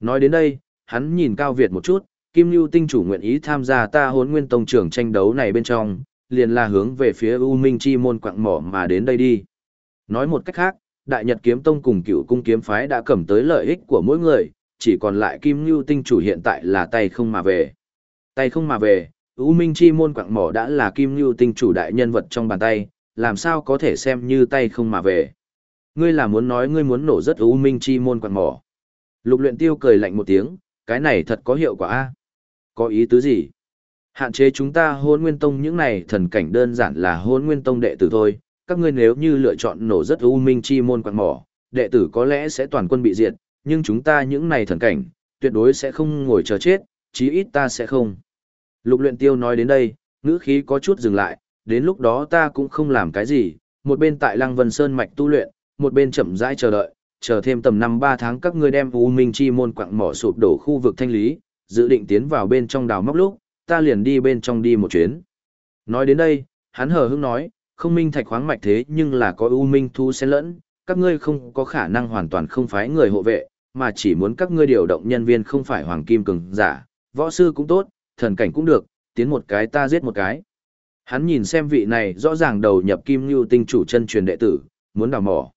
Nói đến đây, hắn nhìn Cao Việt một chút, Kim Lưu tinh chủ nguyện ý tham gia ta hốn nguyên tông trưởng tranh đấu này bên trong, liền là hướng về phía U Minh Chi môn quạng mỏ mà đến đây đi. Nói một cách khác, Đại Nhật Kiếm Tông cùng cựu cung kiếm phái đã cầm tới lợi ích của mỗi người, chỉ còn lại Kim Lưu tinh chủ hiện tại là tay không mà về. Tay không mà về, U Minh Chi môn quạng mỏ đã là Kim Lưu tinh chủ đại nhân vật trong bàn tay, làm sao có thể xem như tay không mà về. Ngươi là muốn nói ngươi muốn nổ rất U Minh Chi môn quạng mỏ. Lục luyện tiêu cười lạnh một tiếng, cái này thật có hiệu quả a có ý tứ gì? Hạn chế chúng ta hôn nguyên tông những này thần cảnh đơn giản là hôn nguyên tông đệ tử thôi, các ngươi nếu như lựa chọn nổ rất u minh chi môn quạt mỏ, đệ tử có lẽ sẽ toàn quân bị diệt, nhưng chúng ta những này thần cảnh, tuyệt đối sẽ không ngồi chờ chết, chí ít ta sẽ không. Lục luyện tiêu nói đến đây, ngữ khí có chút dừng lại, đến lúc đó ta cũng không làm cái gì, một bên tại Lăng Vân Sơn mạch tu luyện, một bên chậm rãi chờ đợi, chờ thêm tầm năm ba tháng các ngươi đem U Minh Chi môn quặng mỏ sụp đổ khu vực thanh lý, dự định tiến vào bên trong đào móc lúc, ta liền đi bên trong đi một chuyến. Nói đến đây, hắn hờ hững nói, không minh thạch khoáng mạch thế nhưng là có ưu Minh thu xen lẫn, các ngươi không có khả năng hoàn toàn không phái người hộ vệ, mà chỉ muốn các ngươi điều động nhân viên không phải hoàng kim cường giả, võ sư cũng tốt, thần cảnh cũng được, tiến một cái ta giết một cái. Hắn nhìn xem vị này rõ ràng đầu nhập kim lưu tinh chủ chân truyền đệ tử, muốn đào mỏ.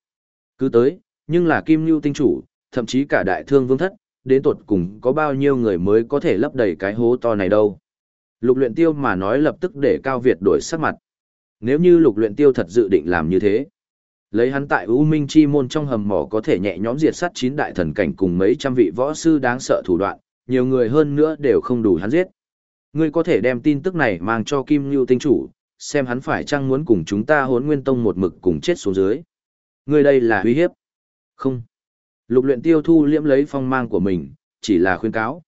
Cứ tới, nhưng là kim lưu tinh chủ, thậm chí cả đại thương vương thất, đến tột cùng có bao nhiêu người mới có thể lấp đầy cái hố to này đâu. Lục luyện tiêu mà nói lập tức để Cao Việt đổi sắc mặt. Nếu như lục luyện tiêu thật dự định làm như thế, lấy hắn tại U Minh Chi môn trong hầm mỏ có thể nhẹ nhõm diệt sát chín đại thần cảnh cùng mấy trăm vị võ sư đáng sợ thủ đoạn, nhiều người hơn nữa đều không đủ hắn giết. Ngươi có thể đem tin tức này mang cho Kim Nhu tinh chủ, xem hắn phải chăng muốn cùng chúng ta hốn nguyên tông một mực cùng chết xuống dưới. Ngươi đây là uy hiếp. Không. Lục luyện tiêu thu liễm lấy phong mang của mình, chỉ là khuyên cáo.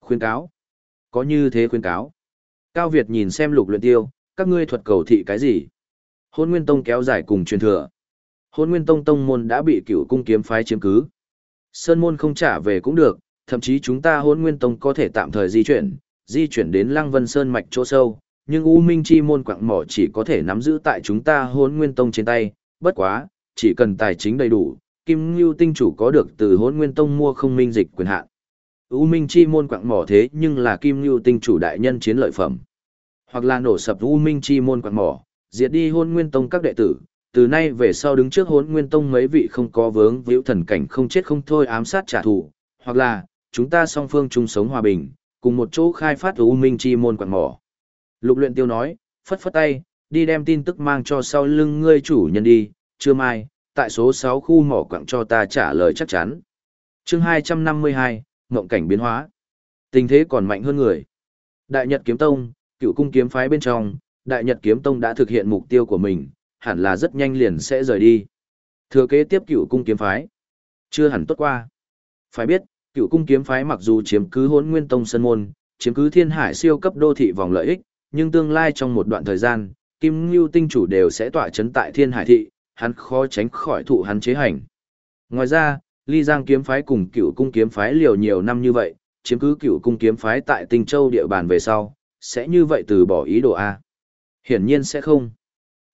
Khuyên cáo? Có như thế khuyên cáo. Cao Việt nhìn xem lục luyện tiêu, các ngươi thuật cầu thị cái gì? Hôn Nguyên Tông kéo dài cùng truyền thừa. Hôn Nguyên Tông Tông môn đã bị cựu cung kiếm phái chiếm cứ. Sơn môn không trả về cũng được, thậm chí chúng ta Hôn Nguyên Tông có thể tạm thời di chuyển, di chuyển đến Lăng Vân Sơn mạch chỗ sâu, nhưng U Minh Chi môn quạng mỏ chỉ có thể nắm giữ tại chúng ta Hôn Nguyên Tông trên tay, bất quá, chỉ cần tài chính đầy đủ, Kim Ngưu tinh chủ có được từ Hôn Nguyên Tông mua không minh dịch quyền hạn. U Minh Chi môn quạng mỏ thế nhưng là Kim Ngưu tinh chủ đại nhân chiến lợi phẩm. Hoặc là nổ sập U Minh Chi môn quạng mỏ, diệt đi Hôn Nguyên Tông các đệ tử, từ nay về sau đứng trước Hôn Nguyên Tông mấy vị không có vướng víu thần cảnh không chết không thôi ám sát trả thù, hoặc là chúng ta song phương chung sống hòa bình, cùng một chỗ khai phát U Minh Chi môn quạng mỏ. Lục luyện tiêu nói, phất phất tay, đi đem tin tức mang cho sau lưng ngươi chủ nhân đi, chưa mai, tại số 6 khu mỏ quặng cho ta trả lời chắc chắn. Chương 252, Ngộng cảnh biến hóa. Tình thế còn mạnh hơn người. Đại Nhật Kiếm Tông, cựu cung kiếm phái bên trong, Đại Nhật Kiếm Tông đã thực hiện mục tiêu của mình, hẳn là rất nhanh liền sẽ rời đi. Thừa kế tiếp cựu cung kiếm phái. Chưa hẳn tốt qua. Phải biết, cựu cung kiếm phái mặc dù chiếm cứ hốn nguyên tông sân môn, chiếm cứ thiên hải siêu cấp đô thị vòng lợi ích, nhưng tương lai trong một đoạn thời gian, Kim Ngưu tinh chủ đều sẽ tỏa chấn tại thiên hải thị, hắn khó tránh khỏi thụ hắn chế hành. Ngoài ra, Ly Giang kiếm phái cùng cựu cung kiếm phái liều nhiều năm như vậy, chiếm cứ cựu cung kiếm phái tại Tinh Châu địa bàn về sau, sẽ như vậy từ bỏ ý đồ A. Hiển nhiên sẽ không.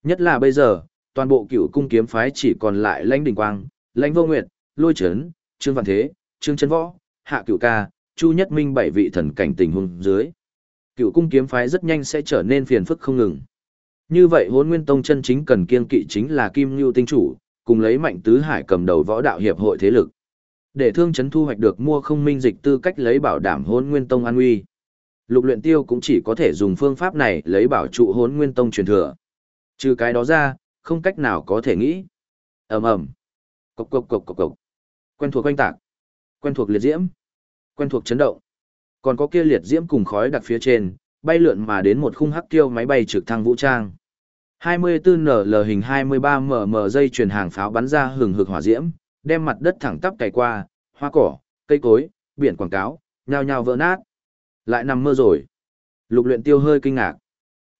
Nhất là bây giờ, toàn bộ cựu cung kiếm phái chỉ còn lại lãnh đình quang, lãnh vô nguyệt, lôi trấn, trương văn thế, trương chân võ, hạ cựu ca, chu nhất minh bảy vị thần cảnh tình hùng dưới. Cựu cung kiếm phái rất nhanh sẽ trở nên phiền phức không ngừng. Như vậy hôn nguyên tông chân chính cần kiên kỵ chính là Kim Ngưu tinh chủ, cùng lấy mạnh tứ hải cầm đầu võ đạo hiệp hội thế lực. Để thương chấn thu hoạch được mua không minh dịch tư cách lấy bảo đảm hôn nguyên tông an uy. Lục luyện tiêu cũng chỉ có thể dùng phương pháp này lấy bảo trụ hôn nguyên tông truyền thừa. Trừ cái đó ra, không cách nào có thể nghĩ. ầm ầm, cộc cộc cộc cộc cộc, quen thuộc quanh tạc, quen thuộc liệt diễm, quen thuộc chấn động. Còn có kia liệt diễm cùng khói đặc phía trên, bay lượn mà đến một khung hắc tiêu máy bay trực thăng vũ trang. 24NL hình 23mm dây truyền hàng pháo bắn ra hừng hực hỏa diễm, đem mặt đất thẳng tắp cày qua, hoa cỏ, cây cối, biển quảng cáo, nhao nhao vỡ nát. Lại nằm mơ rồi. Lục luyện tiêu hơi kinh ngạc.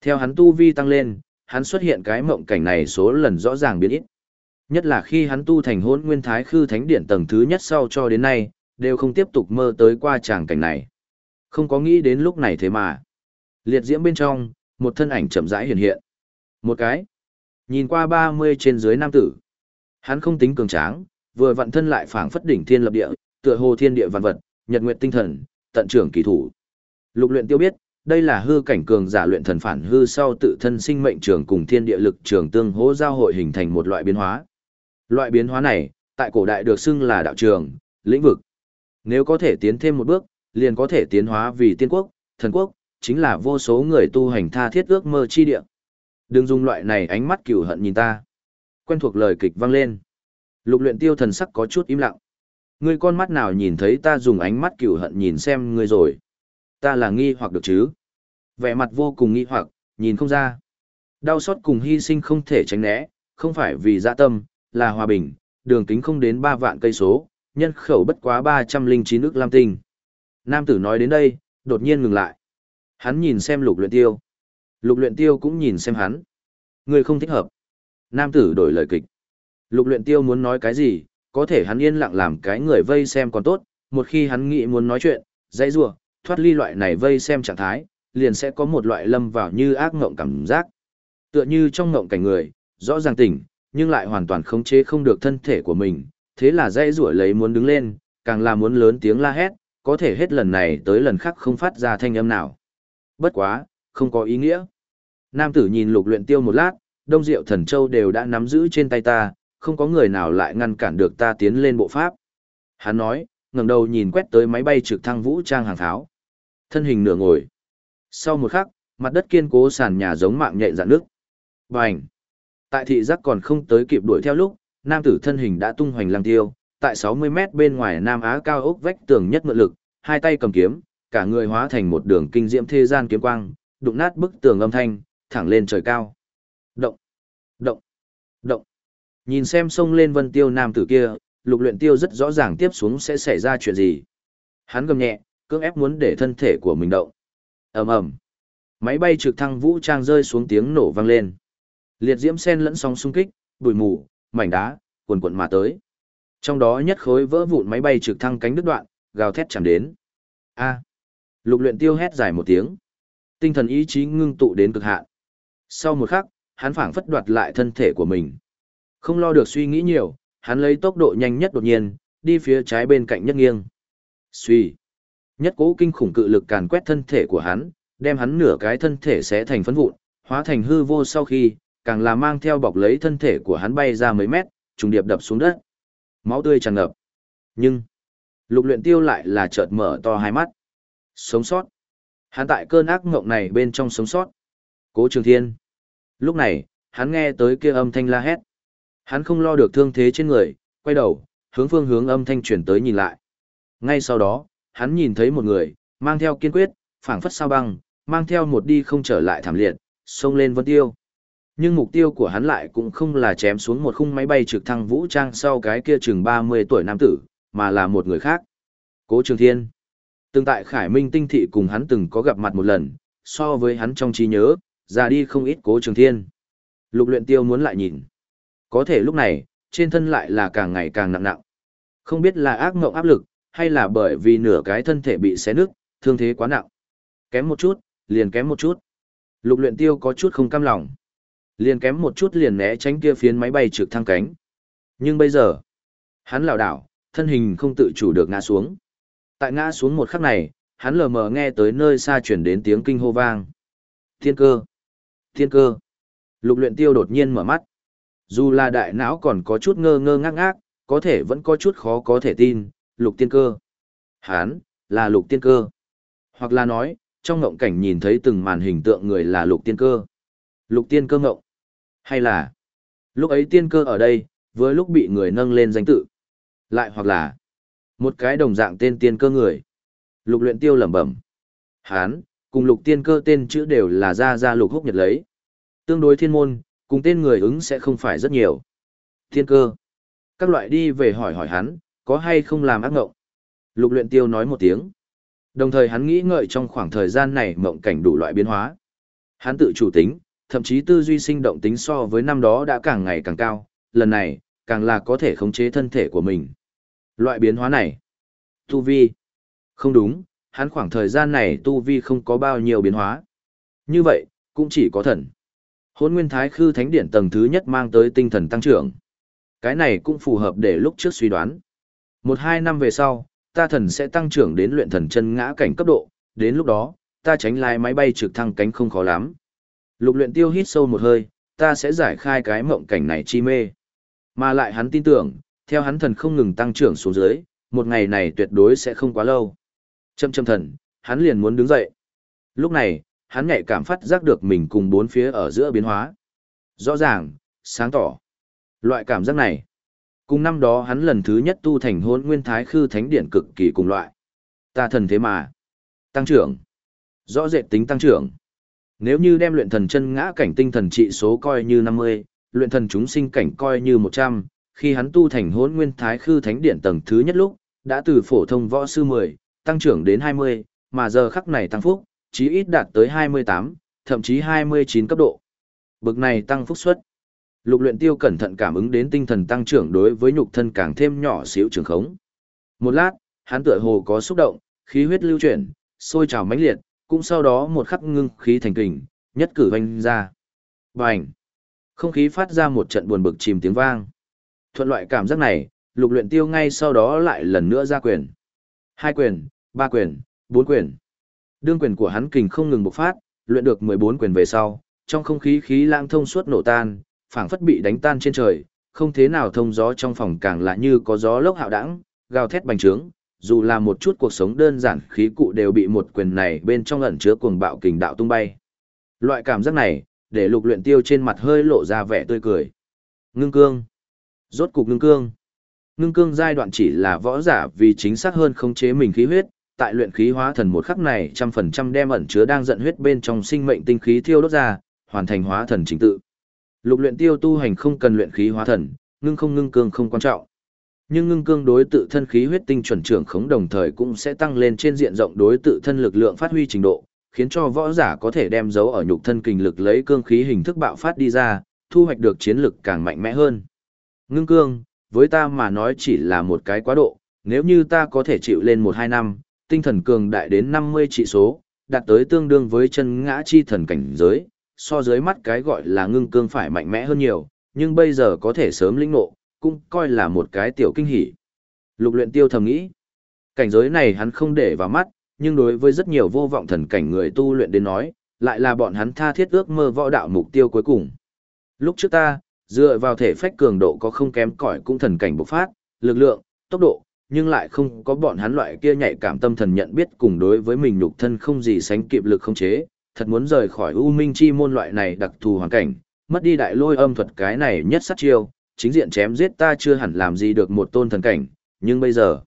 Theo hắn tu vi tăng lên, hắn xuất hiện cái mộng cảnh này số lần rõ ràng biến ít. Nhất là khi hắn tu thành hôn nguyên thái khư thánh điển tầng thứ nhất sau cho đến nay, đều không tiếp tục mơ tới qua tràng cảnh này. Không có nghĩ đến lúc này thế mà. Liệt diễm bên trong, một thân ảnh chậm rãi hiện hiện. Một cái. Nhìn qua 30 trên dưới nam tử. Hắn không tính cường tráng, vừa vận thân lại phảng phất đỉnh thiên lập địa, tựa hồ thiên địa vạn vật, nhật nguyệt tinh thần, tận trưởng kỳ thủ. Lục luyện tiêu biết, đây là hư cảnh cường giả luyện thần phản hư sau tự thân sinh mệnh trường cùng thiên địa lực trường tương hỗ giao hội hình thành một loại biến hóa. Loại biến hóa này, tại cổ đại được xưng là đạo trường, lĩnh vực. Nếu có thể tiến thêm một bước, liền có thể tiến hóa vì tiên quốc, thần quốc, chính là vô số người tu hành tha thiết ước mơ chi địa. Đừng dùng loại này ánh mắt cừu hận nhìn ta. Quen thuộc lời kịch vang lên. Lục luyện tiêu thần sắc có chút im lặng. Ngươi con mắt nào nhìn thấy ta dùng ánh mắt cừu hận nhìn xem ngươi rồi. Ta là nghi hoặc được chứ. Vẻ mặt vô cùng nghi hoặc, nhìn không ra. Đau xót cùng hy sinh không thể tránh né, không phải vì dạ tâm, là hòa bình, đường kính không đến 3 vạn cây số, nhân khẩu bất quá 309 nước lam tinh. Nam tử nói đến đây, đột nhiên ngừng lại. Hắn nhìn xem lục luyện tiêu. Lục luyện tiêu cũng nhìn xem hắn. Người không thích hợp. Nam tử đổi lời kịch. Lục luyện tiêu muốn nói cái gì, có thể hắn yên lặng làm cái người vây xem còn tốt, một khi hắn nghĩ muốn nói chuyện, dãy rủa, thoát ly loại này vây xem trạng thái, liền sẽ có một loại lâm vào như ác ngộng cảm giác. Tựa như trong ngộng cảnh người, rõ ràng tỉnh, nhưng lại hoàn toàn khống chế không được thân thể của mình, thế là dãy rủa lấy muốn đứng lên, càng là muốn lớn tiếng la hét, có thể hết lần này tới lần khác không phát ra thanh âm nào. Bất quá, không có ý nghĩa. Nam tử nhìn lục luyện tiêu một lát, đông diệu thần châu đều đã nắm giữ trên tay ta, không có người nào lại ngăn cản được ta tiến lên bộ pháp. Hắn nói, ngẩng đầu nhìn quét tới máy bay trực thăng vũ trang hàng tháo. Thân hình nửa ngồi. Sau một khắc, mặt đất kiên cố sàn nhà giống mạng nhện dạn nước. Bành! Tại thị giác còn không tới kịp đuổi theo lúc, nam tử thân hình đã tung hoành lang tiêu, tại 60 mét bên ngoài Nam Á cao ốc vách tường nhất mượn lực, hai tay cầm kiếm, cả người hóa thành một đường kinh diễm thế gian kiếm quang, đụng nát bức tường âm thanh, thẳng lên trời cao. Động, động, động. Nhìn xem sông lên vân tiêu nam tử kia, lục luyện tiêu rất rõ ràng tiếp xuống sẽ xảy ra chuyện gì. Hắn gầm nhẹ, cưỡng ép muốn để thân thể của mình động. ầm ầm, máy bay trực thăng vũ trang rơi xuống tiếng nổ vang lên. Liệt diễm sen lẫn sóng xung kích, bụi mù, mảnh đá, cuồn cuộn mà tới. Trong đó nhất khối vỡ vụn máy bay trực thăng cánh đứt đoạn, gào thét chạm đến. A. Lục luyện tiêu hét dài một tiếng. Tinh thần ý chí ngưng tụ đến cực hạn. Sau một khắc, hắn phảng phất đoạt lại thân thể của mình. Không lo được suy nghĩ nhiều, hắn lấy tốc độ nhanh nhất đột nhiên, đi phía trái bên cạnh nhất nghiêng. Suy. Nhất cố kinh khủng cự lực càn quét thân thể của hắn, đem hắn nửa cái thân thể sẽ thành phấn vụn, hóa thành hư vô sau khi, càng là mang theo bọc lấy thân thể của hắn bay ra mấy mét, trùng điệp đập xuống đất. Máu tươi tràn ngập. Nhưng, lục luyện tiêu lại là chợt mở to hai mắt. Sống sót. Hắn tại cơn ác ngộng này bên trong sống sót. Cố Trường Thiên. Lúc này, hắn nghe tới kia âm thanh la hét. Hắn không lo được thương thế trên người, quay đầu, hướng phương hướng âm thanh chuyển tới nhìn lại. Ngay sau đó, hắn nhìn thấy một người, mang theo kiên quyết, phảng phất sao băng, mang theo một đi không trở lại thảm liệt, xông lên vân tiêu. Nhưng mục tiêu của hắn lại cũng không là chém xuống một khung máy bay trực thăng vũ trang sau cái kia chừng 30 tuổi nam tử, mà là một người khác. Cố Trường Thiên. Từng tại Khải Minh Tinh Thị cùng hắn từng có gặp mặt một lần, so với hắn trong trí nhớ, già đi không ít Cố Trường Thiên. Lục luyện tiêu muốn lại nhìn. Có thể lúc này, trên thân lại là càng ngày càng nặng nặng. Không biết là ác mộng áp lực, hay là bởi vì nửa cái thân thể bị xé nứt, thương thế quá nặng. Kém một chút, liền kém một chút. Lục luyện tiêu có chút không cam lòng. Liền kém một chút liền né tránh kia phiến máy bay trực thăng cánh. Nhưng bây giờ, hắn lảo đảo, thân hình không tự chủ được ngã xuống. Tại ngã xuống một khắc này, hắn lờ mờ nghe tới nơi xa chuyển đến tiếng kinh hô vang. Thiên cơ! Thiên cơ! Lục luyện tiêu đột nhiên mở mắt. Dù là đại não còn có chút ngơ ngơ ngác ngác, có thể vẫn có chút khó có thể tin, lục tiên cơ. Hán, là lục tiên cơ. Hoặc là nói, trong ngộng cảnh nhìn thấy từng màn hình tượng người là lục tiên cơ. Lục tiên cơ ngộng. Hay là, lúc ấy tiên cơ ở đây, với lúc bị người nâng lên danh tự. Lại hoặc là, một cái đồng dạng tên tiên cơ người. Lục luyện tiêu lẩm bẩm. Hán, cùng lục tiên cơ tên chữ đều là ra ra lục húc nhật lấy. Tương đối thiên môn, cùng tên người ứng sẽ không phải rất nhiều. Tiên cơ. Các loại đi về hỏi hỏi hắn, có hay không làm ác ngộng. Lục luyện tiêu nói một tiếng. Đồng thời hắn nghĩ ngợi trong khoảng thời gian này mộng cảnh đủ loại biến hóa. Hắn tự chủ tính, thậm chí tư duy sinh động tính so với năm đó đã càng ngày càng cao, lần này, càng là có thể khống chế thân thể của mình. Loại biến hóa này, tu vi, không đúng, hắn khoảng thời gian này tu vi không có bao nhiêu biến hóa. Như vậy, cũng chỉ có thần. Hôn nguyên thái khư thánh điển tầng thứ nhất mang tới tinh thần tăng trưởng. Cái này cũng phù hợp để lúc trước suy đoán. Một hai năm về sau, ta thần sẽ tăng trưởng đến luyện thần chân ngã cảnh cấp độ, đến lúc đó, ta tránh lái máy bay trực thăng cánh không khó lắm. Lục luyện tiêu hít sâu một hơi, ta sẽ giải khai cái mộng cảnh này chi mê. Mà lại hắn tin tưởng, theo hắn thần không ngừng tăng trưởng xuống dưới, một ngày này tuyệt đối sẽ không quá lâu. Châm châm thần, hắn liền muốn đứng dậy. Lúc này, hắn nhạy cảm phát giác được mình cùng bốn phía ở giữa biến hóa. Rõ ràng, sáng tỏ. Loại cảm giác này, cùng năm đó hắn lần thứ nhất tu thành hôn nguyên thái khư thánh điển cực kỳ cùng loại. Ta thần thế mà. Tăng trưởng. Rõ rệt tính tăng trưởng. Nếu như đem luyện thần chân ngã cảnh tinh thần trị số coi như 50, luyện thần chúng sinh cảnh coi như 100, khi hắn tu thành hôn nguyên thái khư thánh điển tầng thứ nhất lúc, đã từ phổ thông võ sư 10, tăng trưởng đến 20, mà giờ khắc này tăng phúc, chí ít đạt tới 28, thậm chí 29 cấp độ. Bực này tăng phúc suất. Lục luyện tiêu cẩn thận cảm ứng đến tinh thần tăng trưởng đối với nhục thân càng thêm nhỏ xíu trường khống. Một lát, hắn tựa hồ có xúc động, khí huyết lưu chuyển, sôi trào mãnh liệt, cũng sau đó một khắc ngưng khí thành kình, nhất cử vanh ra. Bành! Không khí phát ra một trận buồn bực chìm tiếng vang. Thuận loại cảm giác này, lục luyện tiêu ngay sau đó lại lần nữa ra quyền. Hai quyền, ba quyền, bốn quyền. Đương quyền của hắn kình không ngừng bộc phát, luyện được 14 quyền về sau, trong không khí khí lãng thông suốt nổ tan, phảng phất bị đánh tan trên trời, không thế nào thông gió trong phòng càng lạ như có gió lốc hạo đãng, gào thét bành trướng, dù là một chút cuộc sống đơn giản khí cụ đều bị một quyền này bên trong ẩn chứa cuồng bạo kình đạo tung bay. Loại cảm giác này, để lục luyện tiêu trên mặt hơi lộ ra vẻ tươi cười. Ngưng cương. Rốt cục ngưng cương. Ngưng cương giai đoạn chỉ là võ giả vì chính xác hơn khống chế mình khí huyết, tại luyện khí hóa thần một khắc này trăm phần trăm đem ẩn chứa đang giận huyết bên trong sinh mệnh tinh khí thiêu đốt ra, hoàn thành hóa thần chính tự. Lục luyện tiêu tu hành không cần luyện khí hóa thần, ngưng không ngưng cương không quan trọng. Nhưng ngưng cương đối tự thân khí huyết tinh chuẩn trưởng khống đồng thời cũng sẽ tăng lên trên diện rộng đối tự thân lực lượng phát huy trình độ, khiến cho võ giả có thể đem dấu ở nhục thân kình lực lấy cương khí hình thức bạo phát đi ra, thu hoạch được chiến lực càng mạnh mẽ hơn. Ngưng cương, với ta mà nói chỉ là một cái quá độ, nếu như ta có thể chịu lên 1-2 năm, tinh thần cường đại đến 50 trị số, đạt tới tương đương với chân ngã chi thần cảnh giới, so dưới mắt cái gọi là ngưng cương phải mạnh mẽ hơn nhiều, nhưng bây giờ có thể sớm lĩnh ngộ, cũng coi là một cái tiểu kinh hỉ. Lục luyện tiêu thầm nghĩ, cảnh giới này hắn không để vào mắt, nhưng đối với rất nhiều vô vọng thần cảnh người tu luyện đến nói, lại là bọn hắn tha thiết ước mơ võ đạo mục tiêu cuối cùng. Lúc trước ta, dựa vào thể phách cường độ có không kém cỏi cũng thần cảnh bộc phát, lực lượng, tốc độ, nhưng lại không có bọn hắn loại kia nhạy cảm tâm thần nhận biết cùng đối với mình nhục thân không gì sánh kịp lực không chế, thật muốn rời khỏi U Minh Chi môn loại này đặc thù hoàn cảnh, mất đi đại lôi âm thuật cái này nhất sát chiêu, chính diện chém giết ta chưa hẳn làm gì được một tôn thần cảnh, nhưng bây giờ,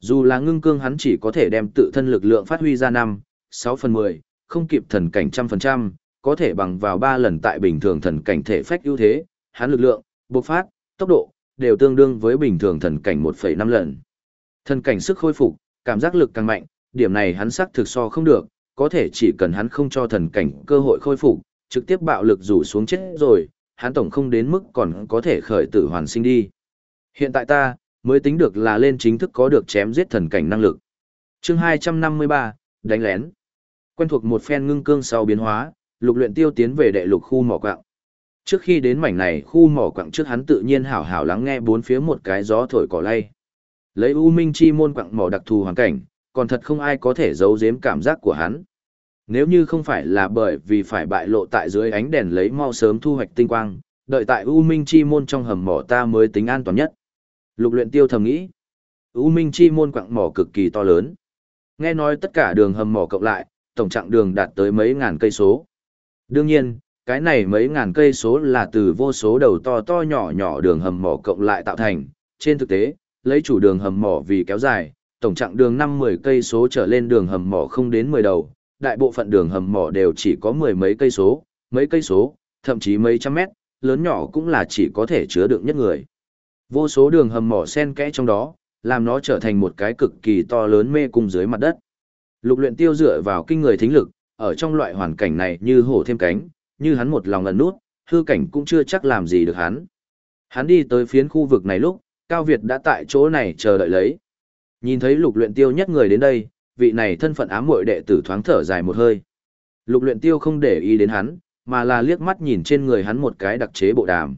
dù là ngưng cương hắn chỉ có thể đem tự thân lực lượng phát huy ra năm, 6 phần 10, không kịp thần cảnh trăm phần trăm, có thể bằng vào 3 lần tại bình thường thần cảnh thể phách ưu thế, hắn lực lượng, bộc phát, tốc độ, đều tương đương với bình thường thần cảnh 1,5 lần. Thần cảnh sức khôi phục, cảm giác lực càng mạnh, điểm này hắn xác thực so không được, có thể chỉ cần hắn không cho thần cảnh cơ hội khôi phục, trực tiếp bạo lực rủ xuống chết rồi, hắn tổng không đến mức còn có thể khởi tử hoàn sinh đi. Hiện tại ta, mới tính được là lên chính thức có được chém giết thần cảnh năng lực. chương 253, đánh lén. Quen thuộc một phen ngưng cương sau biến hóa, lục luyện tiêu tiến về đệ lục khu mỏ quạng. Trước khi đến mảnh này khu mỏ quặng trước hắn tự nhiên hảo hảo lắng nghe bốn phía một cái gió thổi cỏ lay. Lấy U Minh Chi môn quặng mỏ đặc thù hoàn cảnh, còn thật không ai có thể giấu giếm cảm giác của hắn. Nếu như không phải là bởi vì phải bại lộ tại dưới ánh đèn lấy mau sớm thu hoạch tinh quang, đợi tại U Minh Chi môn trong hầm mỏ ta mới tính an toàn nhất. Lục luyện tiêu thầm nghĩ. U Minh Chi môn quặng mỏ cực kỳ to lớn. Nghe nói tất cả đường hầm mỏ cộng lại, tổng trạng đường đạt tới mấy ngàn cây số. Đương nhiên, cái này mấy ngàn cây số là từ vô số đầu to to nhỏ nhỏ đường hầm mỏ cộng lại tạo thành. Trên thực tế, lấy chủ đường hầm mỏ vì kéo dài, tổng trạng đường 5-10 cây số trở lên đường hầm mỏ không đến 10 đầu, đại bộ phận đường hầm mỏ đều chỉ có mười mấy cây số, mấy cây số, thậm chí mấy trăm mét, lớn nhỏ cũng là chỉ có thể chứa đựng nhất người. Vô số đường hầm mỏ xen kẽ trong đó, làm nó trở thành một cái cực kỳ to lớn mê cung dưới mặt đất. Lục luyện tiêu dựa vào kinh người thính lực, ở trong loại hoàn cảnh này như hổ thêm cánh, như hắn một lòng ẩn nút, hư cảnh cũng chưa chắc làm gì được hắn. Hắn đi tới phiến khu vực này lúc, Cao Việt đã tại chỗ này chờ đợi lấy. Nhìn thấy lục luyện tiêu nhất người đến đây, vị này thân phận ám muội đệ tử thoáng thở dài một hơi. Lục luyện tiêu không để ý đến hắn, mà là liếc mắt nhìn trên người hắn một cái đặc chế bộ đàm.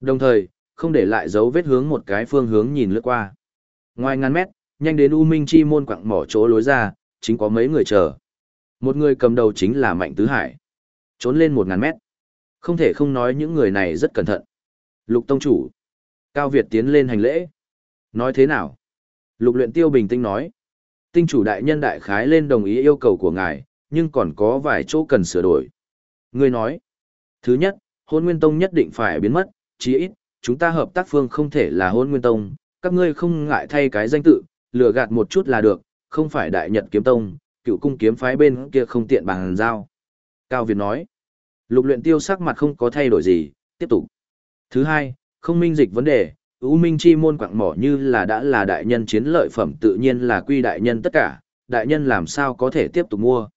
Đồng thời, không để lại dấu vết hướng một cái phương hướng nhìn lướt qua. Ngoài ngàn mét, nhanh đến U Minh Chi môn quặng mỏ chỗ lối ra, chính có mấy người chờ. Một người cầm đầu chính là Mạnh Tứ Hải. Trốn lên một ngàn mét. Không thể không nói những người này rất cẩn thận. Lục Tông Chủ. Cao Việt tiến lên hành lễ. Nói thế nào? Lục luyện tiêu bình tĩnh nói. Tinh chủ đại nhân đại khái lên đồng ý yêu cầu của ngài, nhưng còn có vài chỗ cần sửa đổi. Ngươi nói, thứ nhất, hôn nguyên tông nhất định phải biến mất, chí ít, chúng ta hợp tác phương không thể là hôn nguyên tông, các ngươi không ngại thay cái danh tự, lừa gạt một chút là được, không phải đại nhật kiếm tông, cựu cung kiếm phái bên kia không tiện bằng giao. Cao Việt nói, lục luyện tiêu sắc mặt không có thay đổi gì, tiếp tục. Thứ hai, không minh dịch vấn đề, U Minh Chi môn quạng mỏ như là đã là đại nhân chiến lợi phẩm tự nhiên là quy đại nhân tất cả, đại nhân làm sao có thể tiếp tục mua.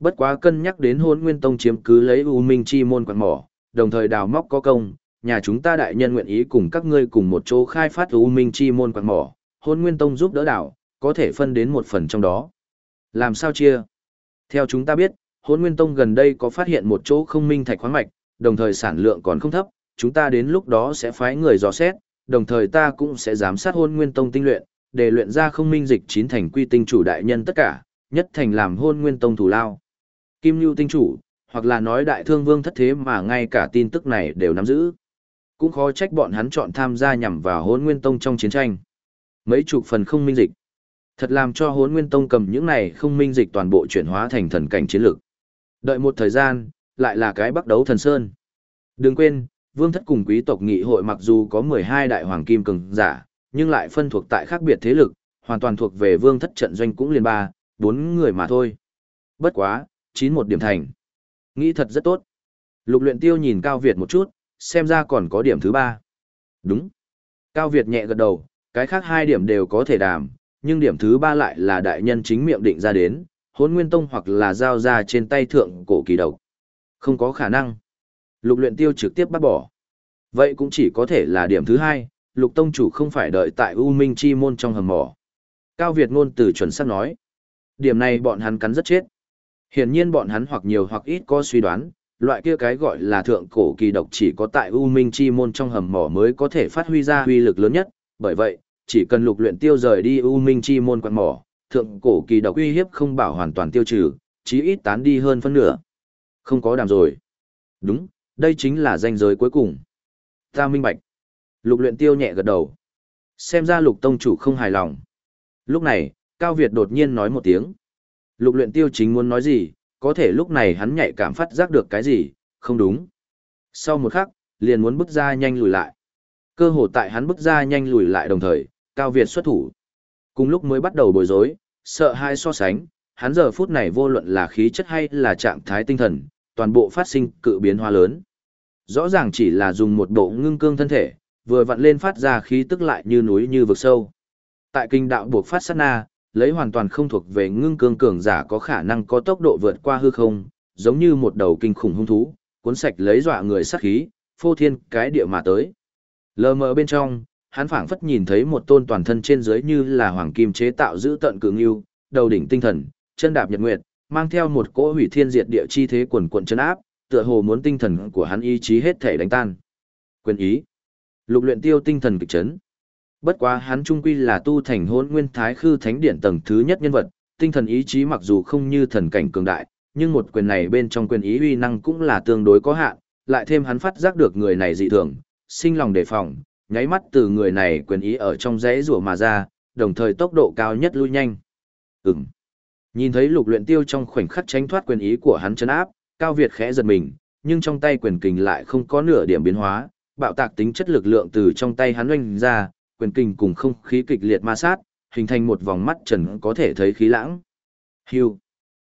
Bất quá cân nhắc đến hôn nguyên tông chiếm cứ lấy U Minh Chi môn quạng mỏ, đồng thời đào móc có công, nhà chúng ta đại nhân nguyện ý cùng các ngươi cùng một chỗ khai phát U Minh Chi môn quạng mỏ, hôn nguyên tông giúp đỡ đảo, có thể phân đến một phần trong đó. Làm sao chia? Theo chúng ta biết, hôn nguyên tông gần đây có phát hiện một chỗ không minh thạch khoáng mạch, đồng thời sản lượng còn không thấp, chúng ta đến lúc đó sẽ phái người dò xét, đồng thời ta cũng sẽ giám sát hôn nguyên tông tinh luyện, để luyện ra không minh dịch chín thành quy tinh chủ đại nhân tất cả, nhất thành làm hôn nguyên tông thủ lao. Kim Nhu tinh chủ, hoặc là nói đại thương vương thất thế mà ngay cả tin tức này đều nắm giữ. Cũng khó trách bọn hắn chọn tham gia nhằm vào hôn nguyên tông trong chiến tranh. Mấy chục phần không minh dịch. Thật làm cho Hôn nguyên tông cầm những này không minh dịch toàn bộ chuyển hóa thành thần cảnh chiến lược. Đợi một thời gian, lại là cái bắt đấu thần sơn. Đừng quên, vương thất cùng quý tộc nghị hội mặc dù có 12 đại hoàng kim cường giả, nhưng lại phân thuộc tại khác biệt thế lực, hoàn toàn thuộc về vương thất trận doanh cũng liền ba, bốn người mà thôi. Bất quá, chín một điểm thành. Nghĩ thật rất tốt. Lục luyện tiêu nhìn Cao Việt một chút, xem ra còn có điểm thứ ba. Đúng. Cao Việt nhẹ gật đầu, cái khác hai điểm đều có thể đàm, nhưng điểm thứ ba lại là đại nhân chính miệng định ra đến, hôn nguyên tông hoặc là giao ra trên tay thượng cổ kỳ độc. Không có khả năng. Lục luyện tiêu trực tiếp bắt bỏ. Vậy cũng chỉ có thể là điểm thứ hai, lục tông chủ không phải đợi tại U Minh Chi môn trong hầm mỏ. Cao Việt ngôn từ chuẩn xác nói. Điểm này bọn hắn cắn rất chết. Hiển nhiên bọn hắn hoặc nhiều hoặc ít có suy đoán, loại kia cái gọi là thượng cổ kỳ độc chỉ có tại U Minh Chi môn trong hầm mỏ mới có thể phát huy ra uy lực lớn nhất, bởi vậy, chỉ cần lục luyện tiêu rời đi U Minh Chi môn quặng mỏ, thượng cổ kỳ độc uy hiếp không bảo hoàn toàn tiêu trừ, chí ít tán đi hơn phân nửa. Không có đàm rồi. Đúng, đây chính là danh giới cuối cùng. Ta minh bạch. Lục luyện tiêu nhẹ gật đầu. Xem ra lục tông chủ không hài lòng. Lúc này, Cao Việt đột nhiên nói một tiếng. Lục luyện tiêu chính muốn nói gì, có thể lúc này hắn nhạy cảm phát giác được cái gì, không đúng. Sau một khắc, liền muốn bước ra nhanh lùi lại. Cơ hồ tại hắn bước ra nhanh lùi lại đồng thời, Cao Việt xuất thủ. Cùng lúc mới bắt đầu bối rối, sợ hai so sánh, hắn giờ phút này vô luận là khí chất hay là trạng thái tinh thần, toàn bộ phát sinh cự biến hóa lớn. Rõ ràng chỉ là dùng một bộ ngưng cương thân thể, vừa vặn lên phát ra khí tức lại như núi như vực sâu. Tại kinh đạo buộc phát sát na, lấy hoàn toàn không thuộc về ngưng cương cường giả có khả năng có tốc độ vượt qua hư không, giống như một đầu kinh khủng hung thú, cuốn sạch lấy dọa người sát khí, phô thiên cái địa mà tới. Lờ mờ bên trong, hắn phảng phất nhìn thấy một tôn toàn thân trên dưới như là hoàng kim chế tạo giữ tận cường yêu, đầu đỉnh tinh thần, chân đạp nhật nguyệt, mang theo một cỗ hủy thiên diệt địa chi thế quần quần chân áp, tựa hồ muốn tinh thần của hắn ý chí hết thể đánh tan. Quyền ý. Lục luyện tiêu tinh thần kịch chấn. Bất quá hắn trung quy là tu thành hôn nguyên thái khư thánh điển tầng thứ nhất nhân vật, tinh thần ý chí mặc dù không như thần cảnh cường đại, nhưng một quyền này bên trong quyền ý uy năng cũng là tương đối có hạn, lại thêm hắn phát giác được người này dị thường, sinh lòng đề phòng, nháy mắt từ người này quyền ý ở trong rẽ rùa mà ra, đồng thời tốc độ cao nhất lui nhanh. Ừm. Nhìn thấy lục luyện tiêu trong khoảnh khắc tránh thoát quyền ý của hắn chấn áp, Cao Việt khẽ giật mình, nhưng trong tay quyền kình lại không có nửa điểm biến hóa, bạo tạc tính chất lực lượng từ trong tay hắn oanh ra, quyền kình cùng không khí kịch liệt ma sát, hình thành một vòng mắt trần có thể thấy khí lãng. Hưu.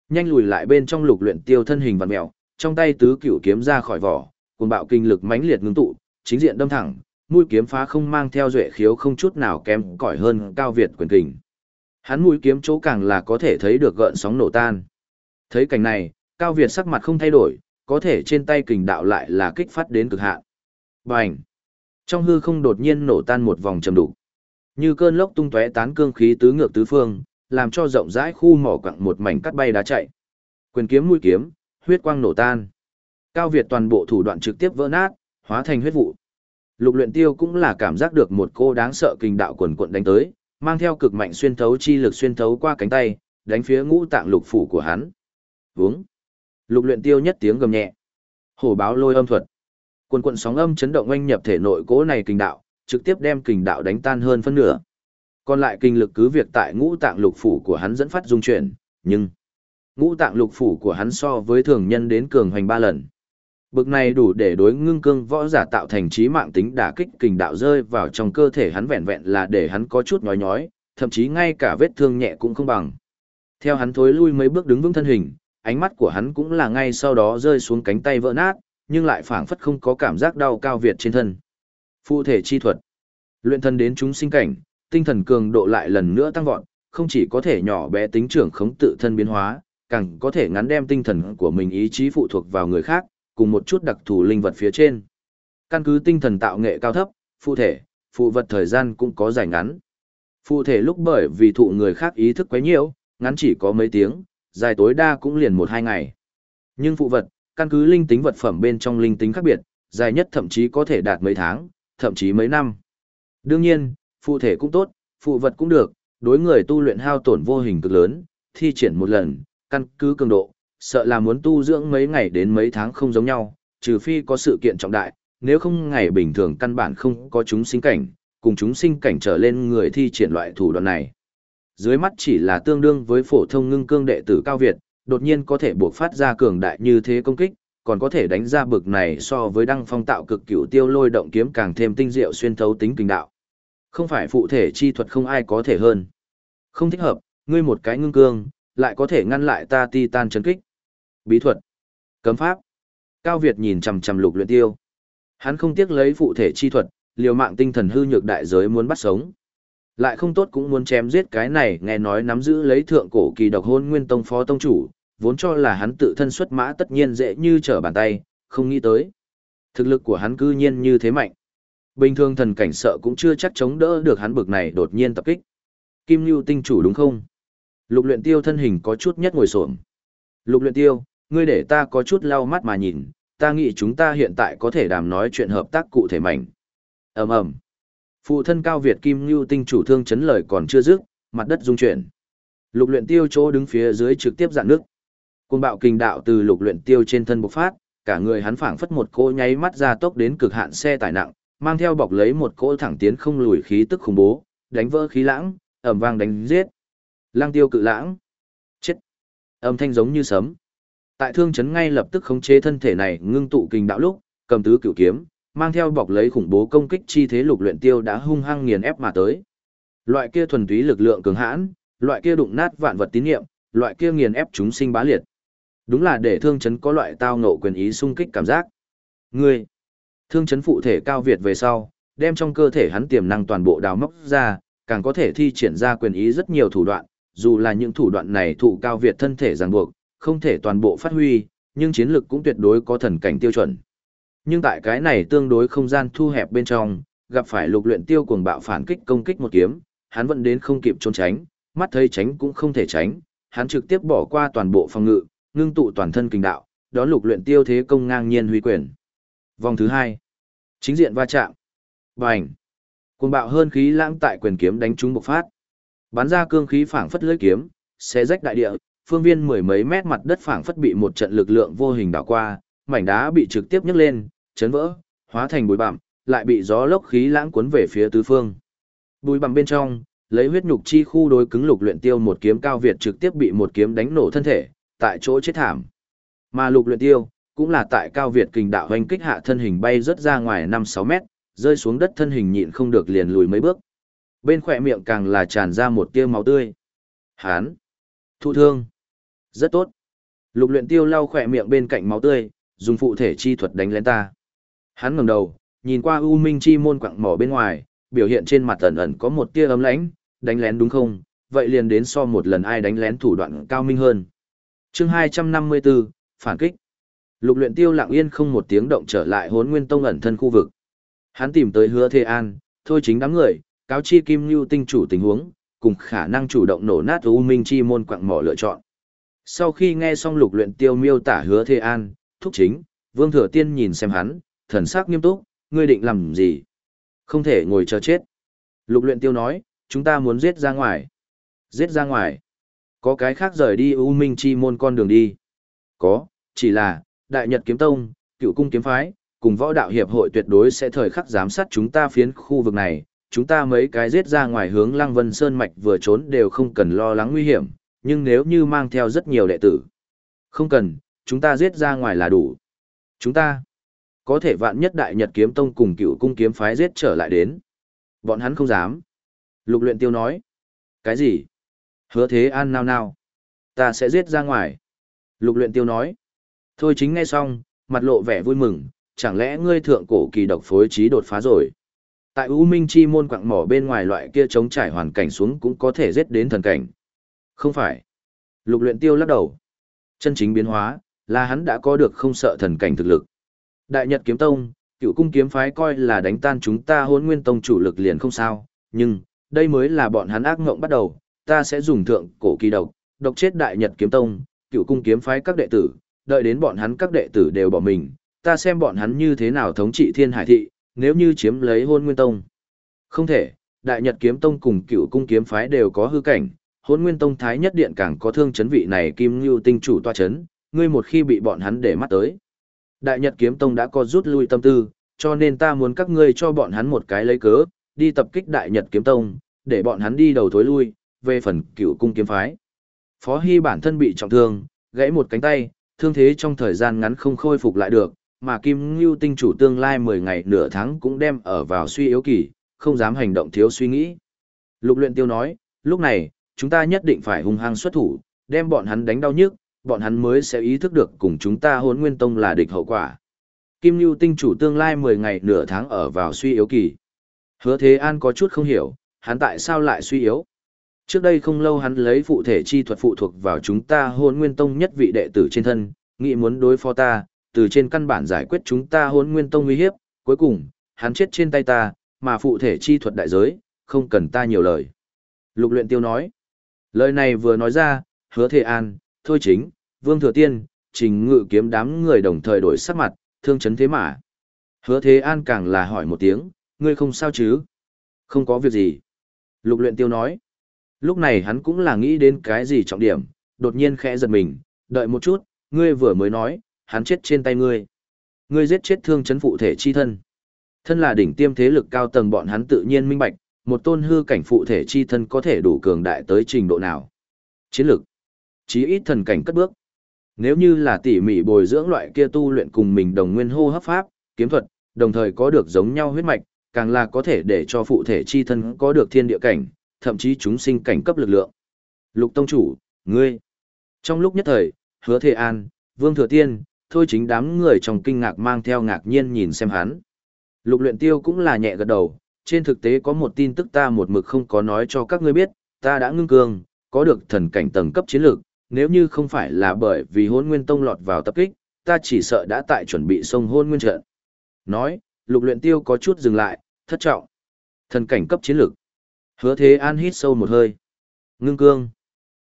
Nhanh lùi lại bên trong lục luyện tiêu thân hình vặn mèo, trong tay tứ cửu kiếm ra khỏi vỏ, cuồng bạo kinh lực mãnh liệt ngưng tụ, chính diện đâm thẳng, mũi kiếm phá không mang theo duệ khiếu không chút nào kém cỏi hơn cao việt quyền kình. Hắn mũi kiếm chỗ càng là có thể thấy được gợn sóng nổ tan. Thấy cảnh này, cao việt sắc mặt không thay đổi, có thể trên tay kình đạo lại là kích phát đến cực hạn. Bành! Trong hư không đột nhiên nổ tan một vòng trầm đục. Như cơn lốc tung tóe tán cương khí tứ ngược tứ phương, làm cho rộng rãi khu mỏ quặng một mảnh cắt bay đá chạy. Quyền kiếm mũi kiếm, huyết quang nổ tan. Cao Việt toàn bộ thủ đoạn trực tiếp vỡ nát, hóa thành huyết vụ. Lục luyện tiêu cũng là cảm giác được một cô đáng sợ kinh đạo quần cuộn đánh tới, mang theo cực mạnh xuyên thấu chi lực xuyên thấu qua cánh tay, đánh phía ngũ tạng lục phủ của hắn. Vướng. Lục luyện tiêu nhất tiếng gầm nhẹ. Hổ báo lôi âm thuật. Quần cuộn sóng âm chấn động oanh nhập thể nội cố này kinh đạo, trực tiếp đem kinh đạo đánh tan hơn phân nửa. Còn lại kinh lực cứ việc tại ngũ tạng lục phủ của hắn dẫn phát dung chuyển, nhưng ngũ tạng lục phủ của hắn so với thường nhân đến cường hoành ba lần. Bực này đủ để đối ngưng cương võ giả tạo thành trí mạng tính đả kích kình đạo rơi vào trong cơ thể hắn vẹn vẹn là để hắn có chút nhói nhói, thậm chí ngay cả vết thương nhẹ cũng không bằng. Theo hắn thối lui mấy bước đứng vững thân hình, ánh mắt của hắn cũng là ngay sau đó rơi xuống cánh tay vỡ nát, nhưng lại phảng phất không có cảm giác đau cao việt trên thân. Phụ thể chi thuật. Luyện thân đến chúng sinh cảnh, tinh thần cường độ lại lần nữa tăng vọt, không chỉ có thể nhỏ bé tính trưởng khống tự thân biến hóa, càng có thể ngắn đem tinh thần của mình ý chí phụ thuộc vào người khác, cùng một chút đặc thù linh vật phía trên. Căn cứ tinh thần tạo nghệ cao thấp, phụ thể, phụ vật thời gian cũng có dài ngắn. Phụ thể lúc bởi vì thụ người khác ý thức quá nhiều, ngắn chỉ có mấy tiếng, dài tối đa cũng liền một hai ngày. Nhưng phụ vật, căn cứ linh tính vật phẩm bên trong linh tính khác biệt, dài nhất thậm chí có thể đạt mấy tháng, thậm chí mấy năm. Đương nhiên, phụ thể cũng tốt, phụ vật cũng được, đối người tu luyện hao tổn vô hình cực lớn, thi triển một lần, căn cứ cường độ, sợ là muốn tu dưỡng mấy ngày đến mấy tháng không giống nhau, trừ phi có sự kiện trọng đại, nếu không ngày bình thường căn bản không có chúng sinh cảnh, cùng chúng sinh cảnh trở lên người thi triển loại thủ đoạn này. Dưới mắt chỉ là tương đương với phổ thông ngưng cương đệ tử cao Việt, đột nhiên có thể buộc phát ra cường đại như thế công kích, còn có thể đánh ra bực này so với đăng phong tạo cực cửu tiêu lôi động kiếm càng thêm tinh diệu xuyên thấu tính kinh đạo. Không phải phụ thể chi thuật không ai có thể hơn. Không thích hợp, ngươi một cái ngưng cương, lại có thể ngăn lại ta ti tan chấn kích. Bí thuật. Cấm pháp. Cao Việt nhìn chằm chằm lục luyện tiêu. Hắn không tiếc lấy phụ thể chi thuật, liều mạng tinh thần hư nhược đại giới muốn bắt sống. Lại không tốt cũng muốn chém giết cái này nghe nói nắm giữ lấy thượng cổ kỳ độc hôn nguyên tông phó tông chủ, vốn cho là hắn tự thân xuất mã tất nhiên dễ như trở bàn tay, không nghĩ tới. Thực lực của hắn cư nhiên như thế mạnh. Bình thường thần cảnh sợ cũng chưa chắc chống đỡ được hắn bực này đột nhiên tập kích. Kim Nhu tinh chủ đúng không? Lục luyện tiêu thân hình có chút nhất ngồi xổm. Lục luyện tiêu, ngươi để ta có chút lau mắt mà nhìn, ta nghĩ chúng ta hiện tại có thể đàm nói chuyện hợp tác cụ thể mạnh. ầm ầm Phụ thân cao Việt Kim Nhu tinh chủ thương chấn lời còn chưa dứt, mặt đất rung chuyển. Lục luyện tiêu chỗ đứng phía dưới trực tiếp dạn nước. Cuồng bạo kinh đạo từ lục luyện tiêu trên thân bộc phát, cả người hắn phảng phất một cỗ nháy mắt ra tốc đến cực hạn xe tải nặng, mang theo bọc lấy một cỗ thẳng tiến không lùi khí tức khủng bố, đánh vỡ khí lãng, ầm vang đánh giết. Lang tiêu cự lãng. Chết. Âm thanh giống như sấm. Tại thương chấn ngay lập tức khống chế thân thể này ngưng tụ kinh đạo lúc, cầm tứ cửu kiếm, mang theo bọc lấy khủng bố công kích chi thế lục luyện tiêu đã hung hăng nghiền ép mà tới. Loại kia thuần túy lực lượng cường hãn, loại kia đụng nát vạn vật tín niệm, loại kia nghiền ép chúng sinh bá liệt. Đúng là để thương chấn có loại tao ngộ quyền ý sung kích cảm giác. Ngươi, thương chấn phụ thể cao Việt về sau, đem trong cơ thể hắn tiềm năng toàn bộ đào móc ra, càng có thể thi triển ra quyền ý rất nhiều thủ đoạn, dù là những thủ đoạn này thụ cao Việt thân thể ràng buộc, không thể toàn bộ phát huy, nhưng chiến lực cũng tuyệt đối có thần cảnh tiêu chuẩn. Nhưng tại cái này tương đối không gian thu hẹp bên trong, gặp phải lục luyện tiêu cuồng bạo phản kích công kích một kiếm, hắn vẫn đến không kịp trốn tránh, mắt thấy tránh cũng không thể tránh, hắn trực tiếp bỏ qua toàn bộ phòng ngự, ngưng tụ toàn thân kinh đạo, đó lục luyện tiêu thế công ngang nhiên huy quyền. Vòng thứ hai, chính diện va chạm, bành, cuồng bạo hơn khí lãng tại quyền kiếm đánh trúng bộc phát, bắn ra cương khí phảng phất lưỡi kiếm, xé rách đại địa, phương viên mười mấy mét mặt đất phảng phất bị một trận lực lượng vô hình đảo qua, mảnh đá bị trực tiếp nhấc lên, chấn vỡ, hóa thành bụi bặm, lại bị gió lốc khí lãng cuốn về phía tứ phương. Bụi bặm bên trong, lấy huyết nhục chi khu đối cứng lục luyện tiêu một kiếm cao việt trực tiếp bị một kiếm đánh nổ thân thể, tại chỗ chết thảm. Mà lục luyện tiêu, cũng là tại cao việt kình đạo hoành kích hạ thân hình bay rất ra ngoài 5-6 mét, rơi xuống đất thân hình nhịn không được liền lùi mấy bước. Bên khỏe miệng càng là tràn ra một tia máu tươi. Hán! Thụ thương! Rất tốt! Lục luyện tiêu lau khỏe miệng bên cạnh máu tươi, dùng phụ thể chi thuật đánh lén ta. Hắn ngẩng đầu, nhìn qua U Minh chi môn quặng mỏ bên ngoài, biểu hiện trên mặt ẩn ẩn có một tia ấm lãnh, đánh lén đúng không? Vậy liền đến so một lần ai đánh lén thủ đoạn cao minh hơn. Chương 254, phản kích. Lục luyện tiêu lặng yên không một tiếng động trở lại hốn nguyên tông ẩn thân khu vực. Hắn tìm tới hứa thế an, thôi chính đám người, cáo chi kim lưu tinh chủ tình huống, cùng khả năng chủ động nổ nát U Minh chi môn quặng mỏ lựa chọn. Sau khi nghe xong lục luyện tiêu miêu tả hứa thê an, thúc chính, vương thừa tiên nhìn xem hắn, thần sắc nghiêm túc, ngươi định làm gì? Không thể ngồi chờ chết. Lục luyện tiêu nói, chúng ta muốn giết ra ngoài. Giết ra ngoài. Có cái khác rời đi U Minh Chi môn con đường đi. Có, chỉ là, Đại Nhật Kiếm Tông, Cựu Cung Kiếm Phái, cùng võ đạo hiệp hội tuyệt đối sẽ thời khắc giám sát chúng ta phiến khu vực này. Chúng ta mấy cái giết ra ngoài hướng Lăng Vân Sơn Mạch vừa trốn đều không cần lo lắng nguy hiểm, nhưng nếu như mang theo rất nhiều đệ tử. Không cần, chúng ta giết ra ngoài là đủ. Chúng ta có thể vạn nhất đại nhật kiếm tông cùng cựu cung kiếm phái giết trở lại đến. Bọn hắn không dám. Lục luyện tiêu nói. Cái gì? Hứa thế an nào nào Ta sẽ giết ra ngoài. Lục luyện tiêu nói. Thôi chính nghe xong, mặt lộ vẻ vui mừng, chẳng lẽ ngươi thượng cổ kỳ độc phối trí đột phá rồi. Tại U Minh Chi môn quặng mỏ bên ngoài loại kia chống trải hoàn cảnh xuống cũng có thể giết đến thần cảnh. Không phải. Lục luyện tiêu lắc đầu. Chân chính biến hóa, là hắn đã có được không sợ thần cảnh thực lực. Đại Nhật Kiếm Tông, cựu cung kiếm phái coi là đánh tan chúng ta hôn nguyên tông chủ lực liền không sao, nhưng, đây mới là bọn hắn ác ngộng bắt đầu, ta sẽ dùng thượng cổ kỳ độc, độc chết Đại Nhật Kiếm Tông, cựu cung kiếm phái các đệ tử, đợi đến bọn hắn các đệ tử đều bỏ mình, ta xem bọn hắn như thế nào thống trị thiên hải thị, nếu như chiếm lấy hôn nguyên tông. Không thể, Đại Nhật Kiếm Tông cùng cựu cung kiếm phái đều có hư cảnh, hôn nguyên tông thái nhất điện càng có thương chấn vị này kim ngưu tinh chủ toa chấn, ngươi một khi bị bọn hắn để mắt tới. Đại Nhật Kiếm Tông đã có rút lui tâm tư, cho nên ta muốn các ngươi cho bọn hắn một cái lấy cớ, đi tập kích Đại Nhật Kiếm Tông, để bọn hắn đi đầu thối lui, về phần cựu cung kiếm phái. Phó Hy bản thân bị trọng thương, gãy một cánh tay, thương thế trong thời gian ngắn không khôi phục lại được, mà Kim Ngưu tinh chủ tương lai 10 ngày nửa tháng cũng đem ở vào suy yếu kỳ, không dám hành động thiếu suy nghĩ. Lục luyện tiêu nói, lúc này, chúng ta nhất định phải hung hăng xuất thủ, đem bọn hắn đánh đau nhức, bọn hắn mới sẽ ý thức được cùng chúng ta hốn nguyên tông là địch hậu quả. Kim Ngưu tinh chủ tương lai 10 ngày nửa tháng ở vào suy yếu kỳ. Hứa Thế An có chút không hiểu, hắn tại sao lại suy yếu. Trước đây không lâu hắn lấy phụ thể chi thuật phụ thuộc vào chúng ta hôn nguyên tông nhất vị đệ tử trên thân, nghĩ muốn đối phó ta, từ trên căn bản giải quyết chúng ta hôn nguyên tông nguy hiếp, cuối cùng, hắn chết trên tay ta, mà phụ thể chi thuật đại giới, không cần ta nhiều lời. Lục luyện tiêu nói, lời này vừa nói ra, hứa Thế An, thôi chính, vương thừa tiên, trình ngự kiếm đám người đồng thời đổi sắc mặt, thương chấn thế mà. Hứa Thế An càng là hỏi một tiếng, ngươi không sao chứ? Không có việc gì. Lục luyện tiêu nói. Lúc này hắn cũng là nghĩ đến cái gì trọng điểm, đột nhiên khẽ giật mình, đợi một chút, ngươi vừa mới nói, hắn chết trên tay ngươi. Ngươi giết chết thương chấn phụ thể chi thân. Thân là đỉnh tiêm thế lực cao tầng bọn hắn tự nhiên minh bạch, một tôn hư cảnh phụ thể chi thân có thể đủ cường đại tới trình độ nào. Chiến lực. Chí ít thần cảnh cất bước. Nếu như là tỉ mỉ bồi dưỡng loại kia tu luyện cùng mình đồng nguyên hô hấp pháp, kiếm thuật, đồng thời có được giống nhau huyết mạch, càng là có thể để cho phụ thể chi thân có được thiên địa cảnh, thậm chí chúng sinh cảnh cấp lực lượng. Lục Tông Chủ, ngươi. Trong lúc nhất thời, hứa thể An, Vương Thừa Tiên, thôi chính đám người trong kinh ngạc mang theo ngạc nhiên nhìn xem hắn. Lục luyện tiêu cũng là nhẹ gật đầu, trên thực tế có một tin tức ta một mực không có nói cho các ngươi biết, ta đã ngưng cường, có được thần cảnh tầng cấp chiến lược, nếu như không phải là bởi vì hôn nguyên tông lọt vào tập kích, ta chỉ sợ đã tại chuẩn bị sông hôn nguyên trận. Nói, lục luyện tiêu có chút dừng lại, thất trọng. Thần cảnh cấp chiến lược. Hứa thế an hít sâu một hơi. Ngưng cương.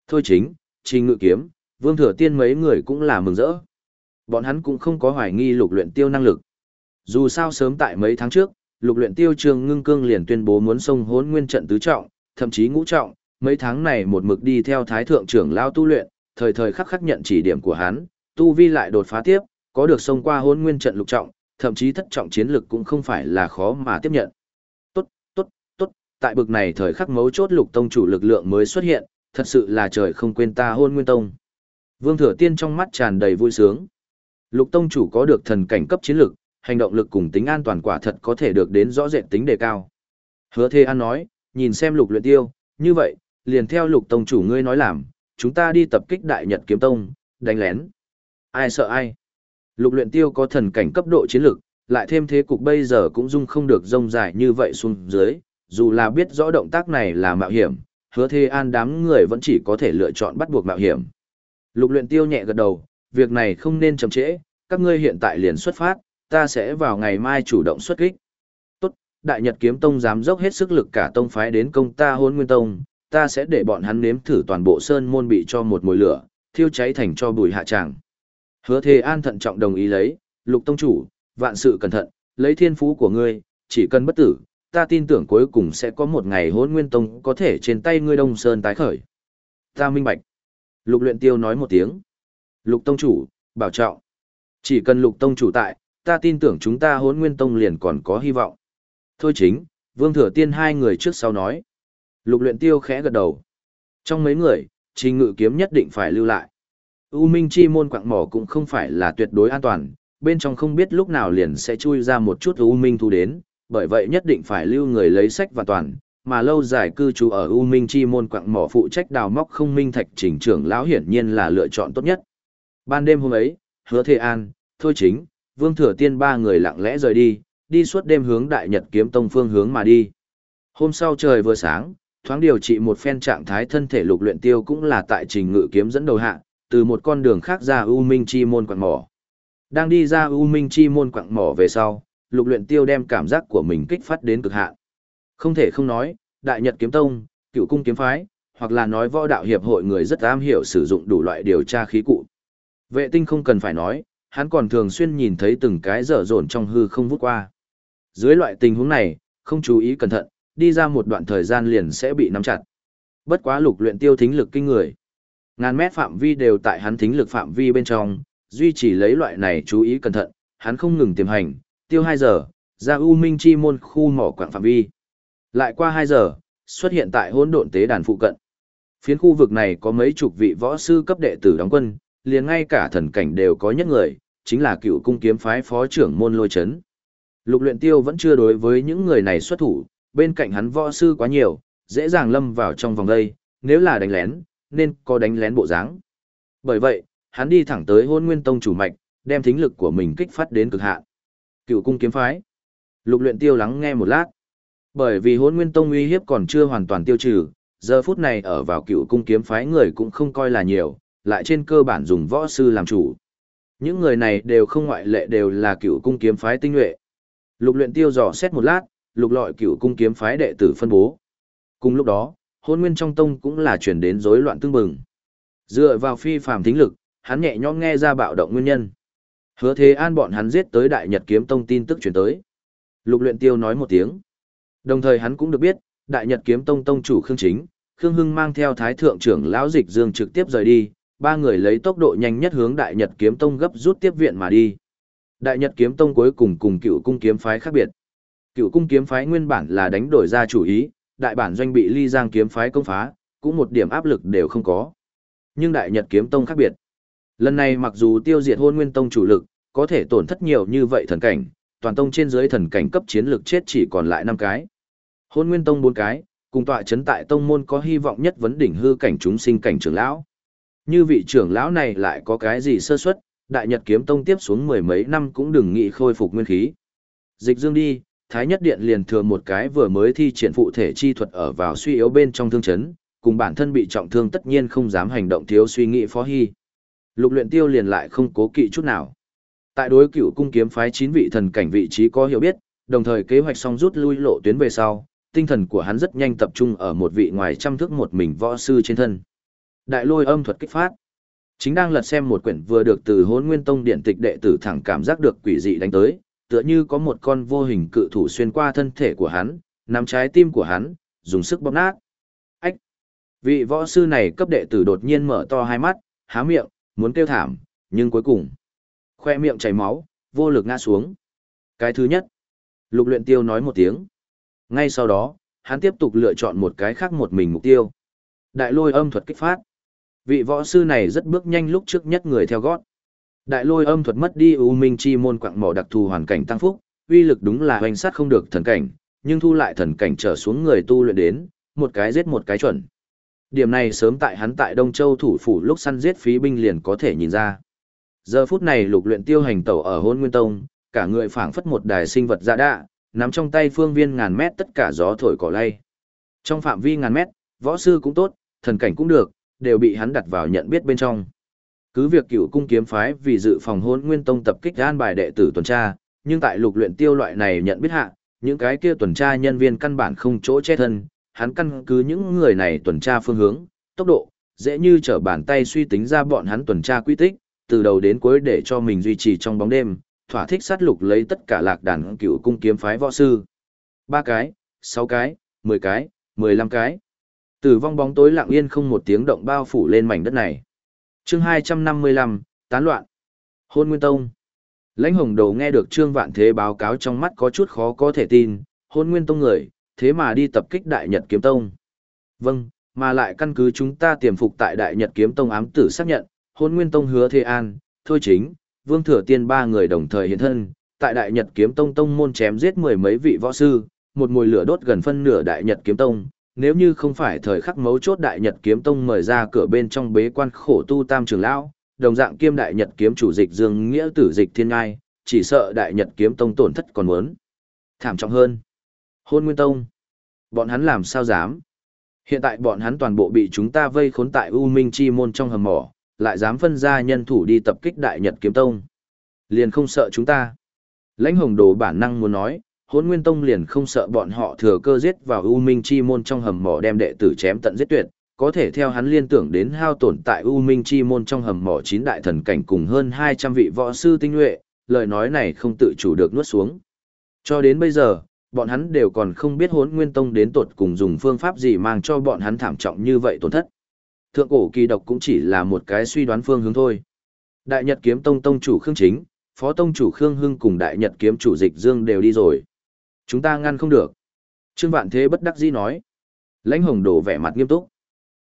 Thôi chính, trình ngự kiếm, vương thừa tiên mấy người cũng là mừng rỡ. Bọn hắn cũng không có hoài nghi lục luyện tiêu năng lực. Dù sao sớm tại mấy tháng trước, lục luyện tiêu trường ngưng cương liền tuyên bố muốn xông hốn nguyên trận tứ trọng, thậm chí ngũ trọng, mấy tháng này một mực đi theo thái thượng trưởng lao tu luyện, thời thời khắc khắc nhận chỉ điểm của hắn, tu vi lại đột phá tiếp, có được xông qua hốn nguyên trận lục trọng, thậm chí thất trọng chiến lực cũng không phải là khó mà tiếp nhận. Tốt, tốt, tốt, tại bực này thời khắc mấu chốt lục tông chủ lực lượng mới xuất hiện, thật sự là trời không quên ta hôn nguyên tông. Vương Thừa Tiên trong mắt tràn đầy vui sướng. Lục tông chủ có được thần cảnh cấp chiến lực, hành động lực cùng tính an toàn quả thật có thể được đến rõ rệt tính đề cao. Hứa Thê An nói, nhìn xem lục luyện tiêu, như vậy, liền theo lục tông chủ ngươi nói làm, chúng ta đi tập kích đại nhật kiếm tông, đánh lén. Ai sợ ai? Lục luyện tiêu có thần cảnh cấp độ chiến lực, lại thêm thế cục bây giờ cũng dung không được rông dài như vậy xuống dưới, dù là biết rõ động tác này là mạo hiểm, hứa thê an đám người vẫn chỉ có thể lựa chọn bắt buộc mạo hiểm. Lục luyện tiêu nhẹ gật đầu, việc này không nên chậm trễ, các ngươi hiện tại liền xuất phát, ta sẽ vào ngày mai chủ động xuất kích. Tốt, Đại Nhật Kiếm Tông dám dốc hết sức lực cả tông phái đến công ta hôn nguyên tông, ta sẽ để bọn hắn nếm thử toàn bộ sơn môn bị cho một mùi lửa, thiêu cháy thành cho bùi hạ tràng. Hứa Thề An thận trọng đồng ý lấy, Lục tông chủ, vạn sự cẩn thận, lấy thiên phú của ngươi, chỉ cần bất tử, ta tin tưởng cuối cùng sẽ có một ngày Hỗn Nguyên Tông có thể trên tay ngươi Đông Sơn tái khởi. Ta minh bạch. Lục Luyện Tiêu nói một tiếng. Lục tông chủ, bảo trọng. Chỉ cần Lục tông chủ tại, ta tin tưởng chúng ta Hỗn Nguyên Tông liền còn có hy vọng. Thôi chính, Vương Thừa Tiên hai người trước sau nói. Lục Luyện Tiêu khẽ gật đầu. Trong mấy người, Trình Ngự Kiếm nhất định phải lưu lại. U Minh Chi môn quạng mỏ cũng không phải là tuyệt đối an toàn, bên trong không biết lúc nào liền sẽ chui ra một chút U Minh thu đến, bởi vậy nhất định phải lưu người lấy sách và toàn, mà lâu dài cư trú ở U Minh Chi môn quạng mỏ phụ trách đào móc không minh thạch chỉnh trưởng lão hiển nhiên là lựa chọn tốt nhất. Ban đêm hôm ấy, Hứa Thề An, Thôi Chính, Vương Thừa Tiên ba người lặng lẽ rời đi, đi suốt đêm hướng Đại Nhật Kiếm Tông phương hướng mà đi. Hôm sau trời vừa sáng, thoáng điều trị một phen trạng thái thân thể lục luyện tiêu cũng là tại trình ngự kiếm dẫn đầu hạ, từ một con đường khác ra U Minh Chi môn quặng mỏ. Đang đi ra U Minh Chi môn quặng mỏ về sau, lục luyện tiêu đem cảm giác của mình kích phát đến cực hạn. Không thể không nói, Đại Nhật Kiếm Tông, Cựu Cung Kiếm Phái, hoặc là nói võ đạo hiệp hội người rất am hiểu sử dụng đủ loại điều tra khí cụ. Vệ tinh không cần phải nói, hắn còn thường xuyên nhìn thấy từng cái dở dồn trong hư không vút qua. Dưới loại tình huống này, không chú ý cẩn thận, đi ra một đoạn thời gian liền sẽ bị nắm chặt. Bất quá lục luyện tiêu thính lực kinh người. Ngàn mét phạm vi đều tại hắn thính lực phạm vi bên trong, duy trì lấy loại này chú ý cẩn thận, hắn không ngừng tiềm hành, tiêu 2 giờ, ra U Minh Chi môn khu mỏ quảng phạm vi. Lại qua 2 giờ, xuất hiện tại hỗn độn tế đàn phụ cận. Phiến khu vực này có mấy chục vị võ sư cấp đệ tử đóng quân, liền ngay cả thần cảnh đều có nhất người, chính là cựu cung kiếm phái phó trưởng môn lôi chấn. Lục luyện tiêu vẫn chưa đối với những người này xuất thủ, bên cạnh hắn võ sư quá nhiều, dễ dàng lâm vào trong vòng đây, nếu là đánh lén, nên có đánh lén bộ dáng. Bởi vậy, hắn đi thẳng tới hôn nguyên tông chủ mạch, đem thính lực của mình kích phát đến cực hạn. Cựu cung kiếm phái. Lục luyện tiêu lắng nghe một lát. Bởi vì hôn nguyên tông uy hiếp còn chưa hoàn toàn tiêu trừ, giờ phút này ở vào cựu cung kiếm phái người cũng không coi là nhiều, lại trên cơ bản dùng võ sư làm chủ. Những người này đều không ngoại lệ đều là cựu cung kiếm phái tinh nhuệ. Lục luyện tiêu dò xét một lát, lục lọi cựu cung kiếm phái đệ tử phân bố. Cùng lúc đó, hôn nguyên trong tông cũng là chuyển đến rối loạn tương bừng. Dựa vào phi phàm thính lực, hắn nhẹ nhõm nghe ra bạo động nguyên nhân. Hứa thế an bọn hắn giết tới đại nhật kiếm tông tin tức chuyển tới. Lục luyện tiêu nói một tiếng. Đồng thời hắn cũng được biết, đại nhật kiếm tông tông chủ Khương Chính, Khương Hưng mang theo thái thượng trưởng lão dịch dương trực tiếp rời đi, ba người lấy tốc độ nhanh nhất hướng đại nhật kiếm tông gấp rút tiếp viện mà đi. Đại nhật kiếm tông cuối cùng cùng cựu cung kiếm phái khác biệt. Cựu cung kiếm phái nguyên bản là đánh đổi ra chủ ý, đại bản doanh bị ly giang kiếm phái công phá, cũng một điểm áp lực đều không có. Nhưng đại nhật kiếm tông khác biệt. Lần này mặc dù tiêu diệt hôn nguyên tông chủ lực, có thể tổn thất nhiều như vậy thần cảnh, toàn tông trên dưới thần cảnh cấp chiến lực chết chỉ còn lại 5 cái. Hôn nguyên tông 4 cái, cùng tọa chấn tại tông môn có hy vọng nhất vấn đỉnh hư cảnh chúng sinh cảnh trưởng lão. Như vị trưởng lão này lại có cái gì sơ suất, đại nhật kiếm tông tiếp xuống mười mấy năm cũng đừng nghĩ khôi phục nguyên khí. Dịch dương đi, Thái Nhất Điện liền thừa một cái vừa mới thi triển phụ thể chi thuật ở vào suy yếu bên trong thương chấn, cùng bản thân bị trọng thương tất nhiên không dám hành động thiếu suy nghĩ phó hy. Lục luyện tiêu liền lại không cố kỵ chút nào. Tại đối cửu cung kiếm phái chín vị thần cảnh vị trí có hiểu biết, đồng thời kế hoạch xong rút lui lộ tuyến về sau, tinh thần của hắn rất nhanh tập trung ở một vị ngoài trăm thước một mình võ sư trên thân. Đại lôi âm thuật kích phát. Chính đang lật xem một quyển vừa được từ hôn nguyên tông điện tịch đệ tử thẳng cảm giác được quỷ dị đánh tới, tựa như có một con vô hình cự thủ xuyên qua thân thể của hắn, nắm trái tim của hắn, dùng sức bóp nát. Ách! Vị võ sư này cấp đệ tử đột nhiên mở to hai mắt, há miệng, muốn kêu thảm, nhưng cuối cùng, khoe miệng chảy máu, vô lực ngã xuống. Cái thứ nhất, lục luyện tiêu nói một tiếng. Ngay sau đó, hắn tiếp tục lựa chọn một cái khác một mình mục tiêu. Đại lôi âm thuật kích phát. Vị võ sư này rất bước nhanh lúc trước nhất người theo gót. Đại lôi âm thuật mất đi u minh chi môn quạng mỏ đặc thù hoàn cảnh tăng phúc, uy lực đúng là hoành sát không được thần cảnh, nhưng thu lại thần cảnh trở xuống người tu luyện đến, một cái giết một cái chuẩn. Điểm này sớm tại hắn tại Đông Châu thủ phủ lúc săn giết phí binh liền có thể nhìn ra. Giờ phút này lục luyện tiêu hành tẩu ở hôn nguyên tông, cả người phảng phất một đài sinh vật dạ đạ, nắm trong tay phương viên ngàn mét tất cả gió thổi cỏ lay. Trong phạm vi ngàn mét, võ sư cũng tốt, thần cảnh cũng được, đều bị hắn đặt vào nhận biết bên trong. Cứ việc cựu cung kiếm phái vì dự phòng hôn nguyên tông tập kích an bài đệ tử tuần tra, nhưng tại lục luyện tiêu loại này nhận biết hạ, những cái kia tuần tra nhân viên căn bản không chỗ che thân, hắn căn cứ những người này tuần tra phương hướng, tốc độ, dễ như trở bàn tay suy tính ra bọn hắn tuần tra quy tích, từ đầu đến cuối để cho mình duy trì trong bóng đêm, thỏa thích sát lục lấy tất cả lạc đàn cựu cung kiếm phái võ sư. Ba cái, sáu cái, mười cái, mười lăm cái. Tử vong bóng tối lặng yên không một tiếng động bao phủ lên mảnh đất này. chương hai trăm năm mươi lăm tán loạn. Hôn Nguyên Tông. Lãnh hồng đầu nghe được Trương Vạn Thế báo cáo trong mắt có chút khó có thể tin, hôn Nguyên Tông người, thế mà đi tập kích Đại Nhật Kiếm Tông. Vâng, mà lại căn cứ chúng ta tiềm phục tại Đại Nhật Kiếm Tông ám tử xác nhận, hôn Nguyên Tông hứa Thế An, Thôi Chính, Vương Thừa Tiên ba người đồng thời hiện thân, tại Đại Nhật Kiếm Tông Tông môn chém giết mười mấy vị võ sư, một mùi lửa đốt gần phân nửa Đại Nhật Kiếm Tông, nếu như không phải thời khắc mấu chốt Đại Nhật Kiếm Tông mời ra cửa bên trong bế quan khổ tu tam trường lão, đồng dạng kiêm Đại Nhật Kiếm chủ dịch Dương Nghĩa tử dịch thiên ngai, chỉ sợ Đại Nhật Kiếm Tông tổn thất còn muốn thảm trọng hơn. Hôn Nguyên Tông, bọn hắn làm sao dám? Hiện tại bọn hắn toàn bộ bị chúng ta vây khốn tại U Minh Chi môn trong hầm mỏ, lại dám phân ra nhân thủ đi tập kích Đại Nhật Kiếm Tông. Liền không sợ chúng ta. Lãnh Hồng Đồ bản năng muốn nói, hôn nguyên tông liền không sợ bọn họ thừa cơ giết vào U Minh Chi môn trong hầm mỏ đem đệ tử chém tận giết tuyệt, có thể theo hắn liên tưởng đến hao tổn tại U Minh Chi môn trong hầm mỏ chín đại thần cảnh cùng hơn 200 vị võ sư tinh nhuệ, lời nói này không tự chủ được nuốt xuống. Cho đến bây giờ, bọn hắn đều còn không biết hốn nguyên tông đến tột cùng dùng phương pháp gì mang cho bọn hắn thảm trọng như vậy tổn thất. Thượng cổ kỳ độc cũng chỉ là một cái suy đoán phương hướng thôi. Đại Nhật kiếm tông tông chủ Khương Chính, phó tông chủ Khương Hưng cùng Đại Nhật kiếm chủ Dịch Dương đều đi rồi. Chúng ta ngăn không được. Trương Vạn Thế bất đắc dĩ nói. Lãnh Hồng đổ vẻ mặt nghiêm túc.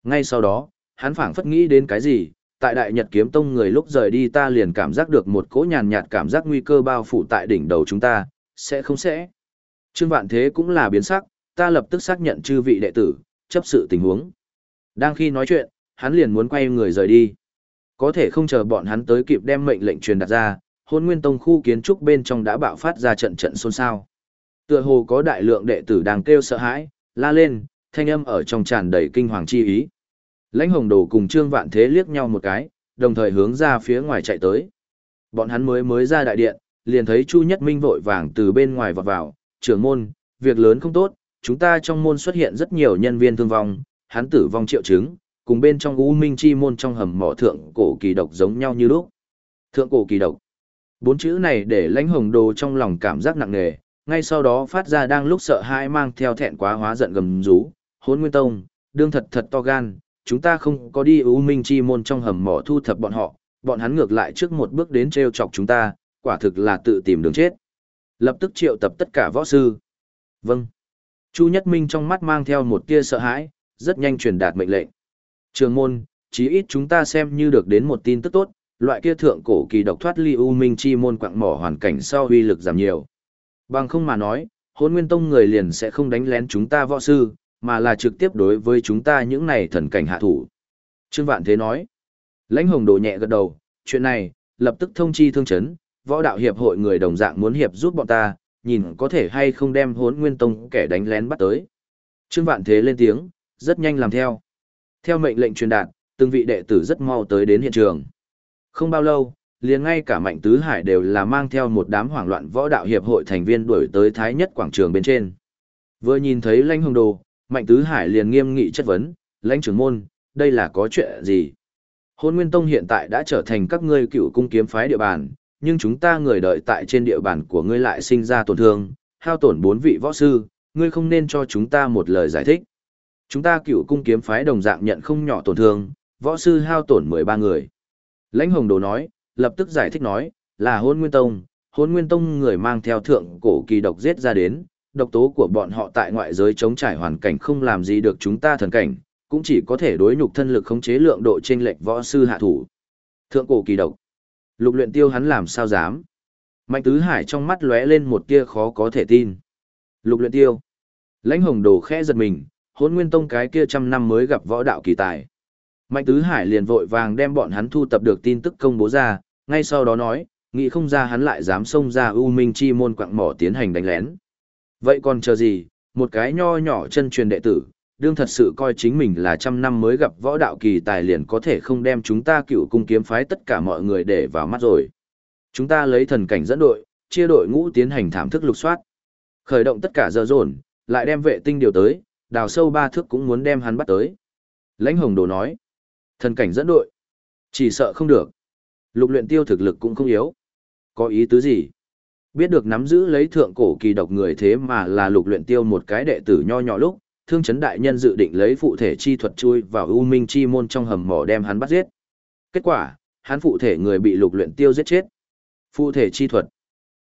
Ngay sau đó, hắn phảng phất nghĩ đến cái gì, tại Đại Nhật Kiếm Tông người lúc rời đi ta liền cảm giác được một cỗ nhàn nhạt cảm giác nguy cơ bao phủ tại đỉnh đầu chúng ta, sẽ không sẽ. Trương Vạn Thế cũng là biến sắc, ta lập tức xác nhận chư vị đệ tử, chấp sự tình huống. Đang khi nói chuyện, hắn liền muốn quay người rời đi. Có thể không chờ bọn hắn tới kịp đem mệnh lệnh truyền đặt ra, hôn nguyên tông khu kiến trúc bên trong đã bạo phát ra trận trận xôn xao. Tựa hồ có đại lượng đệ tử đang kêu sợ hãi, la lên, thanh âm ở trong tràn đầy kinh hoàng chi ý. Lãnh hồng đồ cùng trương vạn thế liếc nhau một cái, đồng thời hướng ra phía ngoài chạy tới. Bọn hắn mới mới ra đại điện, liền thấy Chu Nhất Minh vội vàng từ bên ngoài vọt vào, trưởng môn, việc lớn không tốt, chúng ta trong môn xuất hiện rất nhiều nhân viên thương vong, hắn tử vong triệu chứng, cùng bên trong U Minh Chi môn trong hầm mỏ thượng cổ kỳ độc giống nhau như lúc. Thượng cổ kỳ độc. Bốn chữ này để lãnh hồng đồ trong lòng cảm giác nặng nề, ngay sau đó phát ra đang lúc sợ hãi mang theo thẹn quá hóa giận gầm rú, hốn nguyên tông, đương thật thật to gan, chúng ta không có đi U Minh Chi môn trong hầm mỏ thu thập bọn họ, bọn hắn ngược lại trước một bước đến treo chọc chúng ta, quả thực là tự tìm đường chết. Lập tức triệu tập tất cả võ sư. Vâng. Chu Nhất Minh trong mắt mang theo một tia sợ hãi, rất nhanh truyền đạt mệnh lệnh. Trường môn, chí ít chúng ta xem như được đến một tin tức tốt, loại kia thượng cổ kỳ độc thoát ly u minh chi môn quặng mỏ hoàn cảnh sau uy lực giảm nhiều. Bằng không mà nói, hôn nguyên tông người liền sẽ không đánh lén chúng ta võ sư, mà là trực tiếp đối với chúng ta những này thần cảnh hạ thủ. Trương Vạn Thế nói, lãnh hồng đồ nhẹ gật đầu, chuyện này, lập tức thông chi thương chấn, võ đạo hiệp hội người đồng dạng muốn hiệp giúp bọn ta, nhìn có thể hay không đem hốn nguyên tông kẻ đánh lén bắt tới. Trương Vạn Thế lên tiếng, rất nhanh làm theo. Theo mệnh lệnh truyền đạt, từng vị đệ tử rất mau tới đến hiện trường. Không bao lâu, liền ngay cả Mạnh Tứ Hải đều là mang theo một đám hoảng loạn võ đạo hiệp hội thành viên đuổi tới Thái Nhất quảng trường bên trên. Vừa nhìn thấy Lãnh Hồng Đồ, Mạnh Tứ Hải liền nghiêm nghị chất vấn, "Lãnh trưởng môn, đây là có chuyện gì?" Hôn Nguyên Tông hiện tại đã trở thành các ngươi cựu cung kiếm phái địa bàn, nhưng chúng ta người đợi tại trên địa bàn của ngươi lại sinh ra tổn thương, hao tổn bốn vị võ sư, ngươi không nên cho chúng ta một lời giải thích. Chúng ta cựu cung kiếm phái đồng dạng nhận không nhỏ tổn thương, võ sư hao tổn 13 người. Lãnh Hồng Đồ nói, lập tức giải thích nói, là hôn nguyên tông, hôn nguyên tông người mang theo thượng cổ kỳ độc giết ra đến, độc tố của bọn họ tại ngoại giới chống trải hoàn cảnh không làm gì được chúng ta thần cảnh, cũng chỉ có thể đối nhục thân lực khống chế lượng độ trên lệch võ sư hạ thủ. Thượng cổ kỳ độc. Lục luyện tiêu hắn làm sao dám. Mạnh tứ hải trong mắt lóe lên một tia khó có thể tin. Lục luyện tiêu. Lãnh hồng đồ khẽ giật mình, hôn nguyên tông cái kia trăm năm mới gặp võ đạo kỳ tài. Mạnh tứ hải liền vội vàng đem bọn hắn thu tập được tin tức công bố ra, ngay sau đó nói, nghĩ không ra hắn lại dám xông ra U Minh Chi môn quạng mỏ tiến hành đánh lén. Vậy còn chờ gì, một cái nho nhỏ chân truyền đệ tử, đương thật sự coi chính mình là trăm năm mới gặp võ đạo kỳ tài liền có thể không đem chúng ta cựu cung kiếm phái tất cả mọi người để vào mắt rồi. Chúng ta lấy thần cảnh dẫn đội, chia đội ngũ tiến hành thảm thức lục soát. Khởi động tất cả giờ dồn, lại đem vệ tinh điều tới, đào sâu ba thước cũng muốn đem hắn bắt tới. Lãnh hồng đồ nói, thần cảnh dẫn đội, chỉ sợ không được. Lục luyện tiêu thực lực cũng không yếu. Có ý tứ gì? Biết được nắm giữ lấy thượng cổ kỳ độc người thế mà là lục luyện tiêu một cái đệ tử nho nhỏ lúc, thương chấn đại nhân dự định lấy phụ thể chi thuật chui vào u minh chi môn trong hầm mỏ đem hắn bắt giết. Kết quả, hắn phụ thể người bị lục luyện tiêu giết chết. Phụ thể chi thuật.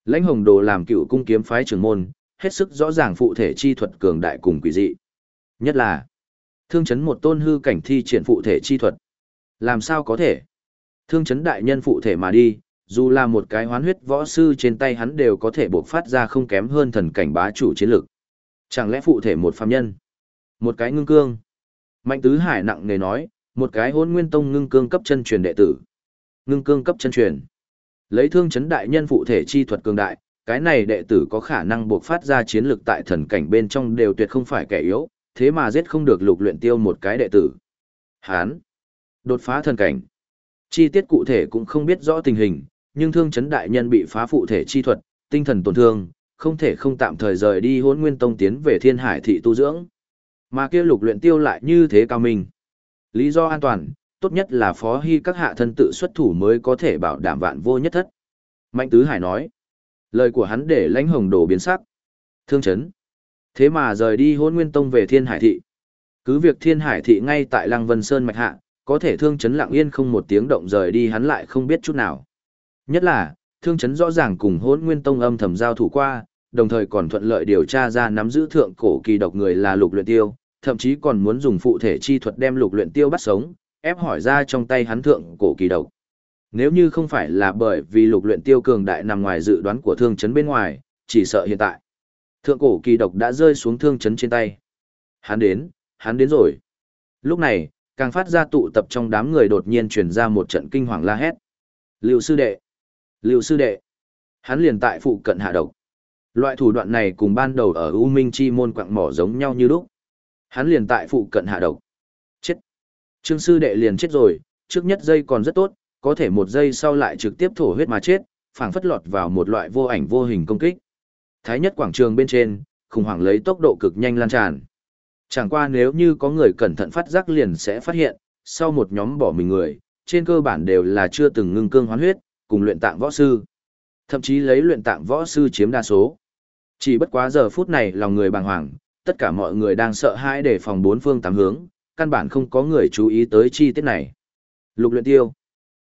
Lãnh hồng đồ làm cựu cung kiếm phái trưởng môn, hết sức rõ ràng phụ thể chi thuật cường đại cùng quỷ dị. Nhất là, thương chấn một tôn hư cảnh thi triển phụ thể chi thuật. Làm sao có thể? Thương chấn đại nhân phụ thể mà đi, dù là một cái hoán huyết võ sư trên tay hắn đều có thể bộc phát ra không kém hơn thần cảnh bá chủ chiến lực. Chẳng lẽ phụ thể một phàm nhân? Một cái ngưng cương. Mạnh tứ hải nặng nề nói, một cái hôn nguyên tông ngưng cương cấp chân truyền đệ tử. Ngưng cương cấp chân truyền. Lấy thương chấn đại nhân phụ thể chi thuật cường đại, cái này đệ tử có khả năng buộc phát ra chiến lực tại thần cảnh bên trong đều tuyệt không phải kẻ yếu, thế mà giết không được lục luyện tiêu một cái đệ tử. Hán. Đột phá thần cảnh. Chi tiết cụ thể cũng không biết rõ tình hình, nhưng thương chấn đại nhân bị phá phụ thể chi thuật, tinh thần tổn thương, không thể không tạm thời rời đi hôn nguyên tông tiến về thiên hải thị tu dưỡng. Mà kia lục luyện tiêu lại như thế cao minh. Lý do an toàn, tốt nhất là phó hy các hạ thân tự xuất thủ mới có thể bảo đảm vạn vô nhất thất. Mạnh Tứ Hải nói. Lời của hắn để lãnh hồng đồ biến sắc. Thương chấn. Thế mà rời đi hôn nguyên tông về thiên hải thị. Cứ việc thiên hải thị ngay tại Lăng Vân Sơn mạch hạ, có thể thương chấn lặng yên không một tiếng động rời đi hắn lại không biết chút nào. Nhất là, thương chấn rõ ràng cùng hôn nguyên tông âm thầm giao thủ qua, đồng thời còn thuận lợi điều tra ra nắm giữ thượng cổ kỳ độc người là lục luyện tiêu, thậm chí còn muốn dùng phụ thể chi thuật đem lục luyện tiêu bắt sống, ép hỏi ra trong tay hắn thượng cổ kỳ độc. Nếu như không phải là bởi vì lục luyện tiêu cường đại nằm ngoài dự đoán của thương chấn bên ngoài, chỉ sợ hiện tại. Thượng cổ kỳ độc đã rơi xuống thương chấn trên tay. Hắn đến, hắn đến rồi. Lúc này, càng phát ra tụ tập trong đám người đột nhiên truyền ra một trận kinh hoàng la hét. Lưu sư đệ! Lưu sư đệ! Hắn liền tại phụ cận hạ độc. Loại thủ đoạn này cùng ban đầu ở U Minh Chi môn quạng mỏ giống nhau như lúc. Hắn liền tại phụ cận hạ độc. Chết! Trương sư đệ liền chết rồi, trước nhất giây còn rất tốt, có thể một giây sau lại trực tiếp thổ huyết mà chết, phảng phất lọt vào một loại vô ảnh vô hình công kích. Thái nhất quảng trường bên trên, khủng hoảng lấy tốc độ cực nhanh lan tràn. Chẳng qua nếu như có người cẩn thận phát giác liền sẽ phát hiện, sau một nhóm bỏ mình người, trên cơ bản đều là chưa từng ngưng cương hoán huyết, cùng luyện tạng võ sư. Thậm chí lấy luyện tạng võ sư chiếm đa số. Chỉ bất quá giờ phút này lòng người bàng hoàng, tất cả mọi người đang sợ hãi để phòng bốn phương tám hướng, căn bản không có người chú ý tới chi tiết này. Lục luyện tiêu.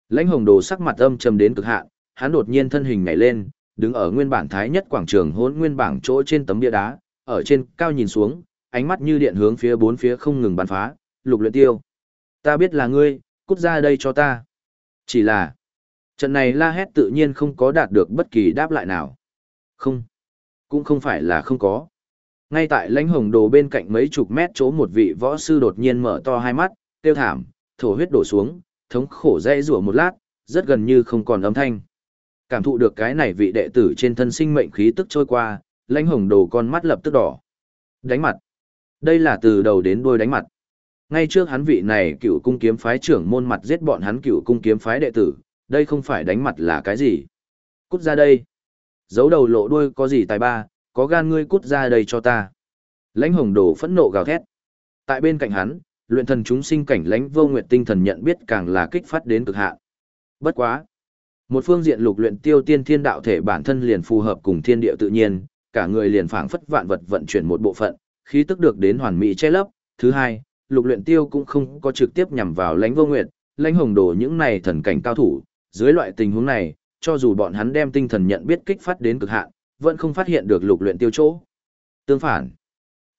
Lãnh hồng đồ sắc mặt âm trầm đến cực hạn, hắn đột nhiên thân hình nhảy lên, đứng ở nguyên bản thái nhất quảng trường hỗn nguyên bảng chỗ trên tấm bia đá, ở trên cao nhìn xuống, ánh mắt như điện hướng phía bốn phía không ngừng bắn phá, lục luyện tiêu. Ta biết là ngươi, cút ra đây cho ta. Chỉ là, trận này la hét tự nhiên không có đạt được bất kỳ đáp lại nào. Không, cũng không phải là không có. Ngay tại lãnh hồng đồ bên cạnh mấy chục mét chỗ một vị võ sư đột nhiên mở to hai mắt, tiêu thảm, thổ huyết đổ xuống, thống khổ dây rủa một lát, rất gần như không còn âm thanh. Cảm thụ được cái này vị đệ tử trên thân sinh mệnh khí tức trôi qua, lãnh hồng đồ con mắt lập tức đỏ. Đánh mặt. Đây là từ đầu đến đuôi đánh mặt. Ngay trước hắn vị này cựu cung kiếm phái trưởng môn mặt giết bọn hắn cựu cung kiếm phái đệ tử, đây không phải đánh mặt là cái gì. Cút ra đây. Giấu đầu lộ đuôi có gì tài ba, có gan ngươi cút ra đây cho ta. Lãnh hồng đồ phẫn nộ gào thét. Tại bên cạnh hắn, luyện thần chúng sinh cảnh lãnh vô nguyệt tinh thần nhận biết càng là kích phát đến cực hạn. Bất quá. Một phương diện lục luyện tiêu tiên thiên đạo thể bản thân liền phù hợp cùng thiên địa tự nhiên, cả người liền phảng phất vạn vật vận chuyển một bộ phận, khí tức được đến hoàn mỹ che lấp. Thứ hai, lục luyện tiêu cũng không có trực tiếp nhằm vào lãnh vô nguyệt, lãnh hồng đồ những này thần cảnh cao thủ. Dưới loại tình huống này, cho dù bọn hắn đem tinh thần nhận biết kích phát đến cực hạn, vẫn không phát hiện được lục luyện tiêu chỗ. Tương phản,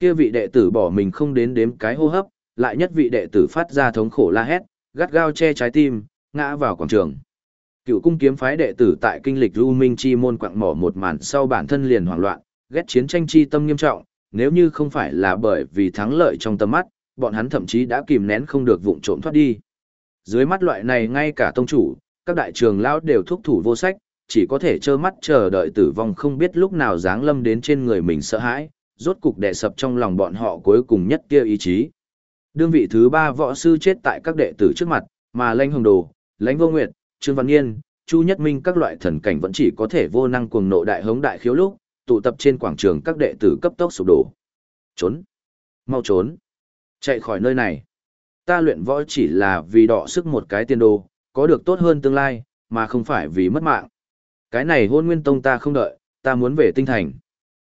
kia vị đệ tử bỏ mình không đến đếm cái hô hấp, lại nhất vị đệ tử phát ra thống khổ la hét, gắt gao che trái tim, ngã vào quảng trường. Cựu cung kiếm phái đệ tử tại kinh lịch U Minh Chi môn quặng mỏ một màn sau bản thân liền hoảng loạn, ghét chiến tranh chi tâm nghiêm trọng, nếu như không phải là bởi vì thắng lợi trong tầm mắt, bọn hắn thậm chí đã kìm nén không được vụng trộm thoát đi. Dưới mắt loại này ngay cả tông chủ, các đại trường lão đều thúc thủ vô sách, chỉ có thể trơ mắt chờ đợi tử vong không biết lúc nào giáng lâm đến trên người mình sợ hãi, rốt cục đè sập trong lòng bọn họ cuối cùng nhất kia ý chí. Đương vị thứ ba võ sư chết tại các đệ tử trước mặt, mà Lãnh Hồng Đồ, Lãnh Vô Nguyệt, Trương Văn Nghiên, Chu Nhất Minh các loại thần cảnh vẫn chỉ có thể vô năng cuồng nộ đại hống đại khiếu lúc, tụ tập trên quảng trường các đệ tử cấp tốc sụp đổ. Trốn! Mau trốn! Chạy khỏi nơi này! Ta luyện võ chỉ là vì đọ sức một cái tiên đồ, có được tốt hơn tương lai, mà không phải vì mất mạng. Cái này hôn nguyên tông ta không đợi, ta muốn về tinh thành.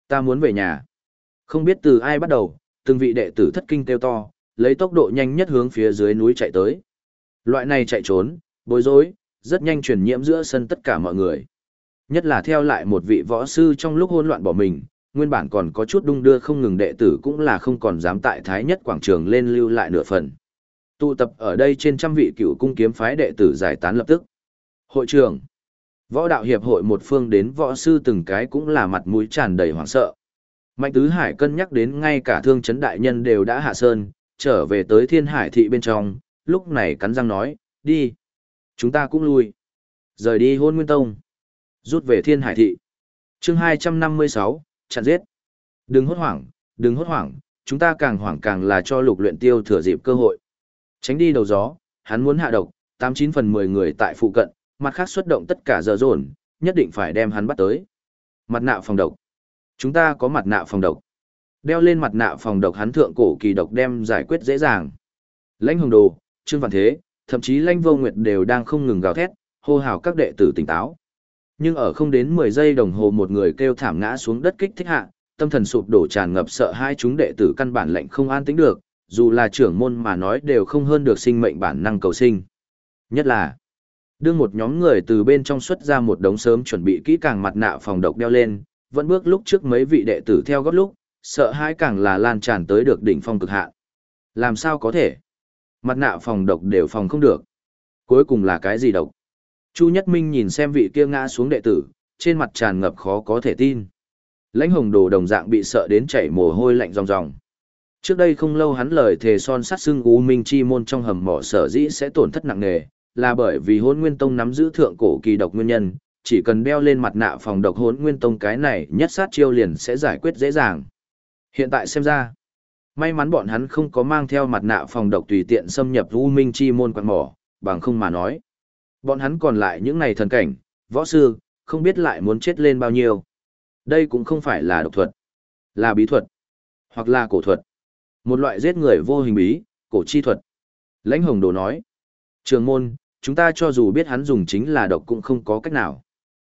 Ta muốn về nhà. Không biết từ ai bắt đầu, từng vị đệ tử thất kinh kêu to, lấy tốc độ nhanh nhất hướng phía dưới núi chạy tới. Loại này chạy trốn, bối rối, rất nhanh truyền nhiễm giữa sân tất cả mọi người. Nhất là theo lại một vị võ sư trong lúc hỗn loạn bỏ mình, nguyên bản còn có chút đung đưa không ngừng đệ tử cũng là không còn dám tại thái nhất quảng trường lên lưu lại nửa phần. Tụ tập ở đây trên trăm vị cựu cung kiếm phái đệ tử giải tán lập tức. Hội trưởng, võ đạo hiệp hội một phương đến võ sư từng cái cũng là mặt mũi tràn đầy hoảng sợ. Mạnh Tứ Hải cân nhắc đến ngay cả thương chấn đại nhân đều đã hạ sơn, trở về tới thiên hải thị bên trong, lúc này cắn răng nói, đi. Chúng ta cũng lui. Rời đi hôn nguyên tông. Rút về thiên hải thị. chương 256, chặn giết. Đừng hốt hoảng, đừng hốt hoảng, chúng ta càng hoảng càng là cho lục luyện tiêu thừa dịp cơ hội. Tránh đi đầu gió, hắn muốn hạ độc, 89 phần 10 người tại phụ cận, mặt khác xuất động tất cả giờ dồn, nhất định phải đem hắn bắt tới. Mặt nạ phòng độc. Chúng ta có mặt nạ phòng độc. Đeo lên mặt nạ phòng độc hắn thượng cổ kỳ độc đem giải quyết dễ dàng. Lãnh hồng đồ, Trương Văn Thế, thậm chí Lãnh Vô Nguyệt đều đang không ngừng gào thét, hô hào các đệ tử tỉnh táo. Nhưng ở không đến 10 giây đồng hồ một người kêu thảm ngã xuống đất kích thích hạ, tâm thần sụp đổ tràn ngập sợ hai chúng đệ tử căn bản lệnh không an tĩnh được, dù là trưởng môn mà nói đều không hơn được sinh mệnh bản năng cầu sinh. Nhất là, đương một nhóm người từ bên trong xuất ra một đống sớm chuẩn bị kỹ càng mặt nạ phòng độc đeo lên, vẫn bước lúc trước mấy vị đệ tử theo gót lúc, sợ hãi càng là lan tràn tới được đỉnh phong cực hạn. Làm sao có thể? Mặt nạ phòng độc đều phòng không được. Cuối cùng là cái gì độc? Chu Nhất Minh nhìn xem vị kia ngã xuống đệ tử, trên mặt tràn ngập khó có thể tin. Lãnh hồng đồ đồng dạng bị sợ đến chảy mồ hôi lạnh ròng ròng. Trước đây không lâu hắn lời thề son sát xưng U Minh Chi môn trong hầm mỏ sở dĩ sẽ tổn thất nặng nề, là bởi vì Hỗn nguyên tông nắm giữ thượng cổ kỳ độc nguyên nhân, chỉ cần đeo lên mặt nạ phòng độc Hỗn nguyên tông cái này nhất sát chiêu liền sẽ giải quyết dễ dàng. Hiện tại xem ra, may mắn bọn hắn không có mang theo mặt nạ phòng độc tùy tiện xâm nhập U Minh Chi môn quan mỏ, bằng không mà nói. Bọn hắn còn lại những này thần cảnh, võ sư, không biết lại muốn chết lên bao nhiêu. Đây cũng không phải là độc thuật, là bí thuật, hoặc là cổ thuật. Một loại giết người vô hình bí, cổ chi thuật. Lãnh hồng đồ nói, trường môn, chúng ta cho dù biết hắn dùng chính là độc cũng không có cách nào.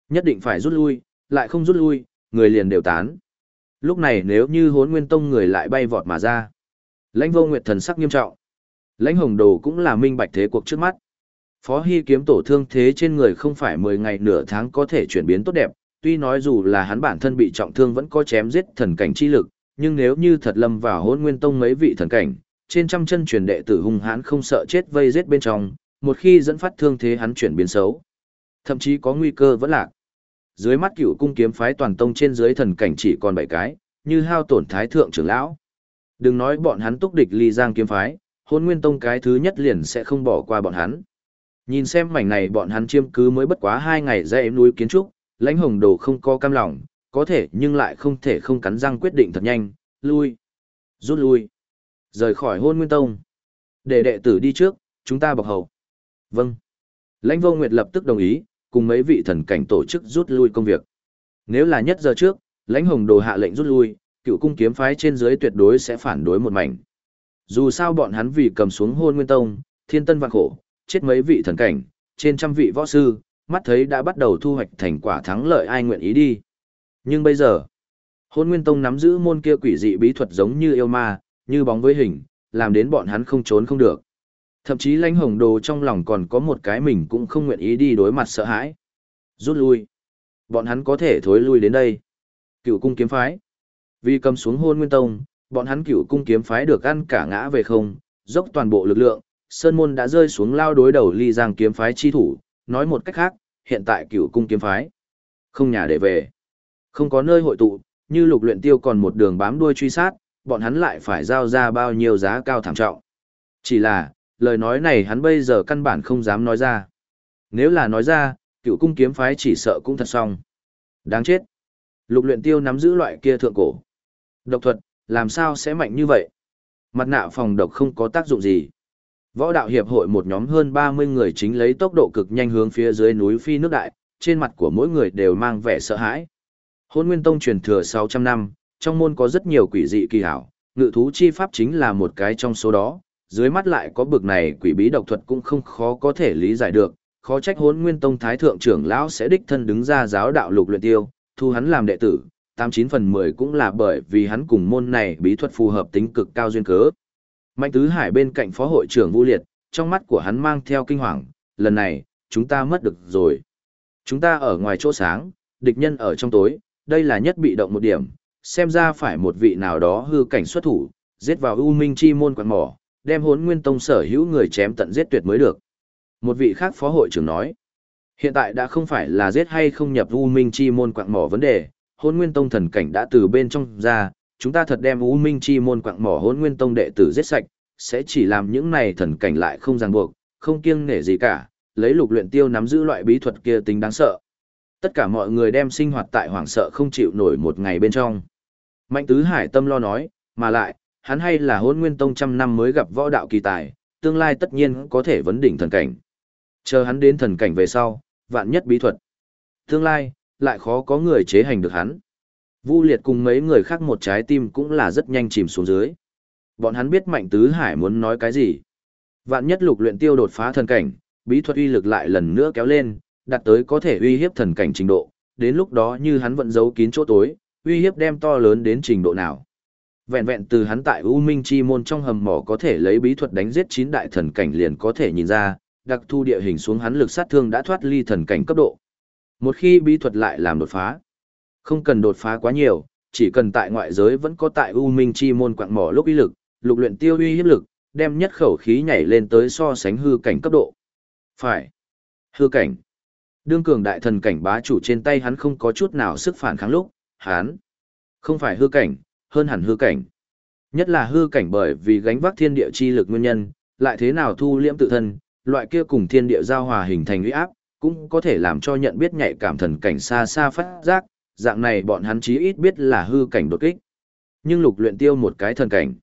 Nhất định phải rút lui, lại không rút lui, người liền đều tán. Lúc này nếu như hốn nguyên tông người lại bay vọt mà ra. Lãnh vô nguyệt thần sắc nghiêm trọng. Lãnh hồng đồ cũng là minh bạch thế cuộc trước mắt. Phó Hy kiếm tổ thương thế trên người không phải 10 ngày nửa tháng có thể chuyển biến tốt đẹp, tuy nói dù là hắn bản thân bị trọng thương vẫn có chém giết thần cảnh chi lực, nhưng nếu như thật lâm vào hôn nguyên tông mấy vị thần cảnh, trên trăm chân truyền đệ tử hung hãn không sợ chết vây giết bên trong, một khi dẫn phát thương thế hắn chuyển biến xấu, thậm chí có nguy cơ vẫn lạc. Dưới mắt cựu cung kiếm phái toàn tông trên dưới thần cảnh chỉ còn bảy cái, như hao tổn thái thượng trưởng lão. Đừng nói bọn hắn túc địch ly giang kiếm phái, hôn nguyên tông cái thứ nhất liền sẽ không bỏ qua bọn hắn. Nhìn xem mảnh này bọn hắn chiêm cứ mới bất quá hai ngày dãy núi kiến trúc, lãnh hồng đồ không có cam lòng, có thể nhưng lại không thể không cắn răng quyết định thật nhanh, lui, rút lui, rời khỏi hôn nguyên tông. Để đệ tử đi trước, chúng ta bọc hậu. Vâng. Lãnh vô nguyệt lập tức đồng ý, cùng mấy vị thần cảnh tổ chức rút lui công việc. Nếu là nhất giờ trước, lãnh hồng đồ hạ lệnh rút lui, cựu cung kiếm phái trên dưới tuyệt đối sẽ phản đối một mảnh. Dù sao bọn hắn vì cầm xuống hôn nguyên tông, thiên tân vạn khổ, chết mấy vị thần cảnh, trên trăm vị võ sư, mắt thấy đã bắt đầu thu hoạch thành quả thắng lợi ai nguyện ý đi. Nhưng bây giờ, hôn nguyên tông nắm giữ môn kia quỷ dị bí thuật giống như yêu ma, như bóng với hình, làm đến bọn hắn không trốn không được. Thậm chí lãnh hồng đồ trong lòng còn có một cái mình cũng không nguyện ý đi đối mặt sợ hãi. Rút lui. Bọn hắn có thể thối lui đến đây. Cựu cung kiếm phái. Vì cầm xuống hôn nguyên tông, bọn hắn cựu cung kiếm phái được ăn cả ngã về không, dốc toàn bộ lực lượng, Sơn Môn đã rơi xuống lao đối đầu ly giang kiếm phái chi thủ, nói một cách khác, hiện tại cựu cung kiếm phái. Không nhà để về. Không có nơi hội tụ, như lục luyện tiêu còn một đường bám đuôi truy sát, bọn hắn lại phải giao ra bao nhiêu giá cao thảm trọng. Chỉ là, lời nói này hắn bây giờ căn bản không dám nói ra. Nếu là nói ra, cựu cung kiếm phái chỉ sợ cũng thật xong. Đáng chết. Lục luyện tiêu nắm giữ loại kia thượng cổ. Độc thuật, làm sao sẽ mạnh như vậy? Mặt nạ phòng độc không có tác dụng gì. Võ đạo hiệp hội một nhóm hơn 30 người chính lấy tốc độ cực nhanh hướng phía dưới núi phi nước đại, trên mặt của mỗi người đều mang vẻ sợ hãi. Hôn Nguyên Tông truyền thừa 600 năm, trong môn có rất nhiều quỷ dị kỳ hảo, ngự thú chi pháp chính là một cái trong số đó, dưới mắt lại có bực này quỷ bí độc thuật cũng không khó có thể lý giải được, khó trách Hôn Nguyên Tông thái thượng trưởng lão sẽ đích thân đứng ra giáo đạo lục luyện tiêu, thu hắn làm đệ tử, 89 phần 10 cũng là bởi vì hắn cùng môn này bí thuật phù hợp tính cực cao duyên cớ. Mạnh Tứ Hải bên cạnh phó hội trưởng Vu Liệt, trong mắt của hắn mang theo kinh hoàng, lần này, chúng ta mất được rồi. Chúng ta ở ngoài chỗ sáng, địch nhân ở trong tối, đây là nhất bị động một điểm, xem ra phải một vị nào đó hư cảnh xuất thủ, giết vào U Minh Chi môn quạt mỏ, đem hốn nguyên tông sở hữu người chém tận giết tuyệt mới được. Một vị khác phó hội trưởng nói, hiện tại đã không phải là giết hay không nhập U Minh Chi môn quạng mỏ vấn đề, hốn nguyên tông thần cảnh đã từ bên trong ra, chúng ta thật đem U Minh Chi môn quạng mỏ hốn nguyên tông đệ tử giết sạch, sẽ chỉ làm những này thần cảnh lại không ràng buộc, không kiêng nể gì cả, lấy lục luyện tiêu nắm giữ loại bí thuật kia tính đáng sợ. Tất cả mọi người đem sinh hoạt tại hoảng sợ không chịu nổi một ngày bên trong. Mạnh tứ hải tâm lo nói, mà lại, hắn hay là hôn nguyên tông trăm năm mới gặp võ đạo kỳ tài, tương lai tất nhiên có thể vấn đỉnh thần cảnh. Chờ hắn đến thần cảnh về sau, vạn nhất bí thuật. Tương lai, lại khó có người chế hành được hắn. Vu liệt cùng mấy người khác một trái tim cũng là rất nhanh chìm xuống dưới. Bọn hắn biết mạnh tứ hải muốn nói cái gì. Vạn nhất lục luyện tiêu đột phá thần cảnh, bí thuật uy lực lại lần nữa kéo lên, đạt tới có thể uy hiếp thần cảnh trình độ, đến lúc đó như hắn vẫn giấu kín chỗ tối, uy hiếp đem to lớn đến trình độ nào. Vẹn vẹn từ hắn tại U Minh Chi môn trong hầm mỏ có thể lấy bí thuật đánh giết chín đại thần cảnh liền có thể nhìn ra, đặc thu địa hình xuống hắn lực sát thương đã thoát ly thần cảnh cấp độ. Một khi bí thuật lại làm đột phá, không cần đột phá quá nhiều, chỉ cần tại ngoại giới vẫn có tại U Minh Chi môn quạng mỏ lúc uy lực, lục luyện tiêu uy hiếp lực, đem nhất khẩu khí nhảy lên tới so sánh hư cảnh cấp độ. Phải. Hư cảnh. Đương cường đại thần cảnh bá chủ trên tay hắn không có chút nào sức phản kháng lúc, hắn không phải hư cảnh, hơn hẳn hư cảnh. Nhất là hư cảnh bởi vì gánh vác thiên địa chi lực nguyên nhân, lại thế nào thu liễm tự thân, loại kia cùng thiên địa giao hòa hình thành uy áp, cũng có thể làm cho nhận biết nhạy cảm thần cảnh xa xa phát giác, dạng này bọn hắn chí ít biết là hư cảnh đột kích. Nhưng lục luyện tiêu một cái thần cảnh.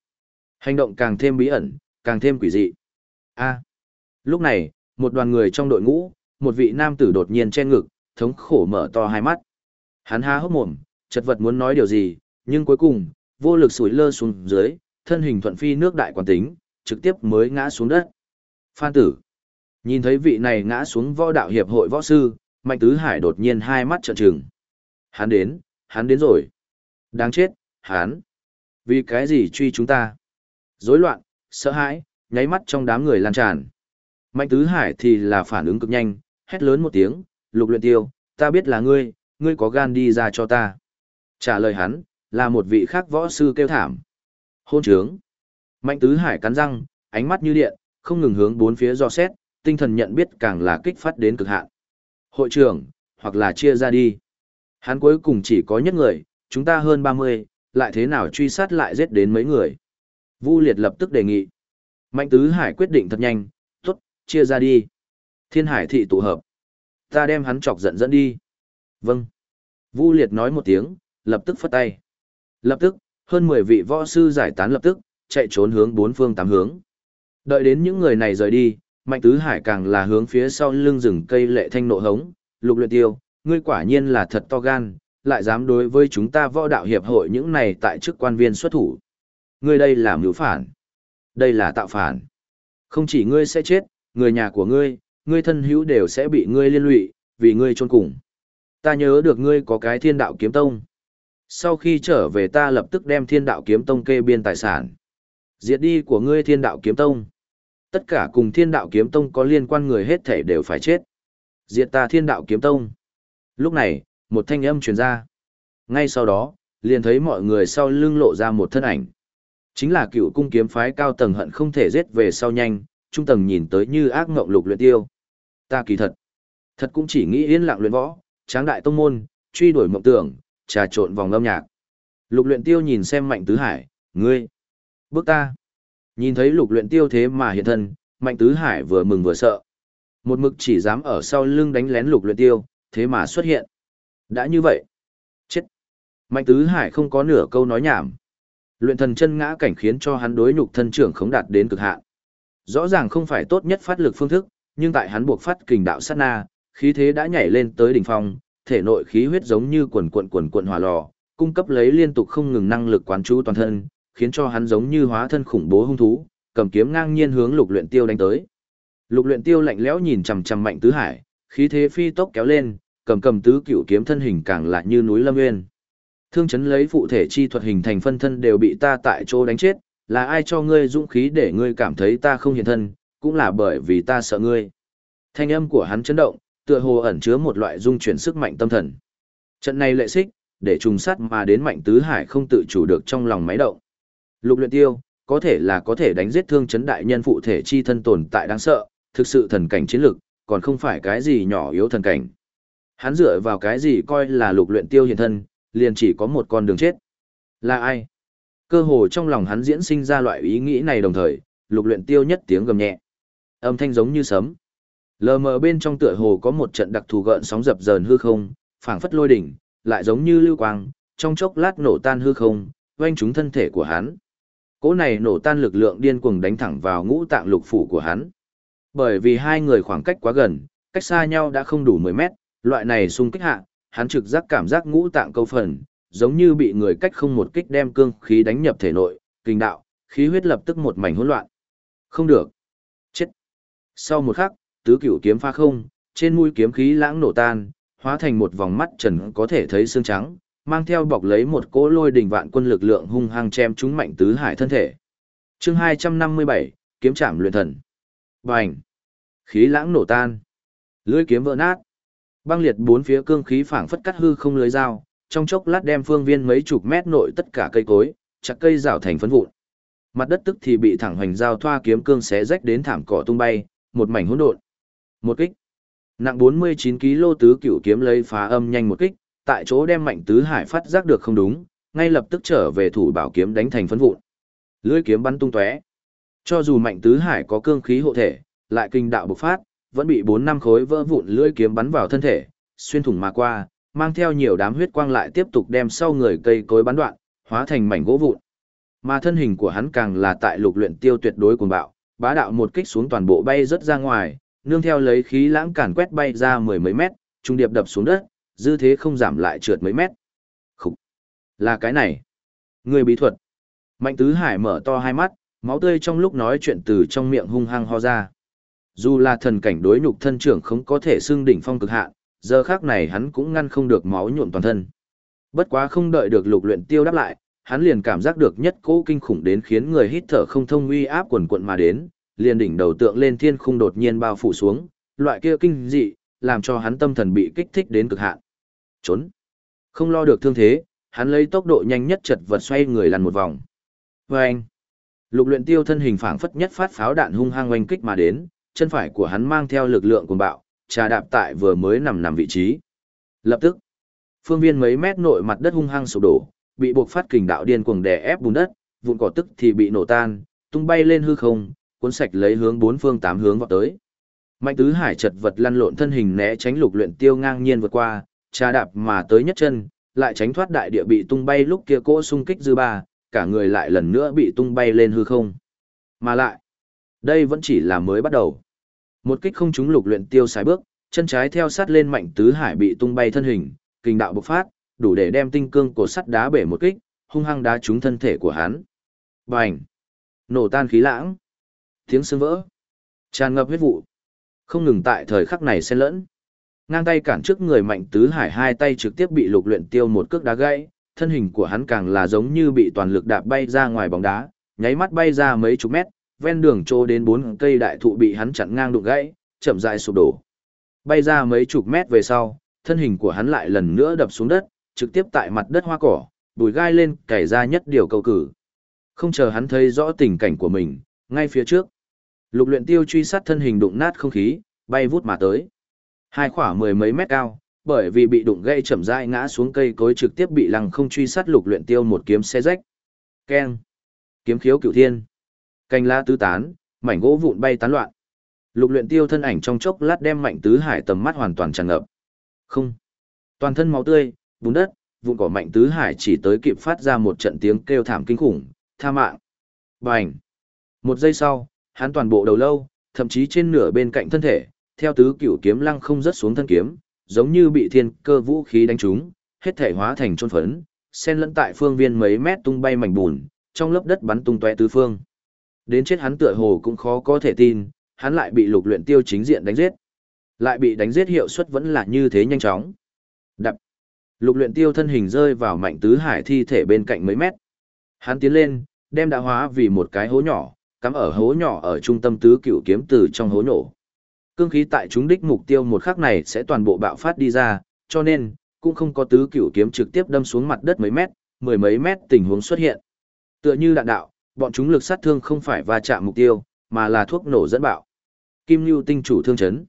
Hành động càng thêm bí ẩn, càng thêm quỷ dị. A. lúc này, một đoàn người trong đội ngũ, một vị nam tử đột nhiên che ngực, thống khổ mở to hai mắt. Hắn há hốc mồm, chật vật muốn nói điều gì, nhưng cuối cùng, vô lực sủi lơ xuống dưới, thân hình thuận phi nước đại quán tính, trực tiếp mới ngã xuống đất. Phan tử. Nhìn thấy vị này ngã xuống võ đạo hiệp hội võ sư, Mạnh Tứ Hải đột nhiên hai mắt trợn trừng. Hắn đến, hắn đến rồi. Đáng chết, hắn. Vì cái gì truy chúng ta? Rối loạn, sợ hãi, nháy mắt trong đám người lan tràn. Mạnh Tứ Hải thì là phản ứng cực nhanh, hét lớn một tiếng, lục luyện tiêu, ta biết là ngươi, ngươi có gan đi ra cho ta. Trả lời hắn, là một vị khác võ sư kêu thảm. Hôn trướng. Mạnh Tứ Hải cắn răng, ánh mắt như điện, không ngừng hướng bốn phía do xét, tinh thần nhận biết càng là kích phát đến cực hạn. Hội trưởng, hoặc là chia ra đi. Hắn cuối cùng chỉ có nhất người, chúng ta hơn 30, lại thế nào truy sát lại giết đến mấy người. Vu Liệt lập tức đề nghị. Mạnh Tứ Hải quyết định thật nhanh, tốt, chia ra đi. Thiên Hải thị tụ hợp. Ta đem hắn chọc giận dẫn đi. Vâng. Vu Liệt nói một tiếng, lập tức phất tay. Lập tức, hơn 10 vị võ sư giải tán lập tức, chạy trốn hướng bốn phương tám hướng. Đợi đến những người này rời đi, Mạnh Tứ Hải càng là hướng phía sau lưng rừng cây lệ thanh nộ hống, lục luyện tiêu, ngươi quả nhiên là thật to gan, lại dám đối với chúng ta võ đạo hiệp hội những này tại chức quan viên xuất thủ. Ngươi đây là mưu phản. Đây là tạo phản. Không chỉ ngươi sẽ chết, người nhà của ngươi, ngươi thân hữu đều sẽ bị ngươi liên lụy, vì ngươi trôn cùng. Ta nhớ được ngươi có cái thiên đạo kiếm tông. Sau khi trở về ta lập tức đem thiên đạo kiếm tông kê biên tài sản. Diệt đi của ngươi thiên đạo kiếm tông. Tất cả cùng thiên đạo kiếm tông có liên quan người hết thể đều phải chết. Diệt ta thiên đạo kiếm tông. Lúc này, một thanh âm truyền ra. Ngay sau đó, liền thấy mọi người sau lưng lộ ra một thân ảnh. Chính là cựu cung kiếm phái cao tầng hận không thể giết về sau nhanh, trung tầng nhìn tới như ác ngộng lục luyện tiêu. Ta kỳ thật, thật cũng chỉ nghĩ yên lặng luyện võ, tráng đại tông môn, truy đuổi mộng tưởng, trà trộn vòng âm nhạc. Lục luyện tiêu nhìn xem mạnh tứ hải, ngươi, bước ta. Nhìn thấy lục luyện tiêu thế mà hiện thân, mạnh tứ hải vừa mừng vừa sợ. Một mực chỉ dám ở sau lưng đánh lén lục luyện tiêu, thế mà xuất hiện. Đã như vậy. Chết. Mạnh tứ hải không có nửa câu nói nhảm. Luyện thần chân ngã cảnh khiến cho hắn đối nhục thân trưởng khống đạt đến cực hạn. Rõ ràng không phải tốt nhất phát lực phương thức, nhưng tại hắn buộc phát kình đạo sát na, khí thế đã nhảy lên tới đỉnh phong, thể nội khí huyết giống như quần quần quần quần hỏa lò, cung cấp lấy liên tục không ngừng năng lực quán chú toàn thân, khiến cho hắn giống như hóa thân khủng bố hung thú, cầm kiếm ngang nhiên hướng Lục Luyện Tiêu đánh tới. Lục Luyện Tiêu lạnh lẽo nhìn chằm chằm Mạnh Tứ Hải, khí thế phi tốc kéo lên, cầm cầm tứ cửu kiếm thân hình càng lại như núi lâm nguyên. Thương chấn lấy phụ thể chi thuật hình thành phân thân đều bị ta tại chỗ đánh chết, là ai cho ngươi dũng khí để ngươi cảm thấy ta không hiện thân, cũng là bởi vì ta sợ ngươi. Thanh âm của hắn chấn động, tựa hồ ẩn chứa một loại dung chuyển sức mạnh tâm thần. Trận này lệ xích, để trùng sát mà đến mạnh tứ hải không tự chủ được trong lòng máy động. Lục luyện tiêu, có thể là có thể đánh giết thương chấn đại nhân phụ thể chi thân tồn tại đáng sợ, thực sự thần cảnh chiến lực, còn không phải cái gì nhỏ yếu thần cảnh. Hắn dựa vào cái gì coi là lục luyện tiêu hiện thân, liền chỉ có một con đường chết. Là ai? Cơ hồ trong lòng hắn diễn sinh ra loại ý nghĩ này đồng thời, lục luyện tiêu nhất tiếng gầm nhẹ. Âm thanh giống như sấm. Lờ mờ bên trong tựa hồ có một trận đặc thù gợn sóng dập dờn hư không, phảng phất lôi đỉnh, lại giống như lưu quang, trong chốc lát nổ tan hư không, quanh trúng thân thể của hắn. Cỗ này nổ tan lực lượng điên cuồng đánh thẳng vào ngũ tạng lục phủ của hắn. Bởi vì hai người khoảng cách quá gần, cách xa nhau đã không đủ 10 mét, loại này xung kích hạ, hắn trực giác cảm giác ngũ tạng câu phần, giống như bị người cách không một kích đem cương khí đánh nhập thể nội, kinh đạo, khí huyết lập tức một mảnh hỗn loạn. Không được. Chết. Sau một khắc, tứ cửu kiếm pha không, trên mũi kiếm khí lãng nổ tan, hóa thành một vòng mắt trần có thể thấy xương trắng, mang theo bọc lấy một cỗ lôi đình vạn quân lực lượng hung hăng chém chúng mạnh tứ hải thân thể. Chương 257, kiếm trảm luyện thần. Bành. Khí lãng nổ tan. Lưỡi kiếm vỡ nát. Băng liệt bốn phía cương khí phảng phất cắt hư không lưới dao, trong chốc lát đem phương viên mấy chục mét nội tất cả cây cối, chặt cây rào thành phấn vụn. Mặt đất tức thì bị thẳng hoành dao thoa kiếm cương xé rách đến thảm cỏ tung bay, một mảnh hỗn độn. Một kích. Nặng 49 kg tứ cửu kiếm lấy phá âm nhanh một kích, tại chỗ đem mạnh tứ hải phát giác được không đúng, ngay lập tức trở về thủ bảo kiếm đánh thành phấn vụn. Lưỡi kiếm bắn tung tóe. Cho dù Mạnh Tứ Hải có cương khí hộ thể, lại kinh đạo bộc phát, vẫn bị bốn năm khối vỡ vụn lưỡi kiếm bắn vào thân thể, xuyên thủng mà qua, mang theo nhiều đám huyết quang lại tiếp tục đem sau người cây cối bắn đoạn, hóa thành mảnh gỗ vụn. Mà thân hình của hắn càng là tại lục luyện tiêu tuyệt đối cuồng bạo, bá đạo một kích xuống toàn bộ bay rất ra ngoài, nương theo lấy khí lãng cản quét bay ra mười mấy mét, trung điệp đập xuống đất, dư thế không giảm lại trượt mấy mét. Khúc! Là cái này! Người bí thuật! Mạnh tứ hải mở to hai mắt, máu tươi trong lúc nói chuyện từ trong miệng hung hăng ho ra. Dù là thần cảnh đối nhục thân trưởng không có thể xưng đỉnh phong cực hạn, giờ khác này hắn cũng ngăn không được máu nhuộm toàn thân. Bất quá không đợi được lục luyện tiêu đáp lại, hắn liền cảm giác được nhất cỗ kinh khủng đến khiến người hít thở không thông uy áp quần quận mà đến, liền đỉnh đầu tượng lên thiên khung đột nhiên bao phủ xuống, loại kia kinh dị, làm cho hắn tâm thần bị kích thích đến cực hạn. Trốn. Không lo được thương thế, hắn lấy tốc độ nhanh nhất chật vật xoay người lăn một vòng. Vâng. Lục luyện tiêu thân hình phảng phất nhất phát pháo đạn hung hăng oanh kích mà đến, chân phải của hắn mang theo lực lượng cuồng bạo, trà đạp tại vừa mới nằm nằm vị trí. Lập tức, phương viên mấy mét nội mặt đất hung hăng sụp đổ, bị buộc phát kình đạo điên cuồng đè ép bùn đất, vụn cỏ tức thì bị nổ tan, tung bay lên hư không, cuốn sạch lấy hướng bốn phương tám hướng vọt tới. Mạnh Tứ Hải chật vật lăn lộn thân hình né tránh lục luyện tiêu ngang nhiên vượt qua, trà đạp mà tới nhất chân, lại tránh thoát đại địa bị tung bay lúc kia cỗ xung kích dư ba, cả người lại lần nữa bị tung bay lên hư không. Mà lại, đây vẫn chỉ là mới bắt đầu. Một kích không trúng lục luyện tiêu sái bước, chân trái theo sát lên mạnh tứ hải bị tung bay thân hình, kinh đạo bộc phát, đủ để đem tinh cương cổ sắt đá bể một kích, hung hăng đá trúng thân thể của hắn. Bành! Nổ tan khí lãng. Tiếng sương vỡ. Tràn ngập huyết vụ. Không ngừng tại thời khắc này xen lẫn. Ngang tay cản trước người mạnh tứ hải hai tay trực tiếp bị lục luyện tiêu một cước đá gãy, thân hình của hắn càng là giống như bị toàn lực đạp bay ra ngoài bóng đá, nháy mắt bay ra mấy chục mét, ven đường trô đến bốn cây đại thụ bị hắn chặn ngang đụng gãy, chậm rãi sụp đổ. Bay ra mấy chục mét về sau, thân hình của hắn lại lần nữa đập xuống đất, trực tiếp tại mặt đất hoa cỏ, bùi gai lên cày ra nhất điều cầu cử. Không chờ hắn thấy rõ tình cảnh của mình, ngay phía trước. Lục luyện tiêu truy sát thân hình đụng nát không khí, bay vút mà tới. Hai khỏa mười mấy mét cao, bởi vì bị đụng gây chậm rãi ngã xuống cây cối trực tiếp bị lăng không truy sát lục luyện tiêu một kiếm xe rách. Keng. Kiếm khiếu cửu thiên. Cành lá tứ tán, mảnh gỗ vụn bay tán loạn. Lục luyện tiêu thân ảnh trong chốc lát đem mạnh tứ hải tầm mắt hoàn toàn tràn ngập. Không. Toàn thân máu tươi, bùn đất, vụn cỏ mạnh tứ hải chỉ tới kịp phát ra một trận tiếng kêu thảm kinh khủng, tha mạng. Bành. Một giây sau, hắn toàn bộ đầu lâu, thậm chí trên nửa bên cạnh thân thể, theo tứ cửu kiếm lăng không rớt xuống thân kiếm, giống như bị thiên cơ vũ khí đánh trúng, hết thể hóa thành trôn phấn, xen lẫn tại phương viên mấy mét tung bay mảnh bùn, trong lớp đất bắn tung tóe tứ phương. Đến chết hắn tựa hồ cũng khó có thể tin, hắn lại bị lục luyện tiêu chính diện đánh giết. Lại bị đánh giết hiệu suất vẫn là như thế nhanh chóng. Đập. Lục luyện tiêu thân hình rơi vào mạnh tứ hải thi thể bên cạnh mấy mét. Hắn tiến lên, đem đã hóa vì một cái hố nhỏ, cắm ở hố nhỏ ở trung tâm tứ cửu kiếm từ trong hố nổ. Cương khí tại chúng đích mục tiêu một khắc này sẽ toàn bộ bạo phát đi ra, cho nên, cũng không có tứ cửu kiếm trực tiếp đâm xuống mặt đất mấy mét, mười mấy mét tình huống xuất hiện. Tựa như đạn đạo, bọn chúng lực sát thương không phải va chạm mục tiêu, mà là thuốc nổ dẫn bạo. Kim Nưu tinh chủ thương chấn.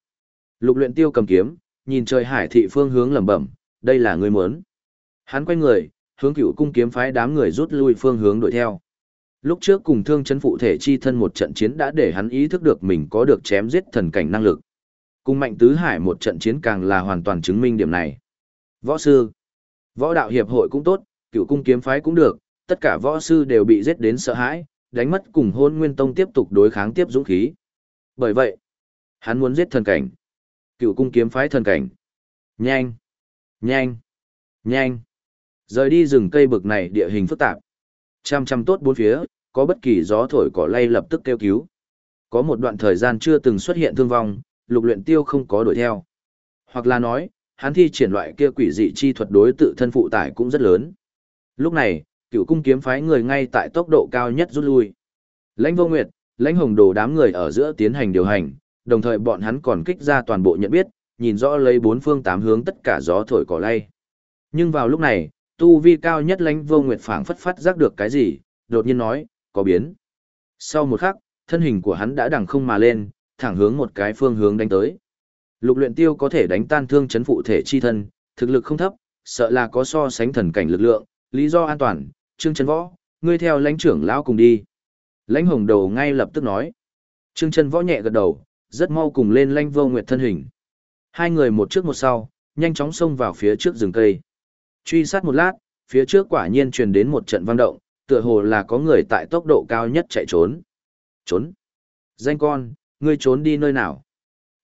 Lục luyện tiêu cầm kiếm, nhìn trời hải thị phương hướng lẩm bẩm, đây là người muốn. Hắn quay người, hướng cửu cung kiếm phái đám người rút lui phương hướng đuổi theo. Lúc trước cùng thương chấn phụ thể chi thân một trận chiến đã để hắn ý thức được mình có được chém giết thần cảnh năng lực. Cùng mạnh tứ hải một trận chiến càng là hoàn toàn chứng minh điểm này. Võ sư, võ đạo hiệp hội cũng tốt, cựu cung kiếm phái cũng được, tất cả võ sư đều bị giết đến sợ hãi, đánh mất cùng hôn nguyên tông tiếp tục đối kháng tiếp dũng khí. Bởi vậy, hắn muốn giết thần cảnh. Cựu cung kiếm phái thần cảnh. Nhanh, nhanh, nhanh. Rời đi rừng cây bực này địa hình phức tạp. Chăm chăm tốt bốn phía, có bất kỳ gió thổi cỏ lay lập tức kêu cứu. Có một đoạn thời gian chưa từng xuất hiện thương vong, lục luyện tiêu không có đuổi theo. Hoặc là nói, hắn thi triển loại kia quỷ dị chi thuật đối tự thân phụ tải cũng rất lớn. Lúc này, cựu cung kiếm phái người ngay tại tốc độ cao nhất rút lui. Lãnh vô nguyệt, lãnh hồng đồ đám người ở giữa tiến hành điều hành, đồng thời bọn hắn còn kích ra toàn bộ nhận biết, nhìn rõ lấy bốn phương tám hướng tất cả gió thổi cỏ lay. Nhưng vào lúc này, tu vi cao nhất lãnh vô nguyệt phảng phất phát giác được cái gì, đột nhiên nói, có biến. Sau một khắc, thân hình của hắn đã đằng không mà lên, thẳng hướng một cái phương hướng đánh tới. Lục luyện tiêu có thể đánh tan thương chấn phụ thể chi thân, thực lực không thấp, sợ là có so sánh thần cảnh lực lượng, lý do an toàn, Trương Trấn Võ, ngươi theo lãnh trưởng lão cùng đi. Lãnh hồng đầu ngay lập tức nói. Trương chân võ nhẹ gật đầu, rất mau cùng lên lãnh vô nguyệt thân hình. Hai người một trước một sau, nhanh chóng xông vào phía trước rừng cây. Truy sát một lát, phía trước quả nhiên truyền đến một trận vang động, tựa hồ là có người tại tốc độ cao nhất chạy trốn. Trốn. Danh con, ngươi trốn đi nơi nào?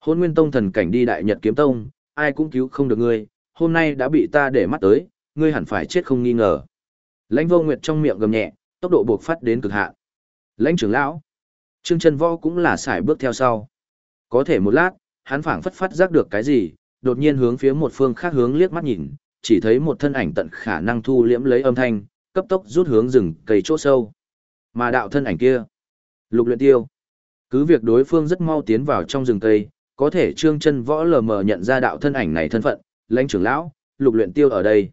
Hôn Nguyên Tông thần cảnh đi Đại Nhật Kiếm Tông, ai cũng cứu không được ngươi, hôm nay đã bị ta để mắt tới, ngươi hẳn phải chết không nghi ngờ. Lãnh Vô Nguyệt trong miệng gầm nhẹ, tốc độ buộc phát đến cực hạn. Lãnh trưởng lão, Trương Chân Võ cũng là sải bước theo sau. Có thể một lát, hắn phảng phất phát giác được cái gì, đột nhiên hướng phía một phương khác hướng liếc mắt nhìn, chỉ thấy một thân ảnh tận khả năng thu liễm lấy âm thanh, cấp tốc rút hướng rừng cây chỗ sâu. Mà đạo thân ảnh kia, Lục Luyện Tiêu, cứ việc đối phương rất mau tiến vào trong rừng cây, có thể Trương Chân Võ lờ mờ nhận ra đạo thân ảnh này thân phận, Lãnh trưởng lão, Lục Luyện Tiêu ở đây.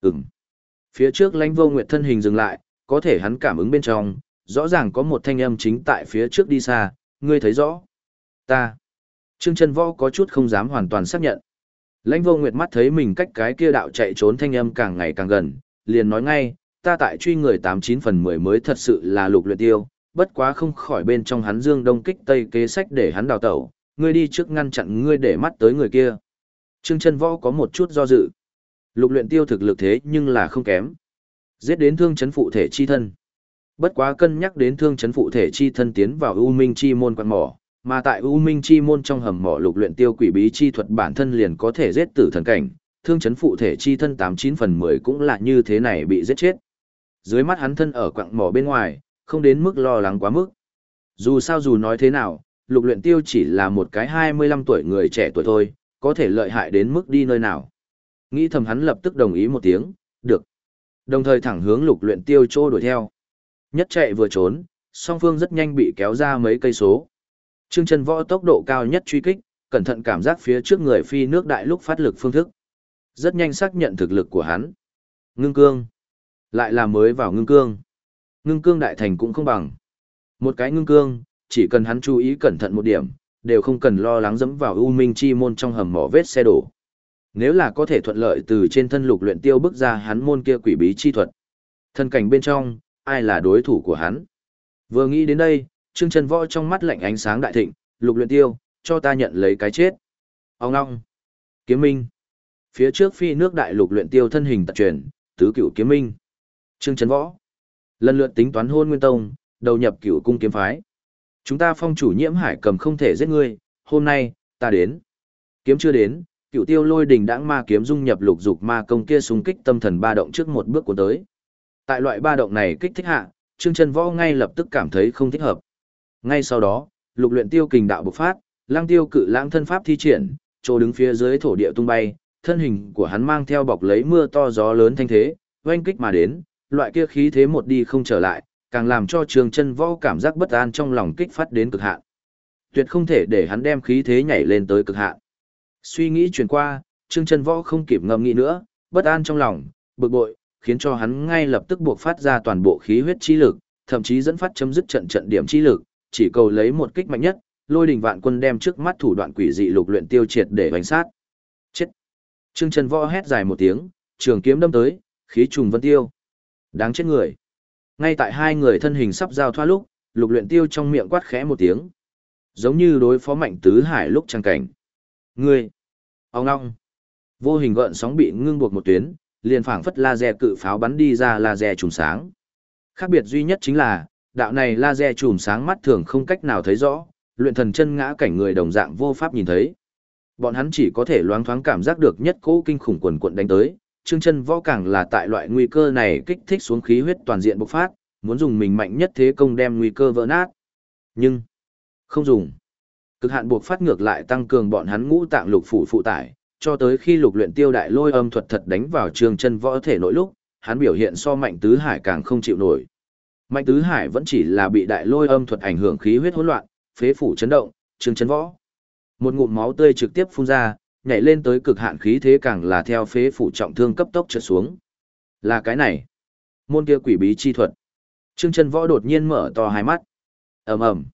Ừm. Phía trước Lãnh Vô Nguyệt thân hình dừng lại, có thể hắn cảm ứng bên trong, rõ ràng có một thanh âm chính tại phía trước đi xa, ngươi thấy rõ. Ta. Trương Chân Võ có chút không dám hoàn toàn xác nhận. Lãnh Vô Nguyệt mắt thấy mình cách cái kia đạo chạy trốn thanh âm càng ngày càng gần, liền nói ngay, ta tại truy người tám chín phần mười mới thật sự là lục luyện tiêu, bất quá không khỏi bên trong hắn dương đông kích tây kế sách để hắn đào tẩu, ngươi đi trước ngăn chặn ngươi để mắt tới người kia. Trương chân võ có một chút do dự. Lục luyện tiêu thực lực thế nhưng là không kém. Giết đến thương chấn phụ thể chi thân. Bất quá cân nhắc đến thương chấn phụ thể chi thân tiến vào U Minh chi môn quan mỏ, mà tại U Minh chi môn trong hầm mỏ lục luyện tiêu quỷ bí chi thuật bản thân liền có thể giết tử thần cảnh, thương chấn phụ thể chi thân 89 phần 10 cũng là như thế này bị giết chết. Dưới mắt hắn thân ở quặng mỏ bên ngoài, không đến mức lo lắng quá mức. Dù sao dù nói thế nào, lục luyện tiêu chỉ là một cái 25 tuổi người trẻ tuổi thôi, có thể lợi hại đến mức đi nơi nào. Nghĩ thầm hắn lập tức đồng ý một tiếng, được. Đồng thời thẳng hướng lục luyện tiêu trô đuổi theo. Nhất chạy vừa trốn, song phương rất nhanh bị kéo ra mấy cây số. Trương chân võ tốc độ cao nhất truy kích, cẩn thận cảm giác phía trước người phi nước đại lúc phát lực phương thức. Rất nhanh xác nhận thực lực của hắn. Ngưng cương. Lại là mới vào ngưng cương. Ngưng cương đại thành cũng không bằng. Một cái ngưng cương, chỉ cần hắn chú ý cẩn thận một điểm, đều không cần lo lắng dẫm vào U Minh Chi môn trong hầm mỏ vết xe đổ. Nếu là có thể thuận lợi từ trên thân lục luyện tiêu bước ra hắn môn kia quỷ bí chi thuật. Thân cảnh bên trong, ai là đối thủ của hắn? Vừa nghĩ đến đây, Trương Trần Võ trong mắt lạnh ánh sáng đại thịnh, lục luyện tiêu, cho ta nhận lấy cái chết. Ông ngong. Kiếm minh. Phía trước phi nước đại lục luyện tiêu thân hình tật truyền, tứ cửu kiếm minh. Trương Trần Võ. Lần lượt tính toán hôn nguyên tông, đầu nhập cửu cung kiếm phái. Chúng ta phong chủ nhiễm hải cầm không thể giết ngươi, hôm nay, ta đến. Kiếm chưa đến, Cửu tiêu lôi đình đãng ma kiếm dung nhập lục dục ma công kia xung kích tâm thần ba động trước một bước của tới. Tại loại ba động này kích thích hạ, Trương Trần Võ ngay lập tức cảm thấy không thích hợp. Ngay sau đó, lục luyện tiêu kình đạo bộc phát, lang tiêu cự lãng thân pháp thi triển, chỗ đứng phía dưới thổ địa tung bay, thân hình của hắn mang theo bọc lấy mưa to gió lớn thanh thế, oanh kích mà đến, loại kia khí thế một đi không trở lại, càng làm cho Trương Chân Võ cảm giác bất an trong lòng kích phát đến cực hạn. Tuyệt không thể để hắn đem khí thế nhảy lên tới cực hạn. Suy nghĩ chuyển qua, Trương Chân Võ không kịp ngẫm nghĩ nữa, bất an trong lòng, bực bội, khiến cho hắn ngay lập tức buộc phát ra toàn bộ khí huyết chi lực, thậm chí dẫn phát chấm dứt trận trận điểm chi lực, chỉ cầu lấy một kích mạnh nhất, lôi đình vạn quân đem trước mắt thủ đoạn quỷ dị lục luyện tiêu triệt để đánh sát. Chết! Trương Trần Võ hét dài một tiếng, trường kiếm đâm tới, khí trùng vân tiêu. Đáng chết người! Ngay tại hai người thân hình sắp giao thoa lúc, lục luyện tiêu trong miệng quát khẽ một tiếng. Giống như đối phó mạnh tứ hải lúc trang cảnh. Ngươi! Ông ngong! Vô hình gợn sóng bị ngưng buộc một tuyến, liền phảng phất laser cự pháo bắn đi ra laser trùng sáng. Khác biệt duy nhất chính là, đạo này laser chùm sáng mắt thường không cách nào thấy rõ, luyện thần chân ngã cảnh người đồng dạng vô pháp nhìn thấy. Bọn hắn chỉ có thể loáng thoáng cảm giác được nhất cỗ kinh khủng quần quận đánh tới, Trương Chân Võ càng là tại loại nguy cơ này kích thích xuống khí huyết toàn diện bộc phát, muốn dùng mình mạnh nhất thế công đem nguy cơ vỡ nát. Nhưng không dùng. Cực hạn buộc phát ngược lại tăng cường bọn hắn ngũ tạng lục phủ phụ tải, cho tới khi lục luyện tiêu đại lôi âm thuật thật đánh vào Trương Chân Võ thể nội lúc, hắn biểu hiện so mạnh tứ hải càng không chịu nổi. Mạnh tứ hải vẫn chỉ là bị đại lôi âm thuật ảnh hưởng khí huyết hỗn loạn, phế phủ chấn động, trương chấn võ. Một ngụm máu tươi trực tiếp phun ra, nhảy lên tới cực hạn khí thế càng là theo phế phủ trọng thương cấp tốc trượt xuống. Là cái này. Môn kia quỷ bí chi thuật. Trương chân võ đột nhiên mở to hai mắt. ầm ầm,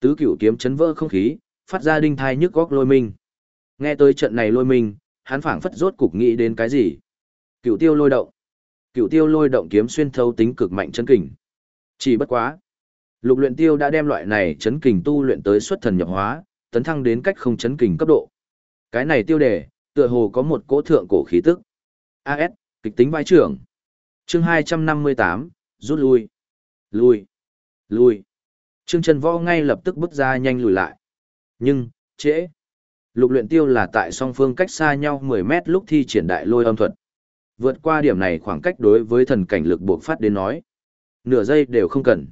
Tứ cửu kiếm chấn vỡ không khí, phát ra đinh thai nhức góc lôi minh. Nghe tới trận này lôi minh, hắn phảng phất rốt cục nghĩ đến cái gì? Cửu tiêu lôi động. Cửu tiêu lôi động kiếm xuyên thấu tính cực mạnh chân kình. Chỉ bất quá. Lục luyện tiêu đã đem loại này chấn kình tu luyện tới xuất thần nhập hóa, tấn thăng đến cách không chấn kình cấp độ. Cái này tiêu đề, tựa hồ có một cỗ thượng cổ khí tức. AS, kịch tính vai trưởng. Chương 258, rút lui. Lui. Lui. Trương Trần Võ ngay lập tức bước ra nhanh lùi lại. Nhưng, trễ. Lục luyện tiêu là tại song phương cách xa nhau 10 mét lúc thi triển đại lôi âm thuật. Vượt qua điểm này khoảng cách đối với thần cảnh lực buộc phát đến nói. Nửa giây đều không cần.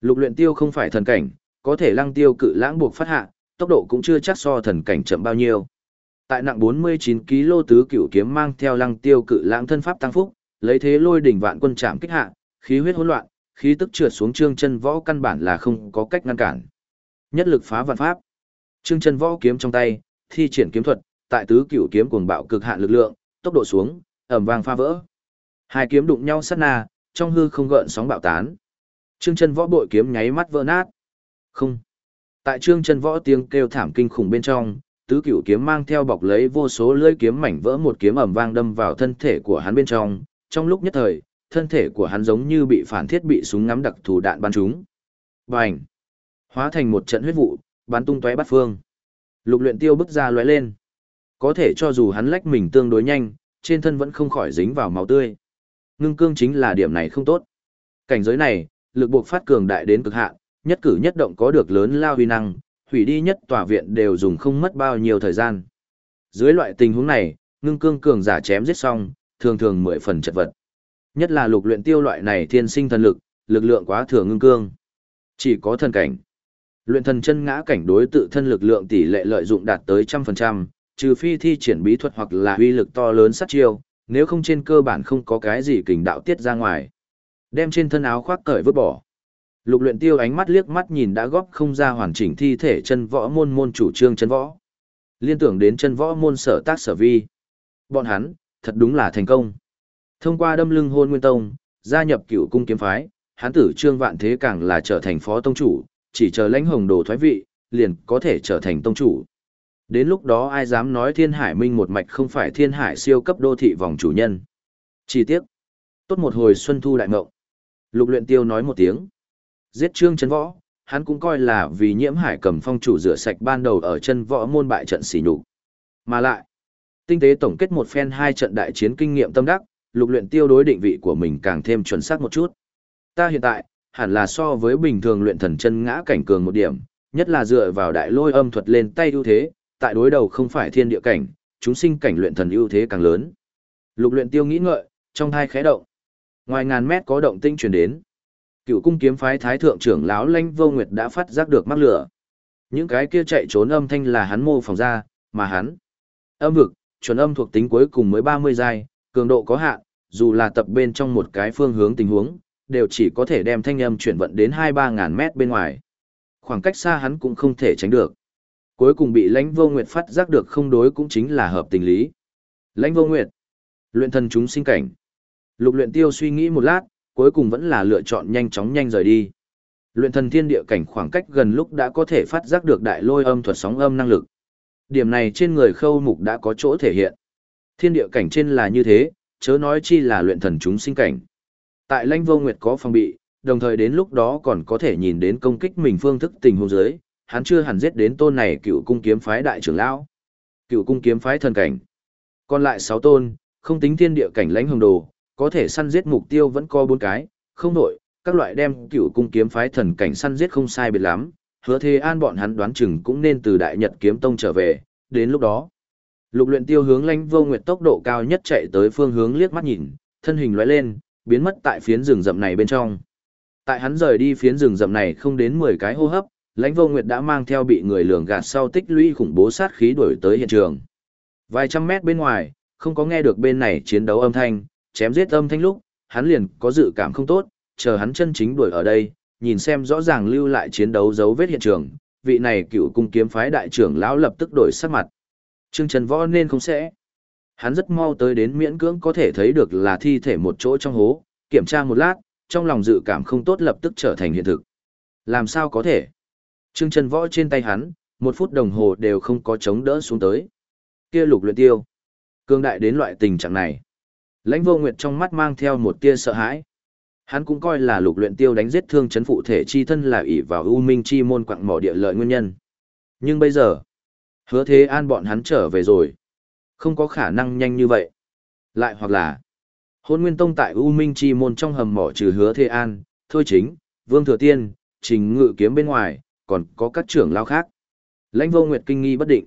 Lục luyện tiêu không phải thần cảnh, có thể lăng tiêu cự lãng buộc phát hạ, tốc độ cũng chưa chắc so thần cảnh chậm bao nhiêu. Tại nặng 49 kg tứ cửu kiếm mang theo lăng tiêu cự lãng thân pháp tăng phúc, lấy thế lôi đỉnh vạn quân chạm kích hạ, khí huyết hỗn loạn, khí tức trượt xuống trương chân võ căn bản là không có cách ngăn cản. Nhất lực phá vạn pháp. Trương chân võ kiếm trong tay, thi triển kiếm thuật, tại tứ cửu kiếm cuồng bạo cực hạn lực lượng, tốc độ xuống, ầm vang pha vỡ. Hai kiếm đụng nhau sát na, trong hư không gợn sóng bạo tán. Trương chân võ bội kiếm nháy mắt vỡ nát. Không. Tại trương chân võ tiếng kêu thảm kinh khủng bên trong, tứ cửu kiếm mang theo bọc lấy vô số lưỡi kiếm mảnh vỡ một kiếm ầm vang đâm vào thân thể của hắn bên trong, trong lúc nhất thời, thân thể của hắn giống như bị phản thiết bị súng ngắm đặc thù đạn bắn trúng. Bành! Hóa thành một trận huyết vụ, bắn tung tóe bát phương. Lục luyện tiêu bước ra lóe lên. Có thể cho dù hắn lách mình tương đối nhanh, trên thân vẫn không khỏi dính vào máu tươi. Ngưng cương chính là điểm này không tốt. Cảnh giới này, lực buộc phát cường đại đến cực hạn, nhất cử nhất động có được lớn lao huy năng, hủy đi nhất tòa viện đều dùng không mất bao nhiêu thời gian. Dưới loại tình huống này, ngưng cương cường giả chém giết xong, thường thường mười phần chật vật. Nhất là lục luyện tiêu loại này thiên sinh thần lực, lực lượng quá thừa ngưng cương. Chỉ có thần cảnh. Luyện thần chân ngã cảnh đối tự thân lực lượng tỷ lệ lợi dụng đạt tới trăm phần trăm, trừ phi thi triển bí thuật hoặc là uy lực to lớn sát chiêu, nếu không trên cơ bản không có cái gì kình đạo tiết ra ngoài. Đem trên thân áo khoác cởi vứt bỏ. Lục luyện tiêu ánh mắt liếc mắt nhìn đã góp không ra hoàn chỉnh thi thể chân võ môn môn chủ trương chân võ. Liên tưởng đến chân võ môn sở tác sở vi. Bọn hắn, thật đúng là thành công. Thông qua đâm lưng hôn nguyên tông, gia nhập cựu cung kiếm phái, hắn tử trương vạn thế càng là trở thành phó tông chủ, chỉ chờ lãnh hồng đồ thoái vị, liền có thể trở thành tông chủ. Đến lúc đó ai dám nói thiên hải minh một mạch không phải thiên hải siêu cấp đô thị vòng chủ nhân. Chi tiết. Tốt một hồi xuân thu đại mộng. Lục luyện tiêu nói một tiếng. Giết trương chân võ, hắn cũng coi là vì nhiễm hải cầm phong chủ rửa sạch ban đầu ở chân võ môn bại trận xỉ nhục. Mà lại, tinh tế tổng kết một phen hai trận đại chiến kinh nghiệm tâm đắc, lục luyện tiêu đối định vị của mình càng thêm chuẩn xác một chút. Ta hiện tại, hẳn là so với bình thường luyện thần chân ngã cảnh cường một điểm, nhất là dựa vào đại lôi âm thuật lên tay ưu thế, tại đối đầu không phải thiên địa cảnh, chúng sinh cảnh luyện thần ưu thế càng lớn. Lục luyện tiêu nghĩ ngợi, trong hai khẽ động. Ngoài ngàn mét có động tinh truyền đến. Cựu cung kiếm phái thái thượng trưởng lão lanh Vô Nguyệt đã phát giác được mắc lửa. Những cái kia chạy trốn âm thanh là hắn mô phỏng ra, mà hắn âm vực, chuẩn âm thuộc tính cuối cùng mới 30 giai, cường độ có hạn, dù là tập bên trong một cái phương hướng tình huống, đều chỉ có thể đem thanh âm chuyển vận đến 2-3 ngàn mét bên ngoài. Khoảng cách xa hắn cũng không thể tránh được. Cuối cùng bị lãnh vô nguyệt phát giác được không đối cũng chính là hợp tình lý. Lãnh vô nguyệt, luyện thần chúng sinh cảnh. Lục luyện tiêu suy nghĩ một lát, cuối cùng vẫn là lựa chọn nhanh chóng nhanh rời đi. Luyện thần thiên địa cảnh khoảng cách gần lúc đã có thể phát giác được đại lôi âm thuật sóng âm năng lực. Điểm này trên người khâu mục đã có chỗ thể hiện. Thiên địa cảnh trên là như thế, chớ nói chi là luyện thần chúng sinh cảnh. Tại lãnh vô nguyệt có phòng bị, đồng thời đến lúc đó còn có thể nhìn đến công kích mình phương thức tình huống dưới, hắn chưa hẳn giết đến tôn này cựu cung kiếm phái đại trưởng lão. Cựu cung kiếm phái thần cảnh. Còn lại sáu tôn, không tính thiên địa cảnh lãnh hồng đồ, có thể săn giết mục tiêu vẫn có bốn cái, không đổi, các loại đem cựu cung kiếm phái thần cảnh săn giết không sai biệt lắm, hứa thế an bọn hắn đoán chừng cũng nên từ đại nhật kiếm tông trở về, đến lúc đó. Lục luyện tiêu hướng lãnh vô nguyệt tốc độ cao nhất chạy tới phương hướng liếc mắt nhìn, thân hình lóe lên, biến mất tại phiến rừng rậm này bên trong. Tại hắn rời đi phiến rừng rậm này không đến 10 cái hô hấp, lãnh vô nguyệt đã mang theo bị người lường gạt sau tích lũy khủng bố sát khí đuổi tới hiện trường. Vài trăm mét bên ngoài, không có nghe được bên này chiến đấu âm thanh, chém giết âm thanh lúc, hắn liền có dự cảm không tốt, chờ hắn chân chính đuổi ở đây, nhìn xem rõ ràng lưu lại chiến đấu dấu vết hiện trường, vị này cựu cung kiếm phái đại trưởng lão lập tức đổi sắc mặt. Trương Trần Võ nên không sẽ. Hắn rất mau tới đến miễn cưỡng có thể thấy được là thi thể một chỗ trong hố, kiểm tra một lát, trong lòng dự cảm không tốt lập tức trở thành hiện thực. Làm sao có thể? Trương Trần Võ trên tay hắn, một phút đồng hồ đều không có chống đỡ xuống tới. Kia lục luyện tiêu. Cương đại đến loại tình trạng này. Lãnh vô nguyệt trong mắt mang theo một tia sợ hãi. Hắn cũng coi là lục luyện tiêu đánh giết thương chấn phụ thể chi thân là ỷ vào U Minh chi môn quặng mỏ địa lợi nguyên nhân. Nhưng bây giờ, hứa thế an bọn hắn trở về rồi. Không có khả năng nhanh như vậy. Lại hoặc là, hôn nguyên tông tại U Minh chi môn trong hầm mỏ trừ hứa thế an, thôi chính, vương thừa tiên, trình ngự kiếm bên ngoài, còn có các trưởng lao khác. Lãnh vô nguyệt kinh nghi bất định.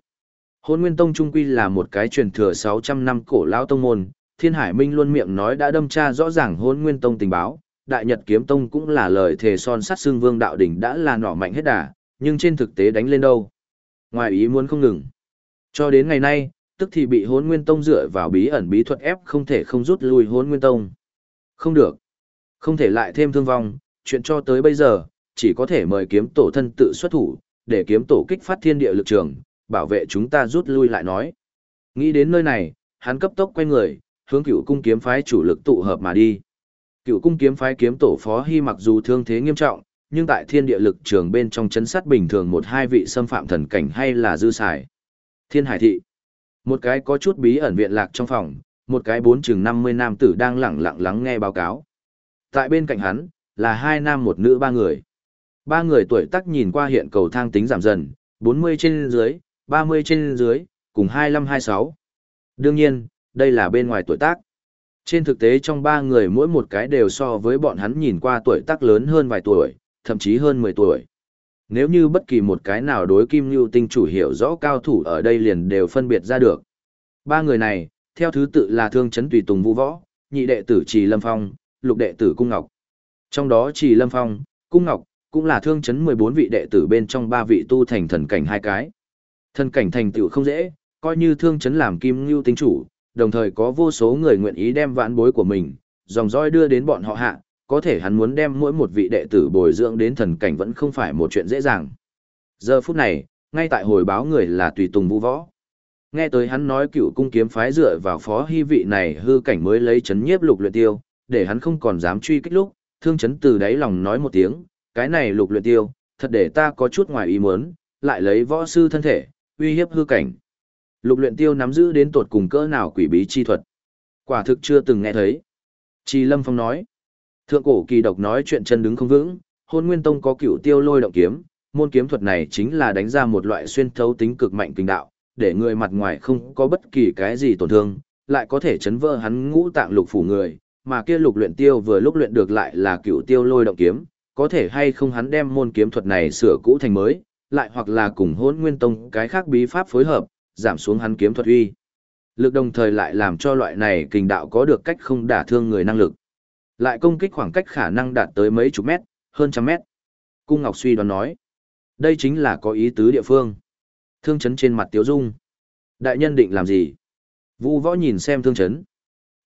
Hôn nguyên tông trung quy là một cái truyền thừa 600 năm cổ lao tông môn, thiên hải minh luôn miệng nói đã đâm tra rõ ràng hôn nguyên tông tình báo, đại nhật kiếm tông cũng là lời thề son sắt xương vương đạo đỉnh đã là nỏ mạnh hết đà, nhưng trên thực tế đánh lên đâu. Ngoài ý muốn không ngừng. Cho đến ngày nay, tức thì bị hôn nguyên tông dựa vào bí ẩn bí thuật ép không thể không rút lui hôn nguyên tông. Không được. Không thể lại thêm thương vong, chuyện cho tới bây giờ, chỉ có thể mời kiếm tổ thân tự xuất thủ, để kiếm tổ kích phát thiên địa lực trường, bảo vệ chúng ta rút lui lại nói. Nghĩ đến nơi này, hắn cấp tốc quay người, hướng cựu cung kiếm phái chủ lực tụ hợp mà đi. Cựu cung kiếm phái kiếm tổ phó hy mặc dù thương thế nghiêm trọng, nhưng tại thiên địa lực trường bên trong chấn sát bình thường một hai vị xâm phạm thần cảnh hay là dư xài. Thiên hải thị. Một cái có chút bí ẩn viện lạc trong phòng, một cái bốn chừng mươi nam tử đang lẳng lặng lắng nghe báo cáo. Tại bên cạnh hắn, là hai nam một nữ ba người. Ba người tuổi tác nhìn qua hiện cầu thang tính giảm dần, bốn mươi trên dưới, ba mươi trên dưới, cùng hai hai mươi sáu. Đương nhiên, đây là bên ngoài tuổi tác. Trên thực tế trong ba người mỗi một cái đều so với bọn hắn nhìn qua tuổi tác lớn hơn vài tuổi, thậm chí hơn 10 tuổi. Nếu như bất kỳ một cái nào đối kim lưu tinh chủ hiểu rõ cao thủ ở đây liền đều phân biệt ra được. Ba người này, theo thứ tự là thương chấn tùy tùng vũ võ, nhị đệ tử trì lâm phong, lục đệ tử cung ngọc. Trong đó trì lâm phong, cung ngọc, cũng là thương chấn 14 vị đệ tử bên trong ba vị tu thành thần cảnh hai cái. Thần cảnh thành tựu không dễ, coi như thương chấn làm kim ngưu tinh chủ, đồng thời có vô số người nguyện ý đem vãn bối của mình, dòng dõi đưa đến bọn họ hạ, có thể hắn muốn đem mỗi một vị đệ tử bồi dưỡng đến thần cảnh vẫn không phải một chuyện dễ dàng. Giờ phút này, ngay tại hồi báo người là tùy tùng vũ võ. Nghe tới hắn nói cựu cung kiếm phái dựa vào phó hy vị này hư cảnh mới lấy chấn nhiếp lục luyện tiêu, để hắn không còn dám truy kích lúc, thương chấn từ đáy lòng nói một tiếng, cái này lục luyện tiêu, thật để ta có chút ngoài ý muốn, lại lấy võ sư thân thể, uy hiếp hư cảnh. Lục luyện tiêu nắm giữ đến tột cùng cỡ nào quỷ bí chi thuật. Quả thực chưa từng nghe thấy. Chi Lâm Phong nói. Thượng cổ kỳ độc nói chuyện chân đứng không vững, hôn nguyên tông có cửu tiêu lôi động kiếm, môn kiếm thuật này chính là đánh ra một loại xuyên thấu tính cực mạnh kinh đạo, để người mặt ngoài không có bất kỳ cái gì tổn thương, lại có thể chấn vỡ hắn ngũ tạng lục phủ người, mà kia lục luyện tiêu vừa lúc luyện được lại là cửu tiêu lôi động kiếm, có thể hay không hắn đem môn kiếm thuật này sửa cũ thành mới, lại hoặc là cùng hôn nguyên tông cái khác bí pháp phối hợp, giảm xuống hắn kiếm thuật uy. Lực đồng thời lại làm cho loại này kình đạo có được cách không đả thương người năng lực. Lại công kích khoảng cách khả năng đạt tới mấy chục mét, hơn trăm mét. Cung Ngọc suy đoán nói. Đây chính là có ý tứ địa phương. Thương chấn trên mặt Tiếu Dung. Đại nhân định làm gì? Vu võ nhìn xem thương chấn.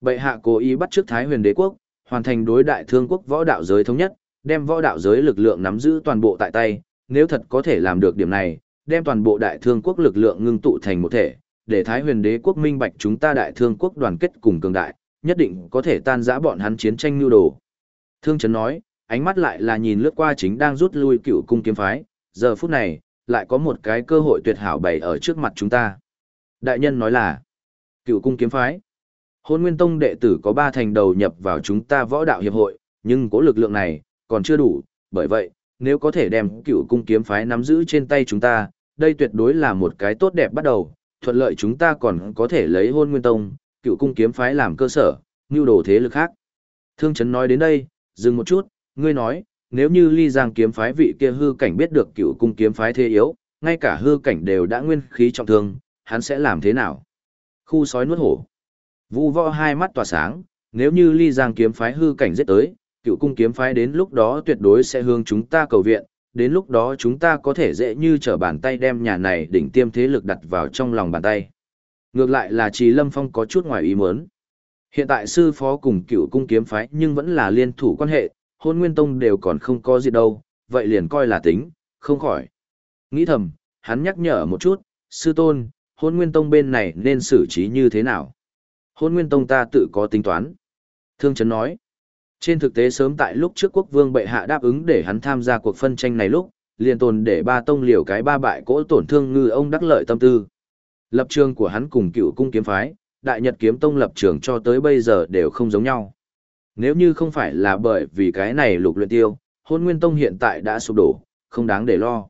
Bệ hạ cố ý bắt trước Thái huyền đế quốc, hoàn thành đối đại thương quốc võ đạo giới thống nhất, đem võ đạo giới lực lượng nắm giữ toàn bộ tại tay. Nếu thật có thể làm được điểm này, đem toàn bộ đại thương quốc lực lượng ngưng tụ thành một thể, để Thái huyền đế quốc minh bạch chúng ta đại thương quốc đoàn kết cùng cường đại, nhất định có thể tan rã bọn hắn chiến tranh nhu đồ. Thương Trấn nói, ánh mắt lại là nhìn lướt qua chính đang rút lui cựu cung kiếm phái, giờ phút này, lại có một cái cơ hội tuyệt hảo bày ở trước mặt chúng ta. Đại nhân nói là, cựu cung kiếm phái. Hôn Nguyên Tông đệ tử có ba thành đầu nhập vào chúng ta võ đạo hiệp hội, nhưng cố lực lượng này, còn chưa đủ, bởi vậy, nếu có thể đem cựu cung kiếm phái nắm giữ trên tay chúng ta, đây tuyệt đối là một cái tốt đẹp bắt đầu, thuận lợi chúng ta còn có thể lấy hôn nguyên tông, cựu cung kiếm phái làm cơ sở, như đồ thế lực khác. Thương Trấn nói đến đây, dừng một chút, ngươi nói, nếu như ly giang kiếm phái vị kia hư cảnh biết được cựu cung kiếm phái thế yếu, ngay cả hư cảnh đều đã nguyên khí trọng thương, hắn sẽ làm thế nào? Khu sói nuốt hổ. Vu võ hai mắt tỏa sáng, nếu như ly giang kiếm phái hư cảnh giết tới, cựu cung kiếm phái đến lúc đó tuyệt đối sẽ hướng chúng ta cầu viện, đến lúc đó chúng ta có thể dễ như trở bàn tay đem nhà này đỉnh tiêm thế lực đặt vào trong lòng bàn tay. Ngược lại là Trì Lâm Phong có chút ngoài ý muốn. Hiện tại sư phó cùng cựu cung kiếm phái nhưng vẫn là liên thủ quan hệ, hôn nguyên tông đều còn không có gì đâu, vậy liền coi là tính, không khỏi. Nghĩ thầm, hắn nhắc nhở một chút, sư tôn, hôn nguyên tông bên này nên xử trí như thế nào? Hôn nguyên tông ta tự có tính toán. Thương Trấn nói, trên thực tế sớm tại lúc trước quốc vương bệ hạ đáp ứng để hắn tham gia cuộc phân tranh này lúc, liền tồn để ba tông liều cái ba bại cỗ tổn thương ngư ông đắc lợi tâm tư. Lập trường của hắn cùng cựu cung kiếm phái, đại nhật kiếm tông lập trường cho tới bây giờ đều không giống nhau. Nếu như không phải là bởi vì cái này lục luyện tiêu, hôn nguyên tông hiện tại đã sụp đổ, không đáng để lo.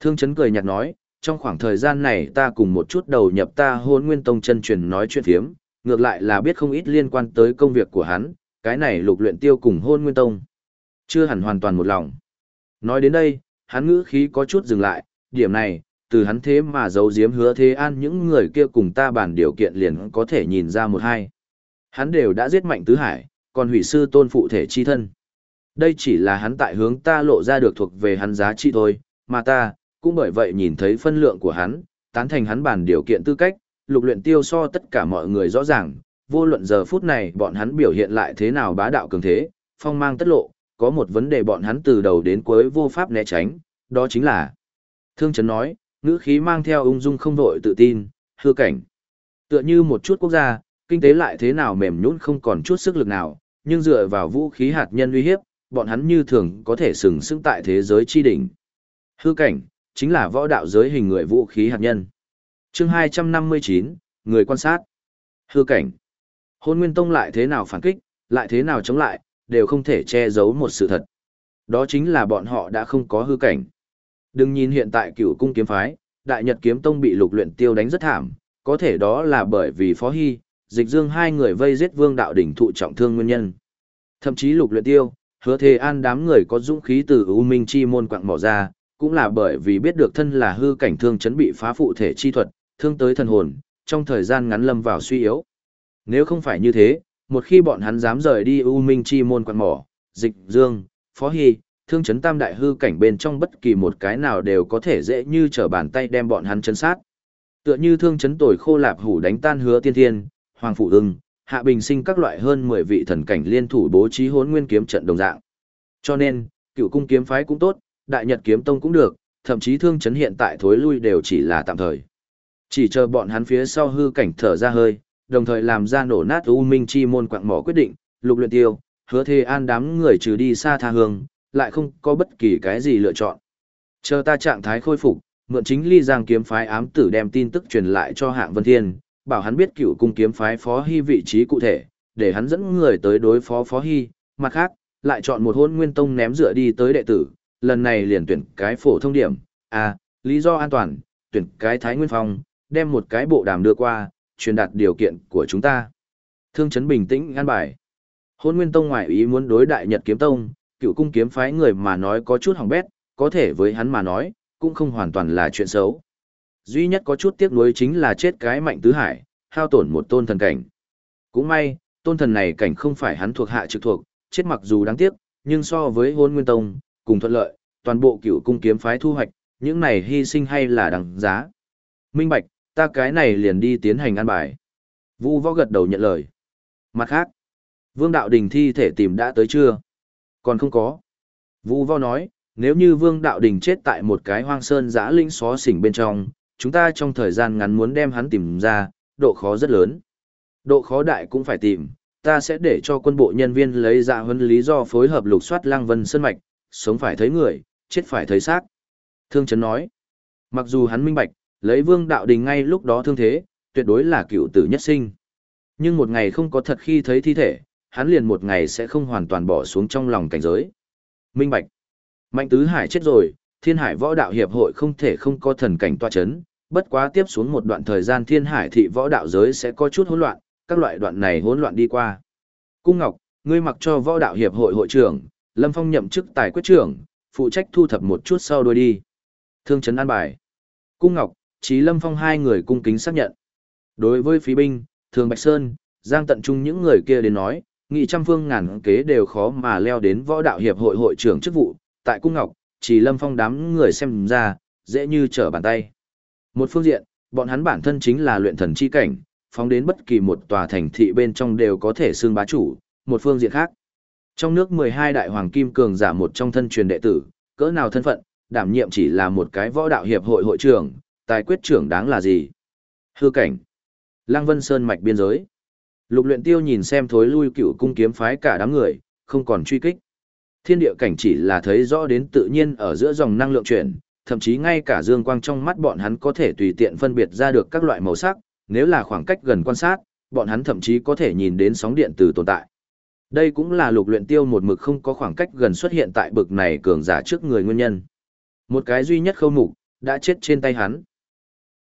Thương chấn cười nhạt nói, trong khoảng thời gian này ta cùng một chút đầu nhập ta hôn nguyên tông chân truyền nói chuyện thiếm, ngược lại là biết không ít liên quan tới công việc của hắn, cái này lục luyện tiêu cùng hôn nguyên tông. Chưa hẳn hoàn toàn một lòng. Nói đến đây, hắn ngữ khí có chút dừng lại, điểm này, từ hắn thế mà giấu giếm hứa thế an những người kia cùng ta bàn điều kiện liền có thể nhìn ra một hai. Hắn đều đã giết mạnh tứ hải, còn hủy sư tôn phụ thể chi thân. Đây chỉ là hắn tại hướng ta lộ ra được thuộc về hắn giá trị thôi, mà ta, cũng bởi vậy nhìn thấy phân lượng của hắn, tán thành hắn bàn điều kiện tư cách, lục luyện tiêu so tất cả mọi người rõ ràng, vô luận giờ phút này bọn hắn biểu hiện lại thế nào bá đạo cường thế, phong mang tất lộ, có một vấn đề bọn hắn từ đầu đến cuối vô pháp né tránh, đó chính là Thương Trấn nói, ngữ khí mang theo ung dung không vội tự tin, hư cảnh. Tựa như một chút quốc gia, kinh tế lại thế nào mềm nhũn không còn chút sức lực nào, nhưng dựa vào vũ khí hạt nhân uy hiếp, bọn hắn như thường có thể sừng sững tại thế giới chi đỉnh. Hư cảnh, chính là võ đạo giới hình người vũ khí hạt nhân. chương 259, người quan sát. Hư cảnh. Hôn Nguyên Tông lại thế nào phản kích, lại thế nào chống lại, đều không thể che giấu một sự thật. Đó chính là bọn họ đã không có hư cảnh. Đừng nhìn hiện tại cựu cung kiếm phái, Đại Nhật Kiếm Tông bị lục luyện tiêu đánh rất thảm, có thể đó là bởi vì Phó Hy, dịch dương hai người vây giết vương đạo đỉnh thụ trọng thương nguyên nhân. Thậm chí lục luyện tiêu, hứa thề an đám người có dũng khí từ U Minh Chi môn quạng mỏ ra, cũng là bởi vì biết được thân là hư cảnh thương chấn bị phá phụ thể chi thuật, thương tới thần hồn, trong thời gian ngắn lâm vào suy yếu. Nếu không phải như thế, một khi bọn hắn dám rời đi U Minh Chi môn Quan mỏ, dịch dương, phó hy, thương chấn tam đại hư cảnh bên trong bất kỳ một cái nào đều có thể dễ như trở bàn tay đem bọn hắn chấn sát. Tựa như thương chấn tồi khô lạp hủ đánh tan hứa tiên thiên, hoàng phụ ưng, hạ bình sinh các loại hơn 10 vị thần cảnh liên thủ bố trí hốn nguyên kiếm trận đồng dạng. Cho nên, cựu cung kiếm phái cũng tốt, đại nhật kiếm tông cũng được, thậm chí thương chấn hiện tại thối lui đều chỉ là tạm thời. Chỉ chờ bọn hắn phía sau hư cảnh thở ra hơi, đồng thời làm ra nổ nát U Minh Chi môn quạng mỏ quyết định, lục luyện tiêu, hứa thề an đám người trừ đi xa tha hương, lại không có bất kỳ cái gì lựa chọn. Chờ ta trạng thái khôi phục, mượn chính ly giang kiếm phái ám tử đem tin tức truyền lại cho hạng vân thiên, bảo hắn biết cựu cung kiếm phái phó hy vị trí cụ thể, để hắn dẫn người tới đối phó phó hy, mặt khác, lại chọn một hôn nguyên tông ném dựa đi tới đệ tử, lần này liền tuyển cái phổ thông điểm, à, lý do an toàn, tuyển cái thái nguyên phong, đem một cái bộ đàm đưa qua, truyền đạt điều kiện của chúng ta. Thương chấn bình tĩnh ngăn bài. Hôn nguyên tông ngoại ý muốn đối đại nhật kiếm tông, cựu cung kiếm phái người mà nói có chút hỏng bét, có thể với hắn mà nói, cũng không hoàn toàn là chuyện xấu. Duy nhất có chút tiếc nuối chính là chết cái mạnh tứ hải, hao tổn một tôn thần cảnh. Cũng may, tôn thần này cảnh không phải hắn thuộc hạ trực thuộc, chết mặc dù đáng tiếc, nhưng so với hôn nguyên tông, cùng thuận lợi, toàn bộ cựu cung kiếm phái thu hoạch, những này hy sinh hay là đằng giá. Minh Bạch, ta cái này liền đi tiến hành ăn bài. Vu võ gật đầu nhận lời. Mặt khác, Vương Đạo Đình thi thể tìm đã tới chưa? Còn không có. Vu võ nói, nếu như Vương Đạo Đình chết tại một cái hoang sơn giã linh xó xỉnh bên trong, chúng ta trong thời gian ngắn muốn đem hắn tìm ra, độ khó rất lớn. Độ khó đại cũng phải tìm, ta sẽ để cho quân bộ nhân viên lấy dạ huấn lý do phối hợp lục soát Lang Vân Sơn Mạch, sống phải thấy người, chết phải thấy xác. Thương Trấn nói, mặc dù hắn minh bạch, lấy vương đạo đình ngay lúc đó thương thế, tuyệt đối là cựu tử nhất sinh. Nhưng một ngày không có thật khi thấy thi thể, hắn liền một ngày sẽ không hoàn toàn bỏ xuống trong lòng cảnh giới. Minh bạch, mạnh tứ hải chết rồi, thiên hải võ đạo hiệp hội không thể không có thần cảnh toa chấn, bất quá tiếp xuống một đoạn thời gian thiên hải thị võ đạo giới sẽ có chút hỗn loạn, các loại đoạn này hỗn loạn đi qua. Cung Ngọc, ngươi mặc cho võ đạo hiệp hội hội trưởng, Lâm Phong nhậm chức tài quyết trưởng, phụ trách thu thập một chút sau đuôi đi. Thương Trấn an bài. Cung Ngọc, Chí Lâm Phong hai người cung kính xác nhận. Đối với phí binh, Thường Bạch Sơn, Giang Tận Trung những người kia đến nói, nghị trăm phương ngàn kế đều khó mà leo đến võ đạo hiệp hội hội trưởng chức vụ, tại Cung Ngọc, Chí Lâm Phong đám người xem ra, dễ như trở bàn tay. Một phương diện, bọn hắn bản thân chính là luyện thần chi cảnh, phóng đến bất kỳ một tòa thành thị bên trong đều có thể xương bá chủ, một phương diện khác. Trong nước 12 đại hoàng kim cường giả một trong thân truyền đệ tử, cỡ nào thân phận, đảm nhiệm chỉ là một cái võ đạo hiệp hội hội trưởng, tài quyết trưởng đáng là gì? Hư cảnh. Lăng Vân Sơn mạch biên giới. Lục luyện tiêu nhìn xem thối lui cựu cung kiếm phái cả đám người, không còn truy kích. Thiên địa cảnh chỉ là thấy rõ đến tự nhiên ở giữa dòng năng lượng chuyển, thậm chí ngay cả dương quang trong mắt bọn hắn có thể tùy tiện phân biệt ra được các loại màu sắc, nếu là khoảng cách gần quan sát, bọn hắn thậm chí có thể nhìn đến sóng điện từ tồn tại. Đây cũng là lục luyện tiêu một mực không có khoảng cách gần xuất hiện tại bực này cường giả trước người nguyên nhân. Một cái duy nhất khâu mục, đã chết trên tay hắn.